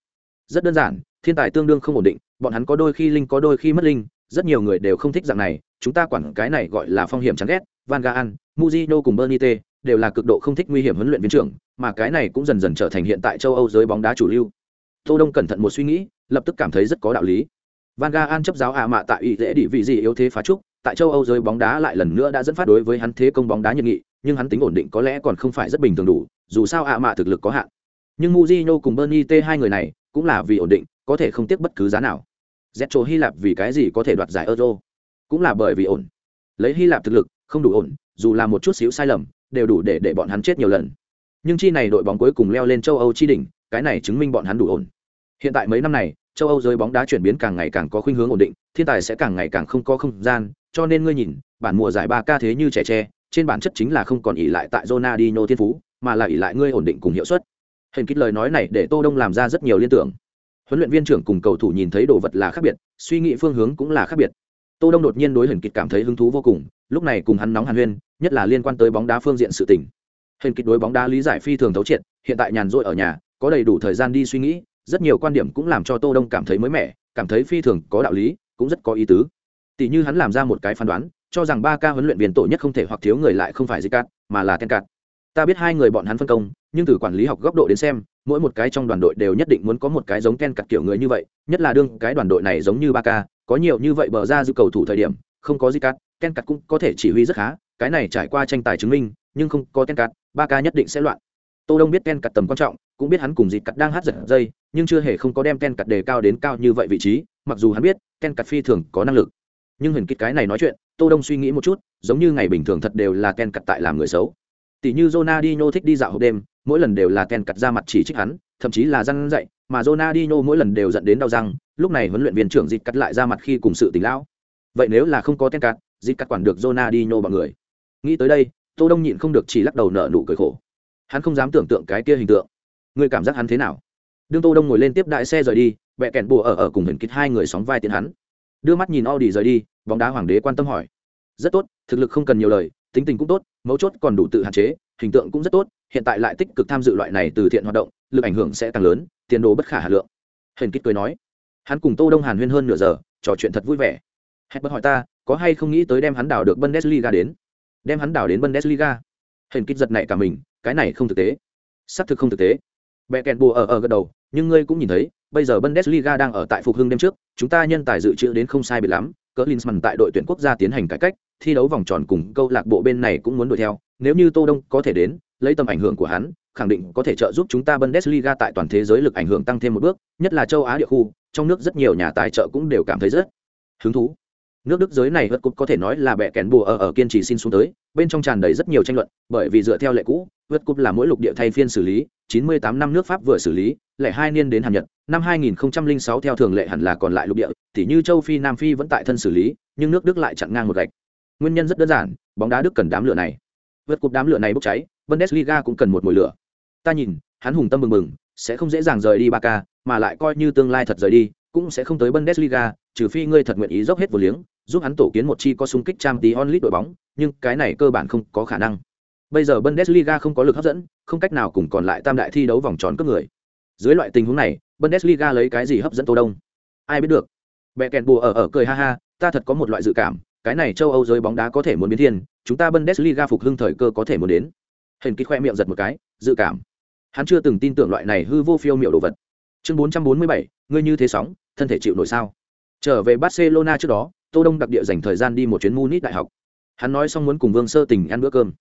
Rất đơn giản, thiên tài tương đương không ổn định, bọn hắn có đôi khi linh có đôi khi mất linh, rất nhiều người đều không thích dạng này, chúng ta quản cái này gọi là phong hiểm chán ghét van Gaal, Mujino cùng Bernite đều là cực độ không thích nguy hiểm huấn luyện viên trưởng mà cái này cũng dần dần trở thành hiện tại châu âu giới bóng đá chủ lưu. Tô đông cẩn thận một suy nghĩ lập tức cảm thấy rất có đạo lý. Van Gaal chấp giáo ạ mạ tại ủy dễ địa vị gì yếu thế phá trúc tại châu âu giới bóng đá lại lần nữa đã dẫn phát đối với hắn thế công bóng đá nhiệt nghị nhưng hắn tính ổn định có lẽ còn không phải rất bình thường đủ dù sao ạ mạ thực lực có hạn. Nhưng Mujino cùng Bernite hai người này cũng là vì ổn định có thể không tiếc bất cứ giá nào. Zetro Hy Lạp vì cái gì có thể đoạt giải Euro? Cũng là bởi vì ổn. Lấy Hy Lạp thực lực không đủ ổn, dù là một chút xíu sai lầm, đều đủ để để bọn hắn chết nhiều lần. Nhưng chi này đội bóng cuối cùng leo lên châu âu chi đỉnh, cái này chứng minh bọn hắn đủ ổn. Hiện tại mấy năm này, châu âu giới bóng đá chuyển biến càng ngày càng có khuynh hướng ổn định, thiên tài sẽ càng ngày càng không có không gian, cho nên ngươi nhìn, bản mùa giải ba ca thế như trẻ tre, trên bản chất chính là không còn ỉ lại tại Ronaldinho thiên phú, mà là ỉ lại ngươi ổn định cùng hiệu suất. Hình kích lời nói này để tô đông làm ra rất nhiều liên tưởng. Huấn luyện viên trưởng cùng cầu thủ nhìn thấy đồ vật là khác biệt, suy nghĩ phương hướng cũng là khác biệt tô đông đột nhiên đối hình kịch cảm thấy hứng thú vô cùng, lúc này cùng hắn nóng hàn huyên, nhất là liên quan tới bóng đá phương diện sự tình. Hình kịch đối bóng đá lý giải phi thường thấu triệt, hiện tại nhàn rỗi ở nhà, có đầy đủ thời gian đi suy nghĩ, rất nhiều quan điểm cũng làm cho tô đông cảm thấy mới mẻ, cảm thấy phi thường có đạo lý, cũng rất có ý tứ. Tỷ như hắn làm ra một cái phán đoán, cho rằng ba ca huấn luyện viên tổ nhất không thể hoặc thiếu người lại không phải gì cát mà là ken cát ta biết hai người bọn hắn phân công, nhưng từ quản lý học góc độ đến xem, mỗi một cái trong đoàn đội đều nhất định muốn có một cái giống ken cặt kiểu người như vậy, nhất là đương cái đoàn đội này giống như ba ca có nhiều như vậy bờ ra dư cầu thủ thời điểm, không có gì cắt ken cắt cũng có thể chỉ huy rất khá, cái này trải qua tranh tài chứng minh, nhưng không có ken cắt, ba ca nhất định sẽ loạn. Tô đông biết ken cắt tầm quan trọng, cũng biết hắn cùng dịt cắt đang hát giật dây, nhưng chưa hề không có đem ken cắt đề cao đến cao như vậy vị trí, mặc dù hắn biết ken cắt phi thường có năng lực. Nhưng hình kích cái này nói chuyện, tô đông suy nghĩ một chút, giống như ngày bình thường thật đều là ken cắt tại làm người xấu. Tỷ như Ronaldinho thích đi dạo hộp đêm, mỗi lần đều là ken cắt ra mặt chỉ trích hắn, thậm chí là răng dậy mà Ronaldinho mỗi lần đều dẫn đến đau răng lúc này huấn luyện viên trưởng dịch cắt lại ra mặt khi cùng sự tình lão. Vậy nếu là không có tên cắt, dịch cắt quản được Ronaldinho bằng người. Nghĩ tới đây tô đông nhịn không được chỉ lắc đầu nở nụ cười khổ. Hắn không dám tưởng tượng cái kia hình tượng. Người cảm giác hắn thế nào? Đương tô đông ngồi lên tiếp đại xe rời đi mẹ kẹn bùa ở ở cùng hình kích hai người sóng vai tiến hắn. Đưa mắt nhìn Audi rời đi bóng đá hoàng đế quan tâm hỏi. Rất tốt thực lực không cần nhiều lời tính tình cũng tốt mấu chốt còn đủ tự hạn chế hình tượng cũng rất tốt hiện tại lại tích cực tham dự loại này từ thiện hoạt động, lực ảnh hưởng sẽ càng lớn, tiền đồ bất khả hà lượng. Hình kích cười nói. Hắn cùng tô đông hàn huyên hơn nửa giờ, trò chuyện thật vui vẻ. Hẹn bất hỏi ta, có hay không nghĩ tới đem hắn đào được bundesliga đến? Đem hắn đào đến bundesliga? Hình kích giật này cả mình, cái này không thực tế. Xác thực không thực tế. Bẹ kẹn bùa ở ở gật đầu, nhưng ngươi cũng nhìn thấy, bây giờ bundesliga đang ở tại phục hưng đêm trước, chúng ta nhân tài dự trữ đến không sai biệt lắm, cỡ linsman tại đội tuyển quốc gia tiến hành cải cách, thi đấu vòng tròn cùng câu lạc bộ bên này cũng muốn đuổi theo, nếu như tô đông có thể đến lấy tầm ảnh hưởng của hắn, khẳng định có thể trợ giúp chúng ta bundesliga tại toàn thế giới lực ảnh hưởng tăng thêm một bước, nhất là châu á địa khu, trong nước rất nhiều nhà tài trợ cũng đều cảm thấy rất hứng thú. Nước đức giới này vượt cúp có thể nói là bẻ kén bùa ở ở kiên trì xin xuống tới, bên trong tràn đầy rất nhiều tranh luận, bởi vì dựa theo lệ cũ vượt cúp là mỗi lục địa thay phiên xử lý 98 năm nước pháp vừa xử lý lệ hai niên đến hàn nhật, năm 2006 theo thường lệ hẳn là còn lại lục địa, tỉ như châu phi, nam phi vẫn tại thân xử lý, nhưng nước đức lại chặn ngang một gạch. Nguyên nhân rất đơn giản, bóng đá đức cần đám lửa này. Vượt cúp đám lửa này bốc cháy bundesliga cũng cần một mùi lửa. Ta nhìn hắn hùng tâm mừng mừng sẽ không dễ dàng rời đi Barca, mà lại coi như tương lai thật rời đi cũng sẽ không tới bundesliga trừ phi ngươi thật nguyện ý dốc hết vô liếng giúp hắn tổ kiến một chi có xung kích trang tí onlit đội bóng nhưng cái này cơ bản không có khả năng. Bây giờ bundesliga không có lực hấp dẫn không cách nào cùng còn lại tam đại thi đấu vòng tròn cướp người. Dưới loại tình huống này bundesliga lấy cái gì hấp dẫn tô đông? Ai biết được? Bẹ bùa ở ở cười ha ha ta thật có một loại dự cảm cái này châu âu giới bóng đá có thể muốn biến thiên chúng ta bundesliga phục hưng thời cơ có thể muốn đến hển kích khoe miệng giật một cái dự cảm. Hắn chưa từng tin tưởng loại này hư vô phiêu miệu đồ vật. Chương 447, ngươi như thế sóng thân thể chịu nổi sao? Trở về barcelona trước đó tô đông đặc địa dành thời gian đi một chuyến munich đại học. Hắn nói xong muốn cùng vương sơ tình ăn bữa cơm.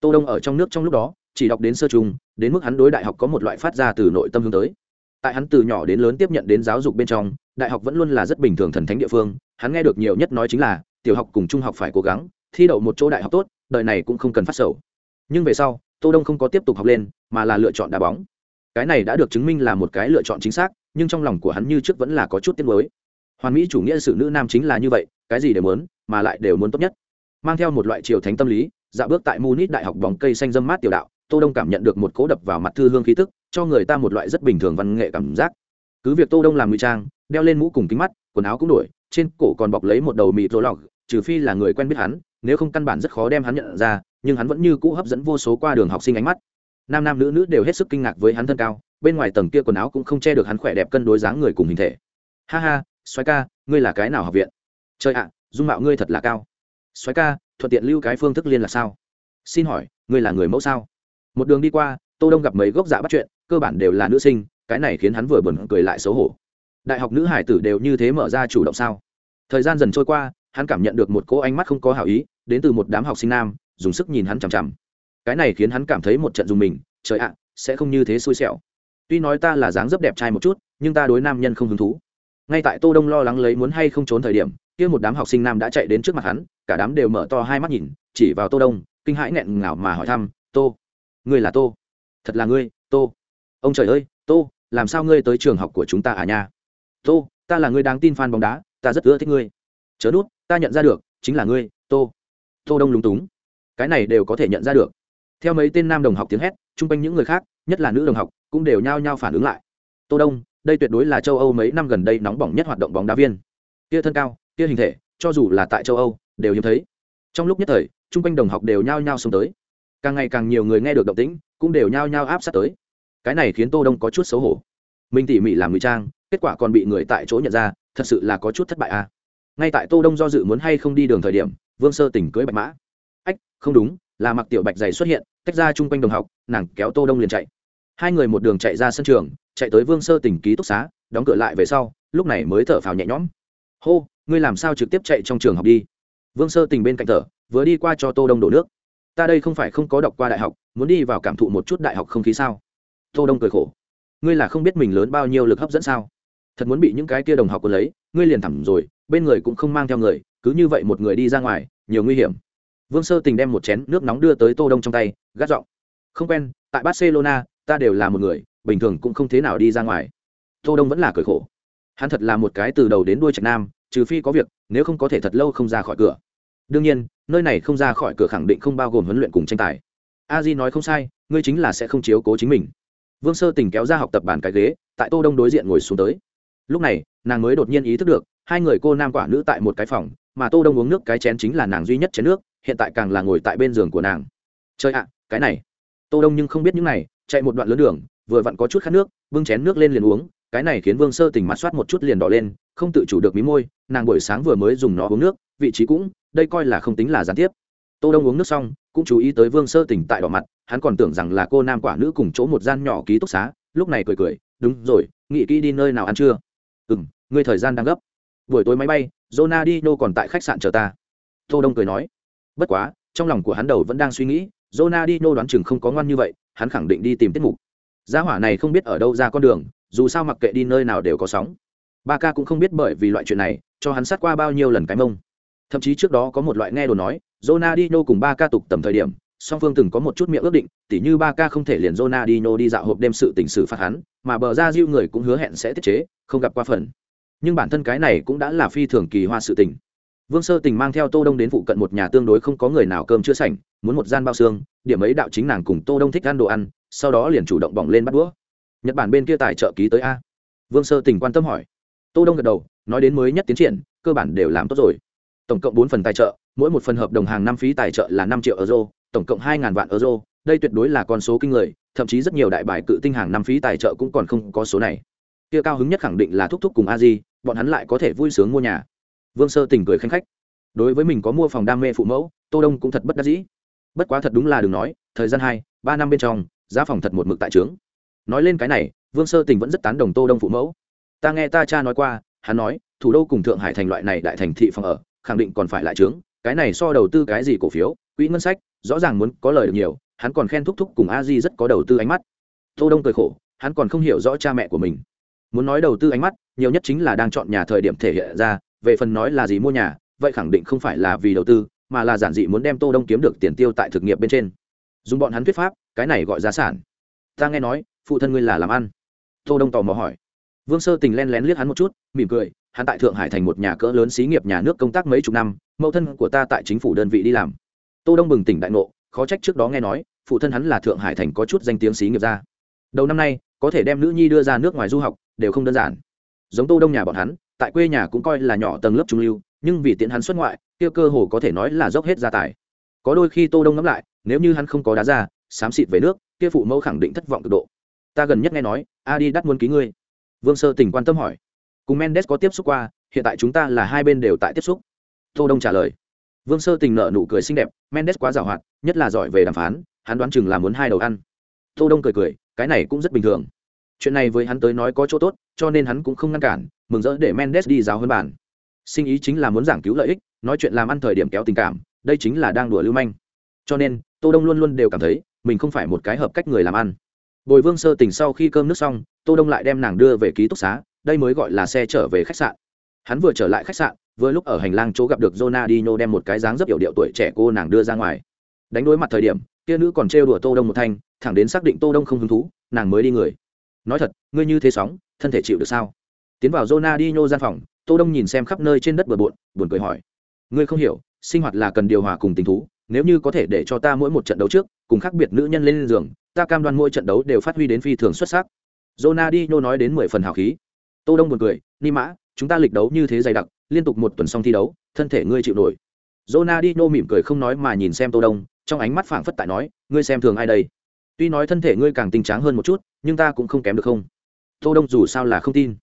Tô đông ở trong nước trong lúc đó chỉ đọc đến sơ trung đến mức hắn đối đại học có một loại phát ra từ nội tâm hướng tới. Tại hắn từ nhỏ đến lớn tiếp nhận đến giáo dục bên trong đại học vẫn luôn là rất bình thường thần thánh địa phương. Hắn nghe được nhiều nhất nói chính là tiểu học cùng trung học phải cố gắng thi đậu một chỗ đại học tốt đời này cũng không cần phát sầu. Nhưng về sau tô đông không có tiếp tục học lên, mà là lựa chọn đá bóng. Cái này đã được chứng minh là một cái lựa chọn chính xác, nhưng trong lòng của hắn như trước vẫn là có chút tiếc nuối. Hoàn mỹ chủ nghĩa sự nữ nam chính là như vậy, cái gì đều muốn, mà lại đều muốn tốt nhất. Mang theo một loại triều thánh tâm lý dạo bước tại munich đại học bóng cây xanh dâm mát tiểu đạo, tô đông cảm nhận được một cố đập vào mặt thư hương khí tức, cho người ta một loại rất bình thường văn nghệ cảm giác. Cứ việc tô đông làm ngụy trang, đeo lên mũ cùng kính mắt, quần áo cũng đổi, trên cổ còn bọc lấy một đầu mịt rối lọc, trừ phi là người quen biết hắn, nếu không căn bản rất khó đem hắn nhận ra nhưng hắn vẫn như cũ hấp dẫn vô số qua đường học sinh ánh mắt. Nam nam nữ nữ đều hết sức kinh ngạc với hắn thân cao, bên ngoài tầng kia quần áo cũng không che được hắn khỏe đẹp cân đối dáng người cùng hình thể. Ha ha xoáy ca, ngươi là cái nào học viện? Trời ạ, dung mạo ngươi thật là cao. Xoáy ca, thuận tiện lưu cái phương thức liên là sao? Xin hỏi, ngươi là người mẫu sao? Một đường đi qua, tô đông gặp mấy gốc dạ bắt chuyện, cơ bản đều là nữ sinh, cái này khiến hắn vừa buồn cười lại xấu hổ. Đại học nữ hải tử đều như thế mở ra chủ động sao? Thời gian dần trôi qua, hắn cảm nhận được một cỗ ánh mắt không có hảo ý, đến từ một đám học sinh nam dùng sức nhìn hắn chằm chằm. Cái này khiến hắn cảm thấy một trận dùng mình, trời ạ, sẽ không như thế xui xẻo. Tuy nói ta là dáng dấp đẹp trai một chút, nhưng ta đối nam nhân không hứng thú. Ngay tại tô đông lo lắng lấy muốn hay không trốn thời điểm, kia một đám học sinh nam đã chạy đến trước mặt hắn, cả đám đều mở to hai mắt nhìn, chỉ vào tô đông, kinh hãi nghẹn ngào mà hỏi thăm, tô, ngươi là tô? Thật là ngươi, tô? Ông trời ơi, tô, làm sao ngươi tới trường học của chúng ta à nha? Tô, ta là ngươi đáng tin fan bóng đá, ta rất ưa thích ngươi. Chớ nút, ta nhận ra được, chính là ngươi, tô. Tô đông lúng túng cái này đều có thể nhận ra được. Theo mấy tên nam đồng học tiếng hét, chung quanh những người khác, nhất là nữ đồng học, cũng đều nhao nhao phản ứng lại. Tô đông, đây tuyệt đối là châu âu mấy năm gần đây nóng bỏng nhất hoạt động bóng đá viên. Kia thân cao, kia hình thể, cho dù là tại châu âu, đều hiếm thấy. Trong lúc nhất thời, chung quanh đồng học đều nhao nhao xông tới. Càng ngày càng nhiều người nghe được động tĩnh, cũng đều nhao nhao áp sát tới. Cái này khiến tô đông có chút xấu hổ. Mình tỉ mỉ làm ngụy trang, kết quả còn bị người tại chỗ nhận ra, thật sự là có chút thất bại à. Ngay tại tô đông do dự muốn hay không đi đường thời điểm, vương sơ tỉnh cưới bạch mã không đúng, là mặc tiểu bạch giày xuất hiện, tách ra chung quanh đồng học, nàng kéo tô đông liền chạy. Hai người một đường chạy ra sân trường, chạy tới vương sơ tỉnh ký túc xá, đóng cửa lại về sau, lúc này mới thở phào nhẹ nhõm. Hô, ngươi làm sao trực tiếp chạy trong trường học đi? Vương sơ tình bên cạnh thở, vừa đi qua cho tô đông đổ nước. Ta đây không phải không có đọc qua đại học, muốn đi vào cảm thụ một chút đại học không khí sao? Tô đông cười khổ. Ngươi là không biết mình lớn bao nhiêu lực hấp dẫn sao? Thật muốn bị những cái kia đồng học còn lấy, ngươi liền thẳng rồi, bên người cũng không mang theo người, cứ như vậy một người đi ra ngoài, nhiều nguy hiểm vương sơ tình đem một chén nước nóng đưa tới tô đông trong tay, gắt giọng, không quen, tại barcelona, ta đều là một người, bình thường cũng không thế nào đi ra ngoài. Tô đông vẫn là cười khổ. Hắn thật là một cái từ đầu đến đuôi trạch nam, trừ phi có việc, nếu không có thể thật lâu không ra khỏi cửa. Đương nhiên, nơi này không ra khỏi cửa khẳng định không bao gồm huấn luyện cùng tranh tài. A di nói không sai, ngươi chính là sẽ không chiếu cố chính mình. Vương sơ tình kéo ra học tập bàn cái ghế, tại tô đông đối diện ngồi xuống tới. Lúc này, nàng mới đột nhiên ý thức được, hai người cô nam quả nữ tại một cái phòng, mà tô đông uống nước cái chén chính là nàng duy nhất chén nước hiện tại càng là ngồi tại bên giường của nàng. Chơi ạ, cái này. Tô đông nhưng không biết những này, chạy một đoạn lớn đường, vừa vặn có chút khát nước, bưng chén nước lên liền uống, cái này khiến vương sơ tình mặt soát một chút liền đỏ lên, không tự chủ được mí môi, nàng buổi sáng vừa mới dùng nó uống nước, vị trí cũng, đây coi là không tính là gián tiếp. Tô đông uống nước xong, cũng chú ý tới vương sơ tình tại đỏ mặt, hắn còn tưởng rằng là cô nam quả nữ cùng chỗ một gian nhỏ ký túc xá, lúc này cười cười, đúng rồi, nghĩ kỹ đi nơi nào ăn trưa. Ừ m ngươi thời gian đang gấp. Buổi tối máy bay, Ronaldinho còn tại khách sạn chờ ta. Tô đông cười nói bất quá, trong lòng của hắn đầu vẫn đang suy nghĩ, Ronaldinho đoán chừng không có ngoan như vậy, hắn khẳng định đi tìm tiết mục. Gia hỏa này không biết ở đâu ra con đường, dù sao mặc kệ đi nơi nào đều có sóng. Ba ca cũng không biết bởi vì loại chuyện này, cho hắn sát qua bao nhiêu lần cái mông. Thậm chí trước đó có một loại nghe đồn nói, Ronaldinho cùng ba ca tục tầm thời điểm, song phương từng có một chút miệng ước định, tỉ như ba ca không thể liền Ronaldinho đi dạo hộp đêm sự tình xử phạt hắn, mà bờ ra diêu người cũng hứa hẹn sẽ tiết chế, không gặp qua phần. Nhưng bản thân cái này cũng đã là phi thường kỳ hoa sự tình vương sơ tình mang theo tô đông đến phụ cận một nhà tương đối không có người nào cơm chưa sảnh, muốn một gian bao xương, điểm ấy đạo chính nàng cùng tô đông thích ăn đồ ăn, sau đó liền chủ động bỏng lên bắt đũa. Nhật bản bên kia tài trợ ký tới a. Vương sơ tình quan tâm hỏi. Tô đông gật đầu, nói đến mới nhất tiến triển, cơ bản đều làm tốt rồi. Tổng cộng bốn phần tài trợ, mỗi một phần hợp đồng hàng năm phí tài trợ là năm triệu euro, tổng cộng hai ngàn vạn euro, đây tuyệt đối là con số kinh người, thậm chí rất nhiều đại bài cự tinh hàng năm phí tài trợ cũng còn không có số này. Kia cao hứng nhất khẳng định là thúc thúc cùng a di, bọn hắn lại có thể vui sướng mua nhà vương sơ tình cười khanh khách. Đối với mình có mua phòng đam mê phụ mẫu, tô đông cũng thật bất đắc dĩ. Bất quá thật đúng là đừng nói, thời gian hai, ba năm bên trong, giá phòng thật một mực tại trướng. Nói lên cái này, vương sơ tình vẫn rất tán đồng tô đông phụ mẫu. Ta nghe ta cha nói qua, hắn nói, thủ đô cùng thượng hải thành loại này đại thành thị phòng ở, khẳng định còn phải lại trướng, cái này so đầu tư cái gì cổ phiếu, quỹ ngân sách, rõ ràng muốn có lời được nhiều, hắn còn khen thúc thúc cùng a di rất có đầu tư ánh mắt. Tô đông cười khổ, hắn còn không hiểu rõ cha mẹ của mình. Muốn nói đầu tư ánh mắt, nhiều nhất chính là đang chọn nhà thời điểm thể hiện ra về phần nói là gì mua nhà, vậy khẳng định không phải là vì đầu tư, mà là giản dị muốn đem tô đông kiếm được tiền tiêu tại thực nghiệp bên trên. Dùng bọn hắn thuyết pháp, cái này gọi giá sản. Ta nghe nói, phụ thân ngươi là làm ăn. Tô đông tò mò hỏi. Vương sơ tình len lén liếc hắn một chút, mỉm cười, hắn tại thượng hải thành một nhà cỡ lớn xí nghiệp nhà nước công tác mấy chục năm, mẫu thân của ta tại chính phủ đơn vị đi làm. Tô đông bừng tỉnh đại ngộ, khó trách trước đó nghe nói, phụ thân hắn là thượng hải thành có chút danh tiếng xí nghiệp ra đầu năm nay, có thể đem nữ nhi đưa ra nước ngoài du học, đều không đơn giản. Giống tô đông nhà bọn hắn tại quê nhà cũng coi là nhỏ tầng lớp trung lưu, nhưng vì tiện hắn xuất ngoại, kia cơ hồ có thể nói là dốc hết gia tài. Có đôi khi tô đông ngẫm lại, nếu như hắn không có đá ra, xám xịt về nước, kia phụ mẫu khẳng định thất vọng cực độ. Ta gần nhất nghe nói a đi đắt muốn ký ngươi. Vương sơ tình quan tâm hỏi. Cùng mendes có tiếp xúc qua, hiện tại chúng ta là hai bên đều tại tiếp xúc. Tô đông trả lời. Vương sơ tình nợ nụ cười xinh đẹp, mendes quá giàu hoạt, nhất là giỏi về đàm phán, hắn đoán chừng là muốn hai đầu ăn. Tô đông cười cười, cái này cũng rất bình thường chuyện này với hắn tới nói có chỗ tốt, cho nên hắn cũng không ngăn cản, mừng rỡ để mendes đi giáo hơn bản. Sinh ý chính là muốn giảng cứu lợi ích, nói chuyện làm ăn thời điểm kéo tình cảm, đây chính là đang đùa lưu manh. Cho nên, tô đông luôn luôn đều cảm thấy, mình không phải một cái hợp cách người làm ăn. Bồi vương sơ tình sau khi cơm nước xong, tô đông lại đem nàng đưa về ký túc xá, đây mới gọi là xe trở về khách sạn. Hắn vừa trở lại khách sạn, vừa lúc ở hành lang chỗ gặp được Ronaldinho đem một cái dáng rất hiểu điệu tuổi trẻ cô nàng đưa ra ngoài. Đánh đối mặt thời điểm, kia nữ còn trêu đùa tô đông một thanh, thẳng đến xác định tô đông không hứng thú, nàng mới đi người nói thật, ngươi như thế sóng, thân thể chịu được sao? Tiến vào Ronaldinho gian phòng, tô đông nhìn xem khắp nơi trên đất bừa bộn, buồn cười hỏi. Ngươi không hiểu, sinh hoạt là cần điều hòa cùng tình thú, nếu như có thể để cho ta mỗi một trận đấu trước, cùng khác biệt nữ nhân lên giường, ta cam đoan mỗi trận đấu đều phát huy đến phi thường xuất sắc. Ronaldinho nói đến mười phần hào khí. Tô đông buồn cười, ni mã, chúng ta lịch đấu như thế dày đặc, liên tục một tuần xong thi đấu, thân thể ngươi chịu nổi. Ronaldinho mỉm cười không nói mà nhìn xem tô đông, trong ánh mắt phảng phất tại nói, ngươi xem thường ai đây? Tuy nói thân thể ngươi càng tinh tráng hơn một chút, nhưng ta cũng không kém được không. Tô đông dù sao là không tin.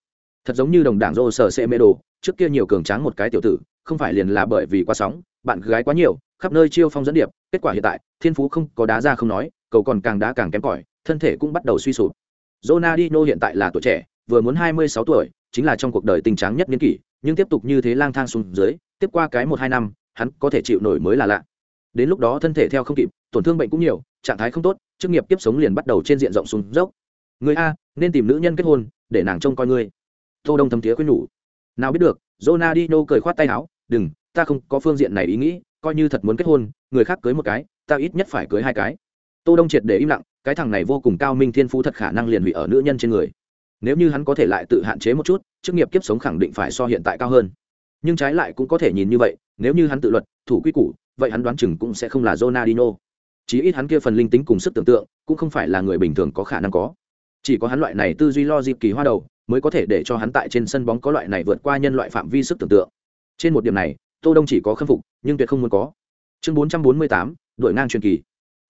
Thật giống như đồng đảng rô sở sẽ mê đồ, trước kia nhiều cường tráng một cái tiểu tử, không phải liền là bởi vì quá sóng, bạn gái quá nhiều, khắp nơi chiêu phong dẫn điệp, kết quả hiện tại, thiên phú không có đá ra không nói, cầu còn càng đá càng kém cỏi, thân thể cũng bắt đầu suy sụp. Ronaldinho hiện tại là tuổi trẻ, vừa muốn 26 tuổi, chính là trong cuộc đời tình tráng nhất niên kỷ, nhưng tiếp tục như thế lang thang xuống dưới, tiếp qua cái một hai năm, hắn có thể chịu nổi mới là lạ đến lúc đó thân thể theo không kịp, tổn thương bệnh cũng nhiều, trạng thái không tốt, chức nghiệp tiếp sống liền bắt đầu trên diện rộng xuống dốc. Người a, nên tìm nữ nhân kết hôn, để nàng trông coi ngươi. Tô đông thấm thiế khuyên nhủ. Nào biết được, Ronaldinho cười khoát tay áo, đừng, ta không có phương diện này ý nghĩ, coi như thật muốn kết hôn, người khác cưới một cái, ta ít nhất phải cưới hai cái. Tô đông triệt để im lặng, cái thằng này vô cùng cao minh thiên phú thật khả năng liền hủy ở nữ nhân trên người. Nếu như hắn có thể lại tự hạn chế một chút, chức nghiệp kiếp sống khẳng định phải so hiện tại cao hơn nhưng trái lại cũng có thể nhìn như vậy nếu như hắn tự luật thủ quy củ vậy hắn đoán chừng cũng sẽ không là Ronaldinho. Chí ít hắn kia phần linh tính cùng sức tưởng tượng cũng không phải là người bình thường có khả năng có. Chỉ có hắn loại này tư duy lo dịp kỳ hoa đầu mới có thể để cho hắn tại trên sân bóng có loại này vượt qua nhân loại phạm vi sức tưởng tượng. Trên một điểm này tô đông chỉ có khâm phục nhưng tuyệt không muốn có. Chương 448, đội ngang truyền kỳ.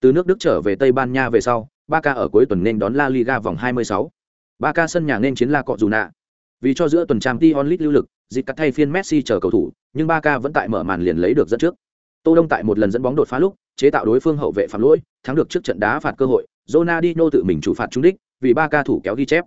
Từ nước Đức trở về Tây Ban Nha về sau, Barca ở cuối tuần nên đón La Liga vòng 26. Barca sân nhà nên chiến La Cọ Juna. Vì cho giữa tuần trang Champions lit lưu lực, dịch cắt thay phiên Messi chờ cầu thủ, nhưng Barca vẫn tại mở màn liền lấy được dẫn trước. Tô Đông tại một lần dẫn bóng đột phá lúc, chế tạo đối phương hậu vệ phạm lỗi, thắng được trước trận đá phạt cơ hội, Ronaldinho tự mình chủ phạt trúng đích, vì Barca thủ kéo ghi chép.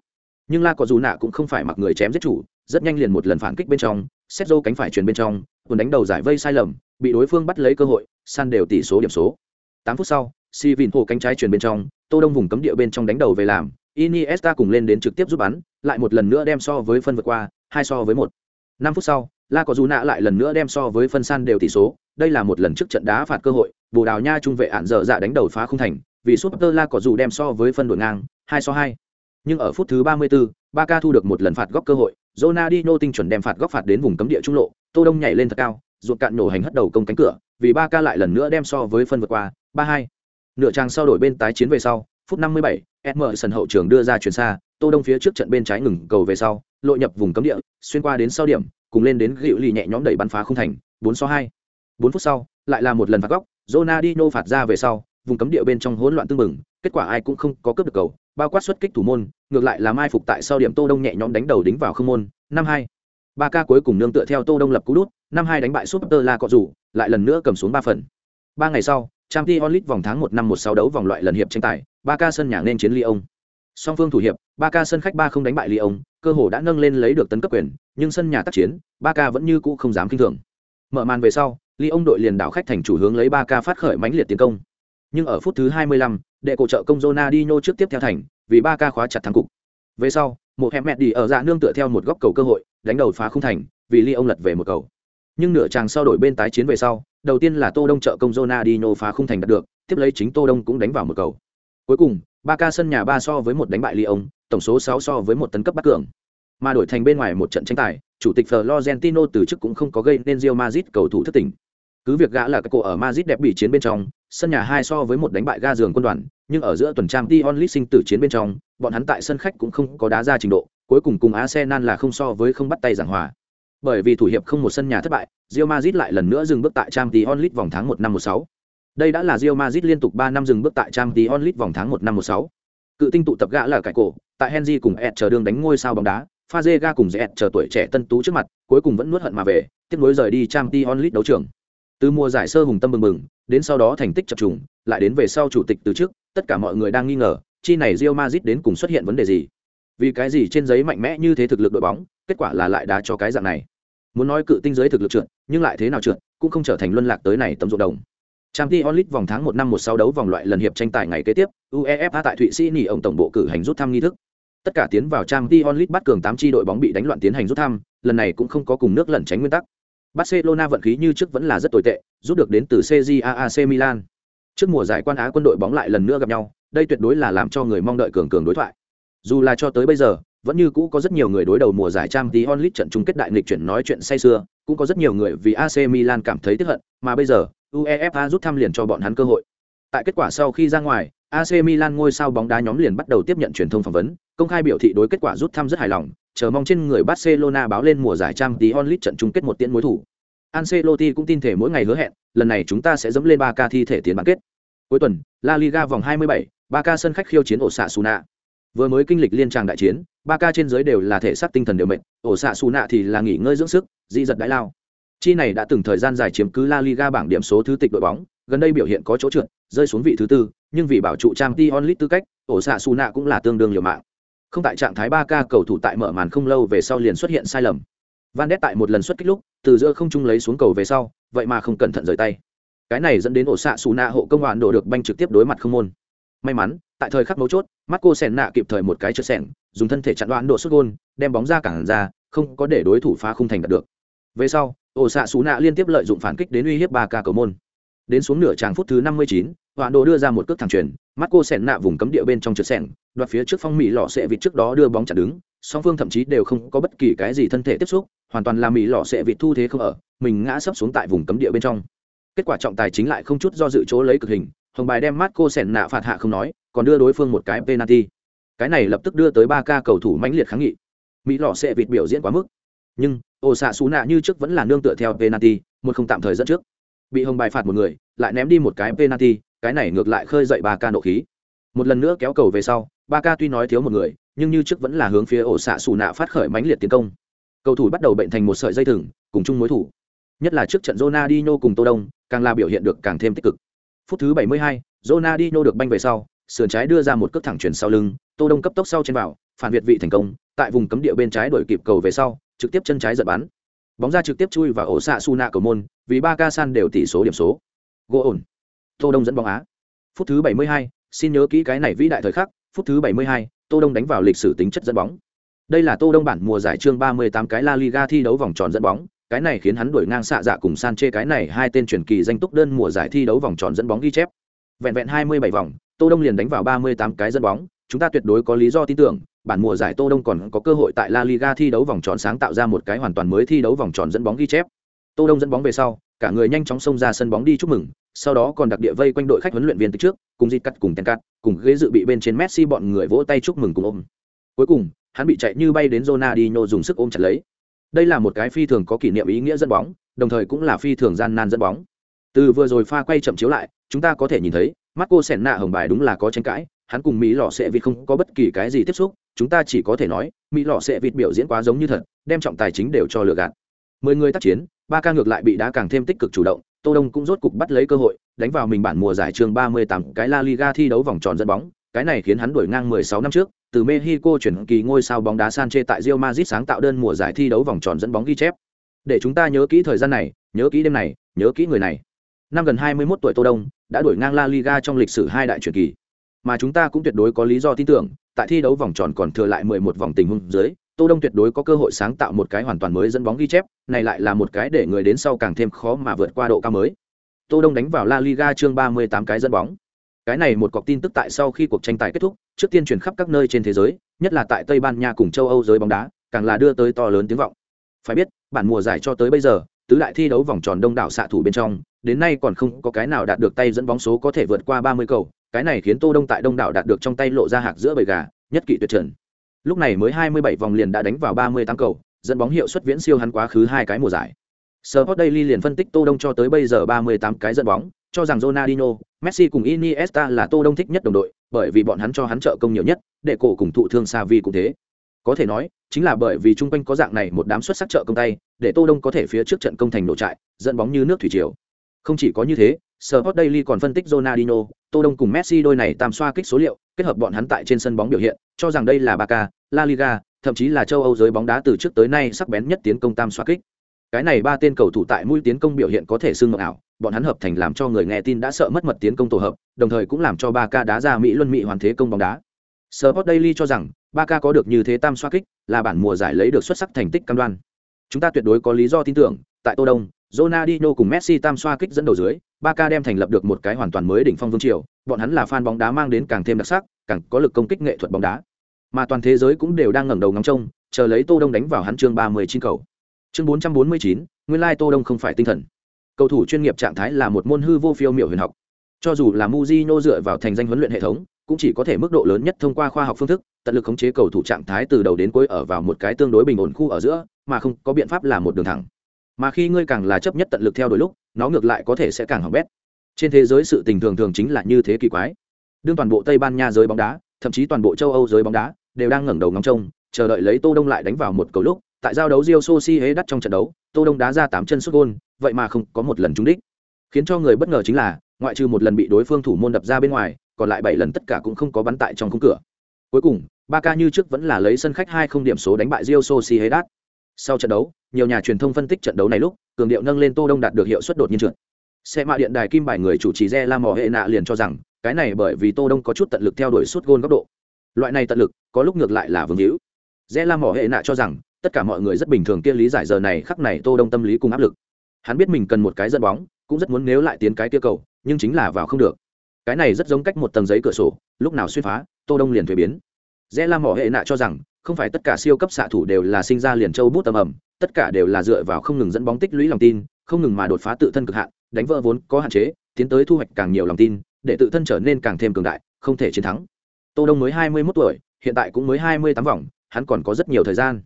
Nhưng La có dù nạ cũng không phải mặc người chém giết chủ, rất nhanh liền một lần phản kích bên trong, Sergio cánh phải truyền bên trong, quần đánh đầu giải vây sai lầm, bị đối phương bắt lấy cơ hội, san đều tỷ số điểm số. 8 phút sau, si vin hồ cánh trái truyền bên trong tô đông vùng cấm địa bên trong đánh đầu về làm iniesta cùng lên đến trực tiếp giúp bắn lại một lần nữa đem so với phân vượt qua hai so với một. Năm phút sau la có dù nạ lại lần nữa đem so với phân san đều tỷ số đây là một lần trước trận đá phạt cơ hội bồ đào nha trung vệ ản dở dạ đánh đầu phá không thành vì super la có dù đem so với phân đội ngang hai so hai. Nhưng ở phút thứ 34, Barca thu được một lần phạt góc cơ hội Ronaldinho tinh chuẩn đem phạt góc phạt đến vùng cấm địa trung lộ tô đông nhảy lên thật cao ruột cạn nổ hành hất đầu công cánh cửa vì Barca lại lần nữa đem so với phân vượt qua ba hai. Nửa trang sau đổi bên tái chiến về sau phút 57, Emerson hậu trường đưa ra chuyển xa tô đông phía trước trận bên trái ngừng cầu về sau lộ nhập vùng cấm địa xuyên qua đến sau điểm cùng lên đến gịu lì nhẹ nhõm đẩy bắn phá không thành 4 so 2. 4 phút sau lại là một lần phạt góc Ronaldinho phạt ra về sau vùng cấm địa bên trong hỗn loạn tương mừng kết quả ai cũng không có cướp được cầu bao quát xuất kích thủ môn ngược lại là mai phục tại sau điểm tô đông nhẹ nhõm đánh đầu đính vào không môn năm hai ba ca cuối cùng nương tựa theo tô đông lập cú đút năm hai đánh bại super la cọ rủ lại lần nữa cầm xuống ba phần ba ngày sau Champions League vòng tháng 1 năm 16 đấu vòng loại lần hiệp tranh tài, Barca sân nhà nên chiến ly ông. Song phương thủ hiệp, Barca sân khách ba không đánh bại ly ông, cơ hồ đã nâng lên lấy được tấn cấp quyền, nhưng sân nhà tác chiến, Barca vẫn như cũ không dám kinh thường. Mở màn về sau, ly ông đội liền đảo khách thành chủ hướng lấy Barca phát khởi mãnh liệt tiến công. Nhưng ở phút thứ 25, đệ cổ trợ công Ronaldinho trước tiếp theo thành, vì Barca khóa chặt thắng cục. Về sau, một hẹp mẹ đi ở dạ nương tựa theo một góc cầu cơ hội, đánh đầu phá không thành, vì ly ông lật về một cầu. Nhưng nửa chàng sau đổi bên tái chiến về sau, đầu tiên là Tô Đông trợ công Ronaldinho phá không thành đạt được, tiếp lấy chính Tô Đông cũng đánh vào một cầu. Cuối cùng, Barca sân nhà 3 so với một đánh bại Lyon, tổng số 6 so với một tấn cấp bắt cường. Mà đổi thành bên ngoài một trận tranh tài, chủ tịch Florentino từ chức cũng không có gây nên Real Madrid cầu thủ thất tình. Cứ việc gã là cái cổ ở Madrid đẹp bị chiến bên trong, sân nhà 2 so với một đánh bại ga giường quân đoàn, nhưng ở giữa tuần trang Dion Lee sinh tử chiến bên trong, bọn hắn tại sân khách cũng không có đá ra trình độ, cuối cùng cùng Arsenal là không so với không bắt tay giảng hòa. Bởi vì thủ hiệp không một sân nhà thất bại, Real Madrid lại lần nữa dừng bước tại Champions League vòng tháng 1 năm 16. Đây đã là Real Madrid liên tục 3 năm dừng bước tại Champions League vòng tháng 1 năm 16. Cự tinh tụ tập gã là cải cổ, tại Henry cùng Ed chờ đường đánh ngôi sao bóng đá, Fazega cùng Zet chờ tuổi trẻ tân tú trước mặt, cuối cùng vẫn nuốt hận mà về, tiếp nối rời đi Champions League đấu trường. Từ mùa giải sơ hùng tâm mừng mừng, đến sau đó thành tích chập trùng, lại đến về sau chủ tịch từ trước, tất cả mọi người đang nghi ngờ, chi này Real Madrid đến cùng xuất hiện vấn đề gì? Vì cái gì trên giấy mạnh mẽ như thế thực lực đội bóng, kết quả là lại đá cho cái dạng này muốn nói cự tinh giới thực lực trượt nhưng lại thế nào trượt cũng không trở thành luân lạc tới này tấm ruộng đồng Trang Ti Onlit vòng tháng một năm một sáu đấu vòng loại lần hiệp tranh tài ngày kế tiếp, UEFA tại Thụy Sĩ nghỉ ông tổng bộ cử hành rút thăm nghi thức. Tất cả tiến vào Trang Ti Onlit bắt cường tám chi đội bóng bị đánh loạn tiến hành rút thăm, lần này cũng không có cùng nước lẩn tránh nguyên tắc. Barcelona vận khí như trước vẫn là rất tồi tệ, rút được đến từ CJAAC Milan. Trước mùa giải quan á quân đội bóng lại lần nữa gặp nhau, đây tuyệt đối là làm cho người mong đợi cường cường đối thoại. Dù là cho tới bây giờ, vẫn như cũ có rất nhiều người đối đầu mùa giải trang Ti onlit trận chung kết đại nghịch chuyển nói chuyện say xưa, cũng có rất nhiều người vì AC Milan cảm thấy tiếc hận, mà bây giờ, UEFA rút thăm liền cho bọn hắn cơ hội. Tại kết quả sau khi ra ngoài, AC Milan ngôi sao bóng đá nhóm liền bắt đầu tiếp nhận truyền thông phỏng vấn, công khai biểu thị đối kết quả rút thăm rất hài lòng, chờ mong trên người Barcelona báo lên mùa giải trang tí onlit trận chung kết một tiễn mối thủ. Ancelotti cũng tin thể mỗi ngày hứa hẹn, lần này chúng ta sẽ dẫm lên 3K thi thể tiến bán kết. Cuối tuần, La Liga vòng 27, 3K sân khách khiêu chiến Osasuna. Vừa mới kinh lịch liên tràng đại chiến, 3K trên giới đều là thể xác tinh thần đều mệt Osasuna thì là nghỉ ngơi dưỡng sức di giật đại lao chi này đã từng thời gian dài chiếm cứ la liga bảng điểm số thứ tịch đội bóng gần đây biểu hiện có chỗ trượt rơi xuống vị thứ tư nhưng vì bảo trụ trang t tư cách ổ xạ Suna nạ cũng là tương đương liều mạng. Không tại trạng thái ba ca cầu thủ tại mở màn không lâu về sau liền xuất hiện sai lầm. Van đét tại một lần xuất kích lúc từ giữa không trung lấy xuống cầu về sau vậy mà không cẩn thận rời tay. Cái này dẫn đến ổ xạ Suna nạ hộ công hoàn đổ được banh trực tiếp đối mặt không môn. May mắn tại thời khắc mấu chốt Marco Senna kịp thời một cái chớp sẹn, dùng thân thể chặn đoạn độ sút gôn, đem bóng ra cản ra, không có để đối thủ phá khung thành đạt được. Về sau, ổ xạ xú nạ liên tiếp lợi dụng phản kích đến uy hiếp ba ca cầu môn. Đến xuống nửa tràng phút thứ 59, Hoạn Đồ đưa ra một cước thẳng truyền, mắt cô Marco nạ vùng cấm địa bên trong trượt sẹn, đoạt phía trước phong mỹ lọ sẽ vịt trước đó đưa bóng chặn đứng, song phương thậm chí đều không có bất kỳ cái gì thân thể tiếp xúc, hoàn toàn là mỹ lọ sẽ vịt thu thế không ở, mình ngã sấp xuống tại vùng cấm địa bên trong. Kết quả trọng tài chính lại không chút do dự chỗ lấy cực hình, hồng bài đem mắt cô Marco nạ phạt hạ không nói, còn đưa đối phương một cái penalty cái này lập tức đưa tới ba ca cầu thủ mãnh liệt kháng nghị mỹ lọ sẽ vịt biểu diễn quá mức nhưng ổ xạ xù nạ như trước vẫn là nương tựa theo penalty một không tạm thời dẫn trước. Bị hồng bài phạt một người lại ném đi một cái penalty cái này ngược lại khơi dậy ba ca nộ khí. Một lần nữa kéo cầu về sau ba ca tuy nói thiếu một người nhưng như trước vẫn là hướng phía ổ xạ xù nạ phát khởi mãnh liệt tiến công. Cầu thủ bắt đầu bệnh thành một sợi dây thừng cùng chung mối thủ. Nhất là trước trận Ronaldinho cùng Tô Đông, càng là biểu hiện được càng thêm tích cực. Phút thứ 72, Ronaldinho được banh về sau, sườn trái đưa ra một cước thẳng chuyển sau lưng, Tô Đông cấp tốc sau trên vào, phản việt vị thành công, tại vùng cấm địa bên trái đổi kịp cầu về sau, trực tiếp chân trái giật bắn. Bóng ra trực tiếp chui vào ổ xạ Suna cầu môn, vì ba ca san đều tỷ số điểm số. Gỗ ổn. Tô Đông dẫn bóng á. Phút thứ 72, xin nhớ kỹ cái này vĩ đại thời khắc, phút thứ 72, Tô Đông đánh vào lịch sử tính chất dẫn bóng. Đây là Tô Đông bản mùa giải chương 38 cái La Liga thi đấu vòng tròn dẫn bóng, cái này khiến hắn đuổi ngang xạ dạ cùng san chê cái này hai tên truyền kỳ danh túc đơn mùa giải thi đấu vòng tròn dẫn bóng ghi chép vẹn vẹn hai mươi bảy vòng tô đông liền đánh vào ba mươi tám cái dẫn bóng chúng ta tuyệt đối có lý do tin tưởng bản mùa giải tô đông còn có cơ hội tại la liga thi đấu vòng tròn sáng tạo ra một cái hoàn toàn mới thi đấu vòng tròn dẫn bóng ghi chép. Tô đông dẫn bóng về sau, cả người nhanh chóng xông ra sân bóng đi chúc mừng, sau đó còn đặc địa vây quanh đội khách huấn luyện viên từ trước, cùng di cắt, cùng tên cắt cùng ghế dự bị bên trên messi bọn người vỗ tay chúc mừng cùng ôm. Cuối cùng, hắn bị chạy như bay đến Ronaldinho dùng sức ôm chặt lấy. Đây là một cái phi thường có kỷ niệm ý nghĩa dẫn bóng, đồng thời cũng là phi thường gian nan dẫn bóng. Từ vừa rồi pha quay chậm chiếu lại, chúng ta có thể nhìn thấy, Marco Senna hồng bài đúng là có tranh cãi hắn cùng mỹ lò sẽ vịt không có bất kỳ cái gì tiếp xúc chúng ta chỉ có thể nói mỹ lò sẽ vịt biểu diễn quá giống như thật đem trọng tài chính đều cho lừa gạt mười người tác chiến ba ca ngược lại bị đá càng thêm tích cực chủ động tô đông cũng rốt cục bắt lấy cơ hội đánh vào mình bản mùa giải trường 38 cái la liga thi đấu vòng tròn dẫn bóng cái này khiến hắn đuổi ngang 16 năm trước từ Mexico chuyển kỳ ngôi sao bóng đá Sanche tại Real Madrid sáng tạo đơn mùa giải thi đấu vòng tròn dẫn bóng ghi chép. Để chúng ta nhớ kỹ thời gian này, nhớ kỹ đêm này, nhớ kỹ người này. Năm gần 21 tuổi Tô Đông đã đuổi ngang La Liga trong lịch sử hai đại chuyển kỳ. Mà chúng ta cũng tuyệt đối có lý do tin tưởng, tại thi đấu vòng tròn còn thừa lại 11 vòng tình huống dưới, Tô Đông tuyệt đối có cơ hội sáng tạo một cái hoàn toàn mới dẫn bóng ghi chép, này lại là một cái để người đến sau càng thêm khó mà vượt qua độ cao mới. Tô Đông đánh vào La Liga chương 38 cái dẫn bóng cái này một cọc tin tức tại sau khi cuộc tranh tài kết thúc trước tiên truyền khắp các nơi trên thế giới nhất là tại tây ban nha cùng châu âu giới bóng đá càng là đưa tới to lớn tiếng vọng phải biết bản mùa giải cho tới bây giờ tứ đại thi đấu vòng tròn đông đảo xạ thủ bên trong đến nay còn không có cái nào đạt được tay dẫn bóng số có thể vượt qua ba mươi cầu cái này khiến tô đông tại đông đảo đạt được trong tay lộ ra hạc giữa bầy gà nhất kỵ tuyệt trần lúc này mới hai mươi bảy vòng liền đã đánh vào ba mươi tám cầu dẫn bóng hiệu suất viễn siêu hắn quá khứ hai cái mùa giải Sport Daily liền phân tích Tô Đông cho tới bây giờ 38 cái dẫn bóng, cho rằng Ronaldinho, Messi cùng Iniesta là Tô Đông thích nhất đồng đội, bởi vì bọn hắn cho hắn trợ công nhiều nhất, để cổ cùng thụ thương Xavi cũng thế. Có thể nói, chính là bởi vì trung quanh có dạng này một đám xuất sắc trợ công tay, để Tô Đông có thể phía trước trận công thành nổ trại, dẫn bóng như nước thủy triều. Không chỉ có như thế, Sport Daily còn phân tích Ronaldinho, Tô Đông cùng Messi đôi này tam xoa kích số liệu, kết hợp bọn hắn tại trên sân bóng biểu hiện, cho rằng đây là Barca, La Liga, thậm chí là châu Âu giới bóng đá từ trước tới nay sắc bén nhất tiến công tam xoa kích. Cái này ba tên cầu thủ tại mũi tiến công biểu hiện có thể xưng ngọc ảo, bọn hắn hợp thành làm cho người nghe tin đã sợ mất mật tiến công tổ hợp, đồng thời cũng làm cho Barca đá ra Mỹ Luân Mỹ hoàn thế công bóng đá. Sport Daily cho rằng, Barca có được như thế tam xoa kích, là bản mùa giải lấy được xuất sắc thành tích cam đoan. Chúng ta tuyệt đối có lý do tin tưởng, tại Tô Đông, Ronaldinho cùng Messi tam xoa kích dẫn đầu dưới, Barca đem thành lập được một cái hoàn toàn mới đỉnh phong vương triều, bọn hắn là fan bóng đá mang đến càng thêm đặc sắc, càng có lực công kích nghệ thuật bóng đá. Mà toàn thế giới cũng đều đang ngẩng đầu ngắm trông, chờ lấy Tô Đông đánh vào hắn chương 39 cầu. Chương 449, nguyên lai Tô Đông không phải tinh thần cầu thủ chuyên nghiệp trạng thái là một môn hư vô phiêu miểu huyền học cho dù là Mujino dựa vào thành danh huấn luyện hệ thống cũng chỉ có thể mức độ lớn nhất thông qua khoa học phương thức tận lực khống chế cầu thủ trạng thái từ đầu đến cuối ở vào một cái tương đối bình ổn khu ở giữa mà không có biện pháp là một đường thẳng mà khi ngươi càng là chấp nhất tận lực theo đuổi lúc nó ngược lại có thể sẽ càng hỏng bét trên thế giới sự tình thường thường chính là như thế kỳ quái đương toàn bộ tây ban nha giới bóng đá thậm chí toàn bộ châu âu giới bóng đá đều đang ngẩng đầu ngóng trông chờ đợi lấy tô đông lại đánh vào một cầu lúc tại giao đấu Rio Soci đắt trong trận đấu, Tô Đông đá ra tám chân sút gôn, vậy mà không có một lần trúng đích. Khiến cho người bất ngờ chính là, ngoại trừ một lần bị đối phương thủ môn đập ra bên ngoài, còn lại bảy lần tất cả cũng không có bắn tại trong khung cửa. Cuối cùng, Ba Ca như trước vẫn là lấy sân khách hai không điểm số đánh bại Rio Sociedad. Sau trận đấu, nhiều nhà truyền thông phân tích trận đấu này lúc, cường điệu nâng lên Tô Đông đạt được hiệu suất đột nhiên trượt. Xe mạ điện đài kim bài người chủ trì Re La Mò hệ nạ liền cho rằng, cái này bởi vì Tô Đông có chút tận lực theo đuổi suốt gôn góc độ. Loại này tận lực, có lúc ngược lại là vương hữu. Re La Mò hệ nạ cho rằng, tất cả mọi người rất bình thường kia lý giải giờ này khắc này tô đông tâm lý cùng áp lực hắn biết mình cần một cái dẫn bóng cũng rất muốn nếu lại tiến cái kia cầu nhưng chính là vào không được cái này rất giống cách một tầng giấy cửa sổ lúc nào xuyên phá tô đông liền thuế biến rẽ la mỏ hệ nạ cho rằng không phải tất cả siêu cấp xạ thủ đều là sinh ra liền châu bút tầm ẩm tất cả đều là dựa vào không ngừng dẫn bóng tích lũy lòng tin không ngừng mà đột phá tự thân cực hạn đánh vỡ vốn có hạn chế tiến tới thu hoạch càng nhiều lòng tin để tự thân trở nên càng thêm cường đại không thể chiến thắng tô đông mới hai mươi 21 tuổi hiện tại cũng mới hai mươi tám vòng hắn còn có rất nhiều thời gian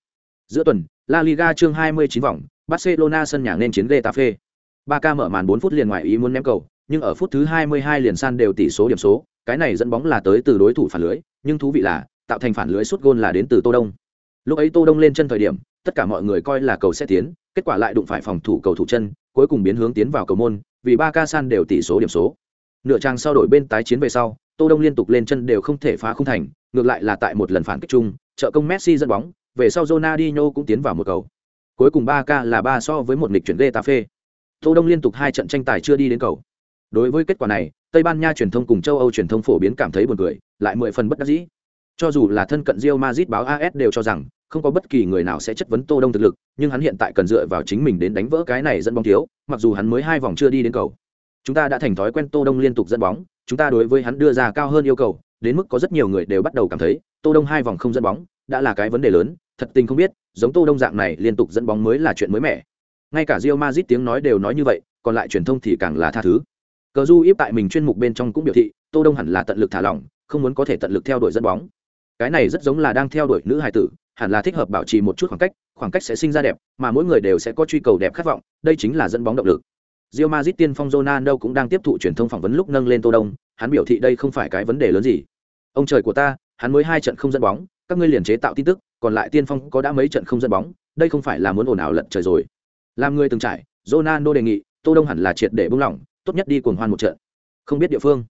Giữa tuần, La Liga chương 29 vòng, Barcelona sân nhà nên chiến Getafe. Barca mở màn 4 phút liền ngoài ý muốn ném cầu, nhưng ở phút thứ 22 liền san đều tỷ số điểm số, cái này dẫn bóng là tới từ đối thủ phản lưới, nhưng thú vị là, tạo thành phản lưới sút gôn là đến từ Tô Đông. Lúc ấy Tô Đông lên chân thời điểm, tất cả mọi người coi là cầu sẽ tiến, kết quả lại đụng phải phòng thủ cầu thủ chân, cuối cùng biến hướng tiến vào cầu môn, vì ba ca san đều tỷ số điểm số. Nửa trang sau đổi bên tái chiến về sau, Tô Đông liên tục lên chân đều không thể phá không thành, ngược lại là tại một lần phản kích chung, trợ công Messi dẫn bóng, về sau Ronaldinho cũng tiến vào một cầu. Cuối cùng ba ca là ba so với một nghịch chuyển Getafe. Tô Đông liên tục hai trận tranh tài chưa đi đến cầu. Đối với kết quả này, Tây Ban Nha truyền thông cùng châu Âu truyền thông phổ biến cảm thấy buồn cười, lại mười phần bất đắc dĩ. Cho dù là thân cận Real Madrid báo AS đều cho rằng không có bất kỳ người nào sẽ chất vấn Tô Đông thực lực, nhưng hắn hiện tại cần dựa vào chính mình đến đánh vỡ cái này dẫn bóng thiếu, mặc dù hắn mới hai vòng chưa đi đến cầu. Chúng ta đã thành thói quen Tô Đông liên tục dẫn bóng, chúng ta đối với hắn đưa ra cao hơn yêu cầu, đến mức có rất nhiều người đều bắt đầu cảm thấy, Tô Đông hai vòng không dẫn bóng, đã là cái vấn đề lớn, thật tình không biết, giống Tô Đông dạng này liên tục dẫn bóng mới là chuyện mới mẻ. Ngay cả Real Madrid tiếng nói đều nói như vậy, còn lại truyền thông thì càng là tha thứ. Cờ Du íp tại mình chuyên mục bên trong cũng biểu thị, Tô Đông hẳn là tận lực thả lỏng, không muốn có thể tận lực theo đuổi dẫn bóng. Cái này rất giống là đang theo đuổi nữ hài tử, hẳn là thích hợp bảo trì một chút khoảng cách, khoảng cách sẽ sinh ra đẹp, mà mỗi người đều sẽ có truy cầu đẹp khát vọng, đây chính là dẫn bóng động lực. Real Madrid tiên phong Ronaldo cũng đang tiếp thụ truyền thông phỏng vấn lúc nâng lên Tô Đông, hắn biểu thị đây không phải cái vấn đề lớn gì. Ông trời của ta, hắn mới hai trận không dẫn bóng, các ngươi liền chế tạo tin tức, còn lại tiên phong có đã mấy trận không dẫn bóng, đây không phải là muốn ồn ào lật trời rồi. Làm người từng trải, Ronaldo đề nghị, Tô Đông hẳn là triệt để buông lỏng, tốt nhất đi cuồng hoan một trận. Không biết địa phương,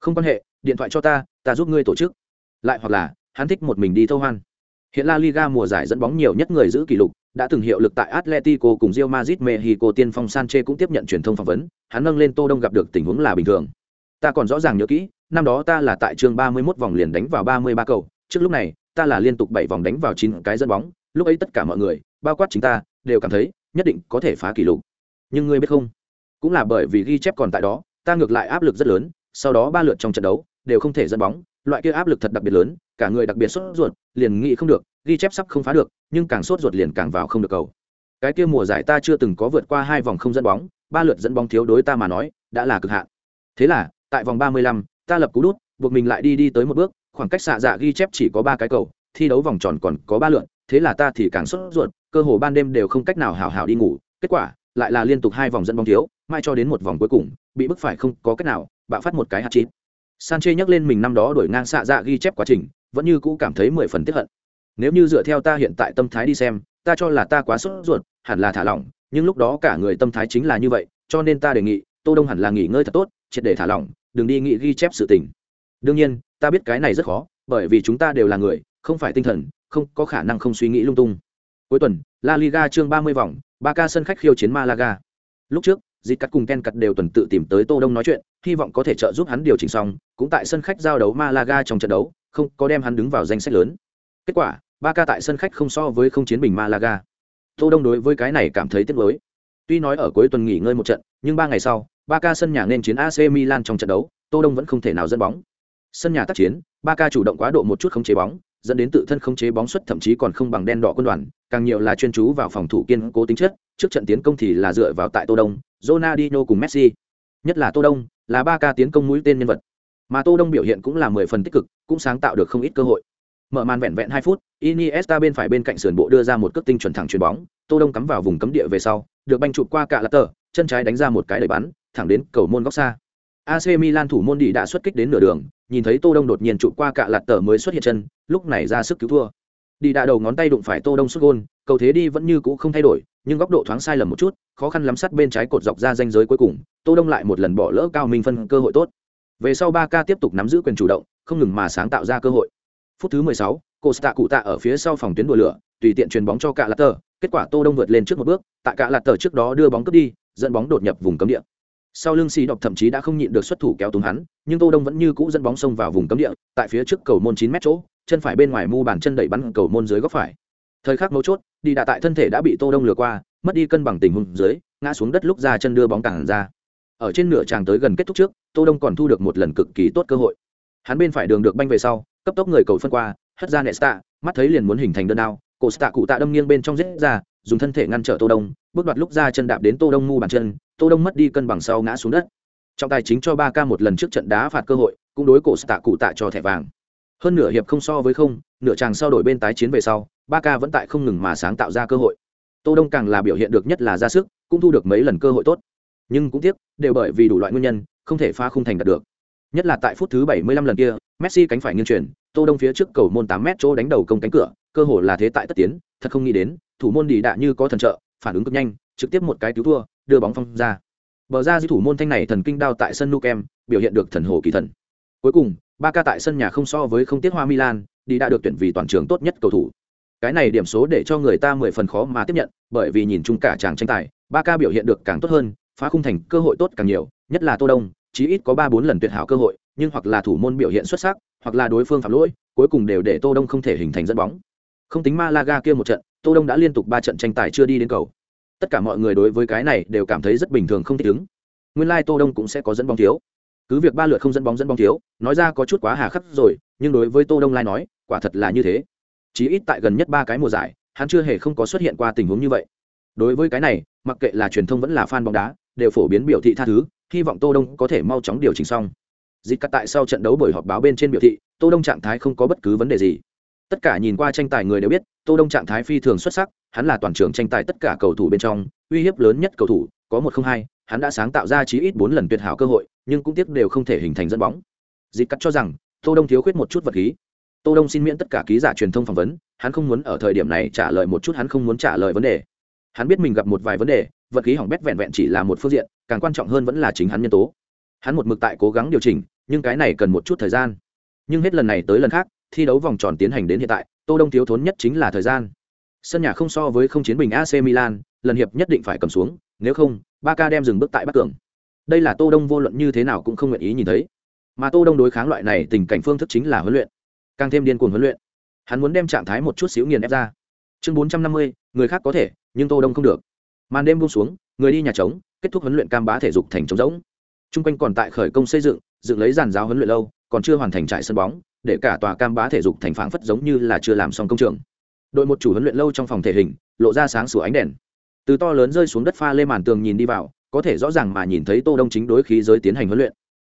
không quan hệ, điện thoại cho ta, ta giúp ngươi tổ chức. Lại hoặc là, hắn thích một mình đi thâu hoan. Hiện La Liga mùa giải dẫn bóng nhiều nhất người giữ kỷ lục, đã từng hiệu lực tại Atletico cùng Real Madrid Mexico tiên phong Sanchez cũng tiếp nhận truyền thông phỏng vấn, hắn nâng lên Tô Đông gặp được tình huống là bình thường. Ta còn rõ ràng nhớ kỹ, năm đó ta là tại trường 31 vòng liền đánh vào 33 cầu, trước lúc này, ta là liên tục 7 vòng đánh vào 9 cái dẫn bóng, lúc ấy tất cả mọi người, bao quát chính ta, đều cảm thấy nhất định có thể phá kỷ lục. Nhưng ngươi biết không, cũng là bởi vì ghi chép còn tại đó, ta ngược lại áp lực rất lớn, sau đó ba lượt trong trận đấu đều không thể dẫn bóng, loại kia áp lực thật đặc biệt lớn, cả người đặc biệt sốt ruột, liền nghĩ không được, ghi chép sắp không phá được, nhưng càng sốt ruột liền càng vào không được cầu. Cái kia mùa giải ta chưa từng có vượt qua hai vòng không dẫn bóng, ba lượt dẫn bóng thiếu đối ta mà nói, đã là cực hạn. Thế là, tại vòng 35, ta lập cú đút, buộc mình lại đi đi tới một bước, khoảng cách xạ dạ ghi chép chỉ có ba cái cầu, thi đấu vòng tròn còn có ba lượt, thế là ta thì càng sốt ruột, cơ hồ ban đêm đều không cách nào hảo hảo đi ngủ, kết quả lại là liên tục hai vòng dẫn bóng thiếu, mai cho đến một vòng cuối cùng, bị bức phải không có cách nào, bạo phát một cái hạt chín sanche nhắc lên mình năm đó đổi ngang xạ dạ ghi chép quá trình, vẫn như cũ cảm thấy mười phần tiếc hận. Nếu như dựa theo ta hiện tại tâm thái đi xem, ta cho là ta quá sốt ruột, hẳn là thả lỏng, nhưng lúc đó cả người tâm thái chính là như vậy, cho nên ta đề nghị, Tô Đông hẳn là nghỉ ngơi thật tốt, triệt để thả lỏng, đừng đi nghĩ ghi chép sự tình. Đương nhiên, ta biết cái này rất khó, bởi vì chúng ta đều là người, không phải tinh thần, không có khả năng không suy nghĩ lung tung. Cuối tuần, La Liga chương 30 vòng, Barca sân khách khiêu chiến Malaga. Lúc trước, dịt Cắt cùng Ken Cắt đều tuần tự tìm tới Tô Đông nói chuyện, hy vọng có thể trợ giúp hắn điều chỉnh xong, cũng tại sân khách giao đấu Malaga trong trận đấu, không có đem hắn đứng vào danh sách lớn. Kết quả, Barca tại sân khách không so với không chiến bình Malaga. Tô Đông đối với cái này cảm thấy tiếc nuối. Tuy nói ở cuối tuần nghỉ ngơi một trận, nhưng ba ngày sau, Barca sân nhà nên chiến AC Milan trong trận đấu, Tô Đông vẫn không thể nào dẫn bóng. Sân nhà tác chiến, Barca chủ động quá độ một chút không chế bóng, dẫn đến tự thân không chế bóng xuất thậm chí còn không bằng đen đỏ quân đoàn, càng nhiều là chuyên chú vào phòng thủ kiên cố tính chất, trước trận tiến công thì là dựa vào tại Tô Đông, Ronaldinho cùng Messi. Nhất là Tô Đông, là ba ca tiến công mũi tên nhân vật. Mà Tô Đông biểu hiện cũng là mười phần tích cực, cũng sáng tạo được không ít cơ hội. Mở màn vẹn vẹn hai phút, Iniesta bên phải bên cạnh sườn bộ đưa ra một cước tinh chuẩn thẳng chuyền bóng, Tô Đông cắm vào vùng cấm địa về sau, được banh chụp qua cả lật tờ, chân trái đánh ra một cái đẩy bắn, thẳng đến cầu môn góc xa. AC Milan thủ môn đi đã xuất kích đến nửa đường, nhìn thấy Tô Đông đột nhiên chụp qua cả lật tờ mới xuất hiện chân, lúc này ra sức cứu thua. Đi đã đầu ngón tay đụng phải Tô Đông sút gôn, cầu thế đi vẫn như cũ không thay đổi, nhưng góc độ thoáng sai lầm một chút, khó khăn lắm sát bên trái cột dọc ra danh giới cuối cùng, Tô Đông lại một lần bỏ lỡ cao minh phân cơ hội tốt. Về sau ba ca tiếp tục nắm giữ quyền chủ động, không ngừng mà sáng tạo ra cơ hội. Phút thứ 16, Costa cụ tạ ở phía sau phòng tuyến đùa lửa, tùy tiện truyền bóng cho cả tờ. kết quả Tô Đông vượt lên trước một bước, tại cả tờ trước đó đưa bóng cướp đi, dẫn bóng đột nhập vùng cấm địa. Sau lưng xì độc thậm chí đã không nhịn được xuất thủ kéo túng hắn, nhưng Tô Đông vẫn như cũ dẫn bóng xông vào vùng cấm địa, tại phía trước cầu môn chín mét chỗ, chân phải bên ngoài mu bàn chân đẩy bắn cầu môn dưới góc phải. Thời khắc mấu chốt, đi đã tại thân thể đã bị Tô Đông lừa qua, mất đi cân bằng tình huống dưới, ngã xuống đất lúc ra chân đưa bóng cản ra. Ở trên nửa tràng tới gần kết thúc trước, Tô Đông còn thu được một lần cực kỳ tốt cơ hội. Hắn bên phải đường được banh về sau, cấp tốc người cầu phân qua, hất ra Nesta, mắt thấy liền muốn hình thành đơn đao, cổ Sta cụ tạ đâm nghiêng bên trong giết ra, dùng thân thể ngăn trở Tô Đông, bước đoạt lúc ra chân đạp đến Tô Đông mu bàn chân, Tô Đông mất đi cân bằng sau ngã xuống đất. Trọng tài chính cho ba k một lần trước trận đá phạt cơ hội, cũng đối cổ Sta cụ tạ cho thẻ vàng. Hơn nửa hiệp không so với không, nửa chàng sau đổi bên tái chiến về sau, ba ca vẫn tại không ngừng mà sáng tạo ra cơ hội. Tô Đông càng là biểu hiện được nhất là ra sức, cũng thu được mấy lần cơ hội tốt. nhưng cũng tiếc đều bởi vì đủ loại nguyên nhân không thể phá khung thành đạt được nhất là tại phút thứ 75 lần kia messi cánh phải nghiêng chuyển tô đông phía trước cầu môn 8 mét chỗ đánh đầu công cánh cửa cơ hội là thế tại tất tiến thật không nghĩ đến thủ môn đi đạ như có thần trợ phản ứng cực nhanh trực tiếp một cái cứu thua đưa bóng phong ra bờ ra di thủ môn thanh này thần kinh đao tại sân nukem biểu hiện được thần hồ kỳ thần cuối cùng ba ca tại sân nhà không so với không tiết hoa milan đi đã được tuyển vì toàn trường tốt nhất cầu thủ cái này điểm số để cho người ta mười phần khó mà tiếp nhận, bởi vì nhìn chung cả chàng tranh tài, ba ca biểu hiện được càng tốt hơn, phá khung thành cơ hội tốt càng nhiều, nhất là tô đông, chí ít có ba bốn lần tuyệt hảo cơ hội, nhưng hoặc là thủ môn biểu hiện xuất sắc, hoặc là đối phương phạm lỗi, cuối cùng đều để tô đông không thể hình thành dẫn bóng. Không tính malaga kia một trận, tô đông đã liên tục ba trận tranh tài chưa đi đến cầu. Tất cả mọi người đối với cái này đều cảm thấy rất bình thường không thích ứng. Nguyên lai like tô đông cũng sẽ có dẫn bóng thiếu. Cứ việc ba lượt không dẫn bóng dẫn bóng thiếu, nói ra có chút quá hà khắc rồi, nhưng đối với tô đông lai nói, quả thật là như thế chí ít tại gần nhất ba cái mùa giải, hắn chưa hề không có xuất hiện qua tình huống như vậy. Đối với cái này, mặc kệ là truyền thông vẫn là fan bóng đá, đều phổ biến biểu thị tha thứ, hy vọng tô đông có thể mau chóng điều chỉnh xong. Dịch cắt tại sau trận đấu bởi họp báo bên trên biểu thị, tô đông trạng thái không có bất cứ vấn đề gì. Tất cả nhìn qua tranh tài người đều biết, tô đông trạng thái phi thường xuất sắc, hắn là toàn trưởng tranh tài tất cả cầu thủ bên trong, uy hiếp lớn nhất cầu thủ, có một không hai, hắn đã sáng tạo ra chí ít bốn lần tuyệt hảo cơ hội, nhưng cũng tiếc đều không thể hình thành dẫn bóng. Dịch cắt cho rằng, tô đông thiếu khuyết một chút vật khí tô đông xin miễn tất cả ký giả truyền thông phỏng vấn, hắn không muốn ở thời điểm này trả lời một chút, hắn không muốn trả lời vấn đề. Hắn biết mình gặp một vài vấn đề, vật khí hỏng bét vẹn vẹn chỉ là một phương diện, càng quan trọng hơn vẫn là chính hắn nhân tố. Hắn một mực tại cố gắng điều chỉnh, nhưng cái này cần một chút thời gian. Nhưng hết lần này tới lần khác, thi đấu vòng tròn tiến hành đến hiện tại, tô đông thiếu thốn nhất chính là thời gian. Sân nhà không so với không chiến bình ac milan, lần hiệp nhất định phải cầm xuống, nếu không ba ca đem dừng bước tại bắc cường. Đây là tô đông vô luận như thế nào cũng không nguyện ý nhìn thấy. Mà tô đông đối kháng loại này tình cảnh phương thức chính là huấn luyện càng thêm điên cuồng huấn luyện. Hắn muốn đem trạng thái một chút xíu nghiền ép ra. Chương bốn trăm năm mươi, người khác có thể, nhưng tô đông không được. Màn đêm buông xuống, người đi nhà trống, kết thúc huấn luyện cam bá thể dục thành trống rỗng. Trung quanh còn tại khởi công xây dựng dựng lấy giàn giáo huấn luyện lâu, còn chưa hoàn thành trại sân bóng, để cả tòa cam bá thể dục thành phảng phất giống như là chưa làm xong công trường. Đội một chủ huấn luyện lâu trong phòng thể hình, lộ ra sáng sủa ánh đèn. Từ to lớn rơi xuống đất pha lê màn tường nhìn đi vào, có thể rõ ràng mà nhìn thấy tô đông chính đối khí giới tiến hành huấn luyện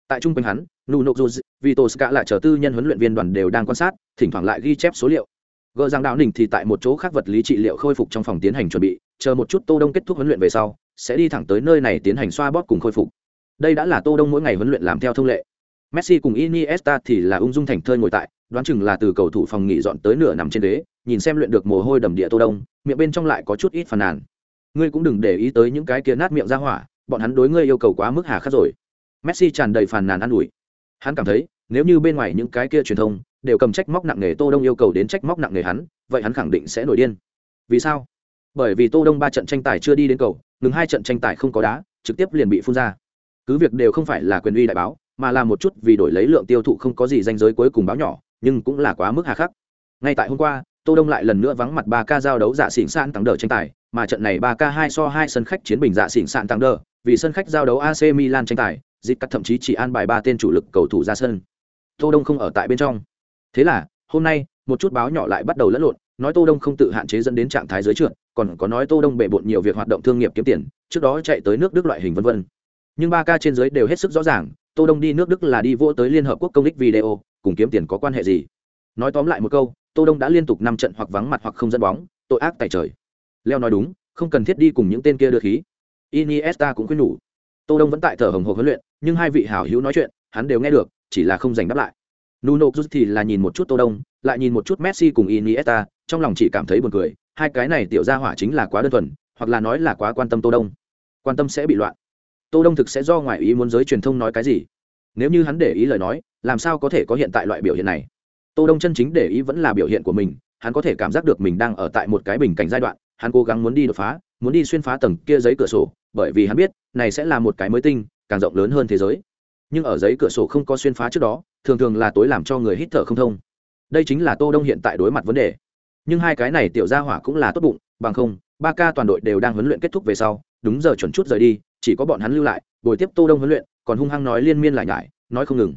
tại trung quanh hắn nụ nộp dù vì tổ ska lại chờ tư nhân huấn luyện viên đoàn đều đang quan sát, thỉnh thoảng lại ghi chép số liệu. Gờ rằng đạo đỉnh thì tại một chỗ khác vật lý trị liệu khôi phục trong phòng tiến hành chuẩn bị, chờ một chút tô đông kết thúc huấn luyện về sau, sẽ đi thẳng tới nơi này tiến hành xoa bóp cùng khôi phục. Đây đã là tô đông mỗi ngày huấn luyện làm theo thông lệ. Messi cùng iniesta thì là ung dung thành thơi ngồi tại, đoán chừng là từ cầu thủ phòng nghỉ dọn tới nửa nằm trên đế nhìn xem luyện được mồ hôi đầm địa tô đông, miệng bên trong lại có chút ít phàn nàn. Ngươi cũng đừng để ý tới những cái kia nát miệng ra hỏa, bọn hắn đối ngươi yêu cầu quá mức hà khắc rồi messi tràn đầy phàn nàn an ủi. Hắn cảm thấy, nếu như bên ngoài những cái kia truyền thông đều cầm trách móc nặng nề tô đông yêu cầu đến trách móc nặng nề hắn, vậy hắn khẳng định sẽ nổi điên. Vì sao? Bởi vì tô đông ba trận tranh tài chưa đi đến cầu, ngừng hai trận tranh tài không có đá, trực tiếp liền bị phun ra. Cứ việc đều không phải là quyền uy đại báo, mà là một chút vì đổi lấy lượng tiêu thụ không có gì danh giới cuối cùng báo nhỏ, nhưng cũng là quá mức hà khắc. Ngay tại hôm qua, tô đông lại lần nữa vắng mặt ba ca giao đấu dạ xỉn sạn tăng đờ tranh tài, mà trận này ba k hai so hai sân khách chiến bình dạ xỉn sạn tăng đờ, vì sân khách giao đấu ac milan tranh tài dịp cắt thậm chí chỉ an bài ba tên chủ lực cầu thủ ra sân. Tô đông không ở tại bên trong. Thế là, hôm nay, một chút báo nhỏ lại bắt đầu lẫn lộn, nói tô đông không tự hạn chế dẫn đến trạng thái dưới trượt, còn có nói tô đông bệ bộn nhiều việc hoạt động thương nghiệp kiếm tiền, trước đó chạy tới nước đức loại hình vân vân. Nhưng ba ca trên dưới đều hết sức rõ ràng, tô đông đi nước đức là đi vỗ tới liên hợp quốc công đích video, cùng kiếm tiền có quan hệ gì? Nói tóm lại một câu, tô đông đã liên tục năm trận hoặc vắng mặt hoặc không dẫn bóng, tội ác tại trời. Leo nói đúng, không cần thiết đi cùng những tên kia đưa khí. Iniesta cũng khuyên nhủ tô đông vẫn tại thở hồng hộc huấn luyện, nhưng hai vị hảo hữu nói chuyện, hắn đều nghe được, chỉ là không dành đáp lại. Nuno rút thì là nhìn một chút tô đông, lại nhìn một chút messi cùng iniesta, trong lòng chỉ cảm thấy buồn cười, hai cái này tiểu gia hỏa chính là quá đơn thuần, hoặc là nói là quá quan tâm tô đông. Quan tâm sẽ bị loạn. Tô đông thực sẽ do ngoại ý muốn giới truyền thông nói cái gì? Nếu như hắn để ý lời nói, làm sao có thể có hiện tại loại biểu hiện này? Tô đông chân chính để ý vẫn là biểu hiện của mình, hắn có thể cảm giác được mình đang ở tại một cái bình cảnh giai đoạn, hắn cố gắng muốn đi đột phá muốn đi xuyên phá tầng kia giấy cửa sổ, bởi vì hắn biết, này sẽ là một cái mới tinh, càng rộng lớn hơn thế giới. Nhưng ở giấy cửa sổ không có xuyên phá trước đó, thường thường là tối làm cho người hít thở không thông. Đây chính là tô đông hiện tại đối mặt vấn đề. Nhưng hai cái này tiểu gia hỏa cũng là tốt bụng, bằng không, ba ca toàn đội đều đang huấn luyện kết thúc về sau, đúng giờ chuẩn chút rời đi, chỉ có bọn hắn lưu lại buổi tiếp tô đông huấn luyện, còn hung hăng nói liên miên lại nhải, nói không ngừng.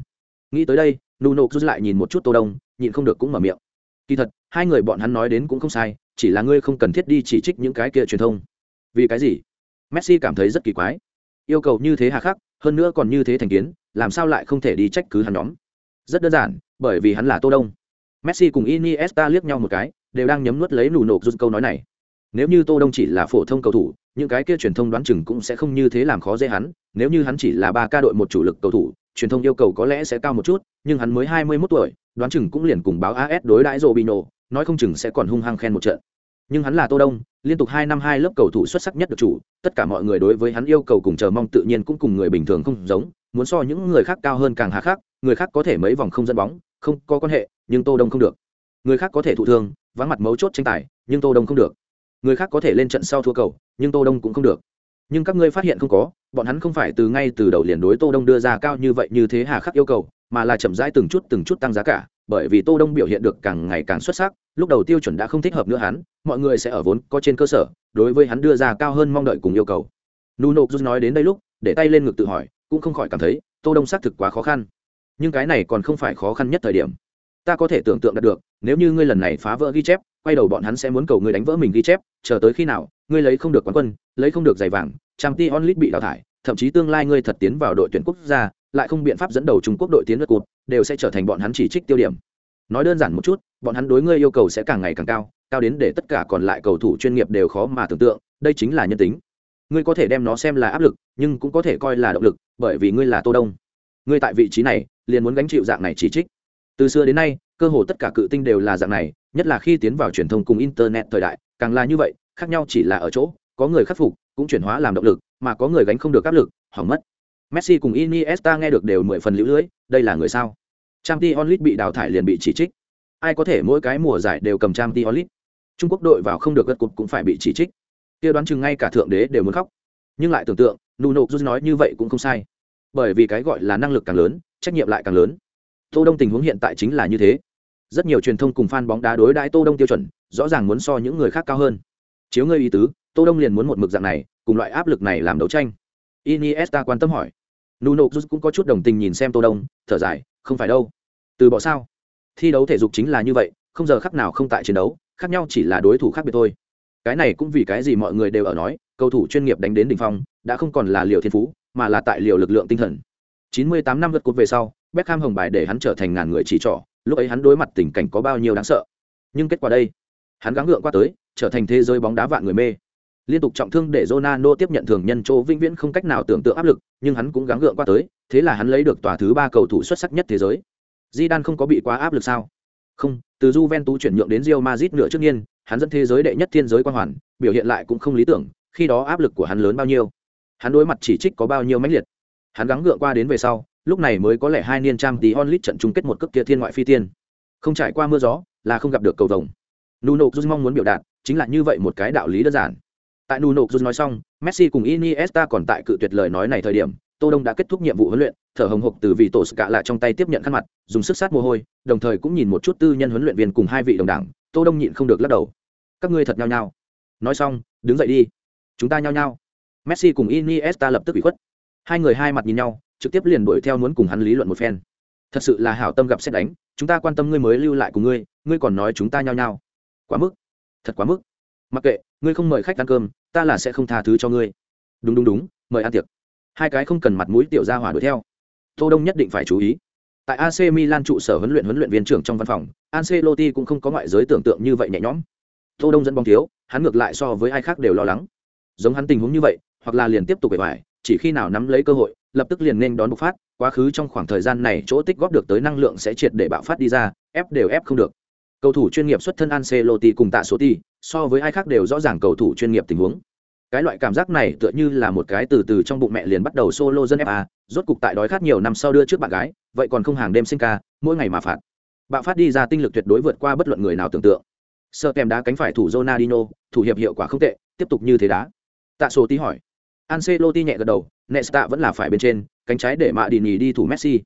Nghĩ tới đây, nụ nộ rút lại nhìn một chút tô đông, nhịn không được cũng mở miệng. Kỳ thật, hai người bọn hắn nói đến cũng không sai, chỉ là ngươi không cần thiết đi chỉ trích những cái kia truyền thông vì cái gì? Messi cảm thấy rất kỳ quái. Yêu cầu như thế hà khắc hơn nữa còn như thế thành kiến làm sao lại không thể đi trách cứ hắn nhóm? Rất đơn giản bởi vì hắn là tô đông. Messi cùng iniesta liếc nhau một cái đều đang nhấm nuốt lấy nụ nộp rút câu nói này. Nếu như tô đông chỉ là phổ thông cầu thủ những cái kia truyền thông đoán chừng cũng sẽ không như thế làm khó dễ hắn. Nếu như hắn chỉ là ba ca đội một chủ lực cầu thủ truyền thông yêu cầu có lẽ sẽ cao một chút nhưng hắn mới hai mươi 21 tuổi đoán chừng cũng liền cùng báo as đối đãi Robinho, nói không chừng sẽ còn hung hăng khen một trận nhưng hắn là tô đông, liên tục hai năm hai lớp cầu thủ xuất sắc nhất được chủ, tất cả mọi người đối với hắn yêu cầu cùng chờ mong tự nhiên cũng cùng người bình thường không giống, muốn so những người khác cao hơn càng hà khắc, người khác có thể mấy vòng không dẫn bóng, không, có quan hệ, nhưng tô đông không được. Người khác có thể thụ thương, vắng mặt mấu chốt tranh tài, nhưng tô đông không được. Người khác có thể lên trận sau thua cầu, nhưng tô đông cũng không được. Nhưng các ngươi phát hiện không có, bọn hắn không phải từ ngay từ đầu liền đối tô đông đưa ra cao như vậy như thế hà khắc yêu cầu, mà là chậm rãi từng chút từng chút tăng giá cả, bởi vì tô đông biểu hiện được càng ngày càng xuất sắc, lúc đầu tiêu chuẩn đã không thích hợp nữa hắn mọi người sẽ ở vốn có trên cơ sở, đối với hắn đưa ra cao hơn mong đợi cùng yêu cầu. Nuno jus nói đến đây lúc, để tay lên ngực tự hỏi, cũng không khỏi cảm thấy, tô đông xác thực quá khó khăn. Nhưng cái này còn không phải khó khăn nhất thời điểm. Ta có thể tưởng tượng được, nếu như ngươi lần này phá vỡ ghi chép, quay đầu bọn hắn sẽ muốn cầu ngươi đánh vỡ mình ghi chép, chờ tới khi nào, ngươi lấy không được quán quân, lấy không được giày vàng trang t onlit bị đào thải, thậm chí tương lai ngươi thật tiến vào đội tuyển quốc gia, lại không biện pháp dẫn đầu trung quốc đội tiến lượt cụt đều sẽ trở thành bọn hắn chỉ trích tiêu điểm. Nói đơn giản một chút, bọn hắn đối ngươi yêu cầu sẽ càng ngày càng cao cao đến để tất cả còn lại cầu thủ chuyên nghiệp đều khó mà tưởng tượng, đây chính là nhân tính. Ngươi có thể đem nó xem là áp lực, nhưng cũng có thể coi là động lực, bởi vì ngươi là tô đông. Ngươi tại vị trí này, liền muốn gánh chịu dạng này chỉ trích. Từ xưa đến nay, cơ hồ tất cả cự tinh đều là dạng này, nhất là khi tiến vào truyền thông cùng internet thời đại, càng là như vậy, khác nhau chỉ là ở chỗ, có người khắc phục, cũng chuyển hóa làm động lực, mà có người gánh không được áp lực, hỏng mất. Messi cùng iniesta nghe được đều mười phần lũ lưỡi, đây là người sao? Trang t onlit bị đào thải liền bị chỉ trích. Ai có thể mỗi cái mùa giải đều cầm trang t onlit trung quốc đội vào không được gật cục cũng phải bị chỉ trích. Kia đoán chừng ngay cả thượng đế đều muốn khóc. Nhưng lại tưởng tượng nuno juz nói như vậy cũng không sai. Bởi vì cái gọi là năng lực càng lớn, trách nhiệm lại càng lớn. Tô đông tình huống hiện tại chính là như thế. Rất nhiều truyền thông cùng fan bóng đá đối đãi tô đông tiêu chuẩn, rõ ràng muốn so những người khác cao hơn. Chiếu ngươi ý tứ, tô đông liền muốn một mực dạng này, cùng loại áp lực này làm đấu tranh. Iniesta quan tâm hỏi. Nuno juz cũng có chút đồng tình nhìn xem tô đông, thở dài, không phải đâu. Từ bỏ sao? Thi đấu thể dục chính là như vậy, không giờ khắc nào không tại chiến đấu khác nhau chỉ là đối thủ khác biệt thôi. Cái này cũng vì cái gì mọi người đều ở nói, cầu thủ chuyên nghiệp đánh đến đỉnh phong, đã không còn là liều thiên phú, mà là tại liều lực lượng tinh thần. 98 năm vượt cột về sau, Beckham hồng bài để hắn trở thành ngàn người chỉ trỏ, lúc ấy hắn đối mặt tình cảnh có bao nhiêu đáng sợ. Nhưng kết quả đây, hắn gắng gượng qua tới, trở thành thế giới bóng đá vạn người mê. Liên tục trọng thương để Ronaldo tiếp nhận thường nhân chỗ vĩnh viễn không cách nào tưởng tượng áp lực, nhưng hắn cũng gắng gượng qua tới, thế là hắn lấy được tòa thứ ba cầu thủ xuất sắc nhất thế giới. Zidane không có bị quá áp lực sao? Không, từ Juventus chuyển nhượng đến Real Madrid nửa trước niên, hắn dẫn thế giới đệ nhất thiên giới quan hoàn, biểu hiện lại cũng không lý tưởng, khi đó áp lực của hắn lớn bao nhiêu? Hắn đối mặt chỉ trích có bao nhiêu mãnh liệt? Hắn gắng gượng qua đến về sau, lúc này mới có lẽ hai niên trang tí onlit trận chung kết một cước kia thiên ngoại phi tiên. Không trải qua mưa gió, là không gặp được cầu vồng. Nuno juz mong muốn biểu đạt, chính là như vậy một cái đạo lý đơn giản. Tại nuno juz nói xong, messi cùng iniesta còn tại cự tuyệt lời nói này thời điểm, tô đông đã kết thúc nhiệm vụ huấn luyện thở hồng hộc từ vị tổ cả lại trong tay tiếp nhận khăn mặt, dùng sức sát mồ hôi, đồng thời cũng nhìn một chút tư nhân huấn luyện viên cùng hai vị đồng đảng, tô đông nhịn không được lắc đầu. Các ngươi thật nhao nhao. Nói xong, đứng dậy đi. Chúng ta nhao nhao. Messi cùng iniesta lập tức bị khuất. Hai người hai mặt nhìn nhau, trực tiếp liền đuổi theo muốn cùng hắn lý luận một phen. Thật sự là hảo tâm gặp xét đánh, chúng ta quan tâm ngươi mới lưu lại cùng ngươi ngươi còn nói chúng ta nhao nhao. Quá mức. Thật quá mức. Mặc kệ, ngươi không mời khách ăn cơm, ta là sẽ không tha thứ cho ngươi. Đúng đúng đúng, mời ăn tiệc. Hai cái không cần mặt mũi tiểu gia hỏa đuổi theo tô đông nhất định phải chú ý. Tại ac milan trụ sở huấn luyện huấn luyện viên trưởng trong văn phòng ancelotti cũng không có ngoại giới tưởng tượng như vậy nhẹ nhõm. Tô đông dẫn bóng thiếu hắn ngược lại so với ai khác đều lo lắng. Giống hắn tình huống như vậy hoặc là liền tiếp tục bề bại, chỉ khi nào nắm lấy cơ hội lập tức liền nên đón bộc phát quá khứ trong khoảng thời gian này chỗ tích góp được tới năng lượng sẽ triệt để bạo phát đi ra ép đều ép không được. Cầu thủ chuyên nghiệp xuất thân Ancelotti cùng tạ số so với ai khác đều rõ ràng cầu thủ chuyên nghiệp tình huống cái loại cảm giác này tựa như là một cái từ từ trong bụng mẹ liền bắt đầu solo dân fa rốt cục tại đói khát nhiều năm sau đưa trước bạn gái, vậy còn không hàng đêm sinh ca, mỗi ngày mà phạt. Bạo phát đi ra tinh lực tuyệt đối vượt qua bất luận người nào tưởng tượng. Sơ kèm đá cánh phải thủ Ronaldinho, thủ hiệp hiệu quả không tệ, tiếp tục như thế đá. Tạ số tí hỏi. Ancelotti nhẹ gật đầu, Nesta vẫn là phải bên trên, cánh trái để mạ đi nhì đi thủ Messi.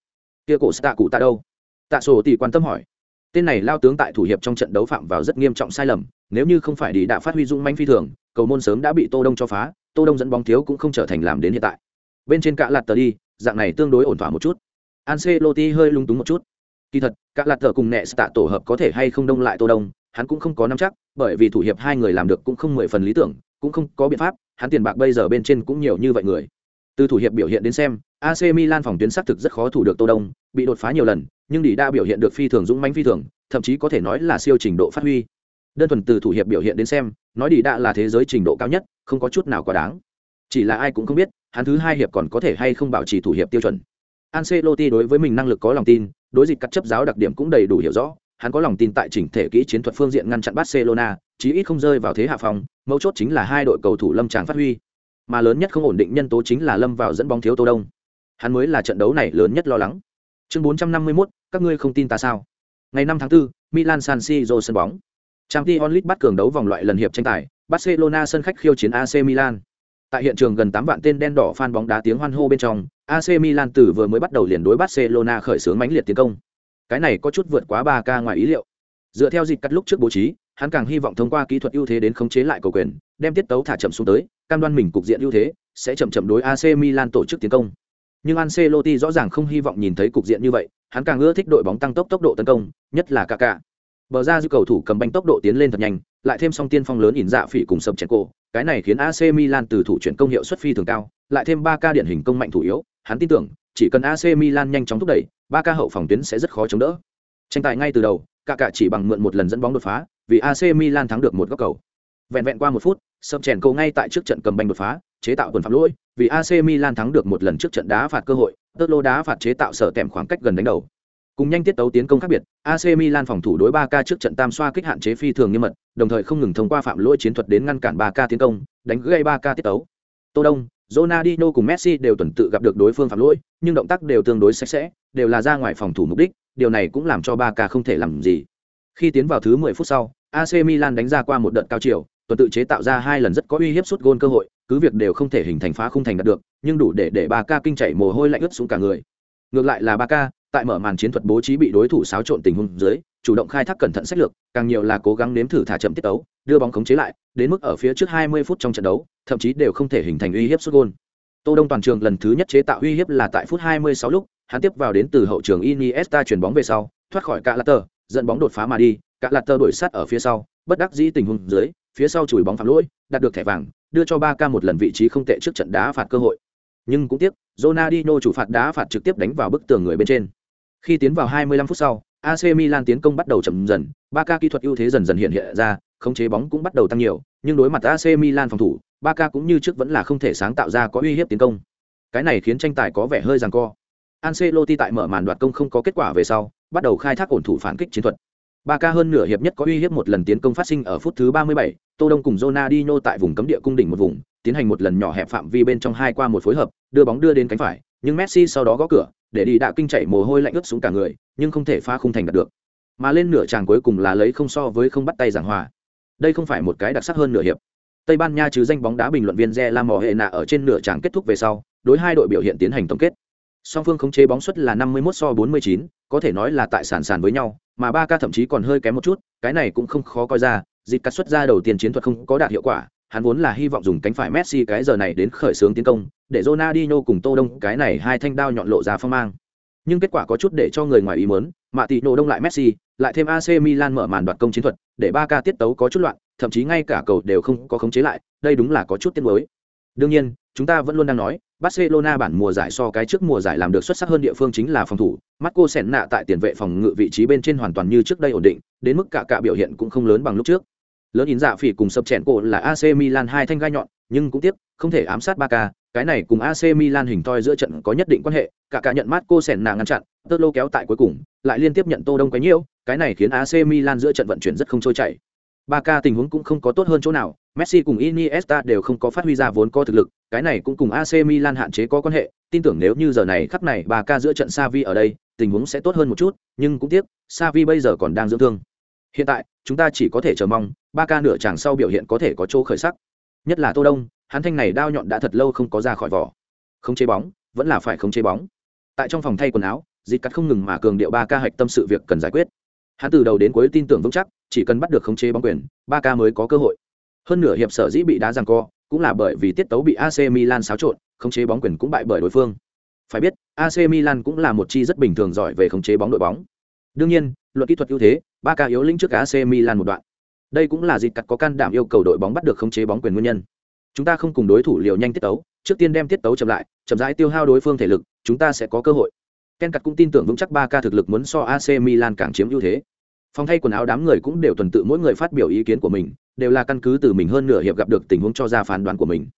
Kia cổ Sta cụ ta đâu? Tạ sổ tỷ quan tâm hỏi. Tên này lao tướng tại thủ hiệp trong trận đấu phạm vào rất nghiêm trọng sai lầm, nếu như không phải đi đã phát huy dũng manh phi thường cầu môn sớm đã bị tô đông cho phá, tô đông dẫn bóng thiếu cũng không trở thành làm đến hiện tại. Bên trên cạ lạt tờ đi, dạng này tương đối ổn thỏa một chút. Ancelotti hơi lung túng một chút. Kỳ thật, cạ lạt tờ cùng nẹ tạ tổ hợp có thể hay không đông lại tô đông, hắn cũng không có nắm chắc, bởi vì thủ hiệp hai người làm được cũng không mười phần lý tưởng, cũng không có biện pháp, hắn tiền bạc bây giờ bên trên cũng nhiều như vậy người. Từ thủ hiệp biểu hiện đến xem ac milan phòng tuyến xác thực rất khó thủ được tô đông, bị đột phá nhiều lần, nhưng đi đa biểu hiện được phi thường dũng mãnh phi thường, thậm chí có thể nói là siêu trình độ phát huy. Đơn thuần từ thủ hiệp biểu hiện đến xem nói đi đã là thế giới trình độ cao nhất không có chút nào quá đáng. Chỉ là ai cũng không biết hắn thứ hai hiệp còn có thể hay không bảo trì thủ hiệp tiêu chuẩn. Ancelotti đối với mình năng lực có lòng tin đối dịch cắt chấp giáo đặc điểm cũng đầy đủ hiểu rõ. Hắn có lòng tin tại chỉnh thể kỹ chiến thuật phương diện ngăn chặn Barcelona chí ít không rơi vào thế hạ phòng mấu chốt chính là hai đội cầu thủ lâm tràng phát huy. Mà lớn nhất không ổn định nhân tố chính là lâm vào dẫn bóng thiếu tô đông. Hắn mới là trận đấu này lớn nhất lo lắng. Chương 451, các ngươi không tin ta sao? Ngày 5 tháng 4, Milan San Siro sân bóng. Champions League bắt cường đấu vòng loại lần hiệp tranh tài, Barcelona sân khách khiêu chiến AC Milan. Tại hiện trường gần 8 vạn tên đen đỏ fan bóng đá tiếng hoan hô bên trong AC Milan từ vừa mới bắt đầu liền đối Barcelona khởi xướng mãnh liệt tiến công. Cái này có chút vượt quá 3K ngoài ý liệu. Dựa theo dịch cắt lúc trước bố trí, hắn càng hy vọng thông qua kỹ thuật ưu thế đến khống chế lại cầu quyền, đem tiết tấu thả chậm xuống tới, cam đoan mình cục diện ưu thế sẽ chậm chậm đối AC Milan tổ chức tiến công. Nhưng Ancelotti rõ ràng không hy vọng nhìn thấy cục diện như vậy, hắn càng ưa thích đội bóng tăng tốc tốc độ tấn công, nhất là Kaká bờ ra dư cầu thủ cầm banh tốc độ tiến lên thật nhanh, lại thêm song tiên phong lớn ỉn dạ phỉ cùng sập chèn cổ, cái này khiến AC Milan từ thủ chuyển công hiệu suất phi thường cao, lại thêm ba ca điển hình công mạnh thủ yếu, hắn tin tưởng, chỉ cần AC Milan nhanh chóng thúc đẩy, ba ca hậu phòng tuyến sẽ rất khó chống đỡ. Tranh tài ngay từ đầu, cả cả chỉ bằng mượn một lần dẫn bóng đột phá, vì AC Milan thắng được một góc cầu. Vẹn vẹn qua một phút, sập chèn cổ ngay tại trước trận cầm banh đột phá, chế tạo quần phạm lỗi, vì AC Milan thắng được một lần trước trận đá phạt cơ hội tơ lô đá phạt chế tạo sở tèm khoảng cách gần đánh đầu. Cùng nhanh tiết tấu tiến công khác biệt, AC Milan phòng thủ đối 3K trước trận tam xoa kích hạn chế phi thường nghiêm mật, đồng thời không ngừng thông qua phạm lỗi chiến thuật đến ngăn cản 3K tiến công, đánh gây 3K tiết tấu. Tô Đông, Ronaldinho cùng Messi đều tuần tự gặp được đối phương phạm lỗi, nhưng động tác đều tương đối sạch sẽ, đều là ra ngoài phòng thủ mục đích, điều này cũng làm cho 3K không thể làm gì. Khi tiến vào thứ 10 phút sau, AC Milan đánh ra qua một đợt cao chiều, tuần tự chế tạo ra hai lần rất có uy hiếp sút gôn cơ hội, cứ việc đều không thể hình thành phá không thành đạt được, nhưng đủ để để 3K kinh chảy mồ hôi lạnh ướt xuống cả người. Ngược lại là 3K, tại mở màn chiến thuật bố trí bị đối thủ xáo trộn tình huống dưới, chủ động khai thác cẩn thận sách lược, càng nhiều là cố gắng nếm thử thả chậm tiết tấu, đưa bóng khống chế lại, đến mức ở phía trước 20 phút trong trận đấu, thậm chí đều không thể hình thành uy hiếp xuất gôn. Tô đông toàn trường lần thứ nhất chế tạo uy hiếp là tại phút 26 lúc, hắn tiếp vào đến từ hậu trường Iniesta chuyển bóng về sau, thoát khỏi cả Latter dẫn bóng đột phá mà đi cả Latter đuổi sát ở phía sau, bất đắc dĩ tình huống dưới, phía sau chùi bóng phạm lỗi, đạt được thẻ vàng, đưa cho ba ca một lần vị trí không tệ trước trận đá phạt cơ hội. Nhưng cũng tiếc, Ronaldinho chủ phạt đá phạt trực tiếp đánh vào bức tường người bên trên khi tiến vào 25 phút sau, AC Milan tiến công bắt đầu chậm dần, Barca kỹ thuật ưu thế dần dần hiện hiện ra, khống chế bóng cũng bắt đầu tăng nhiều, nhưng đối mặt AC Milan phòng thủ, Barca cũng như trước vẫn là không thể sáng tạo ra có uy hiếp tiến công. Cái này khiến tranh tài có vẻ hơi giằng co. Ancelotti tại mở màn đoạt công không có kết quả về sau, bắt đầu khai thác ổn thủ phản kích chiến thuật. Barca hơn nửa hiệp nhất có uy hiếp một lần tiến công phát sinh ở phút thứ 37, Tô Đông cùng Ronaldinho tại vùng cấm địa cung đỉnh một vùng, tiến hành một lần nhỏ hẹp phạm vi bên trong hai qua một phối hợp, đưa bóng đưa đến cánh phải, nhưng Messi sau đó gõ cửa, để đi đạ kinh chảy mồ hôi lạnh ướt xuống cả người nhưng không thể phá khung thành đạt được. Mà lên nửa tràng cuối cùng là lấy không so với không bắt tay giảng hòa. Đây không phải một cái đặc sắc hơn nửa hiệp. Tây ban nha chứ danh bóng đá bình luận viên re la mò hệ nạ ở trên nửa tràng kết thúc về sau đối hai đội biểu hiện tiến hành tổng kết. Song phương khống chế bóng suất là 51 so 49, có thể nói là tại sản sản với nhau mà ba ca thậm chí còn hơi kém một chút cái này cũng không khó coi ra dịp cắt xuất ra đầu tiên chiến thuật không có đạt hiệu quả hắn vốn là hy vọng dùng cánh phải Messi cái giờ này đến khởi xướng tiến công, để Ronaldinho cùng Tô Đông cái này hai thanh đao nhọn lộ ra phong mang. Nhưng kết quả có chút để cho người ngoài ý muốn, mà Tỷ Nổ đông lại Messi, lại thêm AC Milan mở màn đoạt công chiến thuật, để Barca tiết tấu có chút loạn, thậm chí ngay cả cầu đều không có khống chế lại, đây đúng là có chút tiếc nuối. Đương nhiên, chúng ta vẫn luôn đang nói, Barcelona bản mùa giải so cái trước mùa giải làm được xuất sắc hơn địa phương chính là phòng thủ, Marco Senna tại tiền vệ phòng ngự vị trí bên trên hoàn toàn như trước đây ổn định, đến mức cả cả biểu hiện cũng không lớn bằng lúc trước lớn yến dạ phỉ cùng sập chèn cổ là AC Milan hai thanh gai nhọn, nhưng cũng tiếc, không thể ám sát Barca, cái này cùng AC Milan hình toi giữa trận có nhất định quan hệ, cả cả nhận Marco Senna ngăn chặn, Tơ lô kéo tại cuối cùng, lại liên tiếp nhận Tô Đông quá nhiều, cái này khiến AC Milan giữa trận vận chuyển rất không trôi chảy. Barca tình huống cũng không có tốt hơn chỗ nào, Messi cùng Iniesta đều không có phát huy ra vốn có thực lực, cái này cũng cùng AC Milan hạn chế có quan hệ, tin tưởng nếu như giờ này khắc này Barca giữa trận Xavi ở đây, tình huống sẽ tốt hơn một chút, nhưng cũng tiếc, Xavi bây giờ còn đang dưỡng thương. Hiện tại, chúng ta chỉ có thể chờ mong, Barca nửa chàng sau biểu hiện có thể có chỗ khởi sắc. Nhất là Tô Đông, hắn thanh này đao nhọn đã thật lâu không có ra khỏi vỏ. Không chế bóng, vẫn là phải không chế bóng. Tại trong phòng thay quần áo, Dịch Cắt không ngừng mà cường điệu ba ca hạch tâm sự việc cần giải quyết. Hắn từ đầu đến cuối tin tưởng vững chắc, chỉ cần bắt được khống chế bóng quyền, ba ca mới có cơ hội. Hơn nửa hiệp sở dĩ bị đá giằng co, cũng là bởi vì tiết tấu bị AC Milan xáo trộn, khống chế bóng quyền cũng bại bởi đối phương. Phải biết, AC Milan cũng là một chi rất bình thường giỏi về khống chế bóng đội bóng. Đương nhiên, luật kỹ thuật ưu thế, ba ca yếu lĩnh trước AC Milan một đoạn. Đây cũng là dịp cắt có can đảm yêu cầu đội bóng bắt được khống chế bóng quyền nguyên nhân. Chúng ta không cùng đối thủ liều nhanh tiết tấu, trước tiên đem tiết tấu chậm lại, chậm rãi tiêu hao đối phương thể lực, chúng ta sẽ có cơ hội. Ken cắt cũng tin tưởng vững chắc ba ca thực lực muốn so AC Milan càng chiếm ưu thế. Phòng thay quần áo đám người cũng đều tuần tự mỗi người phát biểu ý kiến của mình, đều là căn cứ từ mình hơn nửa hiệp gặp được tình huống cho ra phán đoán của mình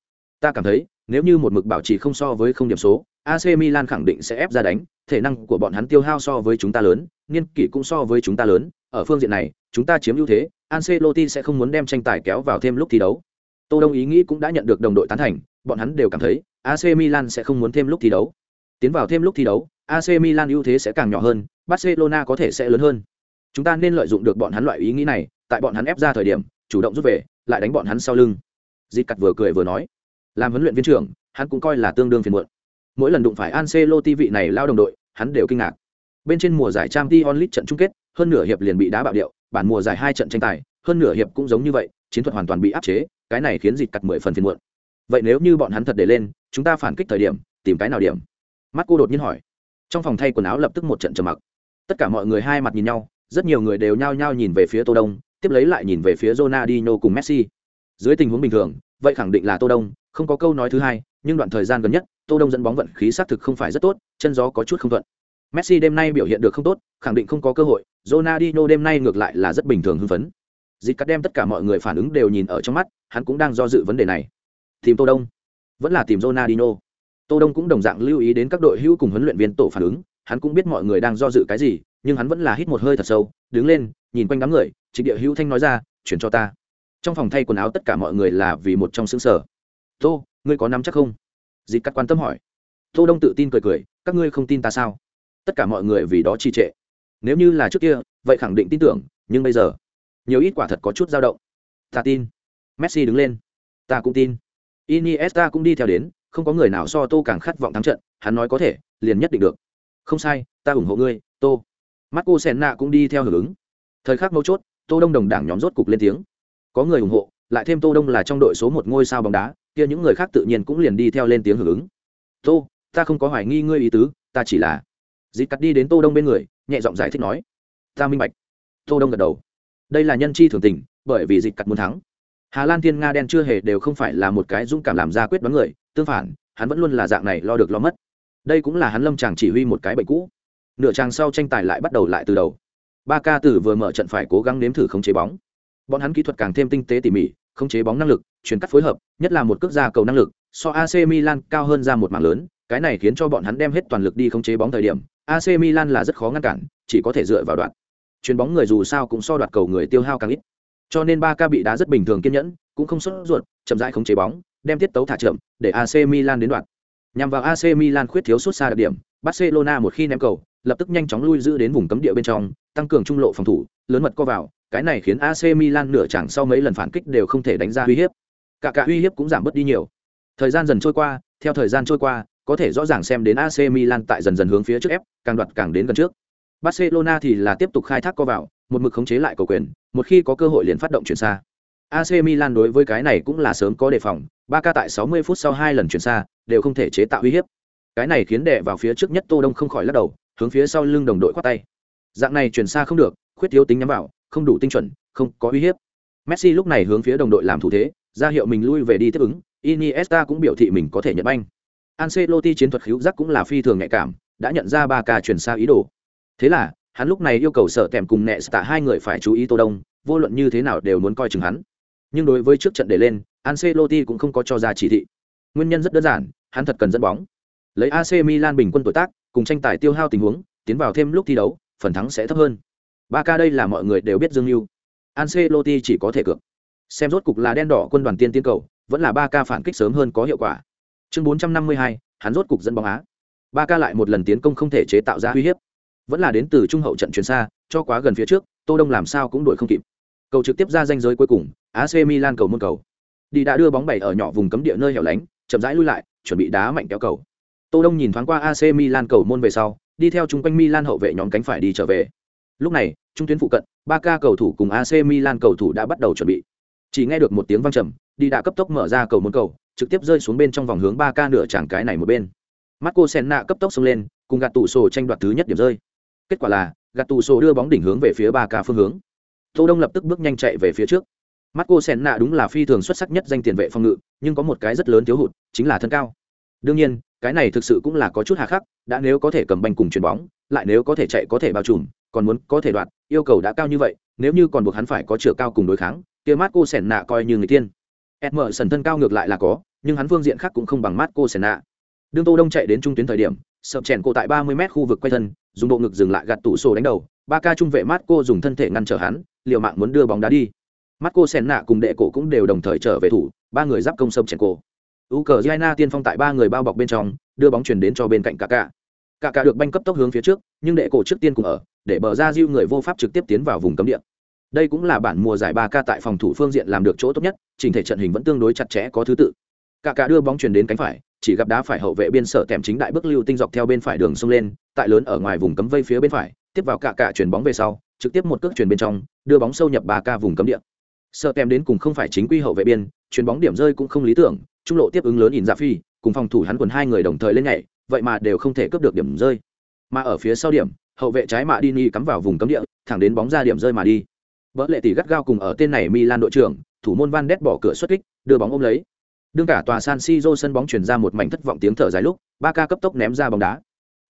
ta cảm thấy nếu như một mực bảo trì không so với không điểm số AC Milan khẳng định sẽ ép ra đánh thể năng của bọn hắn tiêu hao so với chúng ta lớn niên kỷ cũng so với chúng ta lớn ở phương diện này chúng ta chiếm ưu thế Ancelotti sẽ không muốn đem tranh tài kéo vào thêm lúc thi đấu Tô Đông ý nghĩ cũng đã nhận được đồng đội tán thành, bọn hắn đều cảm thấy AC Milan sẽ không muốn thêm lúc thi đấu. Tiến vào thêm lúc thi đấu AC Milan ưu thế sẽ càng nhỏ hơn, Barcelona có thể sẽ lớn hơn. Chúng ta nên lợi dụng được bọn hắn loại ý nghĩ này, tại bọn hắn ép ra thời điểm, chủ động rút về, lại đánh bọn hắn sau lưng. Dịp Cắt vừa cười vừa nói. Làm huấn luyện viên trưởng, hắn cũng coi là tương đương phiền muộn. Mỗi lần đụng phải Ancelotti vị này lao đồng đội, hắn đều kinh ngạc. Bên trên mùa giải Champions League trận chung kết, hơn nửa hiệp liền bị đá bạo điệu, bản mùa giải hai trận tranh tài hơn nửa hiệp cũng giống như vậy, chiến thuật hoàn toàn bị áp chế, cái này khiến dịp cặt mười phần phiền muộn. Vậy nếu như bọn hắn thật để lên, chúng ta phản kích thời điểm, tìm cái nào điểm? Mắt cô đột nhiên hỏi. Trong phòng thay quần áo lập tức một trận trầm mặc. Tất cả mọi người hai mặt nhìn nhau, rất nhiều người đều nhao nhao nhìn về phía tô đông, tiếp lấy lại nhìn về phía Ronaldinho cùng Messi. Dưới tình huống bình thường, vậy khẳng định là tô đông, không có câu nói thứ hai, nhưng đoạn thời gian gần nhất, tô đông dẫn bóng vận khí xác thực không phải rất tốt, chân gió có chút không thuận. Messi đêm nay biểu hiện được không tốt, khẳng định không có cơ hội, Ronaldinho đêm nay ngược lại là rất bình thường hưng phấn dịch cắt đem tất cả mọi người phản ứng đều nhìn ở trong mắt, hắn cũng đang do dự vấn đề này. Tìm tô đông. Vẫn là tìm Ronaldinho. Tô đông cũng đồng dạng lưu ý đến các đội hữu cùng huấn luyện viên tổ phản ứng, hắn cũng biết mọi người đang do dự cái gì, nhưng hắn vẫn là hít một hơi thật sâu, đứng lên, nhìn quanh đám người, trịnh địa hữu thanh nói ra, chuyển cho ta. Trong phòng thay quần áo tất cả mọi người là vì một trong xứng sở. Tô, ngươi có nắm chắc không? Dịp cắt quan tâm hỏi. Tô đông tự tin cười cười, các ngươi không tin ta sao? Tất cả mọi người vì đó trì trệ. Nếu như là trước kia, vậy khẳng định tin tưởng, nhưng bây giờ nhiều ít quả thật có chút dao động. Ta tin. Messi đứng lên. Ta cũng tin. Iniesta cũng đi theo đến, không có người nào so tô càng khát vọng thắng trận, hắn nói có thể, liền nhất định được. Không sai, ta ủng hộ ngươi, tô. Marco senna cũng đi theo hưởng ứng. Thời khắc mấu chốt, tô đông đồng đảng nhóm rốt cục lên tiếng. Có người ủng hộ, lại thêm tô đông là trong đội số một ngôi sao bóng đá, kia những người khác tự nhiên cũng liền đi theo lên tiếng hưởng ứng. Tô, ta không có hoài nghi ngươi ý tứ, ta chỉ là dịp cắt đi đến tô đông bên người, nhẹ giọng giải thích nói. Ta minh bạch. Tô đông gật đầu đây là nhân chi thường tình, bởi vì dịch cắt muốn thắng. Hà lan thiên nga đen chưa hề đều không phải là một cái dũng cảm làm ra quyết đoán người, tương phản, hắn vẫn luôn là dạng này lo được lo mất. Đây cũng là hắn lâm chàng chỉ huy một cái bệnh cũ. Nửa chàng sau tranh tài lại bắt đầu lại từ đầu. Ba ca tử vừa mở trận phải cố gắng nếm thử khống chế bóng. Bọn hắn kỹ thuật càng thêm tinh tế tỉ mỉ, khống chế bóng năng lực chuyển cắt phối hợp, nhất là một cước ra cầu năng lực, so ac milan cao hơn ra một mảng lớn, cái này khiến cho bọn hắn đem hết toàn lực đi khống chế bóng thời điểm. Ac milan là rất khó ngăn cản, chỉ có thể dựa vào đoạn chuyền bóng người dù sao cũng so đoạt cầu người tiêu hao càng ít cho nên ba ca bị đá rất bình thường kiên nhẫn cũng không sốt ruột chậm rãi khống chế bóng đem tiết tấu thả chậm để ac milan đến đoạn nhằm vào ac milan khuyết thiếu sút xa đặc điểm barcelona một khi ném cầu lập tức nhanh chóng lui giữ đến vùng cấm địa bên trong tăng cường trung lộ phòng thủ lớn mật co vào cái này khiến AC Milan nửa chẳng sau mấy lần phản kích đều không thể đánh ra uy hiếp. Cả cả uy hiếp cũng giảm bớt đi nhiều. Thời gian dần trôi qua, theo thời gian trôi qua, có thể rõ ràng xem đến AC Milan tại dần dần hướng phía trước ép, càng đoạt càng đến gần trước. Barcelona thì là tiếp tục khai thác co vào, một mực khống chế lại cầu quyền, một khi có cơ hội liền phát động chuyển xa. AC Milan đối với cái này cũng là sớm có đề phòng, Barca tại 60 phút sau hai lần chuyển xa, đều không thể chế tạo uy hiếp. Cái này khiến đệ vào phía trước nhất Tô Đông không khỏi lắc đầu, hướng phía sau lưng đồng đội quát tay. Dạng này chuyển xa không được, khuyết thiếu tính nhắm vào, không đủ tinh chuẩn, không có uy hiếp. Messi lúc này hướng phía đồng đội làm thủ thế, ra hiệu mình lui về đi tiếp ứng, Iniesta cũng biểu thị mình có thể nhận banh. Ancelotti chiến thuật khiếu giác cũng là phi thường nhạy cảm, đã nhận ra Barca chuyển xa ý đồ. Thế là, hắn lúc này yêu cầu sở kèm cùng nẹ tạ hai người phải chú ý Tô Đông, vô luận như thế nào đều muốn coi chừng hắn. Nhưng đối với trước trận để lên, Ancelotti cũng không có cho ra chỉ thị. Nguyên nhân rất đơn giản, hắn thật cần dẫn bóng. Lấy AC Milan bình quân tuổi tác, cùng tranh tài tiêu hao tình huống, tiến vào thêm lúc thi đấu, phần thắng sẽ thấp hơn. Ba ca đây là mọi người đều biết Dương mưu Ancelotti chỉ có thể cược. Xem rốt cục là đen đỏ quân đoàn tiên tiến cầu, vẫn là ba ca phản kích sớm hơn có hiệu quả. Chương 452, hắn rốt cục dẫn bóng Á. Ba ca lại một lần tiến công không thể chế tạo ra uy hiếp. Vẫn là đến từ trung hậu trận chuyển xa, cho quá gần phía trước, Tô Đông làm sao cũng đuổi không kịp. Cầu trực tiếp ra danh giới cuối cùng, AC Milan cầu môn cầu. Đi đã đưa bóng bảy ở nhỏ vùng cấm địa nơi hẻo lánh, chậm rãi lui lại, chuẩn bị đá mạnh kéo cầu. Tô Đông nhìn thoáng qua AC Milan cầu môn về sau, đi theo chung quanh Milan hậu vệ nhóm cánh phải đi trở về. Lúc này, trung tuyến phụ cận, ba ca cầu thủ cùng AC Milan cầu thủ đã bắt đầu chuẩn bị. Chỉ nghe được một tiếng vang trầm, đi đã cấp tốc mở ra cầu môn cầu, trực tiếp rơi xuống bên trong vòng hướng ba ca nửa tràng cái này một bên. Marco Senna cấp tốc xông lên, cùng gạt tủ sổ tranh đoạt thứ nhất điểm rơi. Kết quả là, gạt tù sổ đưa bóng đỉnh hướng về phía ba ca phương hướng. Tô Đông lập tức bước nhanh chạy về phía trước. Marco Senna đúng là phi thường xuất sắc nhất danh tiền vệ phòng ngự, nhưng có một cái rất lớn thiếu hụt, chính là thân cao. Đương nhiên, cái này thực sự cũng là có chút hà khắc, đã nếu có thể cầm banh cùng chuyền bóng, lại nếu có thể chạy có thể bao trùm, còn muốn có thể đoạt, yêu cầu đã cao như vậy, nếu như còn buộc hắn phải có chiều cao cùng đối kháng, kia Marco cô nạ coi như người tiên Emerson thân cao ngược lại là có nhưng hắn phương diện khác cũng không bằng Marco cô nạ đương tô đông chạy đến trung tuyến thời điểm sập chèn cô tại 30 mét khu vực quay thân dùng bộ ngực dừng lại gạt tủ sổ đánh đầu, ba ca trung vệ mát cô dùng thân thể ngăn trở hắn, liều mạng muốn đưa bóng đá đi. Mắt cô sen nạ cùng đệ cổ cũng đều đồng thời trở về thủ, ba người giáp công sâm chèn cổ. U cờ giana tiên phong tại ba người bao bọc bên trong, đưa bóng chuyển đến cho bên cạnh cả cả cả cả được banh cấp tốc hướng phía trước, nhưng đệ cổ trước tiên cùng ở, để bờ ra diêu người vô pháp trực tiếp tiến vào vùng cấm địa. Đây cũng là bản mùa giải ba ca tại phòng thủ phương diện làm được chỗ tốt nhất, trình thể trận hình vẫn tương đối chặt chẽ có thứ tự. Cả cả đưa bóng chuyển đến cánh phải chỉ gặp đá phải hậu vệ biên sở tèm chính đại bước lưu tinh dọc theo bên phải đường xông lên, tại lớn ở ngoài vùng cấm vây phía bên phải, tiếp vào cả cả chuyển bóng về sau, trực tiếp một cước chuyển bên trong, đưa bóng sâu nhập ba ca vùng cấm địa. Sợ kèm đến cùng không phải chính quy hậu vệ biên, chuyền bóng điểm rơi cũng không lý tưởng, trung lộ tiếp ứng lớn ỉn dạ phi, cùng phòng thủ hắn quần hai người đồng thời lên nhảy, vậy mà đều không thể cướp được điểm rơi. Mà ở phía sau điểm, hậu vệ trái mạ đi ni cắm vào vùng cấm địa, thẳng đến bóng ra điểm rơi mà đi. Vỡ lệ tỷ gắt gao cùng ở tên này milan đội trưởng, thủ môn van đét bỏ cửa xuất kích, đưa bóng ôm lấy đương cả tòa san siro sân bóng chuyển ra một mảnh thất vọng tiếng thở dài lúc, ba ca cấp tốc ném ra bóng đá.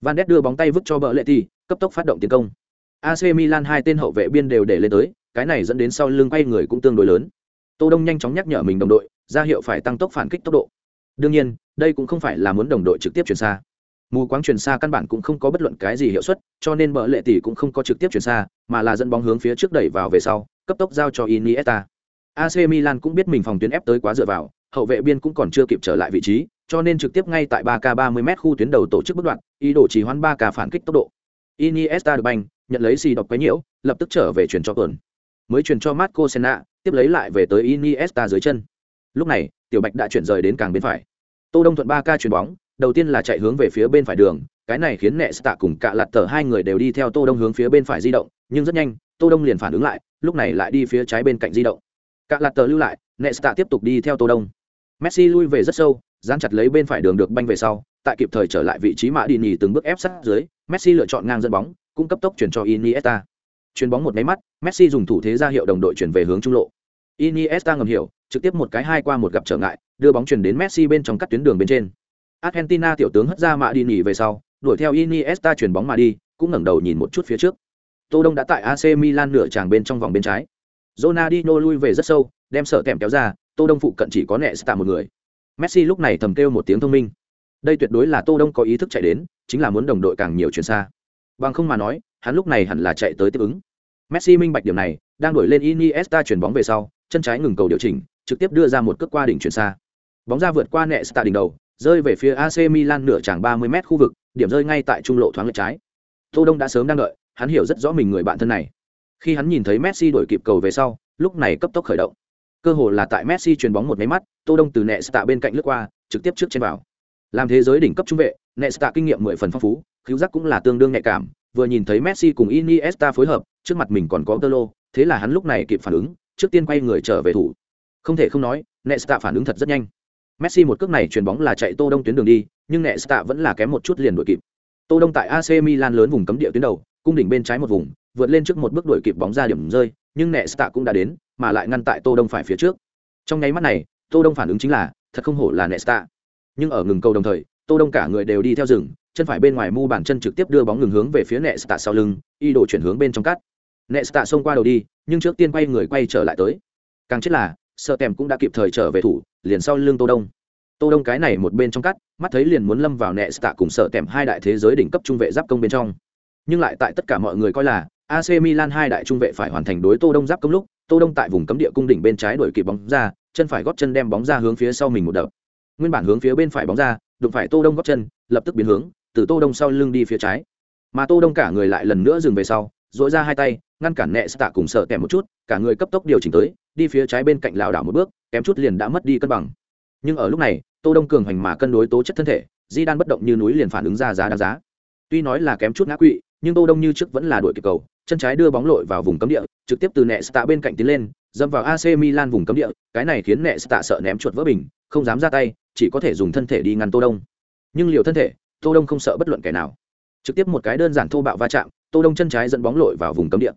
Van đét đưa bóng tay vứt cho bờ lệ thì cấp tốc phát động tiến công. Ac milan hai tên hậu vệ biên đều để lên tới, cái này dẫn đến sau lưng quay người cũng tương đối lớn. Tô đông nhanh chóng nhắc nhở mình đồng đội, ra hiệu phải tăng tốc phản kích tốc độ. Đương nhiên, đây cũng không phải là muốn đồng đội trực tiếp chuyển xa. Mù quáng chuyển xa căn bản cũng không có bất luận cái gì hiệu suất, cho nên bờ lệ tỷ cũng không có trực tiếp chuyển xa, mà là dẫn bóng hướng phía trước đẩy vào về sau, cấp tốc giao cho iniesta. Ac milan cũng biết mình phòng tuyến ép tới quá dựa vào hậu vệ biên cũng còn chưa kịp trở lại vị trí cho nên trực tiếp ngay tại 3 k 30 m khu tuyến đầu tổ chức bất đoạn ý đồ chỉ hoãn 3 k phản kích tốc độ iniesta được banh nhận lấy xì đọc quấy nhiễu lập tức trở về chuyển cho tuần mới truyền cho Marco Senna, tiếp lấy lại về tới Iniesta dưới chân. Lúc này, Tiểu Bạch đã chuyển rời đến càng bên phải. Tô Đông thuận 3K chuyển bóng, đầu tiên là chạy hướng về phía bên phải đường, cái này khiến Nesta cùng cả lạt tờ hai người đều đi theo Tô Đông hướng phía bên phải di động, nhưng rất nhanh, Tô Đông liền phản ứng lại, lúc này lại đi phía trái bên cạnh di động. Cả lạt tờ lưu lại, Nesta tiếp tục đi theo Tô Đông. Messi lui về rất sâu, dán chặt lấy bên phải đường được banh về sau, tại kịp thời trở lại vị trí mã đi nhì từng bước ép sát dưới, Messi lựa chọn ngang dẫn bóng, cung cấp tốc chuyển cho Iniesta. Chuyền bóng một máy mắt messi dùng thủ thế ra hiệu đồng đội chuyển về hướng trung lộ. Iniesta ngầm hiểu trực tiếp một cái hai qua một gặp trở ngại đưa bóng chuyển đến messi bên trong cắt tuyến đường bên trên. Argentina tiểu tướng hất ra mạ đi nhì về sau đuổi theo iniesta chuyển bóng mà đi cũng ngẩng đầu nhìn một chút phía trước. Tô đông đã tại ac milan nửa tràng bên trong vòng bên trái. Ronaldinho lui về rất sâu đem sợ kèm kéo ra tô đông phụ cận chỉ có nẹ một người messi lúc này thầm kêu một tiếng thông minh đây tuyệt đối là tô đông có ý thức chạy đến chính là muốn đồng đội càng nhiều chuyển xa bằng không mà nói hắn lúc này hẳn là chạy tới tiếp ứng Messi minh bạch điểm này, đang đổi lên Iniesta chuyển bóng về sau, chân trái ngừng cầu điều chỉnh, trực tiếp đưa ra một cước qua đỉnh chuyển xa. Bóng ra vượt qua Nesta đỉnh đầu, rơi về phía AC Milan nửa tràng 30m khu vực, điểm rơi ngay tại trung lộ thoáng lệch trái. Tô Đông đã sớm đang đợi, hắn hiểu rất rõ mình người bạn thân này. Khi hắn nhìn thấy Messi đổi kịp cầu về sau, lúc này cấp tốc khởi động. Cơ hội là tại Messi chuyền bóng một máy mắt, Tô Đông từ Nesta bên cạnh lướt qua, trực tiếp trước trên vào. Làm thế giới đỉnh cấp trung vệ, Nesta kinh nghiệm 10 phần phong phú, khiếu giác cũng là tương đương nhạy cảm, vừa nhìn thấy Messi cùng Iniesta phối hợp, trước mặt mình còn có Tolo, thế là hắn lúc này kịp phản ứng, trước tiên quay người trở về thủ. Không thể không nói, Nesta phản ứng thật rất nhanh. Messi một cước này chuyền bóng là chạy Tô Đông tuyến đường đi, nhưng Nesta vẫn là kém một chút liền đuổi kịp. Tô Đông tại AC Milan lớn vùng cấm địa tuyến đầu, cung đỉnh bên trái một vùng, vượt lên trước một bước đuổi kịp bóng ra điểm rơi, nhưng Nesta cũng đã đến, mà lại ngăn tại Tô Đông phải phía trước. Trong nháy mắt này, Tô Đông phản ứng chính là, thật không hổ là Nesta. Nhưng ở ngừng cầu đồng thời, Tô Đông cả người đều đi theo rừng, chân phải bên ngoài mu bàn chân trực tiếp đưa bóng ngừng hướng về phía nesta sau lưng y đổ chuyển hướng bên trong cắt nesta xông qua đầu đi nhưng trước tiên quay người quay trở lại tới càng chết là sợ tèm cũng đã kịp thời trở về thủ liền sau lưng tô đông tô đông cái này một bên trong cắt mắt thấy liền muốn lâm vào nesta cùng sợ tèm hai đại thế giới đỉnh cấp trung vệ giáp công bên trong nhưng lại tại tất cả mọi người coi là AC Milan hai đại trung vệ phải hoàn thành đối Tô Đông giáp công lúc, Tô Đông tại vùng cấm địa cung đỉnh bên trái đuổi kịp bóng ra, chân phải gót chân đem bóng ra hướng phía sau mình một đập. Nguyên bản hướng phía bên phải bóng ra, đụng phải Tô Đông gót chân, lập tức biến hướng, từ tô đông sau lưng đi phía trái. Mà tô đông cả người lại lần nữa dừng về sau dội ra hai tay ngăn cản nẹ tạ cùng sợ kèm một chút cả người cấp tốc điều chỉnh tới đi phía trái bên cạnh lảo đảo một bước kém chút liền đã mất đi cân bằng. Nhưng ở lúc này tô đông cường hành mà cân đối tố chất thân thể di đan bất động như núi liền phản ứng ra giá đáng giá. Tuy nói là kém chút ngã quỵ nhưng tô đông như trước vẫn là đuổi kịp cầu chân trái đưa bóng lội vào vùng cấm địa, trực tiếp từ nẹ bên cạnh tiến lên, dâm vào ac milan vùng cấm địa, cái này khiến nẹ sợ ném chuột vỡ bình, không dám ra tay, chỉ có thể dùng thân thể đi ngăn tô đông. Nhưng liều thân thể, tô đông không sợ bất luận kẻ nào. Trực tiếp một cái đơn giản thô bạo va chạm, tô đông chân trái dẫn bóng lội vào vùng cấm địa.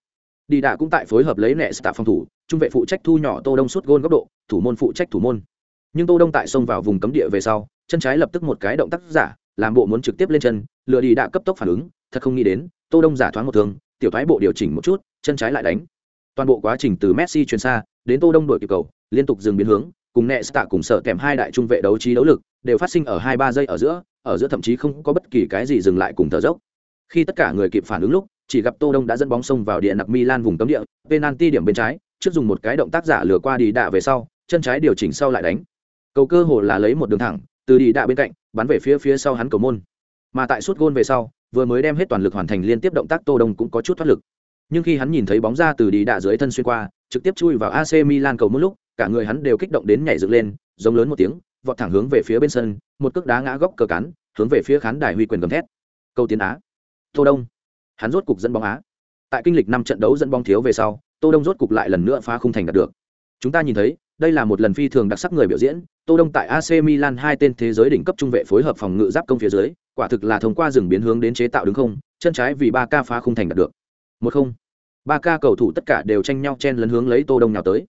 Đi đà cũng tại phối hợp lấy nệ phòng thủ, trung vệ phụ trách thu nhỏ tô đông suốt gôn góc độ, thủ môn phụ trách thủ môn. Nhưng tô đông tại xông vào vùng cấm địa về sau, chân trái lập tức một cái động tác giả, làm bộ muốn trực tiếp lên chân, lừa đi đà cấp tốc phản ứng, thật không nghĩ đến, tô đông giả thoáng một thường tiểu thoái bộ điều chỉnh một chút, chân trái lại đánh. Toàn bộ quá trình từ messi truyền xa đến tô đông đội kịp cầu, liên tục dừng biến hướng, cùng nẹ tạ cùng sở kèm hai đại trung vệ đấu trí đấu lực đều phát sinh ở hai ba giây ở giữa ở giữa thậm chí không có bất kỳ cái gì dừng lại cùng thở dốc. Khi tất cả người kịp phản ứng lúc, chỉ gặp tô đông đã dẫn bóng xông vào địa nặc milan vùng cấm địa, penalty điểm bên trái, trước dùng một cái động tác giả lừa qua đi đạ về sau, chân trái điều chỉnh sau lại đánh. Cầu cơ hồ là lấy một đường thẳng, từ đi đạ bên cạnh, bắn về phía phía sau hắn cầu môn. Mà tại suốt gôn về sau vừa mới đem hết toàn lực hoàn thành liên tiếp động tác tô đông cũng có chút thoát lực. Nhưng khi hắn nhìn thấy bóng ra từ đi đạ dưới thân xuyên qua, trực tiếp chui vào AC Milan cầu một lúc, cả người hắn đều kích động đến nhảy dựng lên, giống lớn một tiếng, vọt thẳng hướng về phía bên sân, một cước đá ngã góc cờ cán, hướng về phía khán đài huy quyền gầm thét. Câu tiến á. Tô đông. Hắn rốt cục dẫn bóng á. Tại kinh lịch năm trận đấu dẫn bóng thiếu về sau, tô đông rốt cục lại lần nữa phá khung thành đạt được. Chúng ta nhìn thấy, đây là một lần phi thường đặc sắc người biểu diễn, tô đông tại ac milan hai tên thế giới đỉnh cấp trung vệ phối hợp phòng ngự giáp công phía dưới quả thực là thông qua dừng biến hướng đến chế tạo đứng không, chân trái vì ba ca phá khung thành đạt được. Một không. Ba ca cầu thủ tất cả đều tranh nhau chen lấn hướng lấy tô đông nào tới.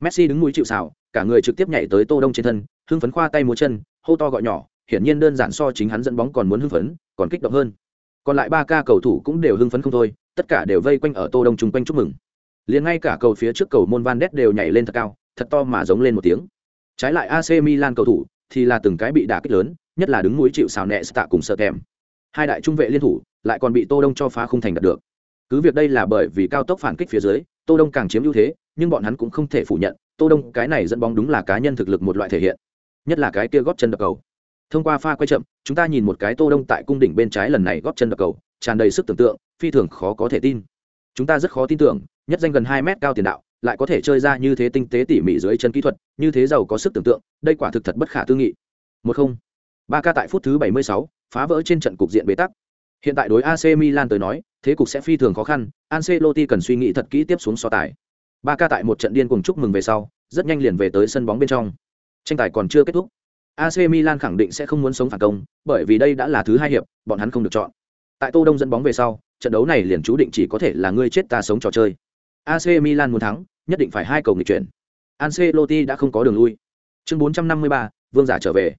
Messi đứng mũi chịu sào, cả người trực tiếp nhảy tới tô đông trên thân, hưng phấn khoa tay múa chân, hô to gọi nhỏ, hiển nhiên đơn giản so chính hắn dẫn bóng còn muốn hưng phấn, còn kích động hơn. Còn lại ba ca cầu thủ cũng đều hưng phấn không thôi, tất cả đều vây quanh ở tô đông chung quanh chúc mừng. Liền ngay cả cầu phía trước cầu môn van đét đều nhảy lên thật cao, thật to mà giống lên một tiếng. Trái lại ac milan cầu thủ thì là từng cái bị đả kích lớn nhất là đứng núi chịu xào nẹ tạ cùng sợ kèm. Hai đại trung vệ liên thủ, lại còn bị tô đông cho phá không thành đạt được. Cứ việc đây là bởi vì cao tốc phản kích phía dưới, tô đông càng chiếm ưu thế, nhưng bọn hắn cũng không thể phủ nhận, tô đông cái này dẫn bóng đúng là cá nhân thực lực một loại thể hiện. Nhất là cái kia góp chân đập cầu. Thông qua pha quay chậm, chúng ta nhìn một cái tô đông tại cung đỉnh bên trái lần này góp chân đập cầu, tràn đầy sức tưởng tượng, phi thường khó có thể tin. Chúng ta rất khó tin tưởng, nhất danh gần hai mét cao tiền đạo, lại có thể chơi ra như thế tinh tế tỉ mỉ dưới chân kỹ thuật, như thế giàu có sức tưởng tượng, đây quả thực thật bất khả tư nghị. Một không ba ca tại phút thứ 76, phá vỡ trên trận cục diện bế tắc. Hiện tại đối ac milan tới nói thế cục sẽ phi thường khó khăn ancelotti cần suy nghĩ thật kỹ tiếp xuống so tài. Ba ca tại một trận điên cùng chúc mừng về sau rất nhanh liền về tới sân bóng bên trong. Tranh tài còn chưa kết thúc. Ac milan khẳng định sẽ không muốn sống phản công bởi vì đây đã là thứ hai hiệp bọn hắn không được chọn. Tại tô đông dẫn bóng về sau trận đấu này liền chú định chỉ có thể là ngươi chết ta sống trò chơi. Ac milan muốn thắng nhất định phải hai cầu nghịch chuyển. Ancelotti đã không có đường lui. Chương 453, vương giả trở về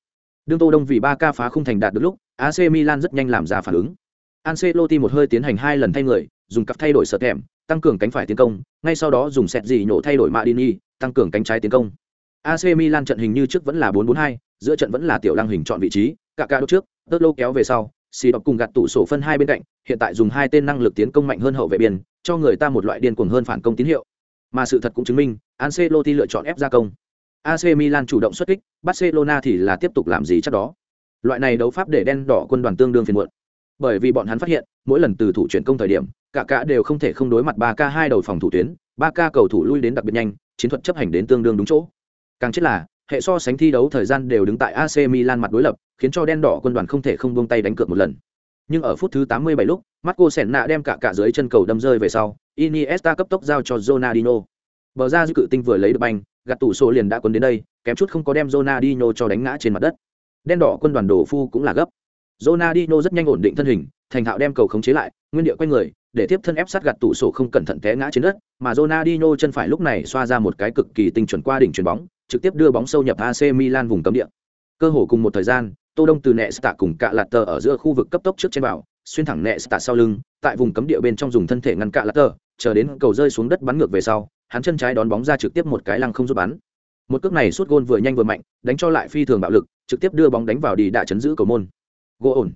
đương tô đông vì ba ca phá không thành đạt được lúc ac milan rất nhanh làm ra phản ứng. Ancelotti một hơi tiến hành hai lần thay người dùng cặp thay đổi sở kèm tăng cường cánh phải tiến công ngay sau đó dùng sẹt gì nhổ thay đổi madini tăng cường cánh trái tiến công. Ac milan trận hình như trước vẫn là 4-4-2, giữa trận vẫn là tiểu lăng hình chọn vị trí cả cả đốt trước tớt lô kéo về sau xì đọc cùng gạt tủ sổ phân hai bên cạnh hiện tại dùng hai tên năng lực tiến công mạnh hơn hậu vệ biên cho người ta một loại điên cuồng hơn phản công tín hiệu. Mà sự thật cũng chứng minh Ancelotti lựa chọn ép ra công. AC Milan chủ động xuất kích Barcelona thì là tiếp tục làm gì chắc đó loại này đấu pháp để đen đỏ quân đoàn tương đương phiền muộn bởi vì bọn hắn phát hiện mỗi lần từ thủ chuyển công thời điểm cả cả đều không thể không đối mặt ba k hai đầu phòng thủ tuyến ba k cầu thủ lui đến đặc biệt nhanh chiến thuật chấp hành đến tương đương đúng chỗ càng chết là hệ so sánh thi đấu thời gian đều đứng tại AC Milan mặt đối lập, khiến cho đen đỏ quân đoàn không thể không buông tay đánh cược một lần. Nhưng ở phút thứ 87 lúc, Marco Senna đem cả cả dưới chân cầu đâm rơi về sau, Iniesta cấp tốc giao cho Ronaldinho. Bờ ra dư cự tinh vừa lấy được banh, gạt tủ sổ liền đã cuốn đến đây, kém chút không có đem Ronaldinho cho đánh ngã trên mặt đất. Đen đỏ quân đoàn đổ phu cũng là gấp. Ronaldinho rất nhanh ổn định thân hình, thành thạo đem cầu khống chế lại, nguyên địa quay người, để tiếp thân ép sát gạt tủ sổ không cẩn thận té ngã trên đất, mà Ronaldinho chân phải lúc này xoa ra một cái cực kỳ tinh chuẩn qua đỉnh chuyền bóng, trực tiếp đưa bóng sâu nhập AC Milan vùng cấm địa. Cơ hồ cùng một thời gian, Tô Đông từ nẹ tạ cùng cạ lạt tờ ở giữa khu vực cấp tốc trước trên bảo, xuyên thẳng nẹ tạ sau lưng, tại vùng cấm địa bên trong dùng thân thể ngăn cạ lạt tờ, chờ đến cầu rơi xuống đất bắn ngược về sau, hắn chân trái đón bóng ra trực tiếp một cái lăng không rút bắn. Một cước này sút gôn vừa nhanh vừa mạnh, đánh cho lại phi thường bạo lực, trực tiếp đưa bóng đánh vào đi đạ chấn giữ cầu môn. Gỗ ổn.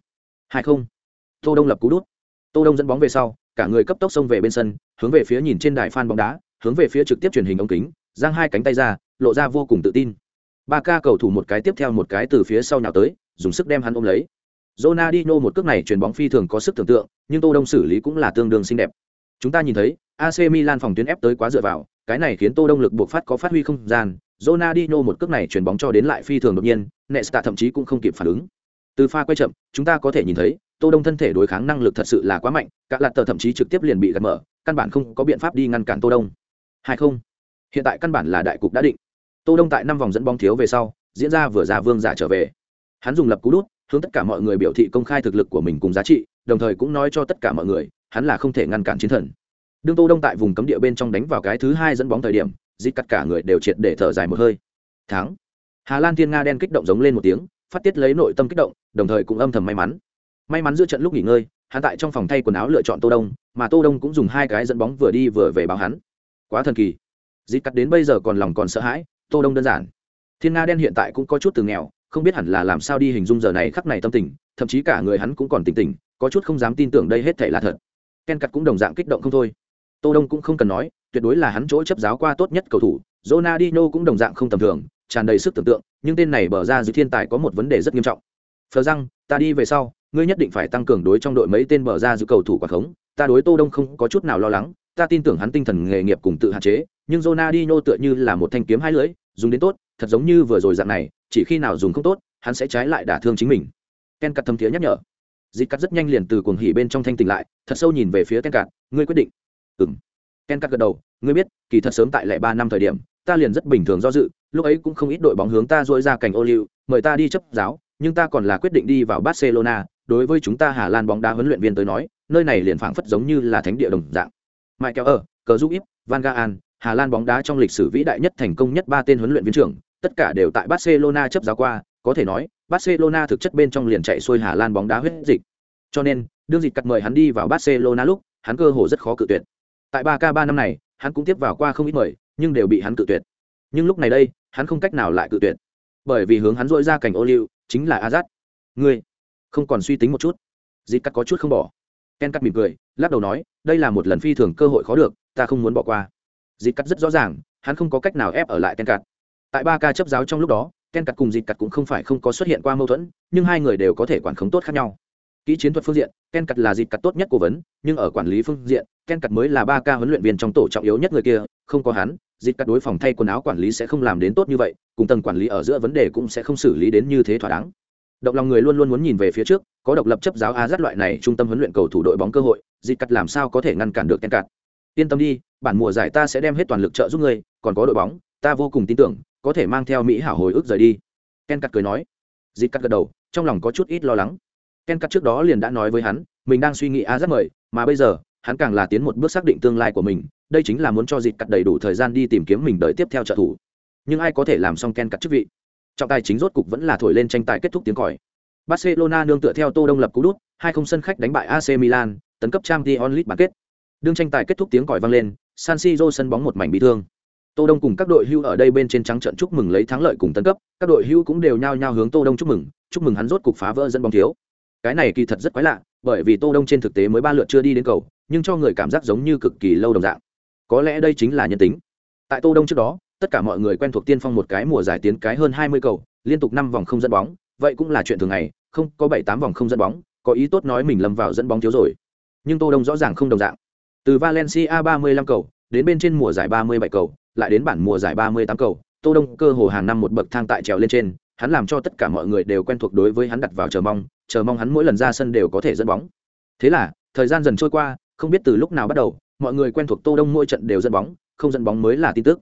Hai không. Tô Đông lập cú đút. Tô Đông dẫn bóng về sau, cả người cấp tốc xông về bên sân, hướng về phía nhìn trên đài fan bóng đá, hướng về phía trực tiếp truyền hình ống kính, giang hai cánh tay ra, lộ ra vô cùng tự tin. Ba ca cầu thủ một cái tiếp theo một cái từ phía sau nhào tới, dùng sức đem hắn ôm lấy. Ronaldinho một cước này chuyền bóng phi thường có sức tưởng tượng, nhưng Tô Đông xử lý cũng là tương đương xinh đẹp. Chúng ta nhìn thấy, AC Milan phòng tuyến ép tới quá dựa vào, cái này khiến Tô Đông lực buộc phát có phát huy không gian. Ronaldinho một cước này chuyển bóng cho đến lại phi thường đột nhiên, Nesta thậm chí cũng không kịp phản ứng. Từ pha quay chậm, chúng ta có thể nhìn thấy, Tô Đông thân thể đối kháng năng lực thật sự là quá mạnh, các lạt tờ thậm chí trực tiếp liền bị gạt mở, căn bản không có biện pháp đi ngăn cản Tô Đông. Hay không? Hiện tại căn bản là đại cục đã định. Tô Đông tại năm vòng dẫn bóng thiếu về sau, diễn ra vừa ra vương giả trở về. Hắn dùng lập cú đút, hướng tất cả mọi người biểu thị công khai thực lực của mình cùng giá trị, đồng thời cũng nói cho tất cả mọi người, hắn là không thể ngăn cản chiến thần. Đương Tô Đông tại vùng cấm địa bên trong đánh vào cái thứ hai dẫn bóng thời điểm, dịch cắt cả người đều triệt để thở dài một hơi. Thắng. Hà Lan Thiên Nga đen kích động giống lên một tiếng, phát tiết lấy nội tâm kích động, đồng thời cũng âm thầm may mắn. May mắn giữa trận lúc nghỉ ngơi, hắn tại trong phòng thay quần áo lựa chọn Tô Đông, mà Tô Đông cũng dùng hai cái dẫn bóng vừa đi vừa về báo hắn. Quá thần kỳ. dịp cắt đến bây giờ còn lòng còn sợ hãi tô đông đơn giản thiên nga đen hiện tại cũng có chút từ nghèo không biết hẳn là làm sao đi hình dung giờ này khắc này tâm tình thậm chí cả người hắn cũng còn tỉnh tỉnh có chút không dám tin tưởng đây hết thể là thật ken cắt cũng đồng dạng kích động không thôi. Tô đông cũng không cần nói, tuyệt đối là hắn chỗ chấp giáo qua tốt nhất cầu thủ, Ronaldinho cũng đồng dạng không tầm thường, tràn đầy sức tưởng tượng, nhưng tên này bở ra dưới thiên tài có một vấn đề rất nghiêm trọng. Phờ rằng ta đi về sau, ngươi nhất định phải tăng cường đối trong đội mấy tên bở ra giữ cầu thủ quả khống, ta đối tô đông không có chút nào lo lắng, ta tin tưởng hắn tinh thần nghề nghiệp cùng tự hạn chế, nhưng Ronaldinho tựa như là một thanh kiếm hai lưỡi, dùng đến tốt, thật giống như vừa rồi dạng này, chỉ khi nào dùng không tốt, hắn sẽ trái lại đả thương chính mình. Ken cắt thâm thiế nhắc nhở dịp cắt rất nhanh liền từ cuồng hỉ bên trong thanh tỉnh lại, thật sâu nhìn về phía ken cắt ngươi quyết định. Ừng ken cắt gật đầu, ngươi biết, kỳ thật sớm tại lẻ ba năm thời điểm, ta liền rất bình thường do dự, lúc ấy cũng không ít đội bóng hướng ta dội ra cành ô liu, mời ta đi chấp giáo, nhưng ta còn là quyết định đi vào barcelona, đối với chúng ta hà lan bóng đá huấn luyện viên tới nói, nơi này liền phảng phất giống như là thánh địa đồng dạng. Mãi kéo ở, cờ giúp ít van gaan hà lan bóng đá trong lịch sử vĩ đại nhất thành công nhất ba tên huấn luyện viên trưởng, tất cả đều tại barcelona chấp giáo qua có thể nói, barcelona thực chất bên trong liền chạy xuôi hà lan bóng đá huyết dịch. Cho nên, đương dịch cắt mời hắn đi vào barcelona lúc, hắn cơ hồ rất khó cự tuyệt. Tại ba k ba năm này, hắn cũng tiếp vào qua không ít mời, nhưng đều bị hắn cự tuyệt. Nhưng lúc này đây, hắn không cách nào lại cự tuyệt. Bởi vì hướng hắn dội ra cảnh ô liu, chính là azad. Ngươi, không còn suy tính một chút. Dịp cắt có chút không bỏ. Ken cắt mỉm cười, lắc đầu nói, đây là một lần phi thường cơ hội khó được, ta không muốn bỏ qua. Dịp cắt rất rõ ràng, hắn không có cách nào ép ở lại ken cắt. Tại ba ca chấp giáo trong lúc đó ken cặt cùng dịt cặt cũng không phải không có xuất hiện qua mâu thuẫn, nhưng hai người đều có thể quản khống tốt khác nhau. Kỹ chiến thuật phương diện, ken cặt là dịt cặt tốt nhất cố vấn, nhưng ở quản lý phương diện, ken cặt mới là ba ca huấn luyện viên trong tổ trọng yếu nhất người kia, không có hắn, dịt cặt đối phòng thay quần áo quản lý sẽ không làm đến tốt như vậy, cùng tầng quản lý ở giữa vấn đề cũng sẽ không xử lý đến như thế thỏa đáng. Động lòng người luôn luôn muốn nhìn về phía trước, có độc lập chấp giáo a dắt loại này trung tâm huấn luyện cầu thủ đội bóng cơ hội, dịt cặt làm sao có thể ngăn cản được ken cặt yên tâm đi, bản mùa giải ta sẽ đem hết toàn lực trợ giúp ngươi, còn có đội bóng ta vô cùng tin tưởng, có thể mang theo mỹ hảo hồi ức rời đi. Ken cắt cười nói. Dịp cắt gật đầu, trong lòng có chút ít lo lắng. Ken cắt trước đó liền đã nói với hắn, mình đang suy nghĩ a rất mời, mà bây giờ, hắn càng là tiến một bước xác định tương lai của mình, đây chính là muốn cho dịp cắt đầy đủ thời gian đi tìm kiếm mình đợi tiếp theo trợ thủ. Nhưng ai có thể làm xong ken cắt chức vị? Trọng tài chính rốt cục vẫn là thổi lên tranh tài kết thúc tiếng còi. Barcelona nương tựa theo tô đông lập cú đút, hai không sân khách đánh bại ac milan, tấn cấp trang t onlit bán kết. Đương tranh tài kết thúc tiếng còi vang lên, san siro sân bóng một mảnh bị thương tô đông cùng các đội hưu ở đây bên trên trắng trận chúc mừng lấy thắng lợi cùng tấn cấp, các đội hưu cũng đều nhao nhao hướng tô đông chúc mừng chúc mừng hắn rốt cục phá vỡ dẫn bóng thiếu. Cái này kỳ thật rất quái lạ, bởi vì tô đông trên thực tế mới ba lượt chưa đi đến cầu, nhưng cho người cảm giác giống như cực kỳ lâu đồng dạng. Có lẽ đây chính là nhân tính. Tại tô đông trước đó, tất cả mọi người quen thuộc tiên phong một cái mùa giải tiến cái hơn hai mươi cầu, liên tục năm vòng không dẫn bóng, vậy cũng là chuyện thường ngày, không, có bảy tám vòng không dẫn bóng, có ý tốt nói mình lâm vào dẫn bóng thiếu rồi. Nhưng tô đông rõ ràng không đồng dạng. Từ valencia ba mươi lăm cầu đến bên trên mùa giải ba mươi bảy cầu, lại đến bản mùa giải ba mươi tám cầu. Tô đông cơ hồ hàng năm một bậc thang tại trèo lên trên, hắn làm cho tất cả mọi người đều quen thuộc đối với hắn đặt vào chờ mong chờ mong hắn mỗi lần ra sân đều có thể dẫn bóng. Thế là, thời gian dần trôi qua, không biết từ lúc nào bắt đầu, mọi người quen thuộc tô đông mỗi trận đều dẫn bóng, không dẫn bóng mới là tin tức.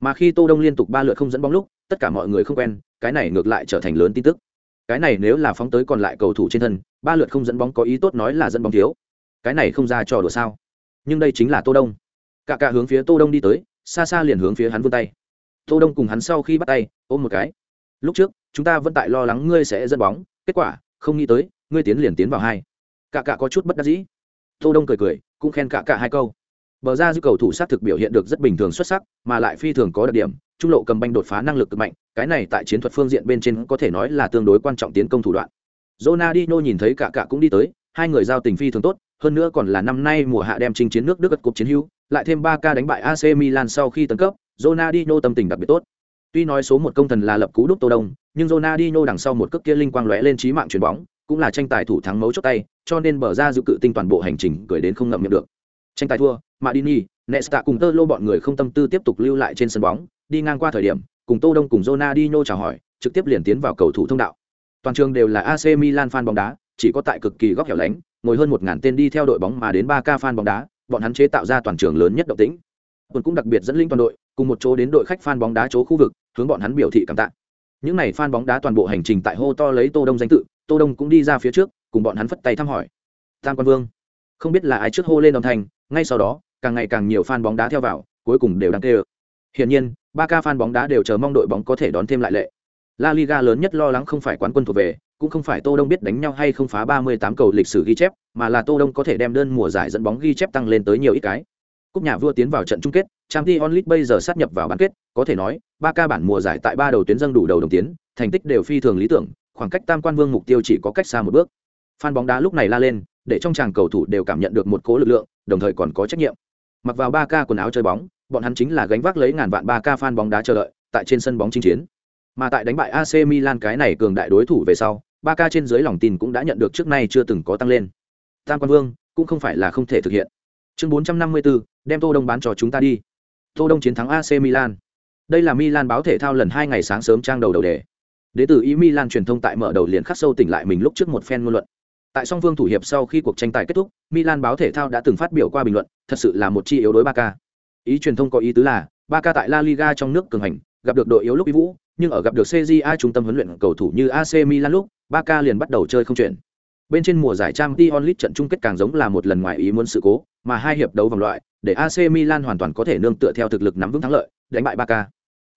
Mà khi tô đông liên tục ba lượt không dẫn bóng lúc, tất cả mọi người không quen, cái này ngược lại trở thành lớn tin tức. Cái này nếu là phóng tới còn lại cầu thủ trên thân, ba lượt không dẫn bóng có ý tốt nói là dẫn bóng thiếu. Cái này không ra trò đùa sao? Nhưng đây chính là tô đông cả cả hướng phía tô đông đi tới, xa xa liền hướng phía hắn vươn tay. Tô đông cùng hắn sau khi bắt tay, ôm một cái. Lúc trước, chúng ta vẫn tại lo lắng ngươi sẽ dẫn bóng, kết quả, không nghĩ tới, ngươi tiến liền tiến vào hai. Cả cả có chút bất đắc dĩ. Tô đông cười cười, cũng khen cả cả hai câu. Bờ ra dư cầu thủ sát thực biểu hiện được rất bình thường xuất sắc, mà lại phi thường có đặc điểm, trung lộ cầm banh đột phá năng lực cực mạnh, cái này tại chiến thuật phương diện bên trên có thể nói là tương đối quan trọng tiến công thủ đoạn. Ronaldinho nhìn thấy cả cả cũng đi tới hai người giao tình phi thường tốt hơn nữa còn là năm nay mùa hạ đem chinh chiến nước Đức gật cúp chiến hữu, lại thêm 3 ca đánh bại AC Milan sau khi tấn cấp, Ronaldinho tâm tình đặc biệt tốt. Tuy nói số một công thần là lập cú đúc Tô Đông, nhưng Ronaldinho đằng sau một cước kia linh quang lóe lên trí mạng chuyền bóng, cũng là tranh tài thủ thắng mấu chốt tay, cho nên bờ ra dự cự tinh toàn bộ hành trình cười đến không ngậm miệng được. Tranh tài thua, Madini, Nesta cùng Tơ Lô bọn người không tâm tư tiếp tục lưu lại trên sân bóng, đi ngang qua thời điểm, cùng Tô Đông cùng Ronaldinho chào hỏi, trực tiếp liền tiến vào cầu thủ thông đạo. Toàn trường đều là AC Milan fan bóng đá, chỉ có tại cực kỳ góc hẻo lánh, ngồi hơn một ngàn tên đi theo đội bóng mà đến ba ca fan bóng đá, bọn hắn chế tạo ra toàn trường lớn nhất động tĩnh. Quân cũng đặc biệt dẫn linh toàn đội, cùng một chỗ đến đội khách fan bóng đá chỗ khu vực, hướng bọn hắn biểu thị cảm tạ. Những này fan bóng đá toàn bộ hành trình tại hô to lấy Tô Đông danh tự, Tô Đông cũng đi ra phía trước, cùng bọn hắn phất tay thăm hỏi. Tam Quan Vương, không biết là ai trước hô lên đồng thành, ngay sau đó, càng ngày càng nhiều fan bóng đá theo vào, cuối cùng đều đang kêu. Hiển nhiên, ba ca fan bóng đá đều chờ mong đội bóng có thể đón thêm lại lệ. La Liga lớn nhất lo lắng không phải quán quân thuộc về, cũng không phải Tô Đông biết đánh nhau hay không phá 38 cầu lịch sử ghi chép, mà là Tô Đông có thể đem đơn mùa giải dẫn bóng ghi chép tăng lên tới nhiều ít cái. Cúp nhà vua tiến vào trận chung kết, Champions League bây giờ sát nhập vào bán kết, có thể nói, ba ca bản mùa giải tại ba đầu tuyến dâng đủ đầu đồng tiến, thành tích đều phi thường lý tưởng, khoảng cách tam quan vương mục tiêu chỉ có cách xa một bước. Fan bóng đá lúc này la lên, để trong chàng cầu thủ đều cảm nhận được một cố lực lượng, đồng thời còn có trách nhiệm. Mặc vào ba ca quần áo chơi bóng, bọn hắn chính là gánh vác lấy ngàn vạn ba ca fan bóng đá chờ đợi, tại trên sân bóng chinh chiến. Mà tại đánh bại AC Milan cái này cường đại đối thủ về sau, ba ca trên dưới lòng tin cũng đã nhận được trước nay chưa từng có tăng lên. Tam quan vương cũng không phải là không thể thực hiện. Chương 454, đem Tô Đông bán cho chúng ta đi. Tô Đông chiến thắng AC Milan. Đây là Milan báo thể thao lần hai ngày sáng sớm trang đầu đầu đề. Đế tử ý Milan truyền thông tại mở đầu liền khắc sâu tỉnh lại mình lúc trước một phen ngôn luận. Tại song phương thủ hiệp sau khi cuộc tranh tài kết thúc, Milan báo thể thao đã từng phát biểu qua bình luận, thật sự là một chi yếu đối Ba Ca. Ý truyền thông có ý tứ là, Ba Ca tại La Liga trong nước cường hành, gặp được đội yếu lúc ý vũ, nhưng ở gặp được CJA trung tâm huấn luyện cầu thủ như AC Milan lúc, Barca liền bắt đầu chơi không chuyện. Bên trên mùa giải Champions League trận chung kết càng giống là một lần ngoài ý muốn sự cố, mà hai hiệp đấu vòng loại, để AC Milan hoàn toàn có thể nương tựa theo thực lực nắm vững thắng lợi, đánh bại Barca.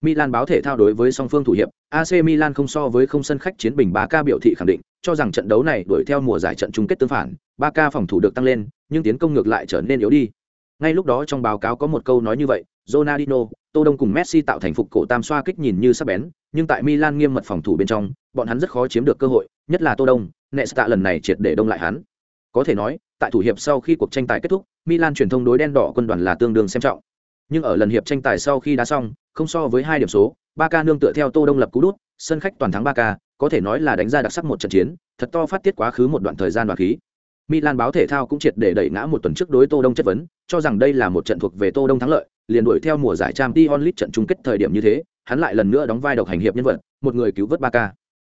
Milan báo thể thao đối với song phương thủ hiệp, AC Milan không so với không sân khách chiến bình Barca biểu thị khẳng định, cho rằng trận đấu này đuổi theo mùa giải trận chung kết tương phản, Barca phòng thủ được tăng lên, nhưng tiến công ngược lại trở nên yếu đi. Ngay lúc đó trong báo cáo có một câu nói như vậy, Ronaldinho, Tô Đông cùng Messi tạo thành phục cổ tam xoa kích nhìn như sắc bén, nhưng tại Milan nghiêm mật phòng thủ bên trong, bọn hắn rất khó chiếm được cơ hội, nhất là Tô Đông, Nesta lần này triệt để đông lại hắn. Có thể nói, tại thủ hiệp sau khi cuộc tranh tài kết thúc, Milan truyền thông đối đen đỏ quân đoàn là tương đương xem trọng. Nhưng ở lần hiệp tranh tài sau khi đá xong, không so với hai điểm số, Barca nương tựa theo Tô Đông lập cú đút, sân khách toàn thắng Barca, có thể nói là đánh ra đặc sắc một trận chiến, thật to phát tiết quá khứ một đoạn thời gian và khí. Milan báo thể thao cũng triệt để đẩy ngã một tuần trước đối Tô Đông chất vấn, cho rằng đây là một trận thuộc về Tô Đông thắng lợi, liền đuổi theo mùa giải Champions League trận chung kết thời điểm như thế, hắn lại lần nữa đóng vai độc hành hiệp nhân vật, một người cứu vớt Barca.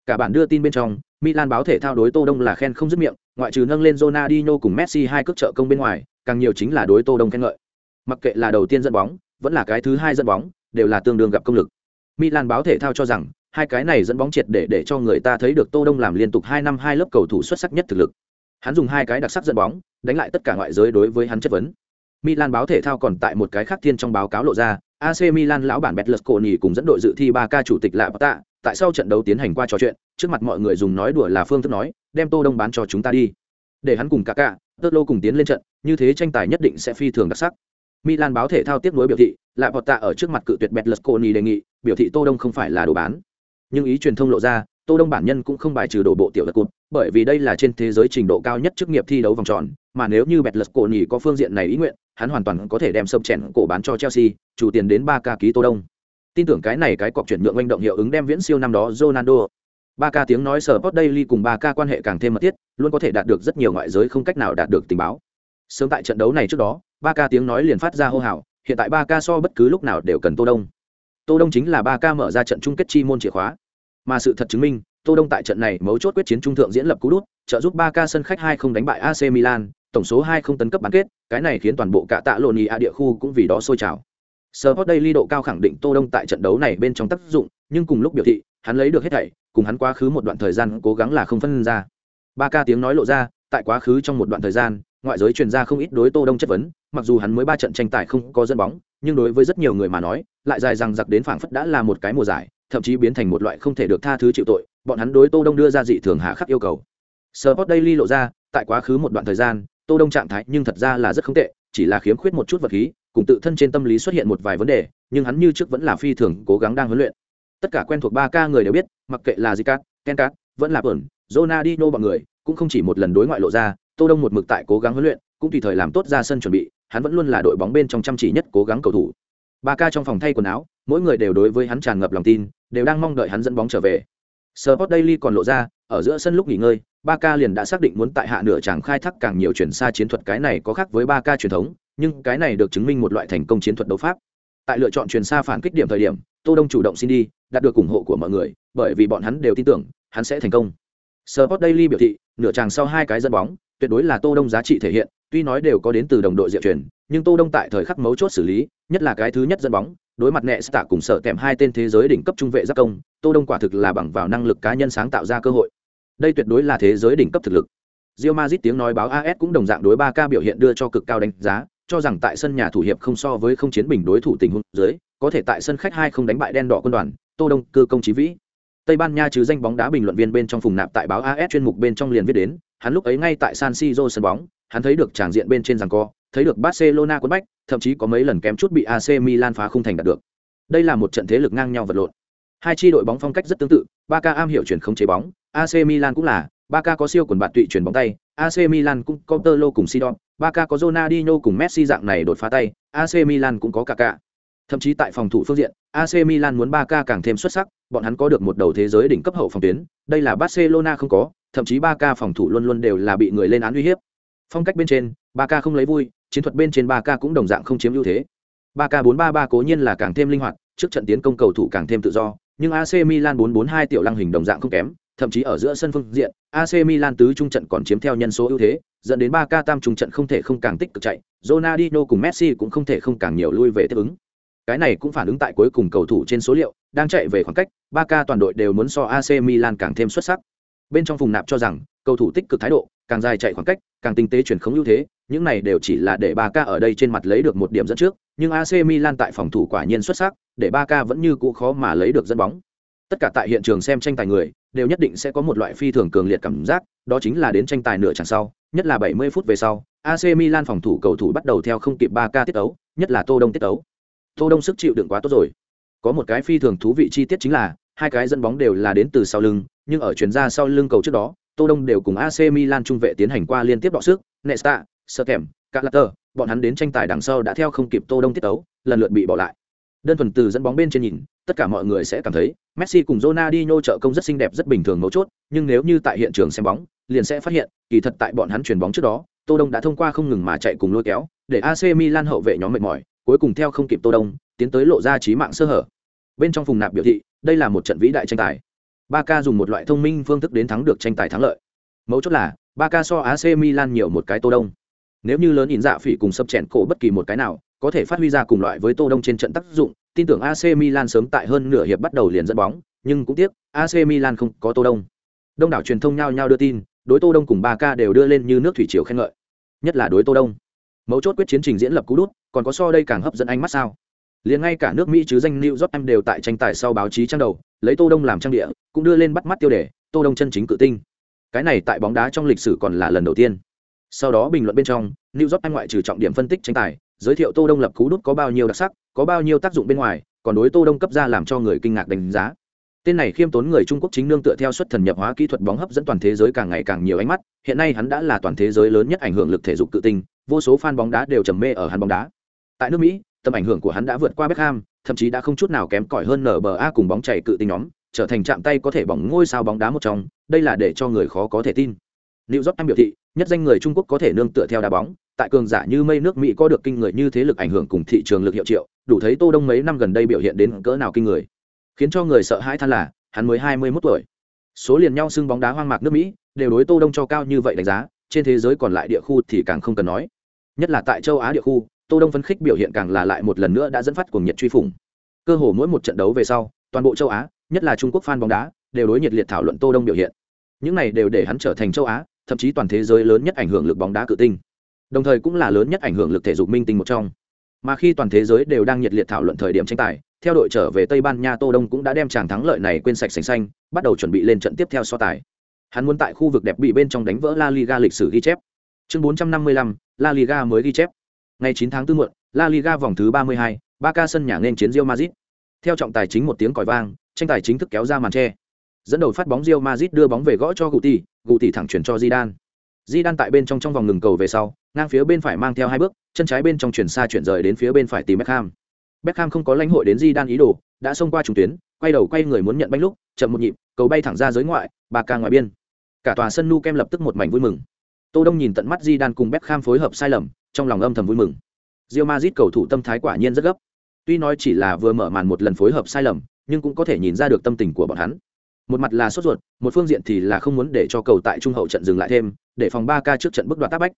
Cả bản đưa tin bên trong, Milan báo thể thao đối Tô Đông là khen không dứt miệng, ngoại trừ nâng lên Ronaldinho cùng Messi hai cước trợ công bên ngoài, càng nhiều chính là đối Tô Đông khen ngợi. Mặc kệ là đầu tiên dẫn bóng, vẫn là cái thứ hai dẫn bóng, đều là tương đương gặp công lực. Milan báo thể thao cho rằng, hai cái này dẫn bóng triệt để để cho người ta thấy được Tô Đông làm liên tục hai năm hai lớp cầu thủ xuất sắc nhất thực lực. Hắn dùng hai cái đặc sắc dẫn bóng, đánh lại tất cả ngoại giới đối với hắn chất vấn. Milan báo thể thao còn tại một cái khác thiên trong báo cáo lộ ra, AC Milan lão bản Betlesconi cùng dẫn đội dự thi 3K chủ tịch lại tạ, tại sau trận đấu tiến hành qua trò chuyện, trước mặt mọi người dùng nói đùa là phương thức nói, đem Tô Đông bán cho chúng ta đi. Để hắn cùng Kaká, Totlo cùng tiến lên trận, như thế tranh tài nhất định sẽ phi thường đặc sắc. Milan báo thể thao tiếp nối biểu thị, lại tạ ở trước mặt cự tuyệt Betlesconi đề nghị, biểu thị Tô Đông không phải là đồ bán. Nhưng ý truyền thông lộ ra, Tô Đông bản nhân cũng không bài trừ đổ bộ tiểu lật cụt, bởi vì đây là trên thế giới trình độ cao nhất chức nghiệp thi đấu vòng tròn, mà nếu như bẹt lật cổ nhì có phương diện này ý nguyện, hắn hoàn toàn có thể đem sâm chèn cổ bán cho Chelsea, chủ tiền đến ba ca ký Tô Đông. Tin tưởng cái này cái cọc chuyển nhượng manh động hiệu ứng đem viễn siêu năm đó Ronaldo. ba ca tiếng nói Sport Daily cùng ba ca quan hệ càng thêm mật thiết, luôn có thể đạt được rất nhiều ngoại giới không cách nào đạt được tình báo. Sớm tại trận đấu này trước đó, ba ca tiếng nói liền phát ra hô hào, hiện tại ba ca so bất cứ lúc nào đều cần Tô Đông. Tô Đông chính là ba ca mở ra trận chung kết chi môn chìa khóa. Mà sự thật chứng minh, Tô Đông tại trận này mấu chốt quyết chiến trung thượng diễn lập cú đút, trợ giúp ba ca sân khách hai không đánh bại AC Milan, tổng số hai không tấn cấp bán kết, cái này khiến toàn bộ cả tạ lộn a địa khu cũng vì đó sôi trào. Sport Daily độ cao khẳng định Tô Đông tại trận đấu này bên trong tác dụng, nhưng cùng lúc biểu thị, hắn lấy được hết thảy, cùng hắn quá khứ một đoạn thời gian cố gắng là không phân ra. Ba ca tiếng nói lộ ra, tại quá khứ trong một đoạn thời gian, ngoại giới truyền ra không ít đối Tô Đông chất vấn, mặc dù hắn mới ba trận tranh tài không có dẫn bóng, nhưng đối với rất nhiều người mà nói, lại dài rằng giặc đến phảng phất đã là một cái mùa giải, thậm chí biến thành một loại không thể được tha thứ chịu tội, bọn hắn đối Tô Đông đưa ra dị thường hạ khắc yêu cầu. Sport Daily lộ ra, tại quá khứ một đoạn thời gian, tô đông trạng thái nhưng thật ra là rất không tệ chỉ là khiếm khuyết một chút vật khí cùng tự thân trên tâm lý xuất hiện một vài vấn đề nhưng hắn như trước vẫn là phi thường cố gắng đang huấn luyện tất cả quen thuộc ba ca người đều biết mặc kệ là Zicat, Kenkat, vẫn là Bẩn, Ronaldinho bọn người cũng không chỉ một lần đối ngoại lộ ra tô đông một mực tại cố gắng huấn luyện cũng tùy thời làm tốt ra sân chuẩn bị hắn vẫn luôn là đội bóng bên trong chăm chỉ nhất cố gắng cầu thủ ba ca trong phòng thay quần áo mỗi người đều đối với hắn tràn ngập lòng tin đều đang mong đợi hắn dẫn bóng trở về. Sport Daily còn lộ ra, ở giữa sân lúc nghỉ ngơi, ba ca liền đã xác định muốn tại hạ nửa chàng khai thác càng nhiều chuyển xa chiến thuật cái này có khác với ba ca truyền thống nhưng cái này được chứng minh một loại thành công chiến thuật đấu pháp. Tại lựa chọn chuyển xa phản kích điểm thời điểm tô đông chủ động xin đi đạt được ủng hộ của mọi người bởi vì bọn hắn đều tin tưởng hắn sẽ thành công. Sport Daily biểu thị nửa chàng sau hai cái dẫn bóng tuyệt đối là tô đông giá trị thể hiện tuy nói đều có đến từ đồng đội diệu truyền nhưng tô đông tại thời khắc mấu chốt xử lý nhất là cái thứ nhất dẫn bóng đối mặt nẹ tạ cùng sợ kèm hai tên thế giới đỉnh cấp trung vệ giác công tô đông quả thực là bằng vào năng lực cá nhân sáng tạo ra cơ hội đây tuyệt đối là thế giới đỉnh cấp thực lực Real Madrid tiếng nói báo AS cũng đồng dạng đối 3K biểu hiện đưa cho cực cao đánh giá, cho rằng tại sân nhà thủ hiệp không so với không chiến bình đối thủ tình huống dưới, có thể tại sân khách hai không đánh bại đen đỏ quân đoàn, Tô Đông, cơ công chí vĩ. Tây Ban Nha chứ danh bóng đá bình luận viên bên trong phùng nạp tại báo AS chuyên mục bên trong liền viết đến, hắn lúc ấy ngay tại San Siro sân bóng, hắn thấy được tràng diện bên trên rằng co, thấy được Barcelona quấn bách, thậm chí có mấy lần kém chút bị AC Milan phá không thành đạt được. Đây là một trận thế lực ngang nhau vật lộn. Hai chi đội bóng phong cách rất tương tự, Barca am hiểu chuyển không chế bóng, AC Milan cũng là, Barca có siêu quần bạn tụy chuyển bóng tay, AC Milan cũng có Tolo cùng Sidon, Barca có Ronaldinho cùng Messi dạng này đột phá tay, AC Milan cũng có Kaká. Thậm chí tại phòng thủ phương diện, AC Milan muốn Barca càng thêm xuất sắc, bọn hắn có được một đầu thế giới đỉnh cấp hậu phòng tuyến, đây là Barcelona không có, thậm chí Barca phòng thủ luôn luôn đều là bị người lên án uy hiếp. Phong cách bên trên, ba k không lấy vui, chiến thuật bên trên ba k cũng đồng dạng không chiếm ưu thế. ba k bốn ba ba cố nhiên là càng thêm linh hoạt, trước trận tiến công cầu thủ càng thêm tự do, nhưng AC Milan 4-4-2 tiểu lăng hình đồng dạng không kém, thậm chí ở giữa sân phương diện, AC Milan tứ trung trận còn chiếm theo nhân số ưu thế, dẫn đến ba k tam trung trận không thể không càng tích cực chạy, Ronaldinho cùng Messi cũng không thể không càng nhiều lui về tiếp ứng. Cái này cũng phản ứng tại cuối cùng cầu thủ trên số liệu, đang chạy về khoảng cách, ba k toàn đội đều muốn so AC Milan càng thêm xuất sắc. Bên trong vùng nạp cho rằng, cầu thủ tích cực thái độ, càng dài chạy khoảng cách, càng tinh tế chuyển không ưu thế, những này đều chỉ là để Barca ở đây trên mặt lấy được một điểm dẫn trước, nhưng AC Milan tại phòng thủ quả nhiên xuất sắc, để Barca vẫn như cũ khó mà lấy được dẫn bóng. Tất cả tại hiện trường xem tranh tài người, đều nhất định sẽ có một loại phi thường cường liệt cảm giác, đó chính là đến tranh tài nửa chặng sau, nhất là 70 phút về sau, AC Milan phòng thủ cầu thủ bắt đầu theo không kịp Barca tiết tấu, nhất là Tô Đông tiết tấu. Tô Đông sức chịu đựng quá tốt rồi. Có một cái phi thường thú vị chi tiết chính là, hai cái dẫn bóng đều là đến từ sau lưng, nhưng ở chuyển ra sau lưng cầu trước đó, Tô Đông đều cùng AC Milan trung vệ tiến hành qua liên tiếp đọ sức, Nesta, Serkem, Carter, bọn hắn đến tranh tài đằng sau đã theo không kịp Tô Đông tiết tấu, lần lượt bị bỏ lại. Đơn thuần từ dẫn bóng bên trên nhìn, tất cả mọi người sẽ cảm thấy Messi cùng Ronaldinho trợ công rất xinh đẹp rất bình thường mấu chốt, nhưng nếu như tại hiện trường xem bóng, liền sẽ phát hiện, kỳ thật tại bọn hắn chuyền bóng trước đó, Tô Đông đã thông qua không ngừng mà chạy cùng lôi kéo, để AC Milan hậu vệ nhóm mệt mỏi, cuối cùng theo không kịp Tô Đông, tiến tới lộ ra chí mạng sơ hở. Bên trong vùng nạp biểu thị, đây là một trận vĩ đại tranh tài. Barca dùng một loại thông minh phương thức đến thắng được tranh tài thắng lợi. Mấu chốt là, Barca so AC Milan nhiều một cái Tô Đông. Nếu như lớn nhìn dạ phỉ cùng sập chèn cổ bất kỳ một cái nào, có thể phát huy ra cùng loại với Tô Đông trên trận tác dụng, tin tưởng AC Milan sớm tại hơn nửa hiệp bắt đầu liền dẫn bóng, nhưng cũng tiếc, AC Milan không có Tô Đông. Đông đảo truyền thông nhao nhao đưa tin, đối Tô Đông cùng Barca đều đưa lên như nước thủy triều khen ngợi. Nhất là đối Tô Đông. Mấu chốt quyết chiến trình diễn lập cú đút, còn có so đây càng hấp dẫn ánh mắt sao? Liền ngay cả nước Mỹ chứ danh New York em đều tại tranh tài sau báo chí trang đầu, lấy Tô Đông làm trang địa, cũng đưa lên bắt mắt tiêu đề, Tô Đông chân chính cự tinh. Cái này tại bóng đá trong lịch sử còn là lần đầu tiên. Sau đó bình luận bên trong, New York anh ngoại trừ trọng điểm phân tích tranh tài, giới thiệu Tô Đông lập cú đút có bao nhiêu đặc sắc, có bao nhiêu tác dụng bên ngoài, còn đối Tô Đông cấp ra làm cho người kinh ngạc đánh giá. Tên này khiêm tốn người Trung Quốc chính nương tựa theo xuất thần nhập hóa kỹ thuật bóng hấp dẫn toàn thế giới càng ngày càng nhiều ánh mắt, hiện nay hắn đã là toàn thế giới lớn nhất ảnh hưởng lực thể dục cự tinh, vô số fan bóng đá đều trầm mê ở hắn bóng đá. Tại nước Mỹ, tầm ảnh hưởng của hắn đã vượt qua Beckham, thậm chí đã không chút nào kém cỏi hơn NBA cùng bóng chảy cự tinh nhóm, trở thành chạm tay có thể bỏng ngôi sao bóng đá một trong, đây là để cho người khó có thể tin. Lưu York anh biểu thị, nhất danh người Trung Quốc có thể nương tựa theo đá bóng, tại cường giả như mây nước Mỹ có được kinh người như thế lực ảnh hưởng cùng thị trường lực hiệu triệu, đủ thấy Tô Đông mấy năm gần đây biểu hiện đến cỡ nào kinh người. Khiến cho người sợ hãi than là, hắn mới hai mươi 21 tuổi. Số liền nhau xưng bóng đá hoang mạc nước Mỹ, đều đối Tô Đông cho cao như vậy đánh giá, trên thế giới còn lại địa khu thì càng không cần nói. Nhất là tại châu Á địa khu, Tô Đông phấn khích biểu hiện càng là lại một lần nữa đã dẫn phát cuồng nhiệt truy phủng. Cơ hồ mỗi một trận đấu về sau, toàn bộ châu Á, nhất là Trung Quốc fan bóng đá, đều đối nhiệt liệt thảo luận Tô Đông biểu hiện. Những này đều để hắn trở thành châu Á, thậm chí toàn thế giới lớn nhất ảnh hưởng lực bóng đá cự tinh. Đồng thời cũng là lớn nhất ảnh hưởng lực thể dục minh tinh một trong. Mà khi toàn thế giới đều đang nhiệt liệt thảo luận thời điểm tranh tài theo đội trở về tây ban nha tô đông cũng đã đem tràng thắng lợi này quên sạch sành xanh bắt đầu chuẩn bị lên trận tiếp theo so tài. Hắn muốn tại khu vực đẹp bị bên trong đánh vỡ la liga lịch sử ghi chép. Chương 455, la liga mới ghi chép ngày 9 tháng 4 muộn la liga vòng thứ 32, Barca sân nhà nên chiến Real Madrid theo trọng tài chính một tiếng còi vang tranh tài chính thức kéo ra màn che dẫn đầu phát bóng Real Madrid đưa bóng về gõ cho Guti, Guti thẳng chuyển cho Zidane. Zidane tại bên trong trong vòng ngừng cầu về sau, ngang phía bên phải mang theo hai bước, chân trái bên trong chuyển xa chuyển rời đến phía bên phải tìm Beckham. Beckham không có lãnh hội đến Zidane ý đồ, đã xông qua trung tuyến, quay đầu quay người muốn nhận banh lúc, chậm một nhịp, cầu bay thẳng ra giới ngoại, Barca ngoài biên. Cả tòa sân Nou Camp lập tức một mảnh vui mừng. Tô Đông nhìn tận mắt Zidane cùng Beckham phối hợp sai lầm, trong lòng âm thầm vui mừng. Real Madrid cầu thủ tâm thái quả nhiên rất gấp. Tuy nói chỉ là vừa mở màn một lần phối hợp sai lầm, nhưng cũng có thể nhìn ra được tâm tình của bọn hắn một mặt là sốt ruột một phương diện thì là không muốn để cho cầu tại trung hậu trận dừng lại thêm để phòng ba ca trước trận bước đoạt tác bách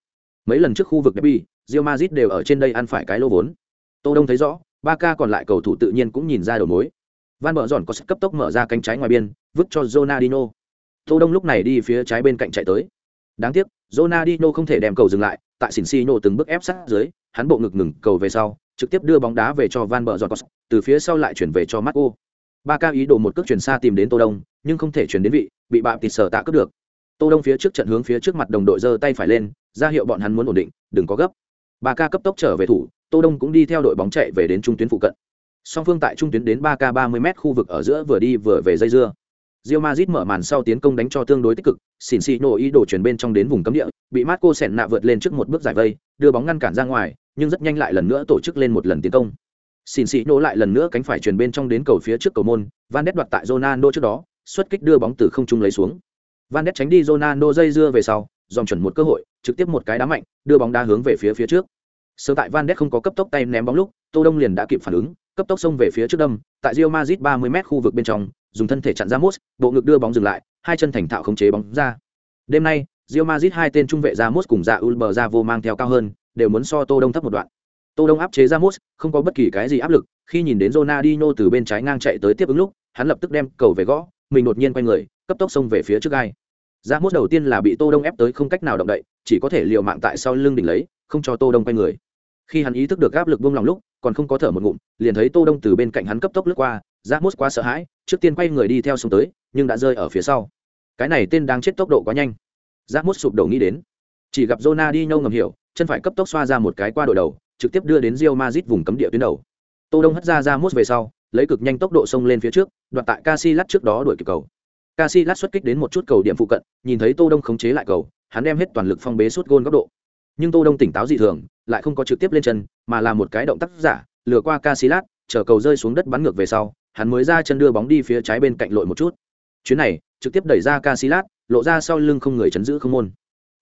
mấy lần trước khu vực derby rio mazit đều ở trên đây ăn phải cái lô vốn tô đông thấy rõ ba ca còn lại cầu thủ tự nhiên cũng nhìn ra đầu mối van bờ giòn có sức cấp tốc mở ra cánh trái ngoài biên vứt cho Ronaldinho. tô đông lúc này đi phía trái bên cạnh chạy tới đáng tiếc Ronaldinho không thể đem cầu dừng lại tại xỉn xi nổ từng bước ép sát dưới, hắn bộ ngực ngừng cầu về sau, trực tiếp đưa bóng đá về cho van bờ giòn từ phía sau lại chuyển về cho marco. Ba ca ý đồ một cước chuyển xa tìm đến tô đông, nhưng không thể chuyển đến vị, bị bạm tịt sở tạ cướp được. Tô đông phía trước trận hướng phía trước mặt đồng đội giơ tay phải lên, ra hiệu bọn hắn muốn ổn định, đừng có gấp. Ba ca cấp tốc trở về thủ, tô đông cũng đi theo đội bóng chạy về đến trung tuyến phụ cận. Song phương tại trung tuyến đến ba k ba mươi m khu vực ở giữa vừa đi vừa về dây dưa. Real Madrid mở màn sau tiến công đánh cho tương đối tích cực, xỉn xì nổ ý đồ chuyển bên trong đến vùng cấm địa, bị Marco Sèn nạ vượt lên trước một bước giải vây, đưa bóng ngăn cản ra ngoài, nhưng rất nhanh lại lần nữa tổ chức lên một lần tiến công. Xỉn xì nổ lại lần nữa cánh phải chuyển bên trong đến cầu phía trước cầu môn, Van Ness đoạt tại Ronaldo trước đó, xuất kích đưa bóng từ không trung lấy xuống. Van Ness tránh đi Ronaldo dây dưa về sau, dòng chuẩn một cơ hội, trực tiếp một cái đá mạnh, đưa bóng đá hướng về phía phía trước. Sớm tại Van Ness không có cấp tốc tay ném bóng lúc, Tô Đông liền đã kịp phản ứng, cấp tốc xông về phía trước đâm, tại Real Madrid 30m khu vực bên trong, dùng thân thể chặn ra Ramos, bộ ngực đưa bóng dừng lại, hai chân thành thạo khống chế bóng ra. Đêm nay, Real Madrid hai tên trung vệ Ramos cùng Dạ Ulber ra vô mang theo cao hơn, đều muốn so Tô Đông thấp một đoạn. Tô Đông áp chế Ramos, không có bất kỳ cái gì áp lực, khi nhìn đến Ronaldinho từ bên trái ngang chạy tới tiếp ứng lúc, hắn lập tức đem cầu về gõ, mình đột nhiên quay người, cấp tốc xông về phía trước gai. Ramos đầu tiên là bị Tô Đông ép tới không cách nào động đậy, chỉ có thể liều mạng tại sau lưng đỉnh lấy, không cho Tô Đông quay người. Khi hắn ý thức được áp lực buông lòng lúc, còn không có thở một ngụm, liền thấy Tô Đông từ bên cạnh hắn cấp tốc lướt qua, dạ Ramos quá sợ hãi, trước tiên quay người đi theo xuống tới, nhưng đã rơi ở phía sau. Cái này tên đang chết tốc độ quá nhanh. Dạ Ramos sụp đổ nghĩ đến, chỉ gặp Ronaldinho ngầm hiểu, chân phải cấp tốc xoa ra một cái qua đội đầu, trực tiếp đưa đến Real Madrid vùng cấm địa tuyến đầu. Tô Đông hất ra dạ Ramos về sau, lấy cực nhanh tốc độ xông lên phía trước, đoạt tại Casillas trước đó đuổi kịp cầu. Casillas xuất kích đến một chút cầu điểm phụ cận, nhìn thấy Tô Đông khống chế lại cầu, hắn đem hết toàn lực phong bế suốt gôn góc độ. Nhưng Tô Đông tỉnh táo dị thường, lại không có trực tiếp lên chân, mà là một cái động tác giả, lừa qua Casillas, chờ cầu rơi xuống đất bắn ngược về sau, hắn mới ra chân đưa bóng đi phía trái bên cạnh lội một chút. Chuyến này, trực tiếp đẩy ra Casillas, lộ ra sau lưng không người chấn giữ không môn.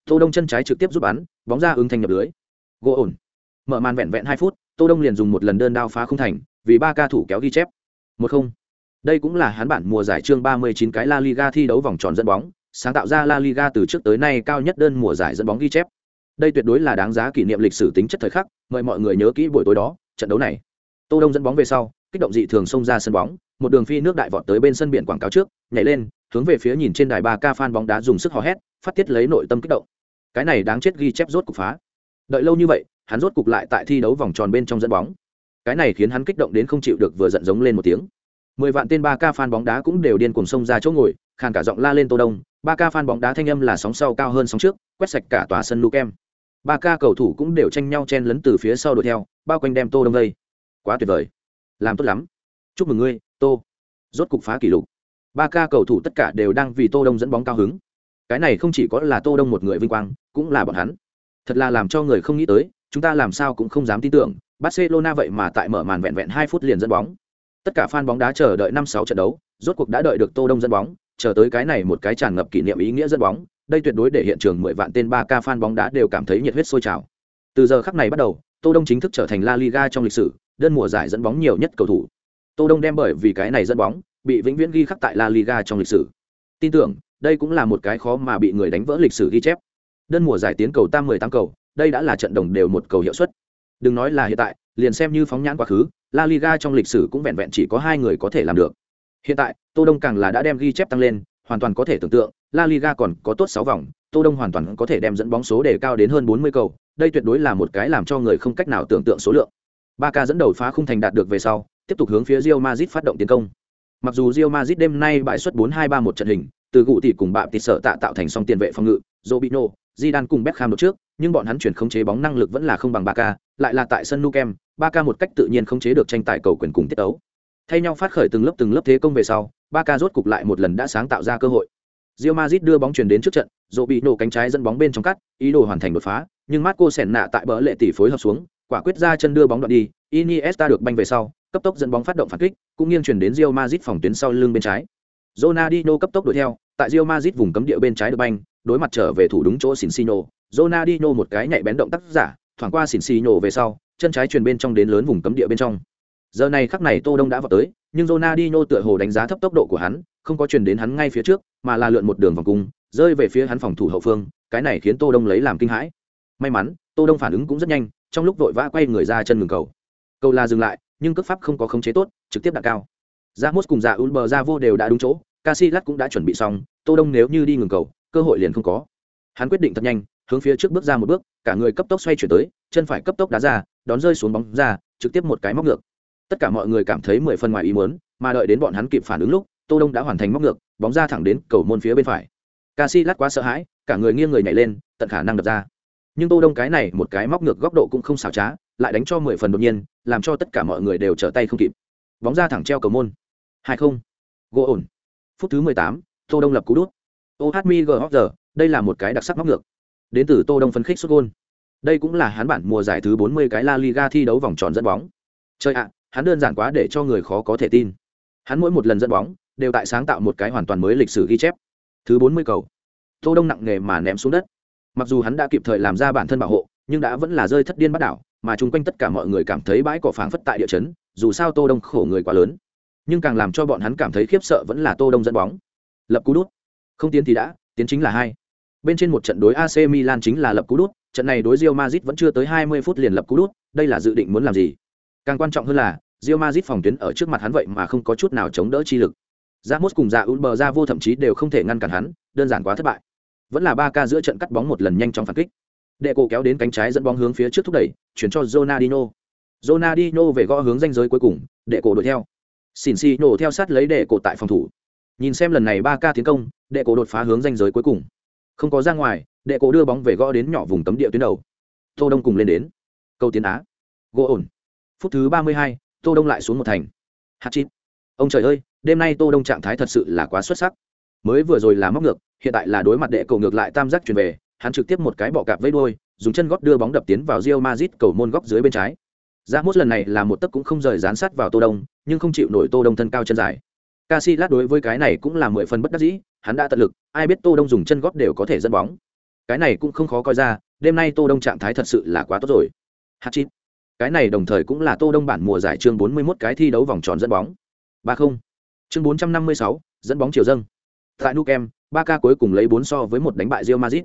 Tô Đông chân trái trực tiếp giúp bắn, bóng ra ứng thành nhập lưới. Gỗ ổn. Mở màn vẹn vẹn hai phút, Tô Đông liền dùng một lần đơn đao phá không thành, vì ba ca thủ kéo ghi chép. Một không. Đây cũng là hắn bản mùa giải chương 39 cái La Liga thi đấu vòng tròn dẫn bóng, sáng tạo ra La Liga từ trước tới nay cao nhất đơn mùa giải dẫn bóng ghi chép. Đây tuyệt đối là đáng giá kỷ niệm lịch sử tính chất thời khắc, mời mọi người nhớ kỹ buổi tối đó, trận đấu này. Tô Đông dẫn bóng về sau, kích động dị thường xông ra sân bóng, một đường phi nước đại vọt tới bên sân biển quảng cáo trước, nhảy lên, hướng về phía nhìn trên đài ba ca fan bóng đá dùng sức hò hét, phát tiết lấy nội tâm kích động. Cái này đáng chết ghi chép rốt cục phá. Đợi lâu như vậy, hắn rốt cục lại tại thi đấu vòng tròn bên trong dẫn bóng. Cái này khiến hắn kích động đến không chịu được vừa giận giống lên một tiếng. Mười vạn tên ba ca fan bóng đá cũng đều điên cuồng xông ra chỗ ngồi, khàn cả giọng la lên Tô Đông, Ba ca fan bóng đá thanh âm là sóng sau cao hơn sóng trước, quét sạch cả tòa sân Lukem. Ba ca cầu thủ cũng đều tranh nhau chen lấn từ phía sau đuổi theo, bao quanh đem Tô Đông vây. Quá tuyệt vời, làm tốt lắm. Chúc mừng ngươi, Tô. Rốt cục phá kỷ lục. Ba ca cầu thủ tất cả đều đang vì Tô Đông dẫn bóng cao hứng. Cái này không chỉ có là Tô Đông một người vinh quang, cũng là bọn hắn. Thật là làm cho người không nghĩ tới, chúng ta làm sao cũng không dám tin tưởng, Barcelona vậy mà tại mở màn vẹn vẹn hai phút liền dẫn bóng. Tất cả fan bóng đá chờ đợi 5-6 trận đấu, rốt cuộc đã đợi được Tô Đông dẫn bóng, chờ tới cái này một cái tràn ngập kỷ niệm ý nghĩa dẫn bóng, đây tuyệt đối để hiện trường 10 vạn tên 3K fan bóng đá đều cảm thấy nhiệt huyết sôi trào. Từ giờ khắc này bắt đầu, Tô Đông chính thức trở thành La Liga trong lịch sử, đơn mùa giải dẫn bóng nhiều nhất cầu thủ. Tô Đông đem bởi vì cái này dẫn bóng, bị vĩnh viễn ghi khắc tại La Liga trong lịch sử. Tin tưởng, đây cũng là một cái khó mà bị người đánh vỡ lịch sử ghi chép. Đơn mùa giải tiến cầu tam 18 cầu, đây đã là trận đồng đều một cầu hiệu suất. Đừng nói là hiện tại, liền xem như phóng nhãn quá khứ, La Liga trong lịch sử cũng vẹn vẹn chỉ có hai người có thể làm được. Hiện tại, Tô Đông càng là đã đem ghi chép tăng lên, hoàn toàn có thể tưởng tượng, La Liga còn có tốt 6 vòng, Tô Đông hoàn toàn có thể đem dẫn bóng số đề cao đến hơn 40 cầu, đây tuyệt đối là một cái làm cho người không cách nào tưởng tượng số lượng. Barca dẫn đầu phá khung thành đạt được về sau, tiếp tục hướng phía Real Madrid phát động tiến công. Mặc dù Real Madrid đêm nay bại suất 4-2-3 một trận hình, từ cụ tỷ cùng bạm tịt sợ tạ tạo thành song tiền vệ phòng ngự, Robinho, Zidane cùng Beckham đột trước, nhưng bọn hắn chuyển khống chế bóng năng lực vẫn là không bằng Barca, lại là tại sân Nou Camp, Barca một cách tự nhiên khống chế được tranh tài cầu quyền cùng tiết đấu. Thay nhau phát khởi từng lớp từng lớp thế công về sau, Barca rốt cục lại một lần đã sáng tạo ra cơ hội. Real Madrid đưa bóng chuyển đến trước trận, Robinho cánh trái dẫn bóng bên trong cắt, ý đồ hoàn thành đột phá, nhưng Marco Senna tại bờ lệ tỷ phối hợp xuống, quả quyết ra chân đưa bóng đoạn đi, Iniesta được banh về sau, cấp tốc dẫn bóng phát động phản kích, cũng nghiêng chuyển đến Real Madrid phòng tuyến sau lưng bên trái. Ronaldinho cấp tốc đuổi theo, tại Real Madrid vùng cấm địa bên trái được banh, đối mặt trở về thủ đúng chỗ Sincino, Ronaldinho một cái nhạy bén động tác giả, thoảng qua Sincino về sau, chân trái truyền bên trong đến lớn vùng cấm địa bên trong. Giờ này khắc này Tô Đông đã vào tới, nhưng Ronaldinho tựa hồ đánh giá thấp tốc độ của hắn, không có truyền đến hắn ngay phía trước, mà là lượn một đường vòng cung, rơi về phía hắn phòng thủ hậu phương, cái này khiến Tô Đông lấy làm kinh hãi. May mắn, Tô Đông phản ứng cũng rất nhanh, trong lúc vội vã quay người ra chân ngừng cầu. Cầu là dừng lại, nhưng cước pháp không có khống chế tốt, trực tiếp đạn cao. Ramos cùng Dạ Ulber ra vô đều đã đúng chỗ, Casillas cũng đã chuẩn bị xong, Tô Đông nếu như đi ngừng cầu, cơ hội liền không có. Hắn quyết định thật nhanh, hướng phía trước bước ra một bước, cả người cấp tốc xoay chuyển tới, chân phải cấp tốc đá ra, đón rơi xuống bóng ra, trực tiếp một cái móc ngược. Tất cả mọi người cảm thấy mười phần ngoài ý muốn, mà đợi đến bọn hắn kịp phản ứng lúc, Tô Đông đã hoàn thành móc ngược, bóng ra thẳng đến cầu môn phía bên phải. Casillas quá sợ hãi, cả người nghiêng người nhảy lên, tận khả năng đập ra. nhưng tô đông cái này một cái móc ngược góc độ cũng không xảo trá lại đánh cho mười phần đột nhiên làm cho tất cả mọi người đều trở tay không kịp. Bóng ra thẳng treo cầu môn. hai không. Gỗ ổn. Phút thứ mười tám tô đông lập cú đút. Ohmi g giờ đây là một cái đặc sắc móc ngược. Đến từ tô đông phấn khích xuất gôn. Đây cũng là hắn bản mùa giải thứ bốn mươi cái la liga thi đấu vòng tròn dẫn bóng. Chơi ạ hắn đơn giản quá để cho người khó có thể tin. Hắn mỗi một lần dẫn bóng, đều tại sáng tạo một cái hoàn toàn mới lịch sử ghi chép. Thứ bốn mươi cầu. Tô đông nặng nề mà ném xuống đất. Mặc dù hắn đã kịp thời làm ra bản thân bảo hộ, nhưng đã vẫn là rơi thất điên bắt đảo, mà chung quanh tất cả mọi người cảm thấy bãi cỏ phảng phất tại địa chấn, dù sao tô đông khổ người quá lớn. Nhưng càng làm cho bọn hắn cảm thấy khiếp sợ vẫn là tô đông dẫn bóng. Lập cú đút. Không tiến thì đã, tiến chính là hai. Bên trên một trận đối AC Milan chính là lập cú đút, trận này đối Real Madrid vẫn chưa tới 20 phút liền lập cú đút, đây là dự định muốn làm gì? Càng quan trọng hơn là, Real Madrid phòng tuyến ở trước mặt hắn vậy mà không có chút nào chống đỡ chi lực. Ramos cùng Dạ Ulber ra vô thậm chí đều không thể ngăn cản hắn, đơn giản quá thất bại. Vẫn là ba ca giữa trận cắt bóng một lần nhanh chóng phản kích. Đệ cổ kéo đến cánh trái dẫn bóng hướng phía trước thúc đẩy, chuyển cho Ronaldinho. Ronaldinho về gõ hướng ranh giới cuối cùng, đệ cổ đuổi theo. Xỉn xì nổ theo sát lấy đệ cổ tại phòng thủ. Nhìn xem lần này ba ca tiến công, đệ cổ đột phá hướng ranh giới cuối cùng. Không có ra ngoài, đệ cổ đưa bóng về gõ đến nhỏ vùng cấm địa tuyến đầu. Tô đông cùng lên đến. Câu tiến á. Gỗ ổn phút thứ ba mươi hai, tô đông lại xuống một thành. Hạt chít. Ông trời ơi đêm nay tô đông trạng thái thật sự là quá xuất sắc. Mới vừa rồi là móc ngược hiện tại là đối mặt đệ cầu ngược lại tam giác chuyển về hắn trực tiếp một cái bọ cạp với đôi dùng chân góp đưa bóng đập tiến vào Real Madrid cầu môn góc dưới bên trái. Ra mốt lần này là một tấc cũng không rời dán sát vào tô đông nhưng không chịu nổi tô đông thân cao chân dài. Casillas đối với cái này cũng là mười phần bất đắc dĩ hắn đã tận lực ai biết tô đông dùng chân góp đều có thể dẫn bóng. Cái này cũng không khó coi ra đêm nay tô đông trạng thái thật sự là quá tốt rồi. Hạt chín cái này đồng thời cũng là tô đông bản mùa giải chương 41 cái thi đấu vòng tròn dẫn bóng. ba không. Chương 456, dẫn bóng chiều dâng. Tại nukem ba ca cuối cùng lấy bốn so với một đánh bại Real Madrid.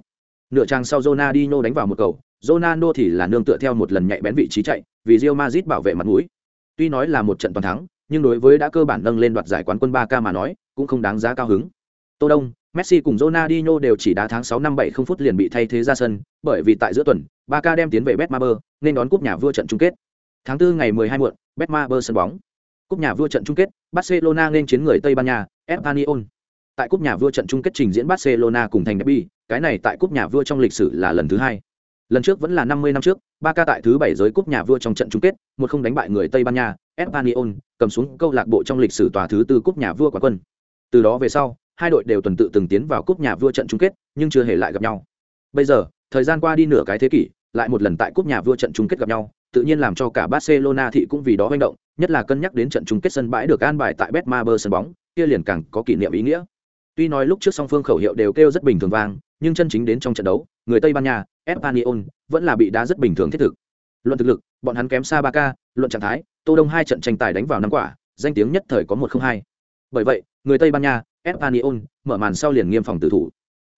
Nửa trang sau Ronaldinho đánh vào một cầu Ronaldo thì là nương tựa theo một lần nhạy bén vị trí chạy vì Real Madrid bảo vệ mặt mũi. Tuy nói là một trận toàn thắng nhưng đối với đã cơ bản nâng lên đoạt giải quán quân ba ca mà nói cũng không đáng giá cao hứng. Tô Đông, Messi cùng Ronaldinho đều chỉ đá tháng 6 năm 7 không phút liền bị thay thế ra sân, bởi vì tại giữa tuần, Barca đem tiến về Betmaber, nên đón cúp nhà vua trận chung kết. Tháng 4 ngày 12 muộn, Betmaber sân bóng. Cúp nhà vua trận chung kết, Barcelona nên chiến người Tây Ban Nha, Espanyol. Tại cúp nhà vua trận chung kết trình diễn Barcelona cùng thành derby, cái này tại cúp nhà vua trong lịch sử là lần thứ hai. Lần trước vẫn là 50 năm trước, Barca tại thứ 7 giới cúp nhà vua trong trận chung kết, một không đánh bại người Tây Ban Nha, Espanyol, cầm xuống câu lạc bộ trong lịch sử tòa thứ tư cúp nhà vua quán quân. Từ đó về sau, hai đội đều tuần tự từng tiến vào cúp nhà vua trận chung kết, nhưng chưa hề lại gặp nhau. Bây giờ, thời gian qua đi nửa cái thế kỷ, lại một lần tại cúp nhà vua trận chung kết gặp nhau, tự nhiên làm cho cả barcelona thị cũng vì đó manh động, nhất là cân nhắc đến trận chung kết sân bãi được an bài tại betmaber sân bóng, kia liền càng có kỷ niệm ý nghĩa. Tuy nói lúc trước song phương khẩu hiệu đều kêu rất bình thường vang, nhưng chân chính đến trong trận đấu, người tây ban nha, espanyol, vẫn là bị đá rất bình thường thiết thực. Luận thực lực, bọn hắn kém xa ba ca luận trạng thái, tô đông hai trận tranh tài đánh vào năm quả, danh tiếng nhất thời có một không hai. Bởi vậy, người tây ban nha espanyol mở màn sau liền nghiêm phòng tử thủ.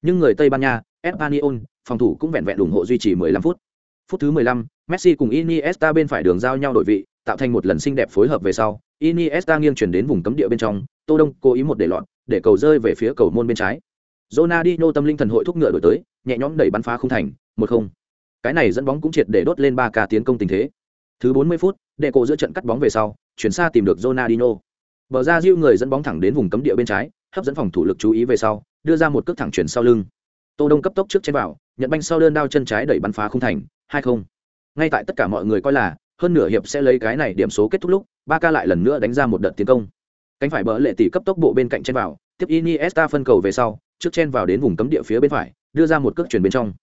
Nhưng người tây ban nha espanyol phòng thủ cũng vẹn vẹn ủng hộ duy trì 15 phút. Phút thứ 15, messi cùng iniesta bên phải đường giao nhau đổi vị tạo thành một lần xinh đẹp phối hợp về sau iniesta nghiêng chuyển đến vùng cấm địa bên trong tô đông cố ý một để lọt để cầu rơi về phía cầu môn bên trái. Ronaldinho tâm linh thần hội thúc ngựa đổi tới nhẹ nhõm đẩy bắn phá không thành một không. Cái này dẫn bóng cũng triệt để đốt lên ba ca tiến công tình thế. Thứ 40 phút đệ cổ giữa trận cắt bóng về sau chuyển xa tìm được Ronaldinho. Bờ ra giũ người dẫn bóng thẳng đến vùng cấm địa bên trái, hấp dẫn phòng thủ lực chú ý về sau, đưa ra một cước thẳng chuyển sau lưng. Tô Đông cấp tốc trước trên vào, nhận banh sau đơn đao chân trái đẩy bắn phá không thành, hai không. Ngay tại tất cả mọi người coi là hơn nửa hiệp sẽ lấy cái này điểm số kết thúc lúc, Ba ca lại lần nữa đánh ra một đợt tiến công. Cánh phải bỡ lệ tỷ cấp tốc bộ bên cạnh trên vào, tiếp Iniesta phân cầu về sau, trước chen vào đến vùng cấm địa phía bên phải, đưa ra một cước chuyển bên trong.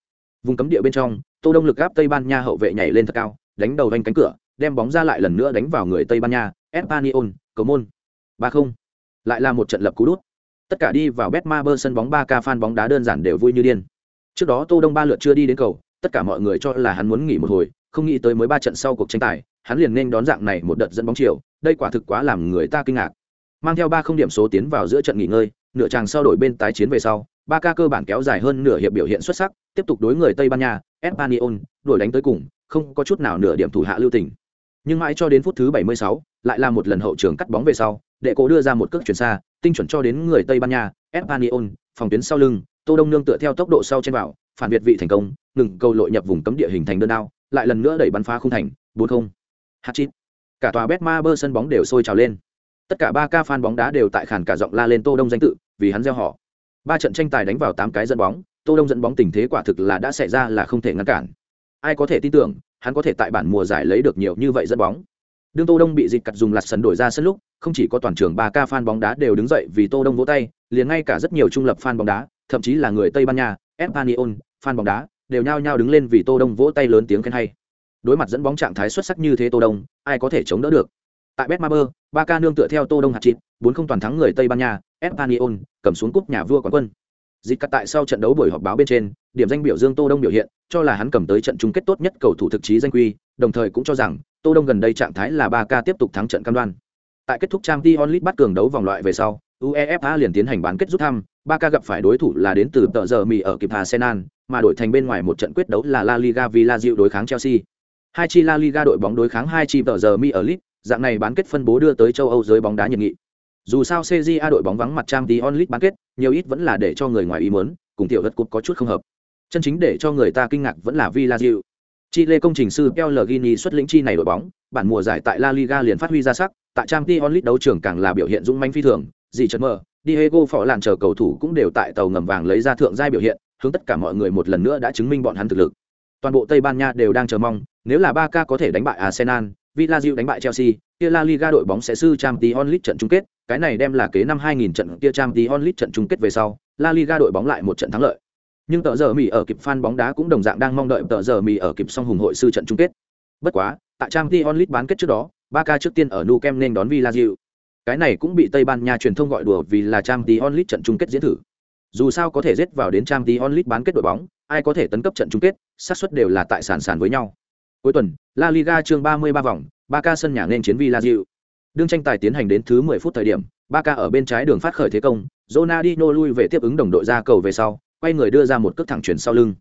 Vùng cấm địa bên trong, Tô Đông lực áp Tây Ban Nha hậu vệ nhảy lên thật cao, đánh đầu vanh cánh cửa, đem bóng ra lại lần nữa đánh vào người Tây Ban Nha, Espanyol, cầu môn ba không lại là một trận lập cú đút tất cả đi vào betmaber sân bóng ba k fan bóng đá đơn giản đều vui như điên. Trước đó tô đông ba lượt chưa đi đến cầu tất cả mọi người cho là hắn muốn nghỉ một hồi không nghĩ tới mới ba trận sau cuộc tranh tài hắn liền nên đón dạng này một đợt dẫn bóng chiều đây quả thực quá làm người ta kinh ngạc. Mang theo ba không điểm số tiến vào giữa trận nghỉ ngơi nửa chàng sau đổi bên tái chiến về sau ba ca cơ bản kéo dài hơn nửa hiệp biểu hiện xuất sắc tiếp tục đối người tây ban nha espanyol đuổi đánh tới cùng không có chút nào nửa điểm thủ hạ lưu tình. Nhưng mãi cho đến phút thứ 76, lại là một lần hậu trường cắt bóng về sau, đệ cổ đưa ra một cước chuyển xa, tinh chuẩn cho đến người tây ban nha, espanyol, phòng tuyến sau lưng, tô đông nương tựa theo tốc độ sau trên vào phản việt vị thành công, ngừng cầu lội nhập vùng cấm địa hình thành đơn đao, lại lần nữa đẩy bắn phá khung thành, bốn không. Hát chít cả tòa Betmaber bơ sân bóng đều sôi trào lên. Tất cả ba ca fan bóng đá đều tại khản cả giọng la lên tô đông danh tự, vì hắn gieo họ. Ba trận tranh tài đánh vào tám cái dẫn bóng, tô đông dẫn bóng tình thế quả thực là đã xảy ra là không thể ngăn cản. Ai có thể tin tưởng, hắn có thể tại bản mùa giải lấy được nhiều như vậy dẫn bóng đương tô đông bị dịch cặt dùng lạt sần đổi ra sân lúc, không chỉ có toàn trường ba ca fan bóng đá đều đứng dậy vì tô đông vỗ tay, liền ngay cả rất nhiều trung lập fan bóng đá, thậm chí là người tây ban nha, espanyol fan bóng đá, đều nhao nhao đứng lên vì tô đông vỗ tay lớn tiếng khen hay. Đối mặt dẫn bóng trạng thái xuất sắc như thế tô đông, ai có thể chống đỡ được? Tại betmaber, ba ca nương tựa theo tô đông hạt chịt, bốn không toàn thắng người tây ban nha, espanyol cầm xuống cúp nhà vua quán quân dịch cắt tại sau trận đấu buổi họp báo bên trên, điểm danh biểu dương tô đông biểu hiện, cho là hắn cầm tới trận chung kết tốt nhất cầu thủ thực chí danh quy, đồng thời cũng cho rằng, tô đông gần đây trạng thái là ba ca tiếp tục thắng trận cam đoan. Tại kết thúc trang t onlit bắt cường đấu vòng loại về sau, uefa liền tiến hành bán kết rút thăm, ba ca gặp phải đối thủ là đến từ tờ giờ mì ở kịp arsenal, mà đổi thành bên ngoài một trận quyết đấu là la liga villa diệu đối kháng chelsea. Hai chi la liga đội bóng đối kháng hai chi tờ giờ mi ở lit dạng này bán kết phân bố đưa tới châu âu giới bóng đá nhiệt nghị. Dù sao cja đội bóng vắng mặt trang tí onlit bán kết nhiều ít vẫn là để cho người ngoài ý muốn cùng tiểu đất cột có chút không hợp chân chính để cho người ta kinh ngạc vẫn là villa diệu Chile công trình sư Pellegrini xuất lĩnh chi này đội bóng, bản mùa giải tại La Liga liền phát huy ra sắc, tại Champions League đấu trường càng là biểu hiện dũng mãnh phi thường, gì chợt mở, Diego phỏ làn chờ cầu thủ cũng đều tại tàu ngầm vàng lấy ra thượng giai biểu hiện, hướng tất cả mọi người một lần nữa đã chứng minh bọn hắn thực lực. Toàn bộ Tây Ban Nha đều đang chờ mong, nếu là Barca có thể đánh bại Arsenal, Villarreal đánh bại Chelsea, kia La Liga đội bóng sẽ sư Champions League trận chung kết, cái này đem là kế năm 2000 trận kia Champions League trận chung kết về sau, La Liga đội bóng lại một trận thắng lợi. Nhưng tờ giờ Mỹ ở kịp fan bóng đá cũng đồng dạng đang mong đợi tờ giờ Mỹ ở kịp song hùng hội sư trận chung kết. Bất quá, tại Champions League bán kết trước đó, Barca trước tiên ở Nou Camp nên đón Villarreal. Cái này cũng bị Tây Ban Nha truyền thông gọi đùa vì là Champions League trận chung kết diễn thử. Dù sao có thể giết vào đến Champions League bán kết đội bóng, ai có thể tấn cấp trận chung kết, xác suất đều là tại sàn sàn với nhau. Cuối tuần, La Liga chương 33 vòng, Barca sân nhà nên chiến Villarreal. Đương tranh tài tiến hành đến thứ 10 phút thời điểm, Barca ở bên trái đường phát khởi thế công, Ronaldinho lui về tiếp ứng đồng đội ra cầu về sau, quay người đưa ra một cước thẳng chuyển sau lưng.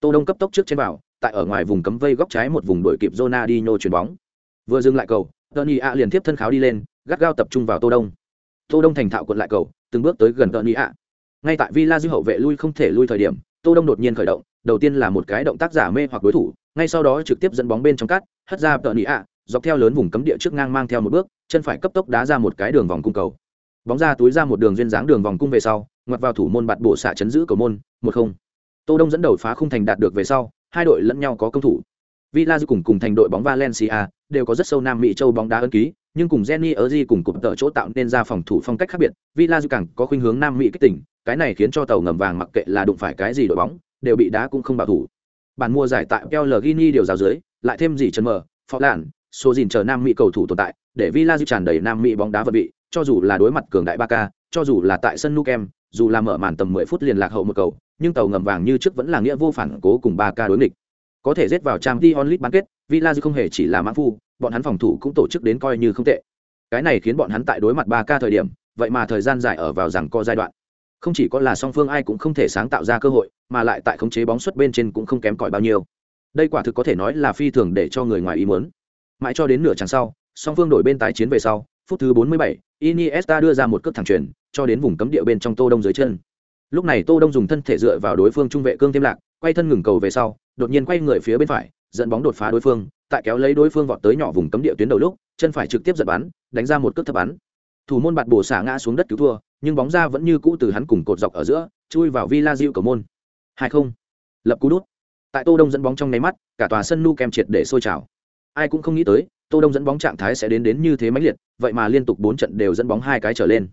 Tô Đông cấp tốc trước trên vào, tại ở ngoài vùng cấm vây góc trái một vùng đội kịp Ronaldinho chuyển bóng. Vừa dừng lại cầu, Tony A liền tiếp thân kháo đi lên, gắt gao tập trung vào Tô Đông. Tô Đông thành thạo cuộn lại cầu, từng bước tới gần Tony A. Ngay tại Villa dư hậu vệ lui không thể lui thời điểm, Tô Đông đột nhiên khởi động, đầu tiên là một cái động tác giả mê hoặc đối thủ, ngay sau đó trực tiếp dẫn bóng bên trong cắt, hất ra Tony A, dọc theo lớn vùng cấm địa trước ngang mang theo một bước, chân phải cấp tốc đá ra một cái đường vòng cung cầu. Bóng ra túi ra một đường duyên dáng đường vòng cung về sau, ngoặt vào thủ môn bạt bổ xạ chấn giữ cầu môn, một không. Tô Đông dẫn đầu phá khung thành đạt được về sau, hai đội lẫn nhau có công thủ. Villa cùng cùng thành đội bóng Valencia đều có rất sâu Nam Mỹ châu bóng đá ấn ký, nhưng cùng Jenny Erzi cùng cụm tợ chỗ tạo nên ra phòng thủ phong cách khác biệt, Villa càng có khuynh hướng Nam Mỹ kích tỉnh, cái này khiến cho tàu ngầm vàng mặc kệ là đụng phải cái gì đội bóng, đều bị đá cũng không bảo thủ. Bản mua giải tại Pellegrini điều giáo dưới, lại thêm gì chân mở, phó lạn, số gìn chờ Nam Mỹ cầu thủ tồn tại, để Villa tràn đầy Nam Mỹ bóng đá vật vị, cho dù là đối mặt cường đại Barca, cho dù là tại sân Nou Camp, dù là mở màn tầm 10 phút liền lạc hậu một cầu, nhưng tàu ngầm vàng như trước vẫn là nghĩa vô phản cố cùng Barca đối nghịch. Có thể giết vào Champions League bán kết, Villa không hề chỉ là mã phu, bọn hắn phòng thủ cũng tổ chức đến coi như không tệ. Cái này khiến bọn hắn tại đối mặt Barca thời điểm, vậy mà thời gian dài ở vào rằng co giai đoạn. Không chỉ có là song phương ai cũng không thể sáng tạo ra cơ hội, mà lại tại khống chế bóng xuất bên trên cũng không kém cỏi bao nhiêu. Đây quả thực có thể nói là phi thường để cho người ngoài ý muốn. Mãi cho đến nửa chặng sau, song phương đổi bên tái chiến về sau, phút thứ 47, Iniesta đưa ra một cước thẳng chuyền, cho đến vùng cấm địa bên trong Tô Đông dưới chân. Lúc này Tô Đông dùng thân thể dựa vào đối phương trung vệ cương thêm lạc, quay thân ngừng cầu về sau, đột nhiên quay người phía bên phải, dẫn bóng đột phá đối phương, tại kéo lấy đối phương vọt tới nhỏ vùng cấm địa tuyến đầu lúc, chân phải trực tiếp giật bắn, đánh ra một cước thấp bắn. Thủ môn bạt bổ xả ngã xuống đất cứu thua, nhưng bóng ra vẫn như cũ từ hắn cùng cột dọc ở giữa, chui vào Villa Diệu cầu môn. 2-0. Lập cú đút. Tại Tô Đông dẫn bóng trong nháy mắt, cả tòa sân nu kem triệt để sôi trào. Ai cũng không nghĩ tới, Tô Đông dẫn bóng trạng thái sẽ đến đến như thế mãnh liệt, vậy mà liên tục 4 trận đều dẫn bóng hai cái trở lên.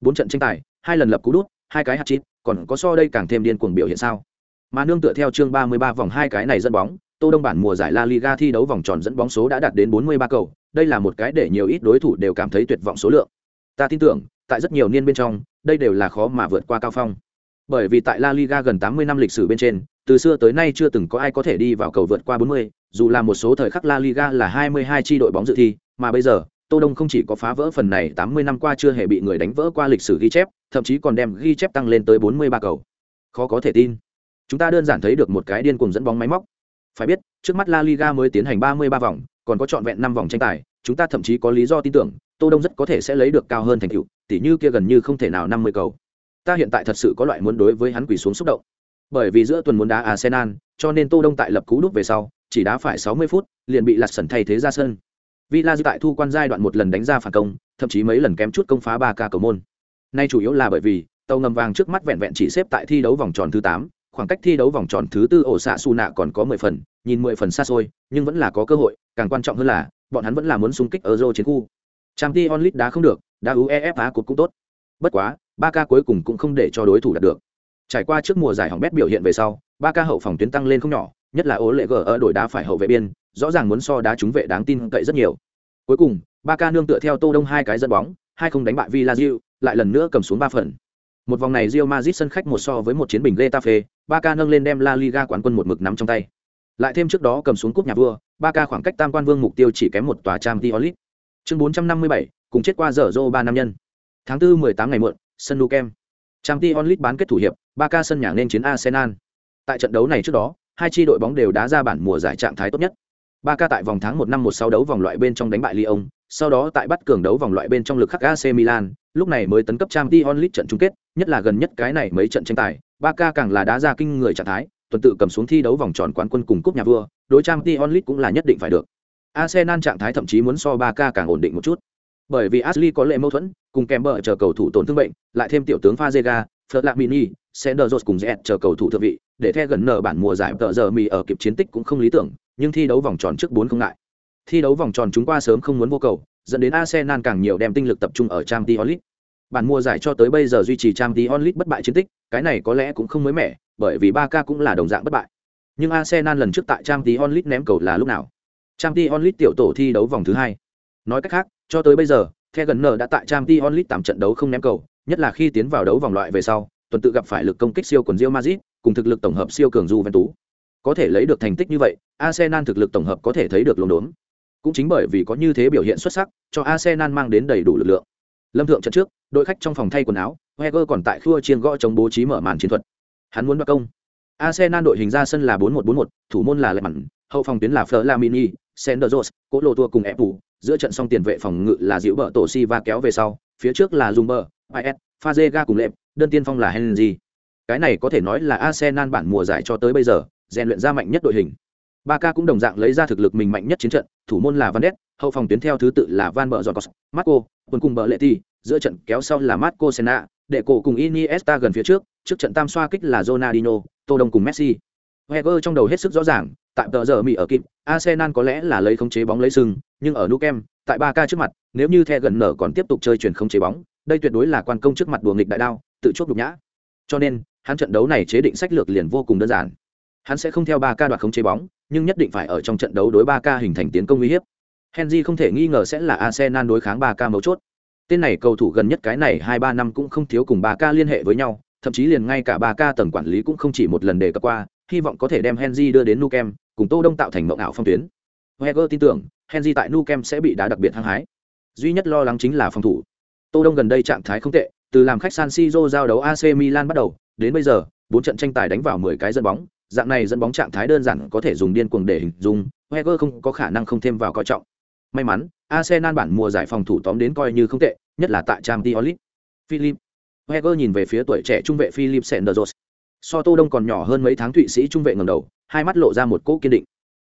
4 trận tranh tài, hai lần lập cú đút, hai cái hạt chít, còn có so đây càng thêm điên cuồng biểu hiện sao? Mà nương tựa theo chương 33 vòng hai cái này dẫn bóng, Tô Đông bản mùa giải La Liga thi đấu vòng tròn dẫn bóng số đã đạt đến 43 cầu, đây là một cái để nhiều ít đối thủ đều cảm thấy tuyệt vọng số lượng. Ta tin tưởng, tại rất nhiều niên bên trong, đây đều là khó mà vượt qua cao phong. Bởi vì tại La Liga gần 80 năm lịch sử bên trên, từ xưa tới nay chưa từng có ai có thể đi vào cầu vượt qua 40, dù là một số thời khắc La Liga là 22 chi đội bóng dự thi, mà bây giờ, Tô Đông không chỉ có phá vỡ phần này 80 năm qua chưa hề bị người đánh vỡ qua lịch sử ghi chép, thậm chí còn đem ghi chép tăng lên tới 43 cầu. Khó có thể tin. Chúng ta đơn giản thấy được một cái điên cuồng dẫn bóng máy móc. Phải biết, trước mắt La Liga mới tiến hành 33 vòng, còn có trọn vẹn 5 vòng tranh tài, chúng ta thậm chí có lý do tin tưởng, Tô Đông rất có thể sẽ lấy được cao hơn thành tựu, tỷ như kia gần như không thể nào 50 cầu. Ta hiện tại thật sự có loại muốn đối với hắn quỳ xuống xúc động. Bởi vì giữa tuần muốn đá Arsenal, cho nên Tô Đông tại lập cú đúp về sau, chỉ đá phải 60 phút, liền bị lật sẩn thay thế ra sân. Villa tại thu quan giai đoạn một lần đánh ra phản công, thậm chí mấy lần kém chút công phá 3 ca cầu môn. Nay chủ yếu là bởi vì tàu ngầm vàng trước mắt vẹn vẹn chỉ xếp tại thi đấu vòng tròn thứ 8, khoảng cách thi đấu vòng tròn thứ tư ổ xạ su nạ còn có mười phần nhìn mười phần xa xôi nhưng vẫn là có cơ hội càng quan trọng hơn là bọn hắn vẫn là muốn xung kích euro chiến khu Champions League đá không được đá uefa Cup cũng tốt bất quá 3 ca cuối cùng cũng không để cho đối thủ đạt được trải qua trước mùa giải hỏng bét biểu hiện về sau ba ca hậu phòng tuyến tăng lên không nhỏ nhất là ố lệ gở ở đội đá phải hậu vệ biên rõ ràng muốn so đá trúng vệ đáng tin cậy rất nhiều cuối cùng ba ca nương tựa theo tô đông hai cái dẫn bóng hai không đánh bại villa lại lần nữa cầm xuống ba phần một vòng này Real Madrid sân khách một so với một chiến bình Getafe, Barca nâng lên đem La Liga quán quân một mực nắm trong tay. Lại thêm trước đó cầm xuống cúp nhà vua, Barca khoảng cách tam quan vương mục tiêu chỉ kém một tòa trang League. Chương 457, cùng chết qua giờ Zoro ba năm nhân. Tháng 4 18 ngày muộn, sân Nou Camp. Trang Champions League bán kết thủ hiệp, Barca sân nhà nên chiến Arsenal. Tại trận đấu này trước đó, hai chi đội bóng đều đá ra bản mùa giải trạng thái tốt nhất. Barca tại vòng tháng 1 năm 16 đấu vòng loại bên trong đánh bại Lyon, sau đó tại bắt cường đấu vòng loại bên trong lực khắc AC Milan, lúc này mới tấn cấp Champions League trận chung kết, nhất là gần nhất cái này mấy trận tranh tài, Barca càng là đá ra kinh người trạng thái, tuần tự cầm xuống thi đấu vòng tròn quán quân cùng cúp nhà vua, đối Champions League cũng là nhất định phải được. Arsenal trạng thái thậm chí muốn so Barca càng ổn định một chút. Bởi vì Ashley có lệ mâu thuẫn, cùng kèm bờ chờ cầu thủ tổn thương bệnh, lại thêm tiểu tướng Fazega, Flamini, Senderos cùng Zet chờ cầu thủ thượng vị, để theo gần nở bản mùa giải tờ giờ mì ở kịp chiến tích cũng không lý tưởng, nhưng thi đấu vòng tròn trước 4 không ngại. Thi đấu vòng tròn chúng qua sớm không muốn vô cầu, dẫn đến Arsenal càng nhiều đem tinh lực tập trung ở Champions League. Bản mùa giải cho tới bây giờ duy trì Champions League bất bại chiến tích, cái này có lẽ cũng không mới mẻ, bởi vì Barca cũng là đồng dạng bất bại. Nhưng Arsenal lần trước tại Champions League ném cầu là lúc nào? Champions League tiểu tổ thi đấu vòng thứ hai. Nói cách khác, cho tới bây giờ, The Gunner đã tại Champions League 8 trận đấu không ném cầu, nhất là khi tiến vào đấu vòng loại về sau, tuần tự gặp phải lực công kích siêu quần Real Madrid, cùng thực lực tổng hợp siêu cường Juventus. Có thể lấy được thành tích như vậy, Arsenal thực lực tổng hợp có thể thấy được luống đốn. Cũng chính bởi vì có như thế biểu hiện xuất sắc, cho Arsenal mang đến đầy đủ lực lượng. Lâm thượng trận trước, đội khách trong phòng thay quần áo, Wenger còn tại khua chiên gõ chống bố trí mở màn chiến thuật. Hắn muốn bắt công. Arsenal đội hình ra sân là 4-1-4-1, thủ môn là Lệ hậu phòng tuyến là Flamini, Senderos, Cố Lô Tua cùng Epu, giữa trận xong tiền vệ phòng ngự là Diệu bờ Tổ Si và kéo về sau, phía trước là Zumber, IS, Fazega cùng Lệm, đơn tiên phong là Henry. Cái này có thể nói là Arsenal bản mùa giải cho tới bây giờ, rèn luyện ra mạnh nhất đội hình. Barca cũng đồng dạng lấy ra thực lực mình mạnh nhất chiến trận, thủ môn là Van Ness, hậu phòng tuyến theo thứ tự là Van bờ Giọt Marco, quân cùng bờ Lệ Ti, giữa trận kéo sau là Marco Senna, đệ cổ cùng Iniesta gần phía trước, trước trận tam xoa kích là Ronaldinho, Tô Đông cùng Messi. Wenger trong đầu hết sức rõ ràng, tại tờ giờ Mỹ ở kịp, Arsenal có lẽ là lấy khống chế bóng lấy sừng, nhưng ở Nukem, Camp, tại Barca trước mặt, nếu như The gần nở còn tiếp tục chơi chuyển khống chế bóng, đây tuyệt đối là quan công trước mặt đùa nghịch đại đao, tự chốt nhục nhã. Cho nên, hắn trận đấu này chế định sách lược liền vô cùng đơn giản. Hắn sẽ không theo Barca đoạt khống chế bóng, nhưng nhất định phải ở trong trận đấu đối Barca hình thành tiến công uy hiếp. Henry không thể nghi ngờ sẽ là Arsenal đối kháng Barca mấu chốt. Tên này cầu thủ gần nhất cái này hai ba năm cũng không thiếu cùng Barca liên hệ với nhau, thậm chí liền ngay cả Barca tầng quản lý cũng không chỉ một lần đề cập qua, hy vọng có thể đem Henry đưa đến Nukem cùng Tô Đông tạo thành mộng ảo phong tuyến. heger tin tưởng, Henry tại nu kem sẽ bị đá đặc biệt hăng hái. Duy nhất lo lắng chính là phòng thủ. Tô Đông gần đây trạng thái không tệ, từ làm khách San Siro giao đấu AC Milan bắt đầu, đến bây giờ, bốn trận tranh tài đánh vào 10 cái dẫn bóng, dạng này dẫn bóng trạng thái đơn giản có thể dùng điên cuồng để hình dung, heger không có khả năng không thêm vào coi trọng. May mắn, Arsenal bản mùa giải phòng thủ tóm đến coi như không tệ, nhất là tại trang tiolit. Philip heger nhìn về phía tuổi trẻ trung vệ Philip Senderos. So Tô Đông còn nhỏ hơn mấy tháng Thụy Sĩ trung vệ ngẩng đầu, hai mắt lộ ra một cỗ kiên định.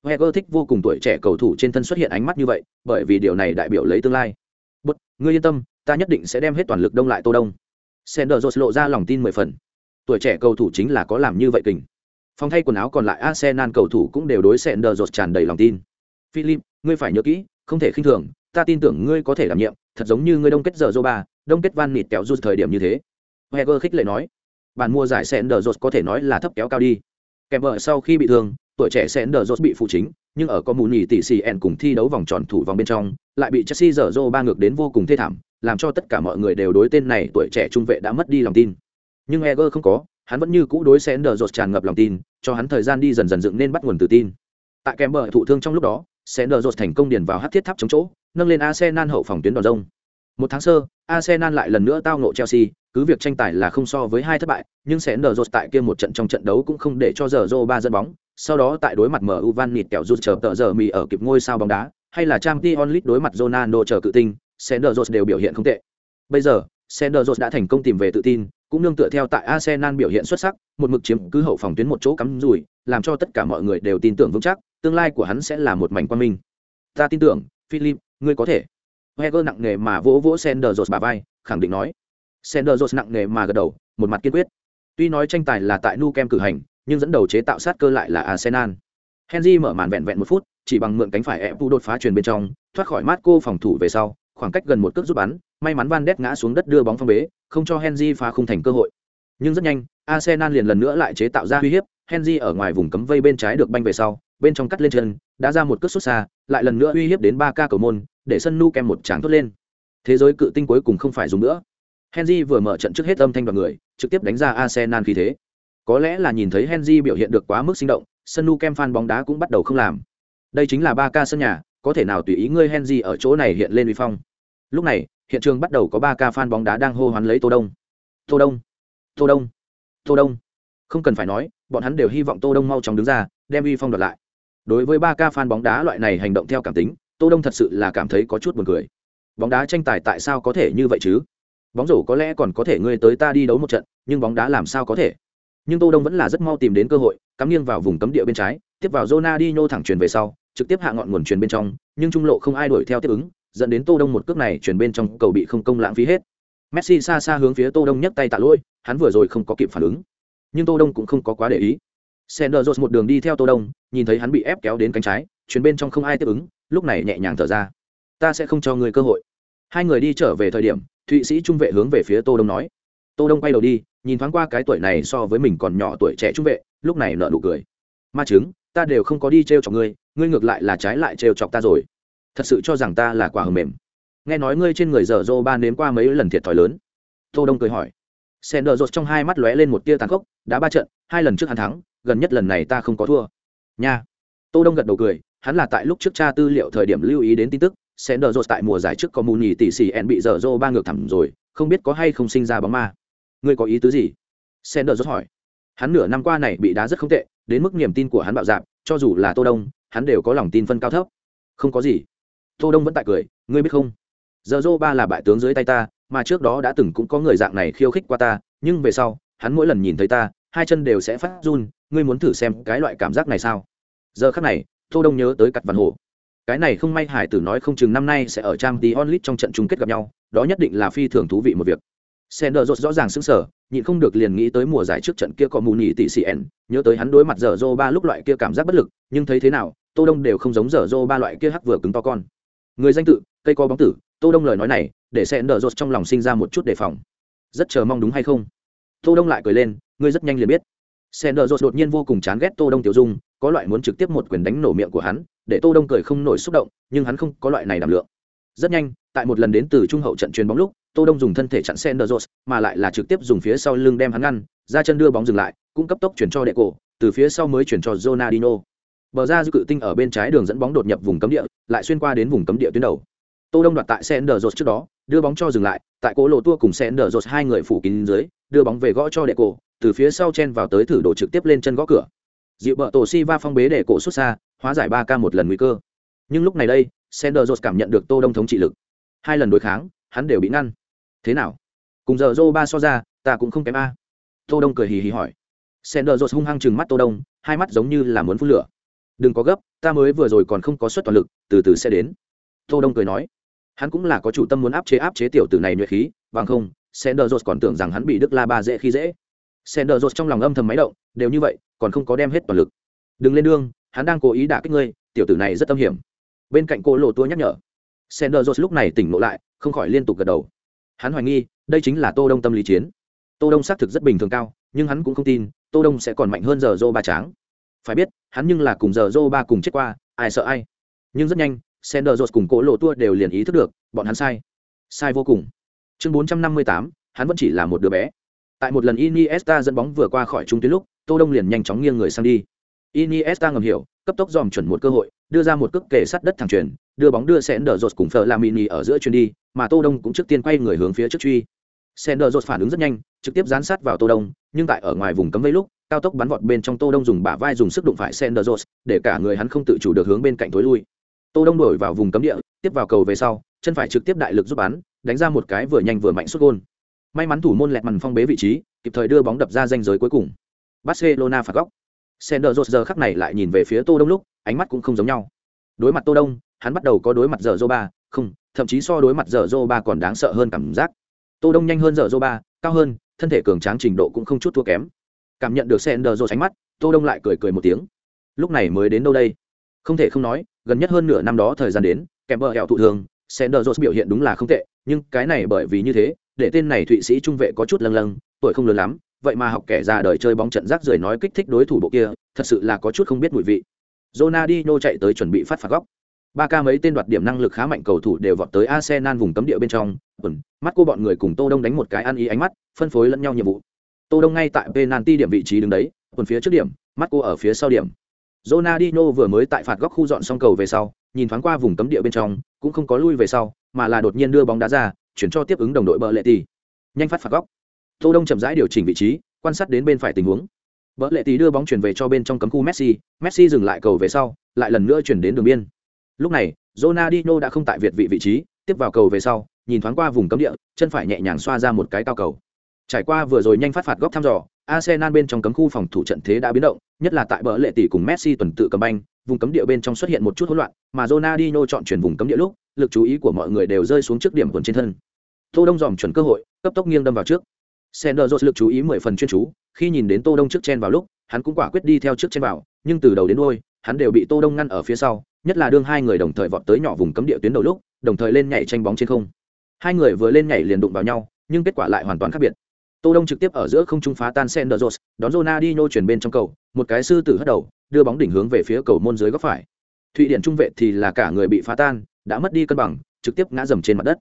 Wenger thích vô cùng tuổi trẻ cầu thủ trên thân xuất hiện ánh mắt như vậy, bởi vì điều này đại biểu lấy tương lai. "Bất, ngươi yên tâm, ta nhất định sẽ đem hết toàn lực đông lại Tô Đông." Senderos lộ ra lòng tin mười phần. Tuổi trẻ cầu thủ chính là có làm như vậy kình. Phòng thay quần áo còn lại Arsenal cầu thủ cũng đều đối Senderos tràn đầy lòng tin. "Philip, ngươi phải nhớ kỹ, không thể khinh thường, ta tin tưởng ngươi có thể đảm nhiệm, thật giống như ngươi đông kết giờ Zoba, đông kết Van Nịt kéo rút thời điểm như thế." Wenger khích lệ nói. Bản mua giải Senderos có thể nói là thấp kéo cao đi. Kèm vợ sau khi bị thương, tuổi trẻ Senderos bị phụ chính, nhưng ở có mù nhì tỷ xì CN cùng thi đấu vòng tròn thủ vòng bên trong, lại bị Chelsea dở dô ba ngược đến vô cùng thê thảm, làm cho tất cả mọi người đều đối tên này tuổi trẻ trung vệ đã mất đi lòng tin. Nhưng Eger không có, hắn vẫn như cũ đối Senderos tràn ngập lòng tin, cho hắn thời gian đi dần dần dựng nên bắt nguồn tự tin. Tại kèm bờ thụ thương trong lúc đó, Senderos thành công điền vào hắc thiết tháp chống chỗ, nâng lên Arsenal hậu phòng tuyến đòn rông. Một tháng sơ, Arsenal lại lần nữa tao ngộ Chelsea, cứ việc tranh tài là không so với hai thất bại, nhưng sẽ nở rột tại kia một trận trong trận đấu cũng không để cho giờ Zoro ba dẫn bóng. Sau đó tại đối mặt MU Van Nịt kẹo rút chờ tợ giờ mì ở kịp ngôi sao bóng đá, hay là Champions League đối mặt Ronaldo chờ cự tinh, Senderos đều biểu hiện không tệ. Bây giờ, Senderos đã thành công tìm về tự tin, cũng nương tựa theo tại Arsenal biểu hiện xuất sắc, một mực chiếm cứ hậu phòng tuyến một chỗ cắm rủi, làm cho tất cả mọi người đều tin tưởng vững chắc, tương lai của hắn sẽ là một mảnh quan minh. Ta tin tưởng, Philip, ngươi có thể. Heger nặng nề mà vỗ vỗ Senderos bà vai, khẳng định nói. Senderos nặng nề mà gật đầu, một mặt kiên quyết. Tuy nói tranh tài là tại nu kem cử hành, nhưng dẫn đầu chế tạo sát cơ lại là Arsenal. Henry mở màn vẹn vẹn một phút, chỉ bằng mượn cánh phải ép đột phá truyền bên trong, thoát khỏi Marco phòng thủ về sau, khoảng cách gần một cước rút bắn, may mắn Van Dijk ngã xuống đất đưa bóng phong bế, không cho Henry phá khung thành cơ hội. Nhưng rất nhanh, Arsenal liền lần nữa lại chế tạo ra uy hiếp, Henry ở ngoài vùng cấm vây bên trái được banh về sau, bên trong cắt lên chân, đã ra một cước sút xa, lại lần nữa uy hiếp đến 3K cầu môn, để sân nu kem một tràng thốt lên. Thế giới cự tinh cuối cùng không phải dùng nữa. Henry vừa mở trận trước hết âm thanh đoàn người, trực tiếp đánh ra Arsenal khí thế. Có lẽ là nhìn thấy Henry biểu hiện được quá mức sinh động, sân nu kem fan bóng đá cũng bắt đầu không làm. Đây chính là ba ca sân nhà, có thể nào tùy ý ngươi Henry ở chỗ này hiện lên uy phong. Lúc này, hiện trường bắt đầu có ba ca fan bóng đá đang hô hoán lấy Tô Đông. Tô Đông, Tô Đông, Tô Đông. Không cần phải nói, bọn hắn đều hy vọng Tô Đông mau chóng đứng ra, đem uy phong đoạt lại. Đối với ba ca fan bóng đá loại này hành động theo cảm tính, Tô Đông thật sự là cảm thấy có chút buồn cười. Bóng đá tranh tài tại sao có thể như vậy chứ? Bóng rổ có lẽ còn có thể ngươi tới ta đi đấu một trận, nhưng bóng đá làm sao có thể? Nhưng Tô Đông vẫn là rất mau tìm đến cơ hội, cắm nghiêng vào vùng cấm địa bên trái, tiếp vào zona đi nhô thẳng truyền về sau, trực tiếp hạ ngọn nguồn truyền bên trong, nhưng trung lộ không ai đuổi theo tiếp ứng, dẫn đến Tô Đông một cước này truyền bên trong cầu bị không công lãng phí hết. Messi xa xa hướng phía Tô Đông nhấc tay tạ lỗi, hắn vừa rồi không có kịp phản ứng. Nhưng Tô Đông cũng không có quá để ý. Sanders một đường đi theo Tô Đông, nhìn thấy hắn bị ép kéo đến cánh trái, truyền bên trong không ai tiếp ứng, lúc này nhẹ nhàng thở ra. Ta sẽ không cho ngươi cơ hội. Hai người đi trở về thời điểm, Thụy Sĩ trung vệ hướng về phía Tô Đông nói. Tô Đông quay đầu đi, nhìn thoáng qua cái tuổi này so với mình còn nhỏ tuổi trẻ trung vệ, lúc này nở nụ cười. Ma chứng, ta đều không có đi trêu chọc ngươi, ngươi ngược lại là trái lại trêu chọc ta rồi. Thật sự cho rằng ta là quả hờ mềm. Nghe nói ngươi trên người dở dô ba nếm qua mấy lần thiệt thòi lớn. Tô Đông cười hỏi. Sender rột trong hai mắt lóe lên một tia tàn khốc, đã ba trận, hai lần trước hắn thắng, gần nhất lần này ta không có thua. Nha. Tô Đông gật đầu cười, hắn là tại lúc trước tra tư liệu thời điểm lưu ý đến tin tức, Sender rột tại mùa giải trước có mù nhì tỷ xì en bị dở dô ba ngược thẳng rồi, không biết có hay không sinh ra bóng ma. Ngươi có ý tứ gì? Sender rột hỏi. Hắn nửa năm qua này bị đá rất không tệ, đến mức niềm tin của hắn bạo dạn, cho dù là Tô Đông, hắn đều có lòng tin phân cao thấp. Không có gì. Tô Đông vẫn tại cười, ngươi biết không? Dở dô ba là bại tướng dưới tay ta, mà trước đó đã từng cũng có người dạng này khiêu khích qua ta, nhưng về sau, hắn mỗi lần nhìn thấy ta, hai chân đều sẽ phát run, ngươi muốn thử xem cái loại cảm giác này sao? Giờ khắc này, Tô Đông nhớ tới cặt Văn Hồ. Cái này không may Hải Tử nói không chừng năm nay sẽ ở trang tí onlit trong trận chung kết gặp nhau, đó nhất định là phi thường thú vị một việc. Sender rốt rõ ràng sững sờ, nhịn không được liền nghĩ tới mùa giải trước trận kia có mù nhị tỷ CN, nhớ tới hắn đối mặt giờ Zoro ba lúc loại kia cảm giác bất lực, nhưng thấy thế nào, Tô Đông đều không giống giờ Zoro ba loại kia hắc vừa cứng to con. Người danh tự, cây có bóng tử, Tô Đông lời nói này, để Sender rốt trong lòng sinh ra một chút đề phòng. Rất chờ mong đúng hay không? Tô Đông lại cười lên, ngươi rất nhanh liền biết. Sender rốt đột nhiên vô cùng chán ghét Tô Đông tiểu dung, có loại muốn trực tiếp một quyền đánh nổ miệng của hắn, để Tô Đông cười không nổi xúc động, nhưng hắn không có loại này đảm lượng. Rất nhanh, tại một lần đến từ trung hậu trận truyền bóng lúc, Tô Đông dùng thân thể chặn Sender Rose, mà lại là trực tiếp dùng phía sau lưng đem hắn ngăn, ra chân đưa bóng dừng lại, cũng cấp tốc chuyển cho đệ cổ, từ phía sau mới chuyển cho Ronaldinho. Bờ ra dư cự tinh ở bên trái đường dẫn bóng đột nhập vùng cấm địa, lại xuyên qua đến vùng cấm địa tuyến đầu. Tô Đông đoạt tại Sender Rose trước đó, đưa bóng cho dừng lại, tại cố lộ tua cùng Sender Rose hai người phủ kín dưới, đưa bóng về gõ cho đệ cổ, từ phía sau chen vào tới thử đổ trực tiếp lên chân gõ cửa. Dịu bờ tổ si va phong bế để cổ xuất xa, hóa giải ba k một lần nguy cơ. Nhưng lúc này đây, Sender jose cảm nhận được Tô Đông thống trị lực. Hai lần đối kháng, hắn đều bị ngăn. Thế nào? Cùng giờ dô ba so ra ta cũng không kém a. Tô đông cười hì hì hỏi. Sender jose hung hăng chừng mắt tô đông hai mắt giống như là muốn phun lửa. Đừng có gấp ta mới vừa rồi còn không có suất toàn lực từ từ sẽ đến. Tô đông cười nói. Hắn cũng là có chủ tâm muốn áp chế áp chế tiểu tử này nhuệ khí bằng không sender jose còn tưởng rằng hắn bị đức la ba dễ khi dễ. Sender jose trong lòng âm thầm máy động đều như vậy còn không có đem hết toàn lực. Đừng lên đường hắn đang cố ý đả kích ngươi tiểu tử này rất âm hiểm. Bên cạnh cô lộ tua nhắc nhở. Sender dột lúc này tỉnh ngộ lại không khỏi liên tục gật đầu. Hắn hoài nghi đây chính là tô đông tâm lý chiến. Tô đông xác thực rất bình thường cao nhưng hắn cũng không tin tô đông sẽ còn mạnh hơn giờ dô ba tráng. Phải biết hắn nhưng là cùng giờ dô ba cùng chết qua ai sợ ai. Nhưng rất nhanh sender dột cùng cô lộ tua đều liền ý thức được bọn hắn sai. Sai vô cùng. Chương 458, hắn vẫn chỉ là một đứa bé. Tại một lần iniesta dẫn bóng vừa qua khỏi trung tuyến lúc tô đông liền nhanh chóng nghiêng người sang đi iniesta ngầm hiểu cấp tốc dòm chuẩn một cơ hội đưa ra một cước kề sát đất thẳng truyền đưa bóng đưa sẽ đỡ rột cùng phở làm mini ở giữa chuyền đi mà tô đông cũng trước tiên quay người hướng phía trước truy Sender rột phản ứng rất nhanh, trực tiếp dán sát vào Tô Đông, nhưng tại ở ngoài vùng cấm vây lúc, cao tốc bắn vọt bên trong Tô Đông dùng bả vai dùng sức đụng phải Sender rột, để cả người hắn không tự chủ được hướng bên cạnh tối lui. Tô Đông đổi vào vùng cấm địa, tiếp vào cầu về sau, chân phải trực tiếp đại lực giúp bắn, đánh ra một cái vừa nhanh vừa mạnh sút gol. May mắn thủ môn lẹt màn phong bế vị trí, kịp thời đưa bóng đập ra ranh giới cuối cùng. Barcelona phạt góc. Sender giờ khắc này lại nhìn về phía Tô Đông lúc, ánh mắt cũng không giống nhau. Đối mặt Tô Đông, hắn bắt đầu có đối mặt giờ ba không thậm chí so đối mặt giờ ba còn đáng sợ hơn cảm giác tô đông nhanh hơn giờ ba cao hơn thân thể cường tráng trình độ cũng không chút thua kém cảm nhận được sender ánh mắt tô đông lại cười cười một tiếng lúc này mới đến đâu đây không thể không nói gần nhất hơn nửa năm đó thời gian đến kèm bờ hẹo thụ thường sender biểu hiện đúng là không tệ nhưng cái này bởi vì như thế để tên này thụy sĩ trung vệ có chút lâng lâng tuổi không lớn lắm vậy mà học kẻ già đời chơi bóng trận rác rưởi nói kích thích đối thủ bộ kia thật sự là có chút không biết mùi vị. Ronaldinho chạy tới chuẩn bị phát phạt góc. Ba ca mấy tên đoạt điểm năng lực khá mạnh cầu thủ đều vọt tới Arsenal vùng cấm địa bên trong. Ừm, mắt cô bọn người cùng Tô Đông đánh một cái ăn ý ánh mắt phân phối lẫn nhau nhiệm vụ. Tô Đông ngay tại penalty điểm vị trí đứng đấy quần phía trước điểm mắt cô ở phía sau điểm. Ronaldinho vừa mới tại phạt góc khu dọn xong cầu về sau nhìn thoáng qua vùng cấm địa bên trong cũng không có lui về sau mà là đột nhiên đưa bóng đá ra chuyển cho tiếp ứng đồng đội bờ lệ tỷ nhanh phát phạt góc tô đông chậm rãi điều chỉnh vị trí, quan sát đến bên phải tình huống. Bờ lệ tỷ đưa bóng chuyển về cho bên trong cấm khu messi messi dừng lại cầu về sau, lại lần nữa chuyển đến đường biên. Lúc này, Ronaldinho đã không tại việt vị vị trí, tiếp vào cầu về sau, nhìn thoáng qua vùng cấm địa, chân phải nhẹ nhàng xoa ra một cái cao cầu. Trải qua vừa rồi nhanh phát phạt góc thăm dò, Arsenal bên trong cấm khu phòng thủ trận thế đã biến động, nhất là tại bờ lệ tỷ cùng Messi tuần tự cầm banh, vùng cấm địa bên trong xuất hiện một chút hỗn loạn, mà Ronaldinho chọn chuyển vùng cấm địa lúc, lực chú ý của mọi người đều rơi xuống trước điểm quần trên thân. Tô đông dòm chuẩn cơ hội, cấp tốc nghiêng đâm vào trước sender Jones lực chú ý mười phần chuyên chú khi nhìn đến tô đông trước chen vào lúc hắn cũng quả quyết đi theo trước chen vào nhưng từ đầu đến đuôi hắn đều bị tô đông ngăn ở phía sau nhất là đương hai người đồng thời vọt tới nhỏ vùng cấm địa tuyến đầu lúc đồng thời lên nhảy tranh bóng trên không. Hai người vừa lên nhảy liền đụng vào nhau nhưng kết quả lại hoàn toàn khác biệt. Tô đông trực tiếp ở giữa không trung phá tan sender Jones, đón Ronaldinho chuyển bên trong cầu một cái sư tử hất đầu đưa bóng đỉnh hướng về phía cầu môn dưới góc phải. Thụy điển trung vệ thì là cả người bị phá tan đã mất đi cân bằng trực tiếp ngã dầm trên mặt đất.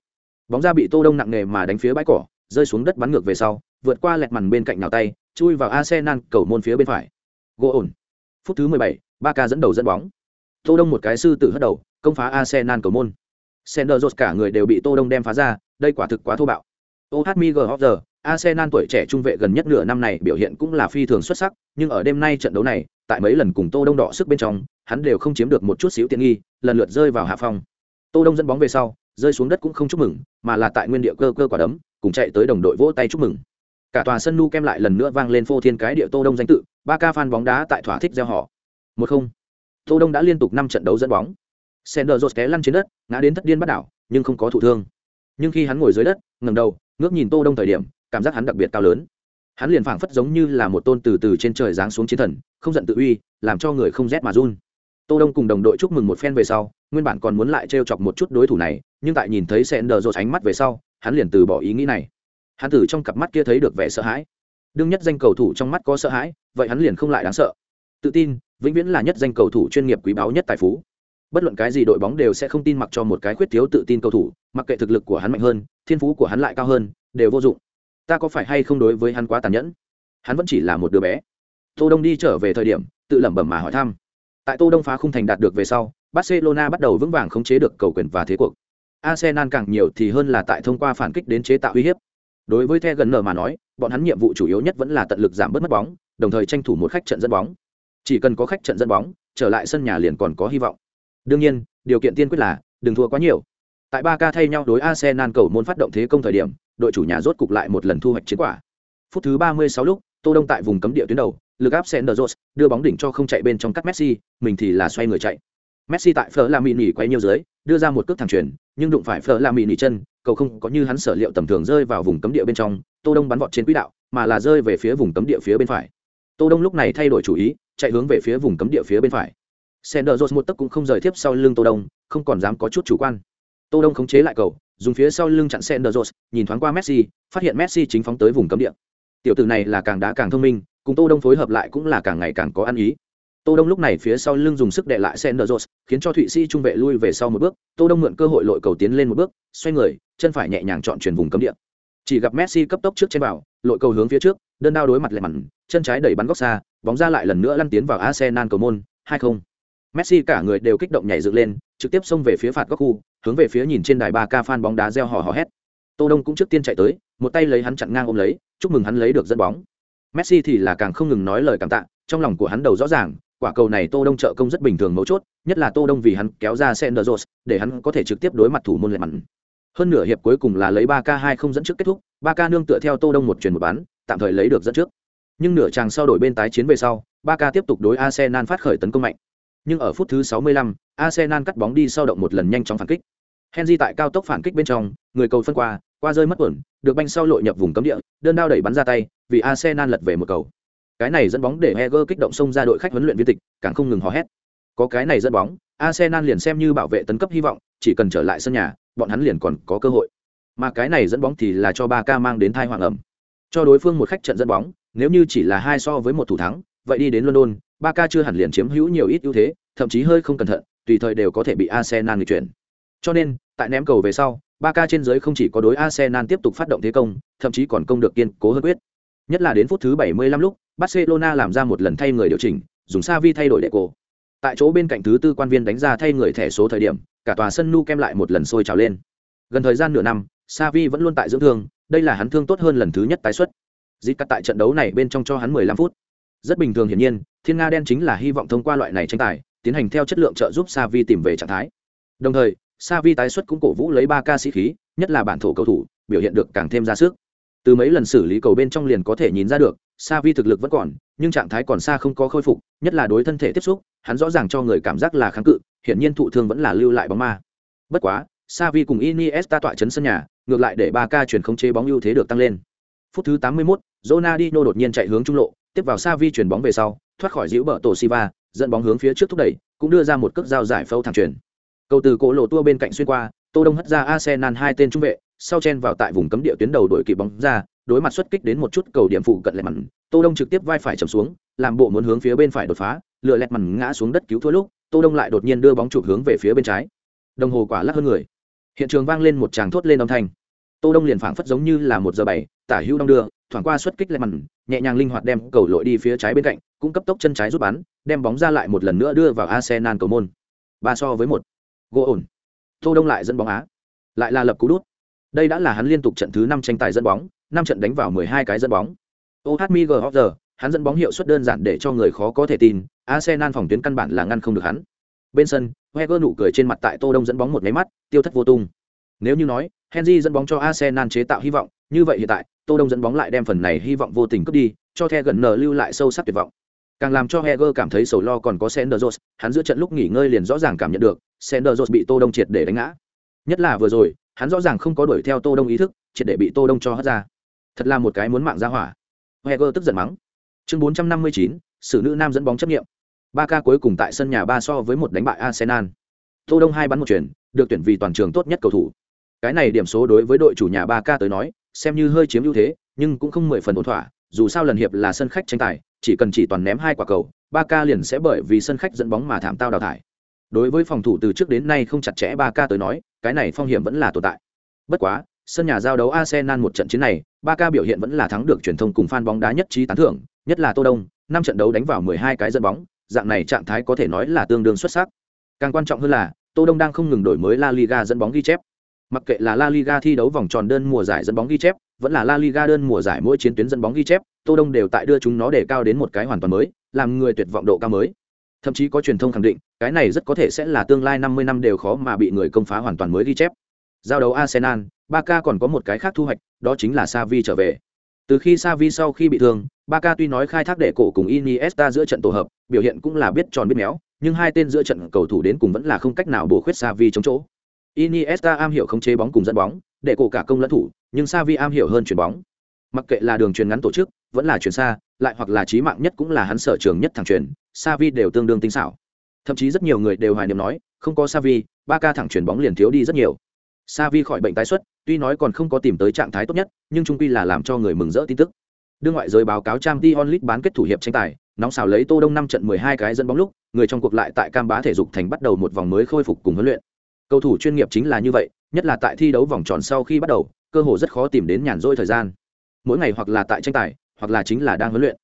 Bóng ra bị tô đông nặng nề mà đánh phía bãi cỏ rơi xuống đất bắn ngược về sau vượt qua lẹt màn bên cạnh nào tay chui vào arsenal cầu môn phía bên phải. Gỗ ổn. Phút thứ 17, ba ca dẫn đầu dẫn bóng. Tô đông một cái sư tử hất đầu công phá arsenal cầu môn. Sender cả người đều bị tô đông đem phá ra đây quả thực quá thô bạo. Oh miguel arsenal tuổi trẻ trung vệ gần nhất nửa năm này biểu hiện cũng là phi thường xuất sắc nhưng ở đêm nay trận đấu này tại mấy lần cùng tô đông đỏ sức bên trong hắn đều không chiếm được một chút xíu tiện nghi lần lượt rơi vào hạ phong. Tô đông dẫn bóng về sau rơi xuống đất cũng không chúc mừng mà là tại nguyên địa cơ cơ quả đấm cùng chạy tới đồng đội vỗ tay chúc mừng. Cả tòa sân nu kem lại lần nữa vang lên phô thiên cái địa tô đông danh tự, ba ca fan bóng đá tại thỏa thích gieo họ. Một không. Tô đông đã liên tục năm trận đấu dẫn bóng. Sender rột té lăn trên đất, ngã đến thất điên bắt đảo, nhưng không có thụ thương. Nhưng khi hắn ngồi dưới đất, ngẩng đầu, ngước nhìn tô đông thời điểm, cảm giác hắn đặc biệt cao lớn. Hắn liền phảng phất giống như là một tôn từ từ trên trời giáng xuống chiến thần, không giận tự uy, làm cho người không rét mà run. Tô đông cùng đồng đội chúc mừng một phen về sau, nguyên bản còn muốn lại trêu chọc một chút đối thủ này, nhưng tại nhìn thấy sender rột ánh mắt về sau hắn liền từ bỏ ý nghĩ này. Hắn từ trong cặp mắt kia thấy được vẻ sợ hãi. Đương nhất danh cầu thủ trong mắt có sợ hãi, vậy hắn liền không lại đáng sợ. Tự tin, vĩnh viễn là nhất danh cầu thủ chuyên nghiệp quý báu nhất tài phú. Bất luận cái gì đội bóng đều sẽ không tin mặc cho một cái khuyết thiếu tự tin cầu thủ, mặc kệ thực lực của hắn mạnh hơn, thiên phú của hắn lại cao hơn, đều vô dụng. Ta có phải hay không đối với hắn quá tàn nhẫn? Hắn vẫn chỉ là một đứa bé. Tô đông đi trở về thời điểm, tự lẩm bẩm mà hỏi thăm. Tại tô đông phá khung thành đạt được về sau, barcelona bắt đầu vững vàng khống chế được cầu quyền và thế cuộc arsenal càng nhiều thì hơn là tại thông qua phản kích đến chế tạo uy hiếp. Đối với the gần nở mà nói bọn hắn nhiệm vụ chủ yếu nhất vẫn là tận lực giảm bớt mất bóng đồng thời tranh thủ một khách trận dẫn bóng. Chỉ cần có khách trận dẫn bóng trở lại sân nhà liền còn có hy vọng. Đương nhiên điều kiện tiên quyết là đừng thua quá nhiều. Tại ba ca thay nhau đối arsenal cầu môn phát động thế công thời điểm đội chủ nhà rốt cục lại một lần thu hoạch chiến quả. Phút thứ 36 lúc tô đông tại vùng cấm địa tuyến đầu lực áp Senderos đưa bóng đỉnh cho không chạy bên trong cắt Messi, mình thì là xoay người chạy. Messi tại Fleur Lamini quay nhiều dưới, đưa ra một cước thẳng chuyền, nhưng đụng phải Fleur Lamini chân, cầu không có như hắn sở liệu tầm thường rơi vào vùng cấm địa bên trong, Tô Đông bắn vọt trên quỹ đạo, mà là rơi về phía vùng cấm địa phía bên phải. Tô Đông lúc này thay đổi chủ ý, chạy hướng về phía vùng cấm địa phía bên phải. Senderos một tấc cũng không rời tiếp sau lưng Tô Đông, không còn dám có chút chủ quan. Tô Đông khống chế lại cầu, dùng phía sau lưng chặn Senderos, nhìn thoáng qua Messi, phát hiện Messi chính phóng tới vùng cấm địa. Tiểu tử này là càng đá càng thông minh, cùng tô đông phối hợp lại cũng là càng ngày càng có ăn ý tô đông lúc này phía sau lưng dùng sức đè lại senderos khiến cho thụy sĩ trung vệ lui về sau một bước. Tô đông mượn cơ hội lội cầu tiến lên một bước xoay người chân phải nhẹ nhàng chọn chuyển vùng cấm địa. Chỉ gặp messi cấp tốc trước trên bảo lội cầu hướng phía trước đơn đao đối mặt lại mặn chân trái đẩy bắn góc xa bóng ra lại lần nữa lăn tiến vào arsenal cầu môn hai không. Messi cả người đều kích động nhảy dựng lên trực tiếp xông về phía phạt góc khu hướng về phía nhìn trên đài ba ca fan bóng đá reo hò hò hét. Tô đông cũng trước tiên chạy tới một tay lấy hắn chặn ngang ôm lấy chúc mừng hắn lấy được dẫn bóng. Messi thì là càng không ngừng nói lời cảm tạ, trong lòng của hắn đầu rõ ràng, quả cầu này Tô Đông trợ công rất bình thường mấu chốt, nhất là Tô Đông vì hắn kéo ra Senderos, để hắn có thể trực tiếp đối mặt thủ môn lệ mặn. Hơn nửa hiệp cuối cùng là lấy 3K2 không dẫn trước kết thúc, 3K nương tựa theo Tô Đông một truyền một bán, tạm thời lấy được dẫn trước. Nhưng nửa chàng sau đổi bên tái chiến về sau, 3K tiếp tục đối Arsenal phát khởi tấn công mạnh. Nhưng ở phút thứ 65, Arsenal cắt bóng đi sau động một lần nhanh chóng phản kích. Henry tại cao tốc phản kích bên trong, người cầu phân qua, qua rơi mất ổn, được banh sau lội nhập vùng cấm địa, đơn đao đẩy bắn ra tay, vì Arsenal lật về một cầu cái này dẫn bóng để Heger kích động xông ra đội khách huấn luyện viên tịch, càng không ngừng hò hét. Có cái này dẫn bóng, Arsenal liền xem như bảo vệ tấn cấp hy vọng, chỉ cần trở lại sân nhà, bọn hắn liền còn có cơ hội. Mà cái này dẫn bóng thì là cho Barca mang đến thai hoàng ẩm. Cho đối phương một khách trận dẫn bóng, nếu như chỉ là hai so với một thủ thắng, vậy đi đến London, Barca chưa hẳn liền chiếm hữu nhiều ít ưu thế, thậm chí hơi không cẩn thận, tùy thời đều có thể bị Arsenal nghịch chuyển. Cho nên, tại ném cầu về sau, Barca trên dưới không chỉ có đối Arsenal tiếp tục phát động thế công, thậm chí còn công được kiên cố hơn quyết. Nhất là đến phút thứ 75 lúc, Barcelona làm ra một lần thay người điều chỉnh, dùng Xavi thay đổi Deco. Tại chỗ bên cạnh thứ tư quan viên đánh ra thay người thẻ số thời điểm, cả tòa sân nu kem lại một lần sôi trào lên. Gần thời gian nửa năm, Xavi vẫn luôn tại dưỡng thương, đây là hắn thương tốt hơn lần thứ nhất tái xuất. Dịch cắt tại trận đấu này bên trong cho hắn 15 phút. Rất bình thường hiển nhiên, Thiên Nga đen chính là hy vọng thông qua loại này tranh tài, tiến hành theo chất lượng trợ giúp Xavi tìm về trạng thái. Đồng thời, Xavi tái xuất cũng cổ vũ lấy ba ca sĩ khí, nhất là bản thổ cầu thủ, biểu hiện được càng thêm ra sức. Từ mấy lần xử lý cầu bên trong liền có thể nhìn ra được, Sa Vi thực lực vẫn còn, nhưng trạng thái còn xa không có khôi phục, nhất là đối thân thể tiếp xúc, hắn rõ ràng cho người cảm giác là kháng cự, hiện nhiên thụ thương vẫn là lưu lại bóng ma. Bất quá, Sa Vi cùng Iniesta tọa chấn sân nhà, ngược lại để Barca chuyển không chế bóng ưu thế được tăng lên. Phút thứ 81, Ronaldinho đột nhiên chạy hướng trung lộ, tiếp vào Sa Vi chuyển bóng về sau, thoát khỏi giữ bờ tổ Silva, dẫn bóng hướng phía trước thúc đẩy, cũng đưa ra một cước giao giải phâu thẳng chuyển. Cầu từ cổ lộ tua bên cạnh xuyên qua, Tô Đông hất ra Arsenal hai tên trung vệ, sau chen vào tại vùng cấm địa tuyến đầu đội kịp bóng ra, đối mặt xuất kích đến một chút cầu điểm phụ cận lẹt mặn, Tô Đông trực tiếp vai phải chầm xuống, làm bộ muốn hướng phía bên phải đột phá, lựa lẹt mặn ngã xuống đất cứu thua lúc, Tô Đông lại đột nhiên đưa bóng chụp hướng về phía bên trái. Đồng hồ quả lắc hơn người. Hiện trường vang lên một tràng thốt lên âm thanh. Tô Đông liền phảng phất giống như là một giờ bảy, tả hữu đông đưa, thoảng qua xuất kích lẹt mặn, nhẹ nhàng linh hoạt đem cầu lội đi phía trái bên cạnh, cũng cấp tốc chân trái rút bắn, đem bóng ra lại một lần nữa đưa vào Arsenal cầu môn. Ba so với một. Gỗ ổn. Tô Đông lại dẫn bóng á. Lại là lập cú đút. Đây đã là hắn liên tục trận thứ năm tranh tài dẫn bóng, năm trận đánh vào 12 cái dẫn bóng. OHMG Hopper, hắn dẫn bóng hiệu suất đơn giản để cho người khó có thể tin, Arsenal phòng tuyến căn bản là ngăn không được hắn. Bên sân, Wenger nụ cười trên mặt tại Tô Đông dẫn bóng một cái mắt, tiêu thất vô tung. Nếu như nói, Henry dẫn bóng cho Arsenal chế tạo hy vọng, như vậy hiện tại, Tô Đông dẫn bóng lại đem phần này hy vọng vô tình cướp đi, cho The gần nở lưu lại sâu sắc tuyệt vọng. Càng làm cho Heger cảm thấy sầu lo còn có Senderos. hắn giữa trận lúc nghỉ ngơi liền rõ ràng cảm nhận được, Senderos bị Tô Đông triệt để đánh ngã. Nhất là vừa rồi, hắn rõ ràng không có đuổi theo Tô Đông ý thức, triệt để bị Tô Đông cho hất ra. Thật là một cái muốn mạng ra hỏa. Heger tức giận mắng. Chương 459, xử nữ nam dẫn bóng chấp nghiệm. Ba ca cuối cùng tại sân nhà ba so với một đánh bại Arsenal. Tô Đông hai bắn một chuyển, được tuyển vì toàn trường tốt nhất cầu thủ. Cái này điểm số đối với đội chủ nhà ba ca tới nói, xem như hơi chiếm ưu thế, nhưng cũng không mười phần ổn thỏa, dù sao lần hiệp là sân khách tranh tài, chỉ cần chỉ toàn ném hai quả cầu, ba ca liền sẽ bởi vì sân khách dẫn bóng mà thảm tao đào thải. Đối với phòng thủ từ trước đến nay không chặt chẽ ba ca tới nói, cái này phong hiểm vẫn là tồn tại. Bất quá, sân nhà giao đấu Arsenal một trận chiến này, ba ca biểu hiện vẫn là thắng được truyền thông cùng fan bóng đá nhất trí tán thưởng, nhất là Tô Đông, năm trận đấu đánh vào 12 cái dẫn bóng, dạng này trạng thái có thể nói là tương đương xuất sắc. Càng quan trọng hơn là, Tô Đông đang không ngừng đổi mới La Liga dẫn bóng ghi chép. Mặc kệ là La Liga thi đấu vòng tròn đơn mùa giải dẫn bóng ghi chép, vẫn là La Liga đơn mùa giải mỗi chiến tuyến dẫn bóng ghi chép, Tô Đông đều tại đưa chúng nó để cao đến một cái hoàn toàn mới, làm người tuyệt vọng độ cao mới. Thậm chí có truyền thông khẳng định, cái này rất có thể sẽ là tương lai 50 năm đều khó mà bị người công phá hoàn toàn mới ghi chép. Giao đấu Arsenal, Barca còn có một cái khác thu hoạch, đó chính là Xavi trở về. Từ khi Xavi sau khi bị thương, Barca tuy nói khai thác đệ cổ cùng Iniesta giữa trận tổ hợp, biểu hiện cũng là biết tròn biết méo, nhưng hai tên giữa trận cầu thủ đến cùng vẫn là không cách nào bổ khuyết Xavi chống chỗ. Iniesta am hiểu khống chế bóng cùng dẫn bóng, đệ cổ cả công lẫn thủ, nhưng Xavi am hiểu hơn chuyển bóng. Mặc kệ là đường truyền ngắn tổ chức, vẫn là chuyển xa, lại hoặc là chí mạng nhất cũng là hắn sở trường nhất thẳng truyền, vi đều tương đương tinh xảo. Thậm chí rất nhiều người đều hoài niệm nói, không có Savi, Ba Ca thẳng chuyển bóng liền thiếu đi rất nhiều. Xavi khỏi bệnh tái xuất, tuy nói còn không có tìm tới trạng thái tốt nhất, nhưng trung quy là làm cho người mừng rỡ tin tức. Đưa ngoại giới báo cáo trang t onlit bán kết thủ hiệp tranh tài, nóng xào lấy Tô Đông năm trận 12 cái dẫn bóng lúc, người trong cuộc lại tại Cam Bá thể dục thành bắt đầu một vòng mới khôi phục cùng huấn luyện. Cầu thủ chuyên nghiệp chính là như vậy, nhất là tại thi đấu vòng tròn sau khi bắt đầu, cơ hội rất khó tìm đến nhàn rỗi thời gian. Mỗi ngày hoặc là tại tranh tài, hoặc là chính là đang huấn luyện.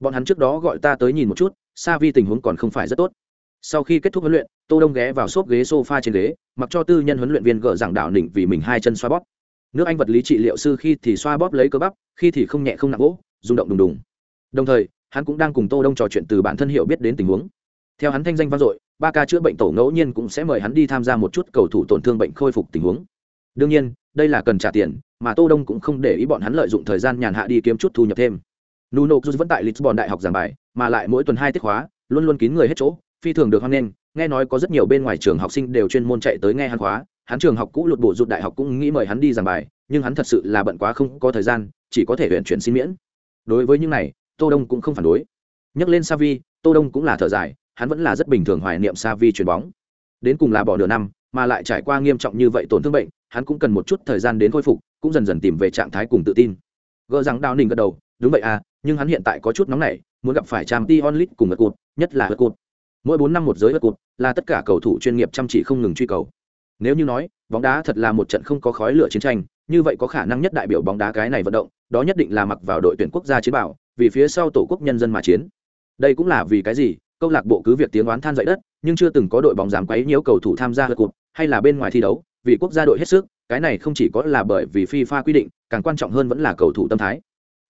Bọn hắn trước đó gọi ta tới nhìn một chút, Sa Vi tình huống còn không phải rất tốt. Sau khi kết thúc huấn luyện, Tô Đông ghé vào xốp ghế sofa trên ghế, mặc cho tư nhân huấn luyện viên gỡ giảng đạo đỉnh vì mình hai chân xoa bóp. Nước Anh vật lý trị liệu sư khi thì xoa bóp lấy cơ bắp, khi thì không nhẹ không nặng gỗ, rung động đùng đùng. Đồng thời, hắn cũng đang cùng Tô Đông trò chuyện từ bản thân hiểu biết đến tình huống. Theo hắn thanh danh vang dội, ba ca chữa bệnh tổ ngẫu nhiên cũng sẽ mời hắn đi tham gia một chút cầu thủ tổn thương bệnh khôi phục tình huống. Đương nhiên, đây là cần trả tiền, mà Tô Đông cũng không để ý bọn hắn lợi dụng thời gian nhàn hạ đi kiếm chút thu nhập thêm. Nuno Cruz vẫn tại Lisbon đại học giảng bài, mà lại mỗi tuần hai tiết khóa, luôn luôn kín người hết chỗ, phi thường được hoan nghênh, nghe nói có rất nhiều bên ngoài trường học sinh đều chuyên môn chạy tới nghe hắn khóa, hắn trường học cũ lụt bộ rụt đại học cũng nghĩ mời hắn đi giảng bài, nhưng hắn thật sự là bận quá không có thời gian, chỉ có thể huyện chuyển xin miễn. Đối với những này, tô đông cũng không phản đối nhắc lên savi tô đông cũng là thở dài hắn vẫn là rất bình thường hoài niệm savi chuyền bóng đến cùng là bỏ nửa năm mà lại trải qua nghiêm trọng như vậy tổn thương bệnh, hắn cũng cần một chút thời gian đến khôi phục, cũng dần dần tìm về trạng thái cùng tự tin. Gỡ rằng đào ninh gật đầu, đúng vậy à nhưng hắn hiện tại có chút nóng nảy, muốn gặp phải trang t onlit cùng ngật cụt, nhất là ngật cụt. Mỗi bốn năm một giới ngật cụt là tất cả cầu thủ chuyên nghiệp chăm chỉ không ngừng truy cầu. Nếu như nói, bóng đá thật là một trận không có khói lửa chiến tranh, như vậy có khả năng nhất đại biểu bóng đá cái này vận động, đó nhất định là mặc vào đội tuyển quốc gia chiến bảo vì phía sau tổ quốc nhân dân mà chiến. Đây cũng là vì cái gì, câu lạc bộ cứ việc tiếng oán than dậy đất, nhưng chưa từng có đội bóng dám quấy nhiễu cầu thủ tham gia lượt cụt hay là bên ngoài thi đấu, vì quốc gia đội hết sức, cái này không chỉ có là bởi vì FIFA quy định, càng quan trọng hơn vẫn là cầu thủ tâm thái.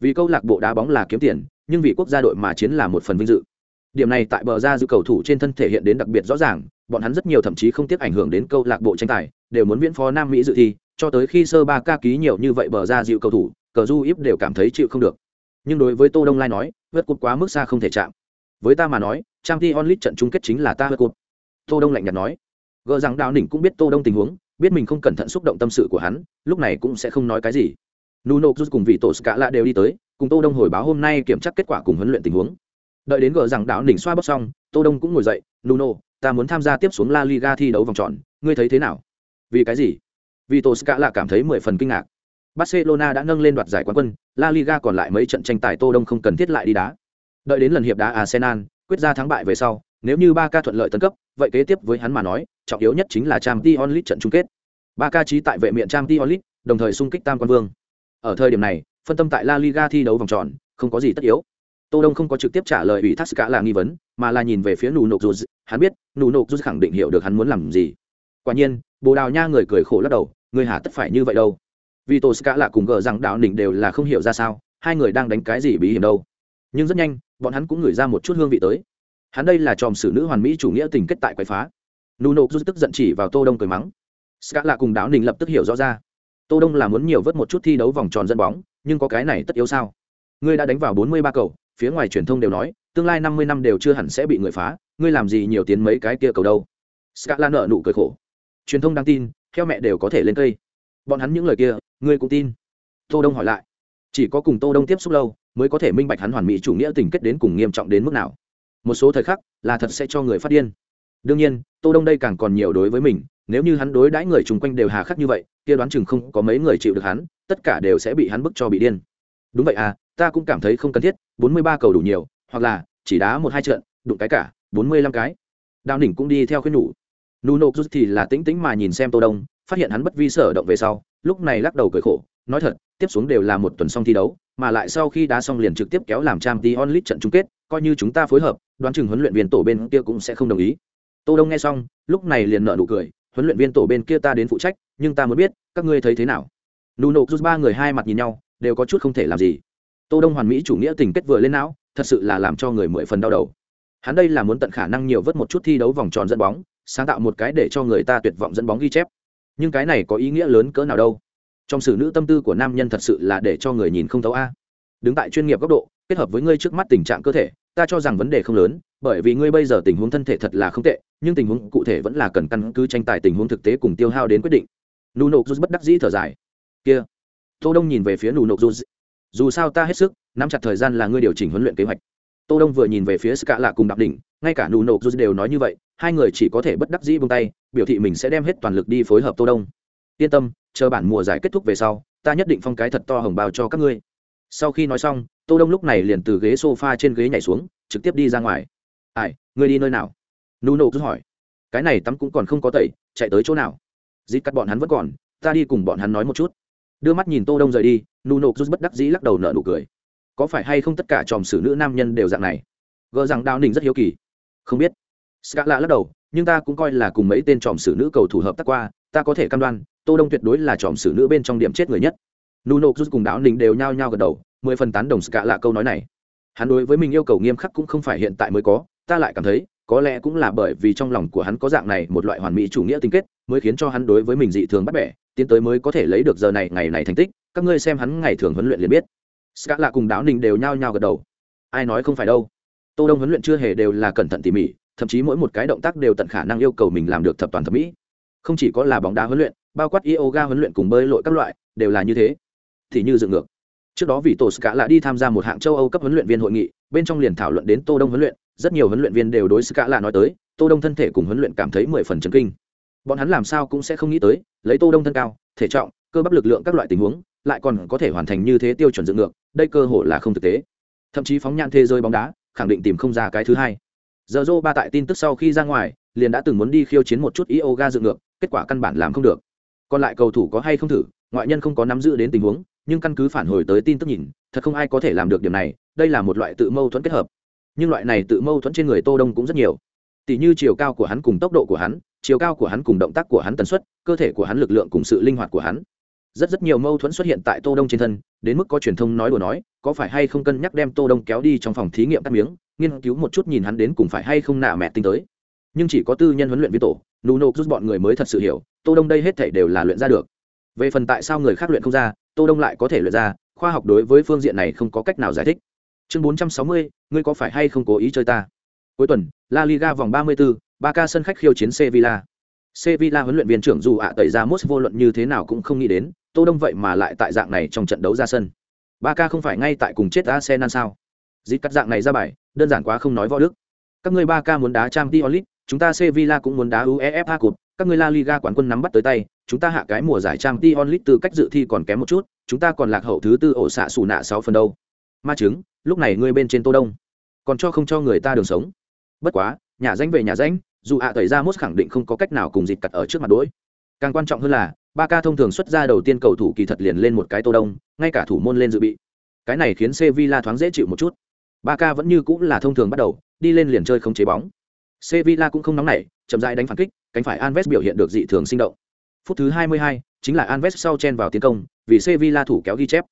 Vì câu lạc bộ đá bóng là kiếm tiền, nhưng vì quốc gia đội mà chiến là một phần vinh dự. Điểm này tại bờ ra giữ cầu thủ trên thân thể hiện đến đặc biệt rõ ràng, bọn hắn rất nhiều thậm chí không tiếc ảnh hưởng đến câu lạc bộ tranh tài, đều muốn viễn phó nam mỹ dự thi, cho tới khi sơ ba ca ký nhiều như vậy bờ ra dịu cầu thủ, cờ du íp đều cảm thấy chịu không được. Nhưng đối với tô đông lai nói, vượt cột quá mức xa không thể chạm. Với ta mà nói trang t onlit trận chung kết chính là ta vượt cột. Tô đông lạnh nhạt nói gờ rằng đào nỉnh cũng biết tô đông tình huống, biết mình không cẩn thận xúc động tâm sự của hắn, lúc này cũng sẽ không nói cái gì. Nuno rút cùng vị tổ cả lạ đều đi tới, cùng tô đông hồi báo hôm nay kiểm tra kết quả cùng huấn luyện tình huống. Đợi đến gờ rằng đảo nỉnh xoa bóc xong, tô đông cũng ngồi dậy, nuno, ta muốn tham gia tiếp xuống la liga thi đấu vòng tròn, ngươi thấy thế nào? Vì cái gì? Vì tổ ska là cảm thấy mười phần kinh ngạc. Barcelona đã nâng lên đoạt giải quán quân, la liga còn lại mấy trận tranh tài tô đông không cần thiết lại đi đá. Đợi đến lần hiệp đá arsenal, quyết ra thắng bại về sau, nếu như ba ca thuận lợi tấn cấp vậy kế tiếp với hắn mà nói, trọng yếu nhất chính là trang t onlit trận chung kết. Ba ca trí tại vệ miện trang t onlit, đồng thời xung kích tam quan vương. Ở thời điểm này, phân tâm tại la liga thi đấu vòng tròn, không có gì tất yếu. Tô đông không có trực tiếp trả lời ủy thác cả là nghi vấn, mà là nhìn về phía nụ nộp dù hắn biết, nụ nộp dù khẳng định hiểu được hắn muốn làm gì. Quả nhiên, bồ đào nha người cười khổ lắc đầu người hà tất phải như vậy đâu. Vì tô ska là cùng gờ rằng đạo đỉnh đều là không hiểu ra sao, hai người đang đánh cái gì bí hiểm đâu. Nhưng rất nhanh, bọn hắn cũng ngửi ra một chút hương vị tới hắn đây là tròm xử nữ hoàn mỹ chủ nghĩa tình kết tại quậy phá. Nuno rút tức giận chỉ vào tô đông cười mắng. Ska là cùng đáo ninh lập tức hiểu rõ ra. Tô đông là muốn nhiều vớt một chút thi đấu vòng tròn dẫn bóng, nhưng có cái này tất yếu sao? Ngươi đã đánh vào 43 cầu, phía ngoài truyền thông đều nói, tương lai 50 năm đều chưa hẳn sẽ bị người phá, ngươi làm gì nhiều tiến mấy cái kia cầu đâu? Ska nợ nụ cười khổ. Truyền thông đang tin, theo mẹ đều có thể lên cây. Bọn hắn những lời kia, ngươi cũng tin. Tô đông hỏi lại. Chỉ có cùng tô đông tiếp xúc lâu, mới có thể minh bạch hắn hoàn mỹ chủ nghĩa tình kết đến cùng nghiêm trọng đến mức nào một số thời khắc là thật sẽ cho người phát điên. Đương nhiên, tô đông đây càng còn nhiều đối với mình, nếu như hắn đối đãi người chung quanh đều hà khắc như vậy, kia đoán chừng không có mấy người chịu được hắn, tất cả đều sẽ bị hắn bức cho bị điên. Đúng vậy à ta cũng cảm thấy không cần thiết 43 cầu đủ nhiều, hoặc là chỉ đá một hai trận, đụng cái cả 45 cái. Đào đỉnh cũng đi theo khuyên nhủ. Nuno rút thì là tĩnh tĩnh mà nhìn xem tô đông, phát hiện hắn bất vi sở động về sau, lúc này lắc đầu cười khổ, nói thật, tiếp xuống đều là một tuần xong thi đấu, mà lại sau khi đá xong liền trực tiếp kéo làm trang tí onlit trận chung kết, coi như chúng ta phối hợp đoán chừng huấn luyện viên tổ bên kia cũng sẽ không đồng ý. Tô đông nghe xong, lúc này liền nở nụ cười, huấn luyện viên tổ bên kia ta đến phụ trách, nhưng ta muốn biết, các ngươi thấy thế nào? Nuno rút ba người hai mặt nhìn nhau, đều có chút không thể làm gì. Tô đông hoàn mỹ chủ nghĩa tình kết vừa lên não, thật sự là làm cho người mười phần đau đầu. Hắn đây là muốn tận khả năng nhiều vớt một chút thi đấu vòng tròn dẫn bóng, sáng tạo một cái để cho người ta tuyệt vọng dẫn bóng ghi chép. Nhưng cái này có ý nghĩa lớn cỡ nào đâu? Trong sự nữ tâm tư của nam nhân thật sự là để cho người nhìn không thấu a. Đứng tại chuyên nghiệp góc độ, kết hợp với ngươi trước mắt tình trạng cơ thể ta cho rằng vấn đề không lớn, bởi vì ngươi bây giờ tình huống thân thể thật là không tệ, nhưng tình huống cụ thể vẫn là cần căn cứ tranh tài tình huống thực tế cùng tiêu hao đến quyết định. Nụ nộ rút bất đắc dĩ thở dài. Kia. Tô đông nhìn về phía nụ nộ rút dù sao ta hết sức, nắm chặt thời gian là ngươi điều chỉnh huấn luyện kế hoạch. Tô đông vừa nhìn về phía Cả lạ cùng đạp đỉnh, ngay cả nụ nộ rút đều nói như vậy, hai người chỉ có thể bất đắc dĩ buông tay, biểu thị mình sẽ đem hết toàn lực đi phối hợp tô đông. Yên tâm, chờ bản mùa giải kết thúc về sau, ta nhất định phong cái thật to hồng bao cho các ngươi sau khi nói xong tô đông lúc này liền từ ghế sofa trên ghế nhảy xuống trực tiếp đi ra ngoài. Ai ngươi đi nơi nào? Nuno cứ hỏi. Cái này tắm cũng còn không có tẩy chạy tới chỗ nào? Dịp cắt bọn hắn vẫn còn ta đi cùng bọn hắn nói một chút. Đưa mắt nhìn tô đông rời đi nuno rút bất đắc dĩ lắc đầu nở nụ cười. Có phải hay không tất cả tròm xử nữ nam nhân đều dạng này? Gờ rằng đào ninh rất hiếu kỳ. Không biết. Scott lạ lắc đầu, nhưng ta cũng coi là cùng mấy tên tròm xử nữ cầu thủ hợp tác qua, ta có thể cam đoan, Tô Đông tuyệt đối là tròm xử nữ bên trong điểm chết người nhất. Nuno Cruz cùng Đáo Ninh đều nhao nhao gật đầu, mười phần tán đồng Scott lạ câu nói này. Hắn đối với mình yêu cầu nghiêm khắc cũng không phải hiện tại mới có, ta lại cảm thấy, có lẽ cũng là bởi vì trong lòng của hắn có dạng này một loại hoàn mỹ chủ nghĩa tinh kết, mới khiến cho hắn đối với mình dị thường bắt bẻ, tiến tới mới có thể lấy được giờ này ngày này thành tích, các ngươi xem hắn ngày thường huấn luyện liền biết. Scott lạ cùng Đáo Ninh đều nhao nhao gật đầu. Ai nói không phải đâu. Tô Đông huấn luyện chưa hề đều là cẩn thận tỉ mỉ, thậm chí mỗi một cái động tác đều tận khả năng yêu cầu mình làm được thập toàn thẩm mỹ không chỉ có là bóng đá huấn luyện bao quát yoga huấn luyện cùng bơi lội các loại đều là như thế thì như dựng ngược. Trước đó vì tổ ska lại đi tham gia một hạng châu âu cấp huấn luyện viên hội nghị, bên trong liền thảo luận đến tô đông huấn luyện, rất nhiều huấn luyện viên đều đối ska lạ nói tới, tô đông thân thể cùng huấn luyện cảm thấy mười phần chấn kinh. Bọn hắn làm sao cũng sẽ không nghĩ tới, lấy tô đông thân cao, thể trọng, cơ bắp lực lượng các loại tình huống, lại còn có thể hoàn thành như thế tiêu chuẩn dựng ngược, đây cơ hội là không thực tế. Thậm chí phóng nhãn thế giới bóng đá, khẳng định tìm không ra cái thứ hai. Giờ dô ba tại tin tức sau khi ra ngoài, liền đã từng muốn đi khiêu chiến một chút yoga dựng ngược, kết quả căn bản làm không được. Còn lại cầu thủ có hay không thử, ngoại nhân không có nắm giữ đến tình huống nhưng căn cứ phản hồi tới tin tức nhìn, thật không ai có thể làm được điểm này, đây là một loại tự mâu thuẫn kết hợp. Nhưng loại này tự mâu thuẫn trên người tô đông cũng rất nhiều. Tỷ như chiều cao của hắn cùng tốc độ của hắn, chiều cao của hắn cùng động tác của hắn tần suất, cơ thể của hắn lực lượng cùng sự linh hoạt của hắn. Rất rất nhiều mâu thuẫn xuất hiện tại tô đông trên thân, đến mức có truyền thông nói đùa nói, có phải hay không cân nhắc đem tô đông kéo đi trong phòng thí nghiệm cắt miếng, nghiên cứu một chút nhìn hắn đến cùng phải hay không nạ mẹ tinh tới. Nhưng chỉ có tư nhân huấn luyện viên tổ, nuno giúp bọn người mới thật sự hiểu, tô đông đây hết thảy đều là luyện ra được. Về phần tại sao người khác luyện không ra tô đông lại có thể luyện ra khoa học đối với phương diện này không có cách nào giải thích. Chương 460, ngươi có phải hay không cố ý chơi ta? Cuối tuần la liga vòng 34, ba ca sân khách khiêu chiến sevilla. Sevilla huấn luyện viên trưởng dù ạ tẩy ra mốt vô luận như thế nào cũng không nghĩ đến tô đông vậy mà lại tại dạng này trong trận đấu ra sân. Ba ca không phải ngay tại cùng chết arsenal sao? Dịp cắt dạng này ra bài đơn giản quá không nói võ đức. Các ngươi ba ca muốn đá trang t chúng ta sevilla cũng muốn đá uefa Cụt các ngươi la liga quán quân nắm bắt tới tay, chúng ta hạ cái mùa giải trang League từ cách dự thi còn kém một chút, chúng ta còn lạc hậu thứ tư ổ xạ sủ nạ sáu phần đâu. Ma chứng, lúc này ngươi bên trên tô đông. Còn cho không cho người ta đường sống. Bất quá, nhà danh về nhà danh, dù ạ tẩy ra mốt khẳng định không có cách nào cùng dịp cặt ở trước mặt đuổi càng quan trọng hơn là ba ca thông thường xuất ra đầu tiên cầu thủ kỳ thật liền lên một cái tô đông, ngay cả thủ môn lên dự bị. Cái này khiến sevilla thoáng dễ chịu một chút. Ba ca vẫn như cũng là thông thường bắt đầu, đi lên liền chơi không chế bóng. Sevilla cũng không nóng nảy, chậm rãi đánh phản kích cánh phải Anves biểu hiện được dị thường sinh động. Phút thứ 22, chính là Anves sau chen vào tiến công vì sevilla thủ kéo ghi chép.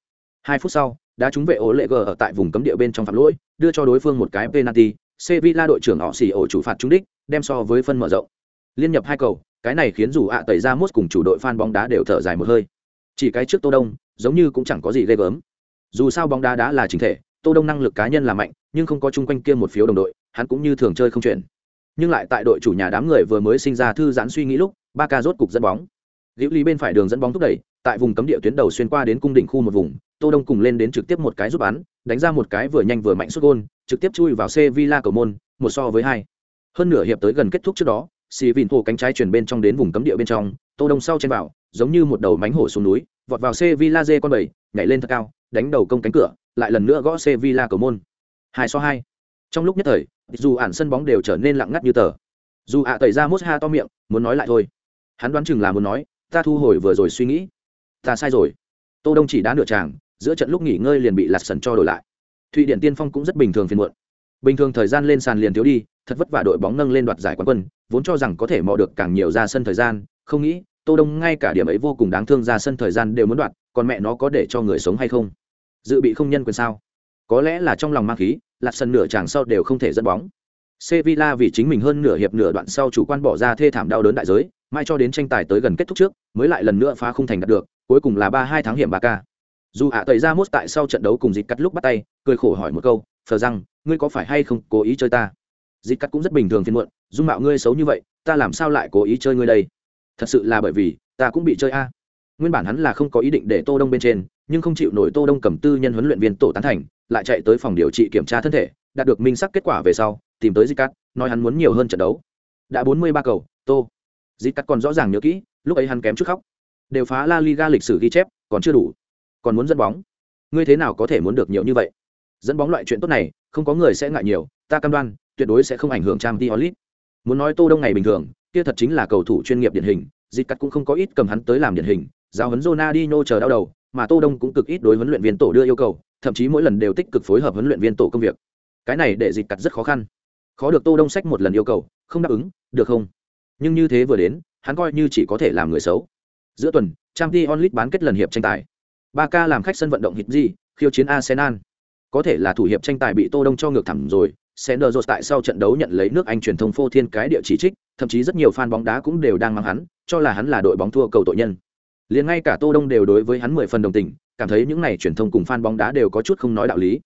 Hai phút sau đã trúng vệ ố lệ g ở tại vùng cấm địa bên trong phạm lỗi đưa cho đối phương một cái penalty. Sevilla đội trưởng họ xì ổ chủ phạt trúng đích đem so với phân mở rộng. Liên nhập hai cầu cái này khiến dù ạ tẩy ra mốt cùng chủ đội fan bóng đá đều thở dài một hơi. Chỉ cái trước tô đông giống như cũng chẳng có gì ghê gớm. Dù sao bóng đá đá là chính thể tô đông năng lực cá nhân là mạnh nhưng không có chung quanh kia một phiếu đồng đội hắn cũng như thường chơi không chuyển nhưng lại tại đội chủ nhà đám người vừa mới sinh ra thư giãn suy nghĩ lúc, ba ca rốt cục dẫn bóng. Liễu lý bên phải đường dẫn bóng thúc đẩy, tại vùng cấm địa tuyến đầu xuyên qua đến cung đỉnh khu một vùng, tô đông cùng lên đến trực tiếp một cái giúp bắn, đánh ra một cái vừa nhanh vừa mạnh xuất gôn, trực tiếp chui vào Sevilla cầu môn, một so với hai. Hơn nửa hiệp tới gần kết thúc trước đó, xì vìn hồ cánh trái chuyển bên trong đến vùng cấm địa bên trong, tô đông sau trên vào, giống như một đầu mánh hổ xuống núi, vọt vào Sevilla dê con bảy nhảy lên thật cao, đánh đầu công cánh cửa, lại lần nữa gõ Sevilla cầu môn. Hai so hai trong lúc nhất thời, dù ản sân bóng đều trở nên lặng ngắt như tờ. Dù ạ tẩy ra mốt ha to miệng, muốn nói lại thôi. Hắn đoán chừng là muốn nói, ta thu hồi vừa rồi suy nghĩ. Ta sai rồi. Tô đông chỉ đá nửa tràng, giữa trận lúc nghỉ ngơi liền bị lạt sần cho đổi lại. Thụy điển tiên phong cũng rất bình thường phiền muộn. Bình thường thời gian lên sàn liền thiếu đi, thật vất vả đội bóng nâng lên đoạt giải quán quân, vốn cho rằng có thể mò được càng nhiều ra sân thời gian, không nghĩ, tô đông ngay cả điểm ấy vô cùng đáng thương ra sân thời gian đều muốn đoạt, còn mẹ nó có để cho người sống hay không? Dự bị không nhân quyền sao? Có lẽ là trong lòng mang khí lạt sân nửa chàng sau đều không thể dẫn bóng Sevilla vì chính mình hơn nửa hiệp nửa đoạn sau chủ quan bỏ ra thê thảm đau đớn đại giới, mai cho đến tranh tài tới gần kết thúc trước, mới lại lần nữa phá không thành đạt được, cuối cùng là ba hai tháng hiểm ba ca. Dù ạ tẩy ra mốt tại sau trận đấu cùng dịch cắt lúc bắt tay, cười khổ hỏi một câu, "Phờ rằng, ngươi có phải hay không cố ý chơi ta?" Dịch cắt cũng rất bình thường phiền muộn, dung mạo ngươi xấu như vậy, ta làm sao lại cố ý chơi ngươi đây? Thật sự là bởi vì, ta cũng bị chơi a. Nguyên bản hắn là không có ý định để Tô Đông bên trên, nhưng không chịu nổi Tô Đông cầm tư nhân huấn luyện viên tổ tán thành, lại chạy tới phòng điều trị kiểm tra thân thể, đạt được minh sắc kết quả về sau, tìm tới Zicat, nói hắn muốn nhiều hơn trận đấu. Đã 43 cầu, Tô. Zicat còn rõ ràng nhớ kỹ, lúc ấy hắn kém chút khóc. Đều phá La Liga lịch sử ghi chép, còn chưa đủ. Còn muốn dẫn bóng. Ngươi thế nào có thể muốn được nhiều như vậy? Dẫn bóng loại chuyện tốt này, không có người sẽ ngại nhiều, ta cam đoan, tuyệt đối sẽ không ảnh hưởng Champions League. Muốn nói Tô Đông ngày bình thường, kia thật chính là cầu thủ chuyên nghiệp điển hình, Zicat cũng không có ít cầm hắn tới làm điển hình, giao huấn Ronaldinho chờ đau đầu, mà Tô Đông cũng cực ít đối huấn luyện viên tổ đưa yêu cầu, thậm chí mỗi lần đều tích cực phối hợp huấn luyện viên tổ công việc. Cái này để dịch cắt rất khó khăn. Khó được tô đông sách một lần yêu cầu không đáp ứng được không? Nhưng như thế vừa đến hắn coi như chỉ có thể làm người xấu. Giữa tuần trang t onlit bán kết lần hiệp tranh tài. Ba ca làm khách sân vận động hít gì khiêu chiến arsenal. Có thể là thủ hiệp tranh tài bị tô đông cho ngược thẳng rồi Sender Rose tại sau trận đấu nhận lấy nước Anh truyền thông phô thiên cái địa chỉ trích, thậm chí rất nhiều fan bóng đá cũng đều đang mang hắn, cho là hắn là đội bóng thua cầu tội nhân. Liền ngay cả Tô Đông đều đối với hắn mười phần đồng tình, cảm thấy những này truyền thông cùng fan bóng đá đều có chút không nói đạo lý.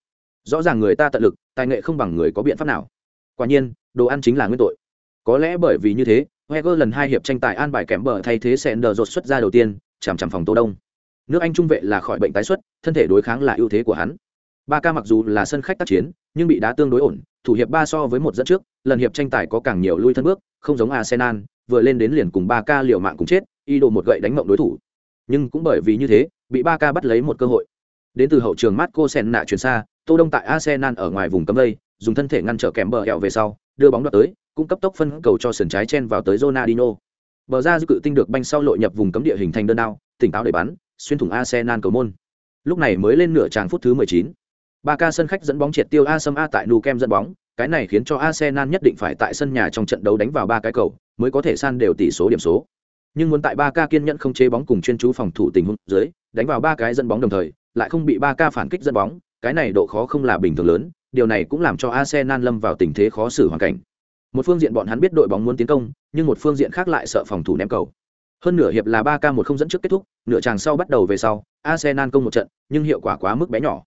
Rõ ràng người ta tận lực tài nghệ không bằng người có biện pháp nào. Quả nhiên đồ ăn chính là nguyên tội. Có lẽ bởi vì như thế heger lần hai hiệp tranh tài an bài kém bờ thay thế sẽ rột xuất ra đầu tiên chằm chằm phòng tô đông. Nước anh trung vệ là khỏi bệnh tái xuất thân thể đối kháng là ưu thế của hắn. Ba ca mặc dù là sân khách tác chiến nhưng bị đá tương đối ổn thủ hiệp ba so với một dẫn trước lần hiệp tranh tài có càng nhiều lui thân bước không giống arsenal vừa lên đến liền cùng ba ca liều mạng cùng chết y đồ một gậy đánh mộng đối thủ nhưng cũng bởi vì như thế, bị ba ca bắt lấy một cơ hội. Đến từ hậu trường Marco Senna chuyển xa, tô đông tại arsenal ở ngoài vùng cấm đây dùng thân thể ngăn trở kèm bờ hẹo về sau, đưa bóng đoạt tới cũng cấp tốc phân cầu cho sườn trái chen vào tới Ronaldinho. Bờ ra dư cự tinh được banh sau lội nhập vùng cấm địa hình thành đơn đao, tỉnh táo để bắn, xuyên thủng arsenal cầu môn. Lúc này mới lên nửa tràng phút thứ 19. ba ca sân khách dẫn bóng triệt tiêu Asam A tại Nou Camp dẫn bóng, cái này khiến cho Arsenal nhất định phải tại sân nhà trong trận đấu đánh vào ba cái cầu, mới có thể san đều tỷ số điểm số nhưng muốn tại ba ca kiên nhẫn không chế bóng cùng chuyên chú phòng thủ tình huống dưới, đánh vào ba cái dẫn bóng đồng thời, lại không bị ba ca phản kích dẫn bóng, cái này độ khó không là bình thường lớn, điều này cũng làm cho Arsenal lâm vào tình thế khó xử hoàn cảnh. Một phương diện bọn hắn biết đội bóng muốn tiến công, nhưng một phương diện khác lại sợ phòng thủ ném cầu. Hơn nửa hiệp là ba k một không dẫn trước kết thúc, nửa tràng sau bắt đầu về sau, arsenal công một trận, nhưng hiệu quả quá mức bé nhỏ.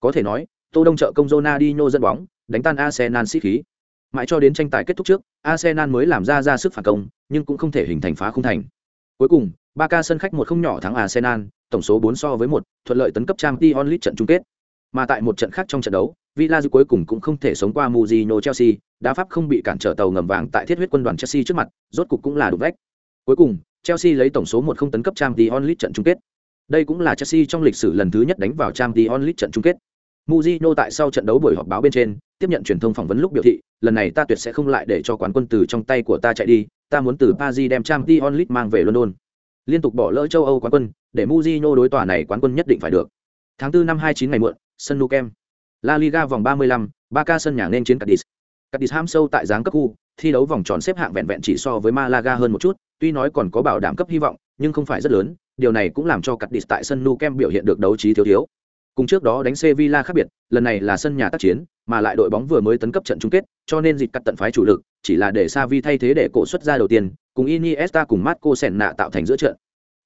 Có thể nói, tô đông trợ công Ronaldinho dẫn bóng, đánh tan arsenal sĩ khí mãi cho đến tranh tài kết thúc trước arsenal mới làm ra ra sức phản công nhưng cũng không thể hình thành phá không thành cuối cùng ba ca sân khách một không nhỏ thắng arsenal tổng số bốn so với một thuận lợi tấn cấp trang t onlit trận chung kết mà tại một trận khác trong trận đấu Villa cuối cùng cũng không thể sống qua Mourinho Chelsea, đá pháp không bị cản trở tàu ngầm vàng tại thiết huyết quân đoàn Chelsea trước mặt, rốt cục cũng là đụng vách. Cuối cùng, Chelsea lấy tổng số 1 không tấn cấp Champions League trận chung kết. Đây cũng là Chelsea trong lịch sử lần thứ nhất đánh vào Champions League trận chung kết. Mujino tại sau trận đấu buổi họp báo bên trên, tiếp nhận truyền thông phỏng vấn lúc biểu thị, lần này ta tuyệt sẽ không lại để cho quán quân từ trong tay của ta chạy đi, ta muốn từ Paris đem Champions League mang về London. Liên tục bỏ lỡ châu Âu quán quân, để Mujino đối tòa này quán quân nhất định phải được. Tháng 4 năm 29 ngày muộn, sân Nou Camp. La Liga vòng 35, Barca sân nhà nên chiến Cadiz. Cadiz ham sâu tại giáng cấp khu, thi đấu vòng tròn xếp hạng vẹn vẹn chỉ so với Malaga hơn một chút, tuy nói còn có bảo đảm cấp hy vọng, nhưng không phải rất lớn, điều này cũng làm cho Cadiz tại sân Nou Camp biểu hiện được đấu trí thiếu thiếu. Cùng trước đó đánh Sevilla khác biệt, lần này là sân nhà tác chiến, mà lại đội bóng vừa mới tấn cấp trận chung kết, cho nên dịch cắt tận phái chủ lực, chỉ là để Xavi thay thế để cổ xuất ra đầu tiên, cùng Iniesta cùng Marco Senna tạo thành giữa trận.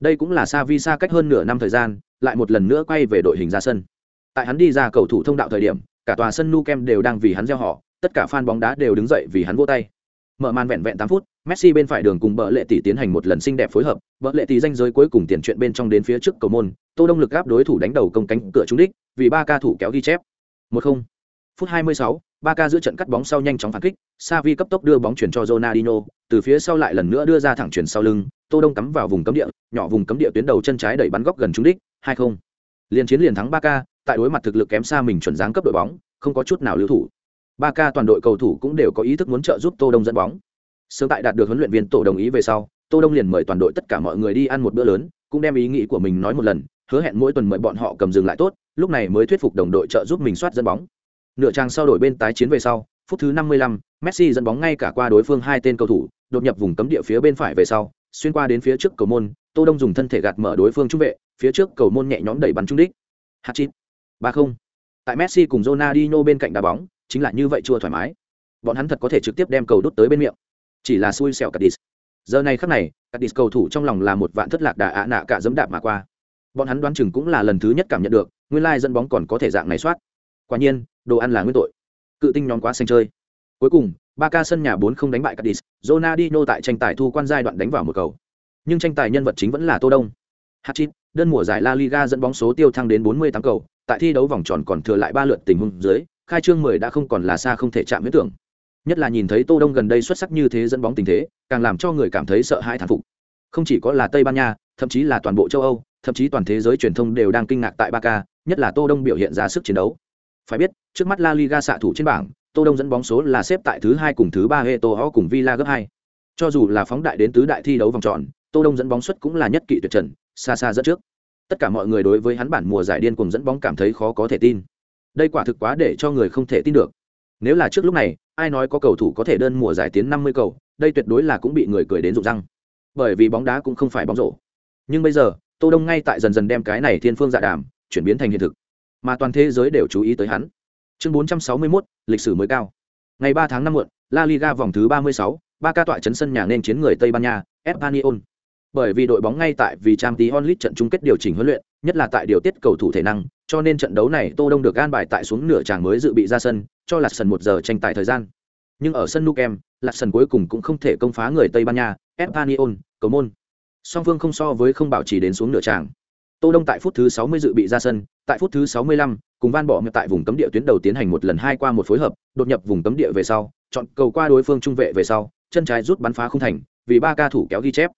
Đây cũng là Xavi xa cách hơn nửa năm thời gian, lại một lần nữa quay về đội hình ra sân tại hắn đi ra cầu thủ thông đạo thời điểm cả tòa sân Nou Camp đều đang vì hắn reo họ tất cả fan bóng đá đều đứng dậy vì hắn vỗ tay mở màn vẹn vẹn tám phút messi bên phải đường cùng bờ lệ tỷ tiến hành một lần xinh đẹp phối hợp. Bờ lệ tỷ danh giới cuối cùng tiền chuyện bên trong đến phía trước cầu môn tô đông lực áp đối thủ đánh đầu công cánh cửa trúng đích vì ba ca thủ kéo ghi chép. Một không. Phút 26, ba ca giữa trận cắt bóng sau nhanh chóng phản kích savi cấp tốc đưa bóng chuyển cho ronaldinho từ phía sau lại lần nữa đưa ra thẳng chuyển sau lưng tô đông cắm vào vùng cấm địa nhỏ vùng cấm địa tuyến đầu chân trái đẩy bắn góc gần trúng đích hai không. Liên chiến liền thắng ba ca tại đối mặt thực lực kém xa mình chuẩn dáng cấp đội bóng, không có chút nào lưu thủ. Ba ca toàn đội cầu thủ cũng đều có ý thức muốn trợ giúp Tô Đông dẫn bóng. Sớm tại đạt được huấn luyện viên tổ đồng ý về sau, Tô Đông liền mời toàn đội tất cả mọi người đi ăn một bữa lớn, cũng đem ý nghĩ của mình nói một lần, hứa hẹn mỗi tuần mời bọn họ cầm dừng lại tốt, lúc này mới thuyết phục đồng đội trợ giúp mình soát dẫn bóng. Nửa trang sau đổi bên tái chiến về sau, phút thứ 55, Messi dẫn bóng ngay cả qua đối phương hai tên cầu thủ, đột nhập vùng cấm địa phía bên phải về sau, xuyên qua đến phía trước cầu môn, Tô Đông dùng thân thể gạt mở đối phương trung vệ, phía trước cầu môn nhẹ nhõm đẩy bắn trúng đích. Hat-trick ba không tại messi cùng Ronaldinho bên cạnh đá bóng chính là như vậy chua thoải mái. Bọn hắn thật có thể trực tiếp đem cầu đút tới bên miệng. Chỉ là xui xẻo Cadiz. giờ này khắc này Cadiz cầu thủ trong lòng là một vạn thất lạc đà ạ nạ cả dẫm đạp mà qua. Bọn hắn đoán chừng cũng là lần thứ nhất cảm nhận được nguyên lai dẫn bóng còn có thể dạng này soát. Quả nhiên đồ ăn là nguyên tội. Cự tinh nhóm quá xanh chơi. Cuối cùng ba ca sân nhà bốn không đánh bại Cadiz. Ronaldinho tại tranh tài thu quan giai đoạn đánh vào một cầu. Nhưng tranh tài nhân vật chính vẫn là tô đông. Hatchit, đơn mùa giải La Liga dẫn bóng số tiêu thăng đến 48 cầu, tại thi đấu vòng tròn còn thừa lại ba lượt tình huống dưới, khai trương 10 đã không còn là xa không thể chạm huyết tưởng. Nhất là nhìn thấy Tô Đông gần đây xuất sắc như thế dẫn bóng tình thế, càng làm cho người cảm thấy sợ hãi thán phục. Không chỉ có là Tây Ban Nha, thậm chí là toàn bộ châu Âu, thậm chí toàn thế giới truyền thông đều đang kinh ngạc tại Barca, nhất là Tô Đông biểu hiện ra sức chiến đấu. Phải biết, trước mắt La Liga xạ thủ trên bảng, Tô Đông dẫn bóng số là xếp tại thứ hai cùng thứ ba Eto'o cùng Villa gấp hai. Cho dù là phóng đại đến tứ đại thi đấu vòng tròn, Tô Đông dẫn bóng suất cũng là nhất kỵ tuyệt trần, xa xa dẫn trước tất cả mọi người đối với hắn bản mùa giải điên cùng dẫn bóng cảm thấy khó có thể tin đây quả thực quá để cho người không thể tin được. Nếu là trước lúc này ai nói có cầu thủ có thể đơn mùa giải tiến năm mươi cầu đây tuyệt đối là cũng bị người cười đến rụng răng. Bởi vì bóng đá cũng không phải bóng rổ. Nhưng bây giờ tô đông ngay tại dần dần đem cái này thiên phương dạ đàm chuyển biến thành hiện thực. Mà toàn thế giới đều chú ý tới hắn. Chương 461, lịch sử mới cao. Ngày 3 tháng 5 muộn la liga vòng thứ 36, ba ca tọa chấn sân nhà nên chiến người tây ban nha espanyol. Bởi vì đội bóng ngay tại vì trang tí onlit trận chung kết điều chỉnh huấn luyện nhất là tại điều tiết cầu thủ thể năng cho nên trận đấu này tô đông được gan bài tại xuống nửa tràng mới dự bị ra sân cho lạt sân một giờ tranh tài thời gian. Nhưng ở sân nukem lạt sân cuối cùng cũng không thể công phá người tây ban nha espanyol cầu môn. Song phương không so với không bảo trì đến xuống nửa tràng. Tô Đông tại phút thứ 60 dự bị ra sân, tại phút thứ 65, cùng Van Bỏ tại vùng cấm địa tuyến đầu tiến hành một lần hai qua một phối hợp, đột nhập vùng cấm địa về sau, chọn cầu qua đối phương trung vệ về sau, chân trái rút bắn phá không thành, vì ba ca thủ kéo ghi chép.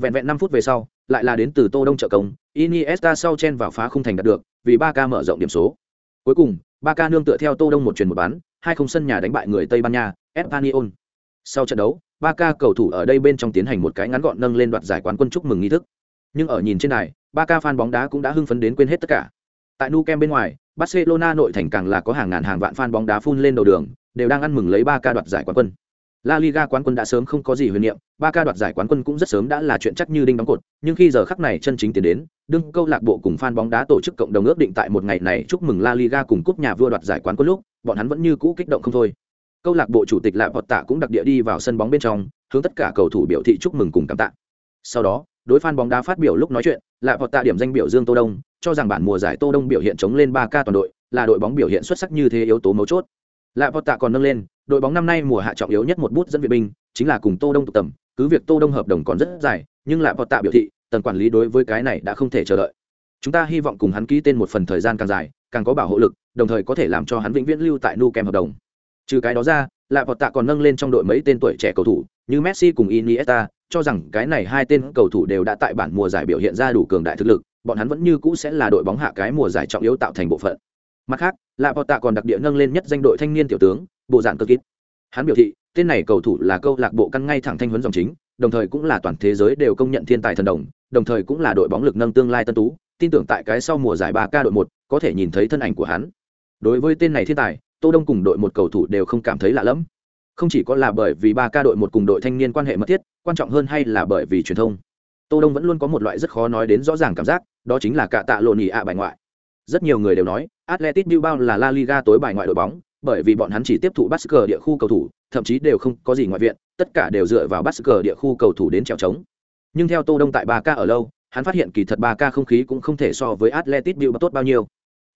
Vẹn vẹn 5 phút về sau, lại là đến từ Tô Đông trợ công, Iniesta sau chen vào phá không thành đạt được, vì Barca mở rộng điểm số. Cuối cùng, Barca nương tựa theo Tô Đông một truyền một bán, hai không sân nhà đánh bại người Tây Ban Nha, Espanyol. Sau trận đấu, Barca cầu thủ ở đây bên trong tiến hành một cái ngắn gọn nâng lên đoạt giải quán quân chúc mừng nghi thức. Nhưng ở nhìn trên này, Barca fan bóng đá cũng đã hưng phấn đến quên hết tất cả. Tại Nou Camp bên ngoài, Barcelona nội thành càng là có hàng ngàn hàng vạn fan bóng đá phun lên đầu đường, đều đang ăn mừng lấy Barca đoạt giải quán quân. La Liga quán quân đã sớm không có gì huyền niệm, ba ca đoạt giải quán quân cũng rất sớm đã là chuyện chắc như đinh đóng cột, nhưng khi giờ khắc này chân chính tiến đến, đương câu lạc bộ cùng fan bóng đá tổ chức cộng đồng ước định tại một ngày này chúc mừng La Liga cùng cúp nhà vua đoạt giải quán quân lúc, bọn hắn vẫn như cũ kích động không thôi. Câu lạc bộ chủ tịch Lạ Vọt Tạ cũng đặc địa đi vào sân bóng bên trong, hướng tất cả cầu thủ biểu thị chúc mừng cùng cảm tạ. Sau đó, đối fan bóng đá phát biểu lúc nói chuyện, Lạ Vọt Tạ điểm danh biểu Dương Tô Đông, cho rằng bản mùa giải Tô Đông biểu hiện chống lên 3 ca toàn đội, là đội bóng biểu hiện xuất sắc như thế yếu tố mấu chốt. Lạ Vọt Tạ còn nâng lên, đội bóng năm nay mùa hạ trọng yếu nhất một bút dẫn viện binh, chính là cùng Tô Đông tụ tầm, cứ việc Tô Đông hợp đồng còn rất dài, nhưng Lạ Vọt Tạ biểu thị, tầng quản lý đối với cái này đã không thể chờ đợi. Chúng ta hy vọng cùng hắn ký tên một phần thời gian càng dài, càng có bảo hộ lực, đồng thời có thể làm cho hắn vĩnh viễn lưu tại Nu Kem hợp đồng. Trừ cái đó ra, Lạ Vọt Tạ còn nâng lên trong đội mấy tên tuổi trẻ cầu thủ, như Messi cùng Iniesta, cho rằng cái này hai tên cầu thủ đều đã tại bản mùa giải biểu hiện ra đủ cường đại thực lực, bọn hắn vẫn như cũ sẽ là đội bóng hạ cái mùa giải trọng yếu tạo thành bộ phận. Mặt khác, Lạ Vọt Tạ còn đặc địa nâng lên nhất danh đội thanh niên tiểu tướng, bộ dạng cơ kít. Hắn biểu thị, tên này cầu thủ là câu lạc bộ căn ngay thẳng thanh huấn dòng chính, đồng thời cũng là toàn thế giới đều công nhận thiên tài thần đồng, đồng thời cũng là đội bóng lực nâng tương lai tân tú, tin tưởng tại cái sau mùa giải ba k đội một có thể nhìn thấy thân ảnh của hắn. Đối với tên này thiên tài, Tô Đông cùng đội một cầu thủ đều không cảm thấy lạ lẫm. Không chỉ có là bởi vì ba k đội một cùng đội thanh niên quan hệ mật thiết, quan trọng hơn hay là bởi vì truyền thông. Tô Đông vẫn luôn có một loại rất khó nói đến rõ ràng cảm giác, đó chính là cả tạ lộn nhị ạ bài ngoại. Rất nhiều người đều nói, Atletico Bilbao là La Liga tối bài ngoại đội bóng, bởi vì bọn hắn chỉ tiếp thụ Basque địa khu cầu thủ, thậm chí đều không có gì ngoại viện, tất cả đều dựa vào Basque địa khu cầu thủ đến trèo trống. Nhưng theo Tô Đông tại 3K ở lâu, hắn phát hiện kỳ thật 3K không khí cũng không thể so với Atletico Bilbao tốt bao nhiêu.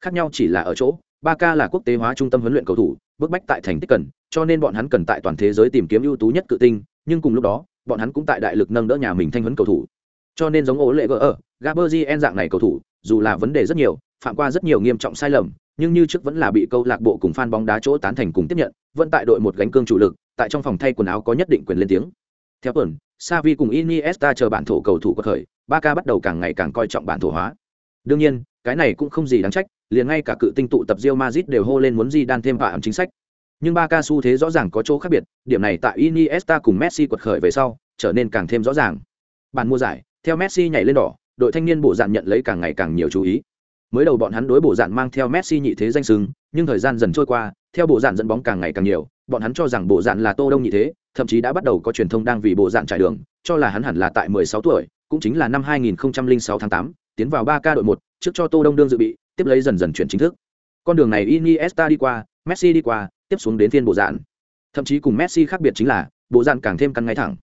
Khác nhau chỉ là ở chỗ, 3K là quốc tế hóa trung tâm huấn luyện cầu thủ, bước bách tại thành tích cần, cho nên bọn hắn cần tại toàn thế giới tìm kiếm ưu tú nhất cự tinh, nhưng cùng lúc đó, bọn hắn cũng tại đại lực nâng đỡ nhà mình thanh huấn cầu thủ. Cho nên giống ố lệ gỡ ở, Gaberzien dạng này cầu thủ, dù là vấn đề rất nhiều, phạm qua rất nhiều nghiêm trọng sai lầm, nhưng như trước vẫn là bị câu lạc bộ cùng fan bóng đá chỗ tán thành cùng tiếp nhận, vẫn tại đội một gánh cương chủ lực, tại trong phòng thay quần áo có nhất định quyền lên tiếng. Theo tuần, Xavi cùng Iniesta chờ bản thổ cầu thủ có khởi, Barca bắt đầu càng ngày càng coi trọng bản thổ hóa. Đương nhiên, cái này cũng không gì đáng trách, liền ngay cả cự tinh tụ tập Real Madrid đều hô lên muốn gì đan thêm vào chính sách. Nhưng Barca xu thế rõ ràng có chỗ khác biệt, điểm này tại Iniesta cùng Messi quật khởi về sau, trở nên càng thêm rõ ràng. Bản mua giải, theo Messi nhảy lên đỏ, đội thanh niên bộ dạng nhận lấy càng ngày càng nhiều chú ý. Mới đầu bọn hắn đối bộ dạn mang theo Messi nhị thế danh sừng, nhưng thời gian dần trôi qua, theo bộ dạn dẫn bóng càng ngày càng nhiều, bọn hắn cho rằng bộ dạn là Tô Đông nhị thế, thậm chí đã bắt đầu có truyền thông đang vì bộ dạn trải đường, cho là hắn hẳn là tại 16 tuổi, cũng chính là năm 2006 tháng 8, tiến vào 3K đội 1, trước cho Tô Đông đương dự bị, tiếp lấy dần dần chuyển chính thức. Con đường này Iniesta đi qua, Messi đi qua, tiếp xuống đến phiên bộ dạn. Thậm chí cùng Messi khác biệt chính là, bộ dạn càng thêm căng ngay thẳng.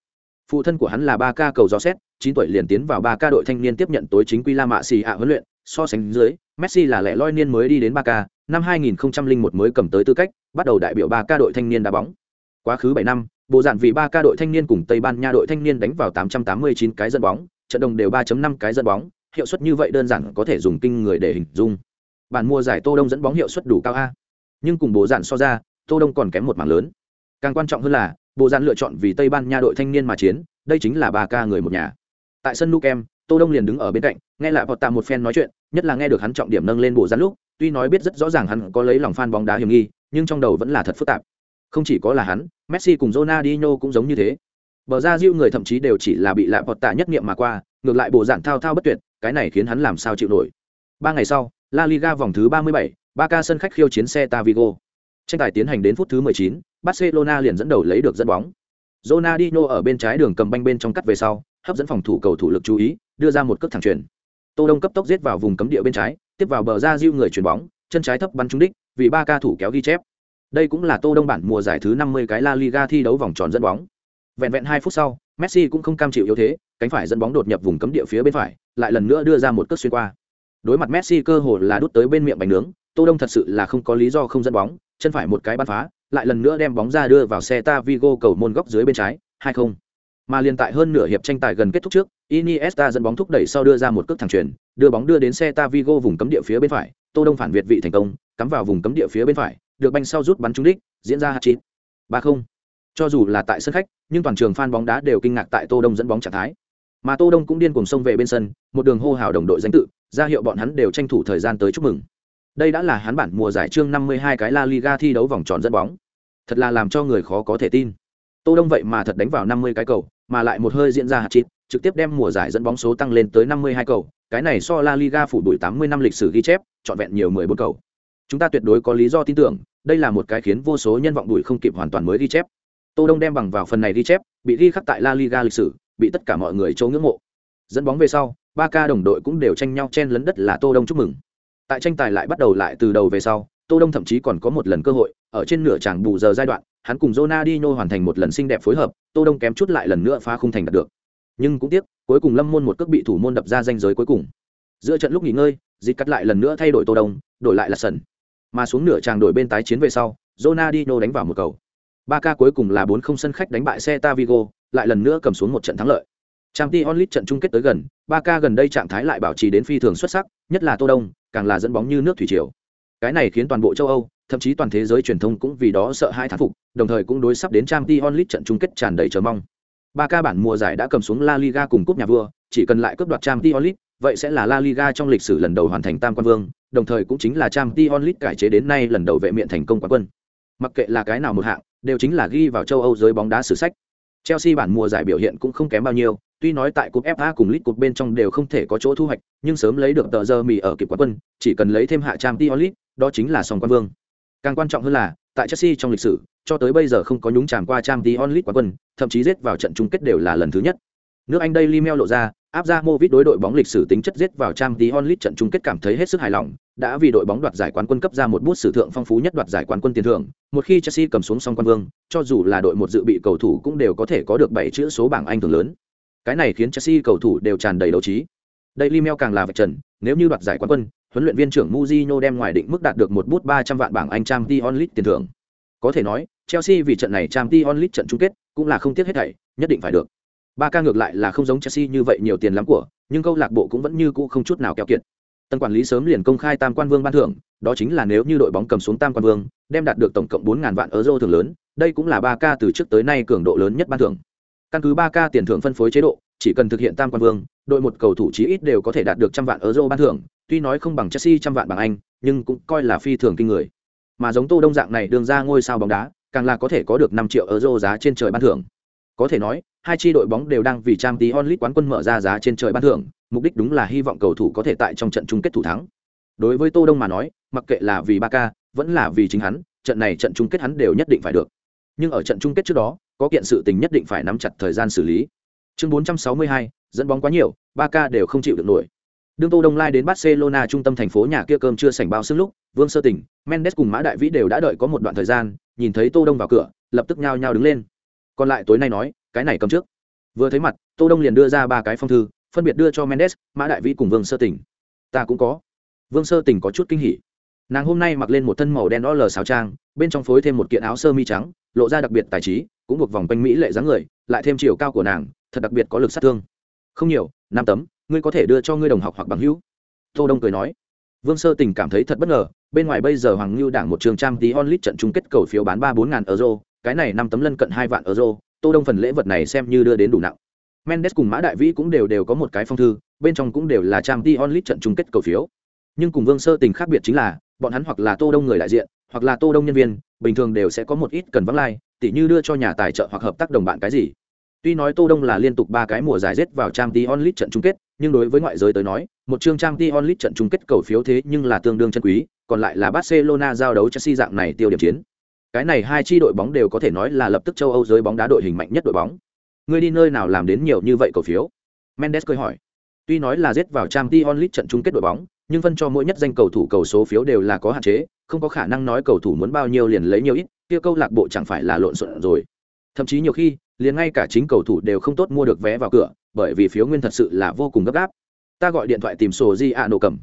Phụ thân của hắn là 3K cầu gió xét, 9 tuổi liền tiến vào 3K đội thanh niên tiếp nhận tối chính quy La Mã Xì ạ huấn luyện, so sánh dưới, Messi là lẻ loi niên mới đi đến ba k năm 2001 mới cầm tới tư cách, bắt đầu đại biểu ba k đội thanh niên đá bóng. Quá khứ 7 năm, bộ dạn vì ba k đội thanh niên cùng Tây Ban Nha đội thanh niên đánh vào 889 cái dẫn bóng, trận đồng đều 3.5 cái dẫn bóng, hiệu suất như vậy đơn giản có thể dùng kinh người để hình dung. Bản mua giải Tô Đông dẫn bóng hiệu suất đủ cao a. Nhưng cùng bộ dạn so ra, Tô Đông còn kém một mảng lớn. Càng quan trọng hơn là, bộ dạn lựa chọn vì Tây Ban Nha đội thanh niên mà chiến, đây chính là Ba Ca người một nhà. Tại sân Nukem, Tô Đông liền đứng ở bên cạnh, nghe lại Potta một phen nói chuyện, nhất là nghe được hắn trọng điểm nâng lên bộ dạn lúc, tuy nói biết rất rõ ràng hắn có lấy lòng fan bóng đá hiểm nghi, nhưng trong đầu vẫn là thật phức tạp. Không chỉ có là hắn, Messi cùng Ronaldinho cũng giống như thế. Bờ ra diêu người thậm chí đều chỉ là bị lại tạ nhất niệm mà qua, ngược lại bộ dạng thao thao bất tuyệt, cái này khiến hắn làm sao chịu nổi. Ba ngày sau, La Liga vòng thứ 37, ca sân khách khiêu chiến xe Vigo. Tranh tài tiến hành đến phút thứ 19, Barcelona liền dẫn đầu lấy được dẫn bóng. Ronaldinho ở bên trái đường cầm banh bên trong cắt về sau, hấp dẫn phòng thủ cầu thủ lực chú ý, đưa ra một cước thẳng chuyền. Tô Đông cấp tốc giết vào vùng cấm địa bên trái, tiếp vào bờ ra Diu người chuyền bóng, chân trái thấp bắn trúng đích, vì ba ca thủ kéo ghi chép. Đây cũng là Tô Đông bản mùa giải thứ 50 cái La Liga thi đấu vòng tròn dẫn bóng. Vẹn vẹn 2 phút sau, Messi cũng không cam chịu yếu thế, cánh phải dẫn bóng đột nhập vùng cấm địa phía bên phải, lại lần nữa đưa ra một cước xuyên qua. Đối mặt Messi cơ hồ là đút tới bên miệng bánh nướng, Tô Đông thật sự là không có lý do không dẫn bóng, chân phải một cái bắn phá, lại lần nữa đem bóng ra đưa vào xe ta Vigo cầu môn góc dưới bên trái, 2-0. Mà liên tại hơn nửa hiệp tranh tài gần kết thúc trước, Iniesta dẫn bóng thúc đẩy sau đưa ra một cước thẳng chuyền, đưa bóng đưa đến xe Vigo vùng cấm địa phía bên phải, Tô Đông phản việt vị thành công, cắm vào vùng cấm địa phía bên phải, được banh sau rút bắn trúng đích, diễn ra hat-trick. 3-0. Cho dù là tại sân khách, nhưng toàn trường fan bóng đá đều kinh ngạc tại Tô Đông dẫn bóng trạng thái. Mà Tô Đông cũng điên cuồng xông về bên sân, một đường hô hào đồng đội danh tự, ra hiệu bọn hắn đều tranh thủ thời gian tới chúc mừng. Đây đã là hắn bản mùa giải chương 52 cái La Liga thi đấu vòng tròn dẫn bóng. Thật là làm cho người khó có thể tin. Tô Đông vậy mà thật đánh vào 50 cái cầu, mà lại một hơi diễn ra hạt chít, trực tiếp đem mùa giải dẫn bóng số tăng lên tới 52 cầu, cái này so La Liga phủ đuổi 80 năm lịch sử ghi chép, trọn vẹn nhiều 14 cầu. Chúng ta tuyệt đối có lý do tin tưởng, đây là một cái khiến vô số nhân vọng đuổi không kịp hoàn toàn mới ghi chép. Tô Đông đem bằng vào phần này ghi chép, bị ghi khắc tại La Liga lịch sử, bị tất cả mọi người chố ngưỡng mộ. Dẫn bóng về sau, ba ca đồng đội cũng đều tranh nhau chen lấn đất là Tô Đông chúc mừng. Tại tranh tài lại bắt đầu lại từ đầu về sau, Tô Đông thậm chí còn có một lần cơ hội, ở trên nửa chàng bù giờ giai đoạn, hắn cùng Ronaldinho hoàn thành một lần xinh đẹp phối hợp, Tô Đông kém chút lại lần nữa phá khung thành đạt được. Nhưng cũng tiếc, cuối cùng Lâm Môn một cước bị thủ môn đập ra danh giới cuối cùng. Giữa trận lúc nghỉ ngơi, dịch cắt lại lần nữa thay đổi Tô Đông, đổi lại là Sẩn. Mà xuống nửa chàng đổi bên tái chiến về sau, Ronaldinho đánh vào một cầu. Ba ca cuối cùng là 4-0 sân khách đánh bại Celta Vigo, lại lần nữa cầm xuống một trận thắng lợi. Champions League trận chung kết tới gần, Ba ca gần đây trạng thái lại bảo trì đến phi thường xuất sắc, nhất là Tô Đông, càng là dẫn bóng như nước thủy triều. Cái này khiến toàn bộ châu Âu, thậm chí toàn thế giới truyền thông cũng vì đó sợ hai thán phục, đồng thời cũng đối sắp đến Champions League trận chung kết tràn đầy chờ mong. Ba ca bản mùa giải đã cầm xuống La Liga cùng cúp nhà vua, chỉ cần lại cướp đoạt Champions League, vậy sẽ là La Liga trong lịch sử lần đầu hoàn thành tam quan vương, đồng thời cũng chính là Champions League cải chế đến nay lần đầu vệ miện thành công quán quân. Mặc kệ là cái nào một hạng, đều chính là ghi vào châu Âu giới bóng đá sử sách. Chelsea bản mùa giải biểu hiện cũng không kém bao nhiêu, tuy nói tại cúp FA cùng League Cup bên trong đều không thể có chỗ thu hoạch, nhưng sớm lấy được tờ giờ mì ở kịp quán quân, chỉ cần lấy thêm hạ Champions League, đó chính là sòng quan vương. Càng quan trọng hơn là, tại Chelsea trong lịch sử, cho tới bây giờ không có nhúng chàm qua Champions League quán quân, thậm chí giết vào trận chung kết đều là lần thứ nhất. Nước Anh Daily Mail lộ ra, áp ra Movit đối đội bóng lịch sử tính chất giết vào Champions League trận chung kết cảm thấy hết sức hài lòng, đã vì đội bóng đoạt giải quán quân cấp ra một bút sử thượng phong phú nhất đoạt giải quán quân tiền thưởng. Một khi Chelsea cầm xuống song quan vương, cho dù là đội một dự bị cầu thủ cũng đều có thể có được 7 chữ số bảng Anh thường lớn. Cái này khiến Chelsea cầu thủ đều tràn đầy đấu trí. Daily Mail càng là vật trần, nếu như đoạt giải quán quân, huấn luyện viên trưởng Mujino đem ngoài định mức đạt được một bút 300 vạn bảng Anh Champions League tiền thưởng. Có thể nói, Chelsea vì trận này Champions League trận chung kết, cũng là không tiếc hết thảy, nhất định phải được. Ba ca ngược lại là không giống Chelsea như vậy nhiều tiền lắm của, nhưng câu lạc bộ cũng vẫn như cũ không chút nào keo kiệt. Tân quản lý sớm liền công khai Tam Quan Vương ban thưởng, đó chính là nếu như đội bóng cầm xuống Tam Quan Vương, đem đạt được tổng cộng 4000 vạn euro thưởng lớn, đây cũng là ba ca từ trước tới nay cường độ lớn nhất ban thưởng. Căn cứ ba ca tiền thưởng phân phối chế độ, chỉ cần thực hiện Tam Quan Vương, đội một cầu thủ chí ít đều có thể đạt được trăm vạn euro ban thưởng, tuy nói không bằng Chelsea trăm vạn bằng Anh, nhưng cũng coi là phi thường kinh người. Mà giống Tô Đông dạng này đường ra ngôi sao bóng đá, càng là có thể có được 5 triệu euro giá trên trời ban thưởng. Có thể nói, hai chi đội bóng đều đang vì Champions League quán quân mở ra giá trên trời ban thưởng, mục đích đúng là hy vọng cầu thủ có thể tại trong trận chung kết thủ thắng. Đối với Tô Đông mà nói, mặc kệ là vì Barca, vẫn là vì chính hắn, trận này trận chung kết hắn đều nhất định phải được. Nhưng ở trận chung kết trước đó, có kiện sự tình nhất định phải nắm chặt thời gian xử lý. Chương 462, dẫn bóng quá nhiều, Barca đều không chịu được nổi. Đương Tô Đông lai đến Barcelona trung tâm thành phố nhà kia cơm chưa sảnh bao sức lúc, Vương Sơ Tỉnh, Mendes cùng Mã Đại Vĩ đều đã đợi có một đoạn thời gian, nhìn thấy Tô Đông vào cửa, lập tức nhao nhao đứng lên. Còn lại tối nay nói, cái này cầm trước. Vừa thấy mặt, Tô Đông liền đưa ra ba cái phong thư, phân biệt đưa cho Mendes, Mã Đại Vĩ cùng Vương Sơ Tỉnh. Ta cũng có. Vương Sơ Tỉnh có chút kinh hỉ. Nàng hôm nay mặc lên một thân màu đen đỏ lờ sáo trang, bên trong phối thêm một kiện áo sơ mi trắng, lộ ra đặc biệt tài trí, cũng buộc vòng quanh mỹ lệ dáng người, lại thêm chiều cao của nàng, thật đặc biệt có lực sát thương. Không nhiều, năm tấm, ngươi có thể đưa cho ngươi đồng học hoặc bằng hữu. Tô đông cười nói. Vương sơ tình cảm thấy thật bất ngờ bên ngoài bây giờ hoàng lưu đảng một trường trang tí onlit trận chung kết cầu phiếu bán ba bốn ngàn euro cái này năm tấm lân cận hai vạn euro tô đông phần lễ vật này xem như đưa đến đủ nặng. Mendes cùng mã đại vĩ cũng đều đều có một cái phong thư bên trong cũng đều là trang tí onlit trận chung kết cầu phiếu. Nhưng cùng vương sơ tình khác biệt chính là bọn hắn hoặc là tô đông người đại diện hoặc là tô đông nhân viên bình thường đều sẽ có một ít cần vắng lai tỉ như đưa cho nhà tài trợ hoặc hợp tác đồng bạn cái gì. Tuy nói Tô Đông là liên tục ba cái mùa giải rết vào trang tí onlit trận chung kết, nhưng đối với ngoại giới tới nói, một chương Champions League trận chung kết cầu phiếu thế nhưng là tương đương chân quý, còn lại là Barcelona giao đấu Chelsea dạng này tiêu điểm chiến. Cái này hai chi đội bóng đều có thể nói là lập tức châu Âu giới bóng đá đội hình mạnh nhất đội bóng. Ngươi đi nơi nào làm đến nhiều như vậy cổ phiếu? Mendes cười hỏi. Tuy nói là giết vào Champions League trận chung kết đội bóng, nhưng phân cho mỗi nhất danh cầu thủ cầu số phiếu đều là có hạn chế, không có khả năng nói cầu thủ muốn bao nhiêu liền lấy nhiều ít, kia câu lạc bộ chẳng phải là lộn xộn rồi. Thậm chí nhiều khi, liền ngay cả chính cầu thủ đều không tốt mua được vé vào cửa bởi vì phiếu nguyên thật sự là vô cùng gấp gáp. Ta gọi điện thoại tìm sổ di ạ nổ cầm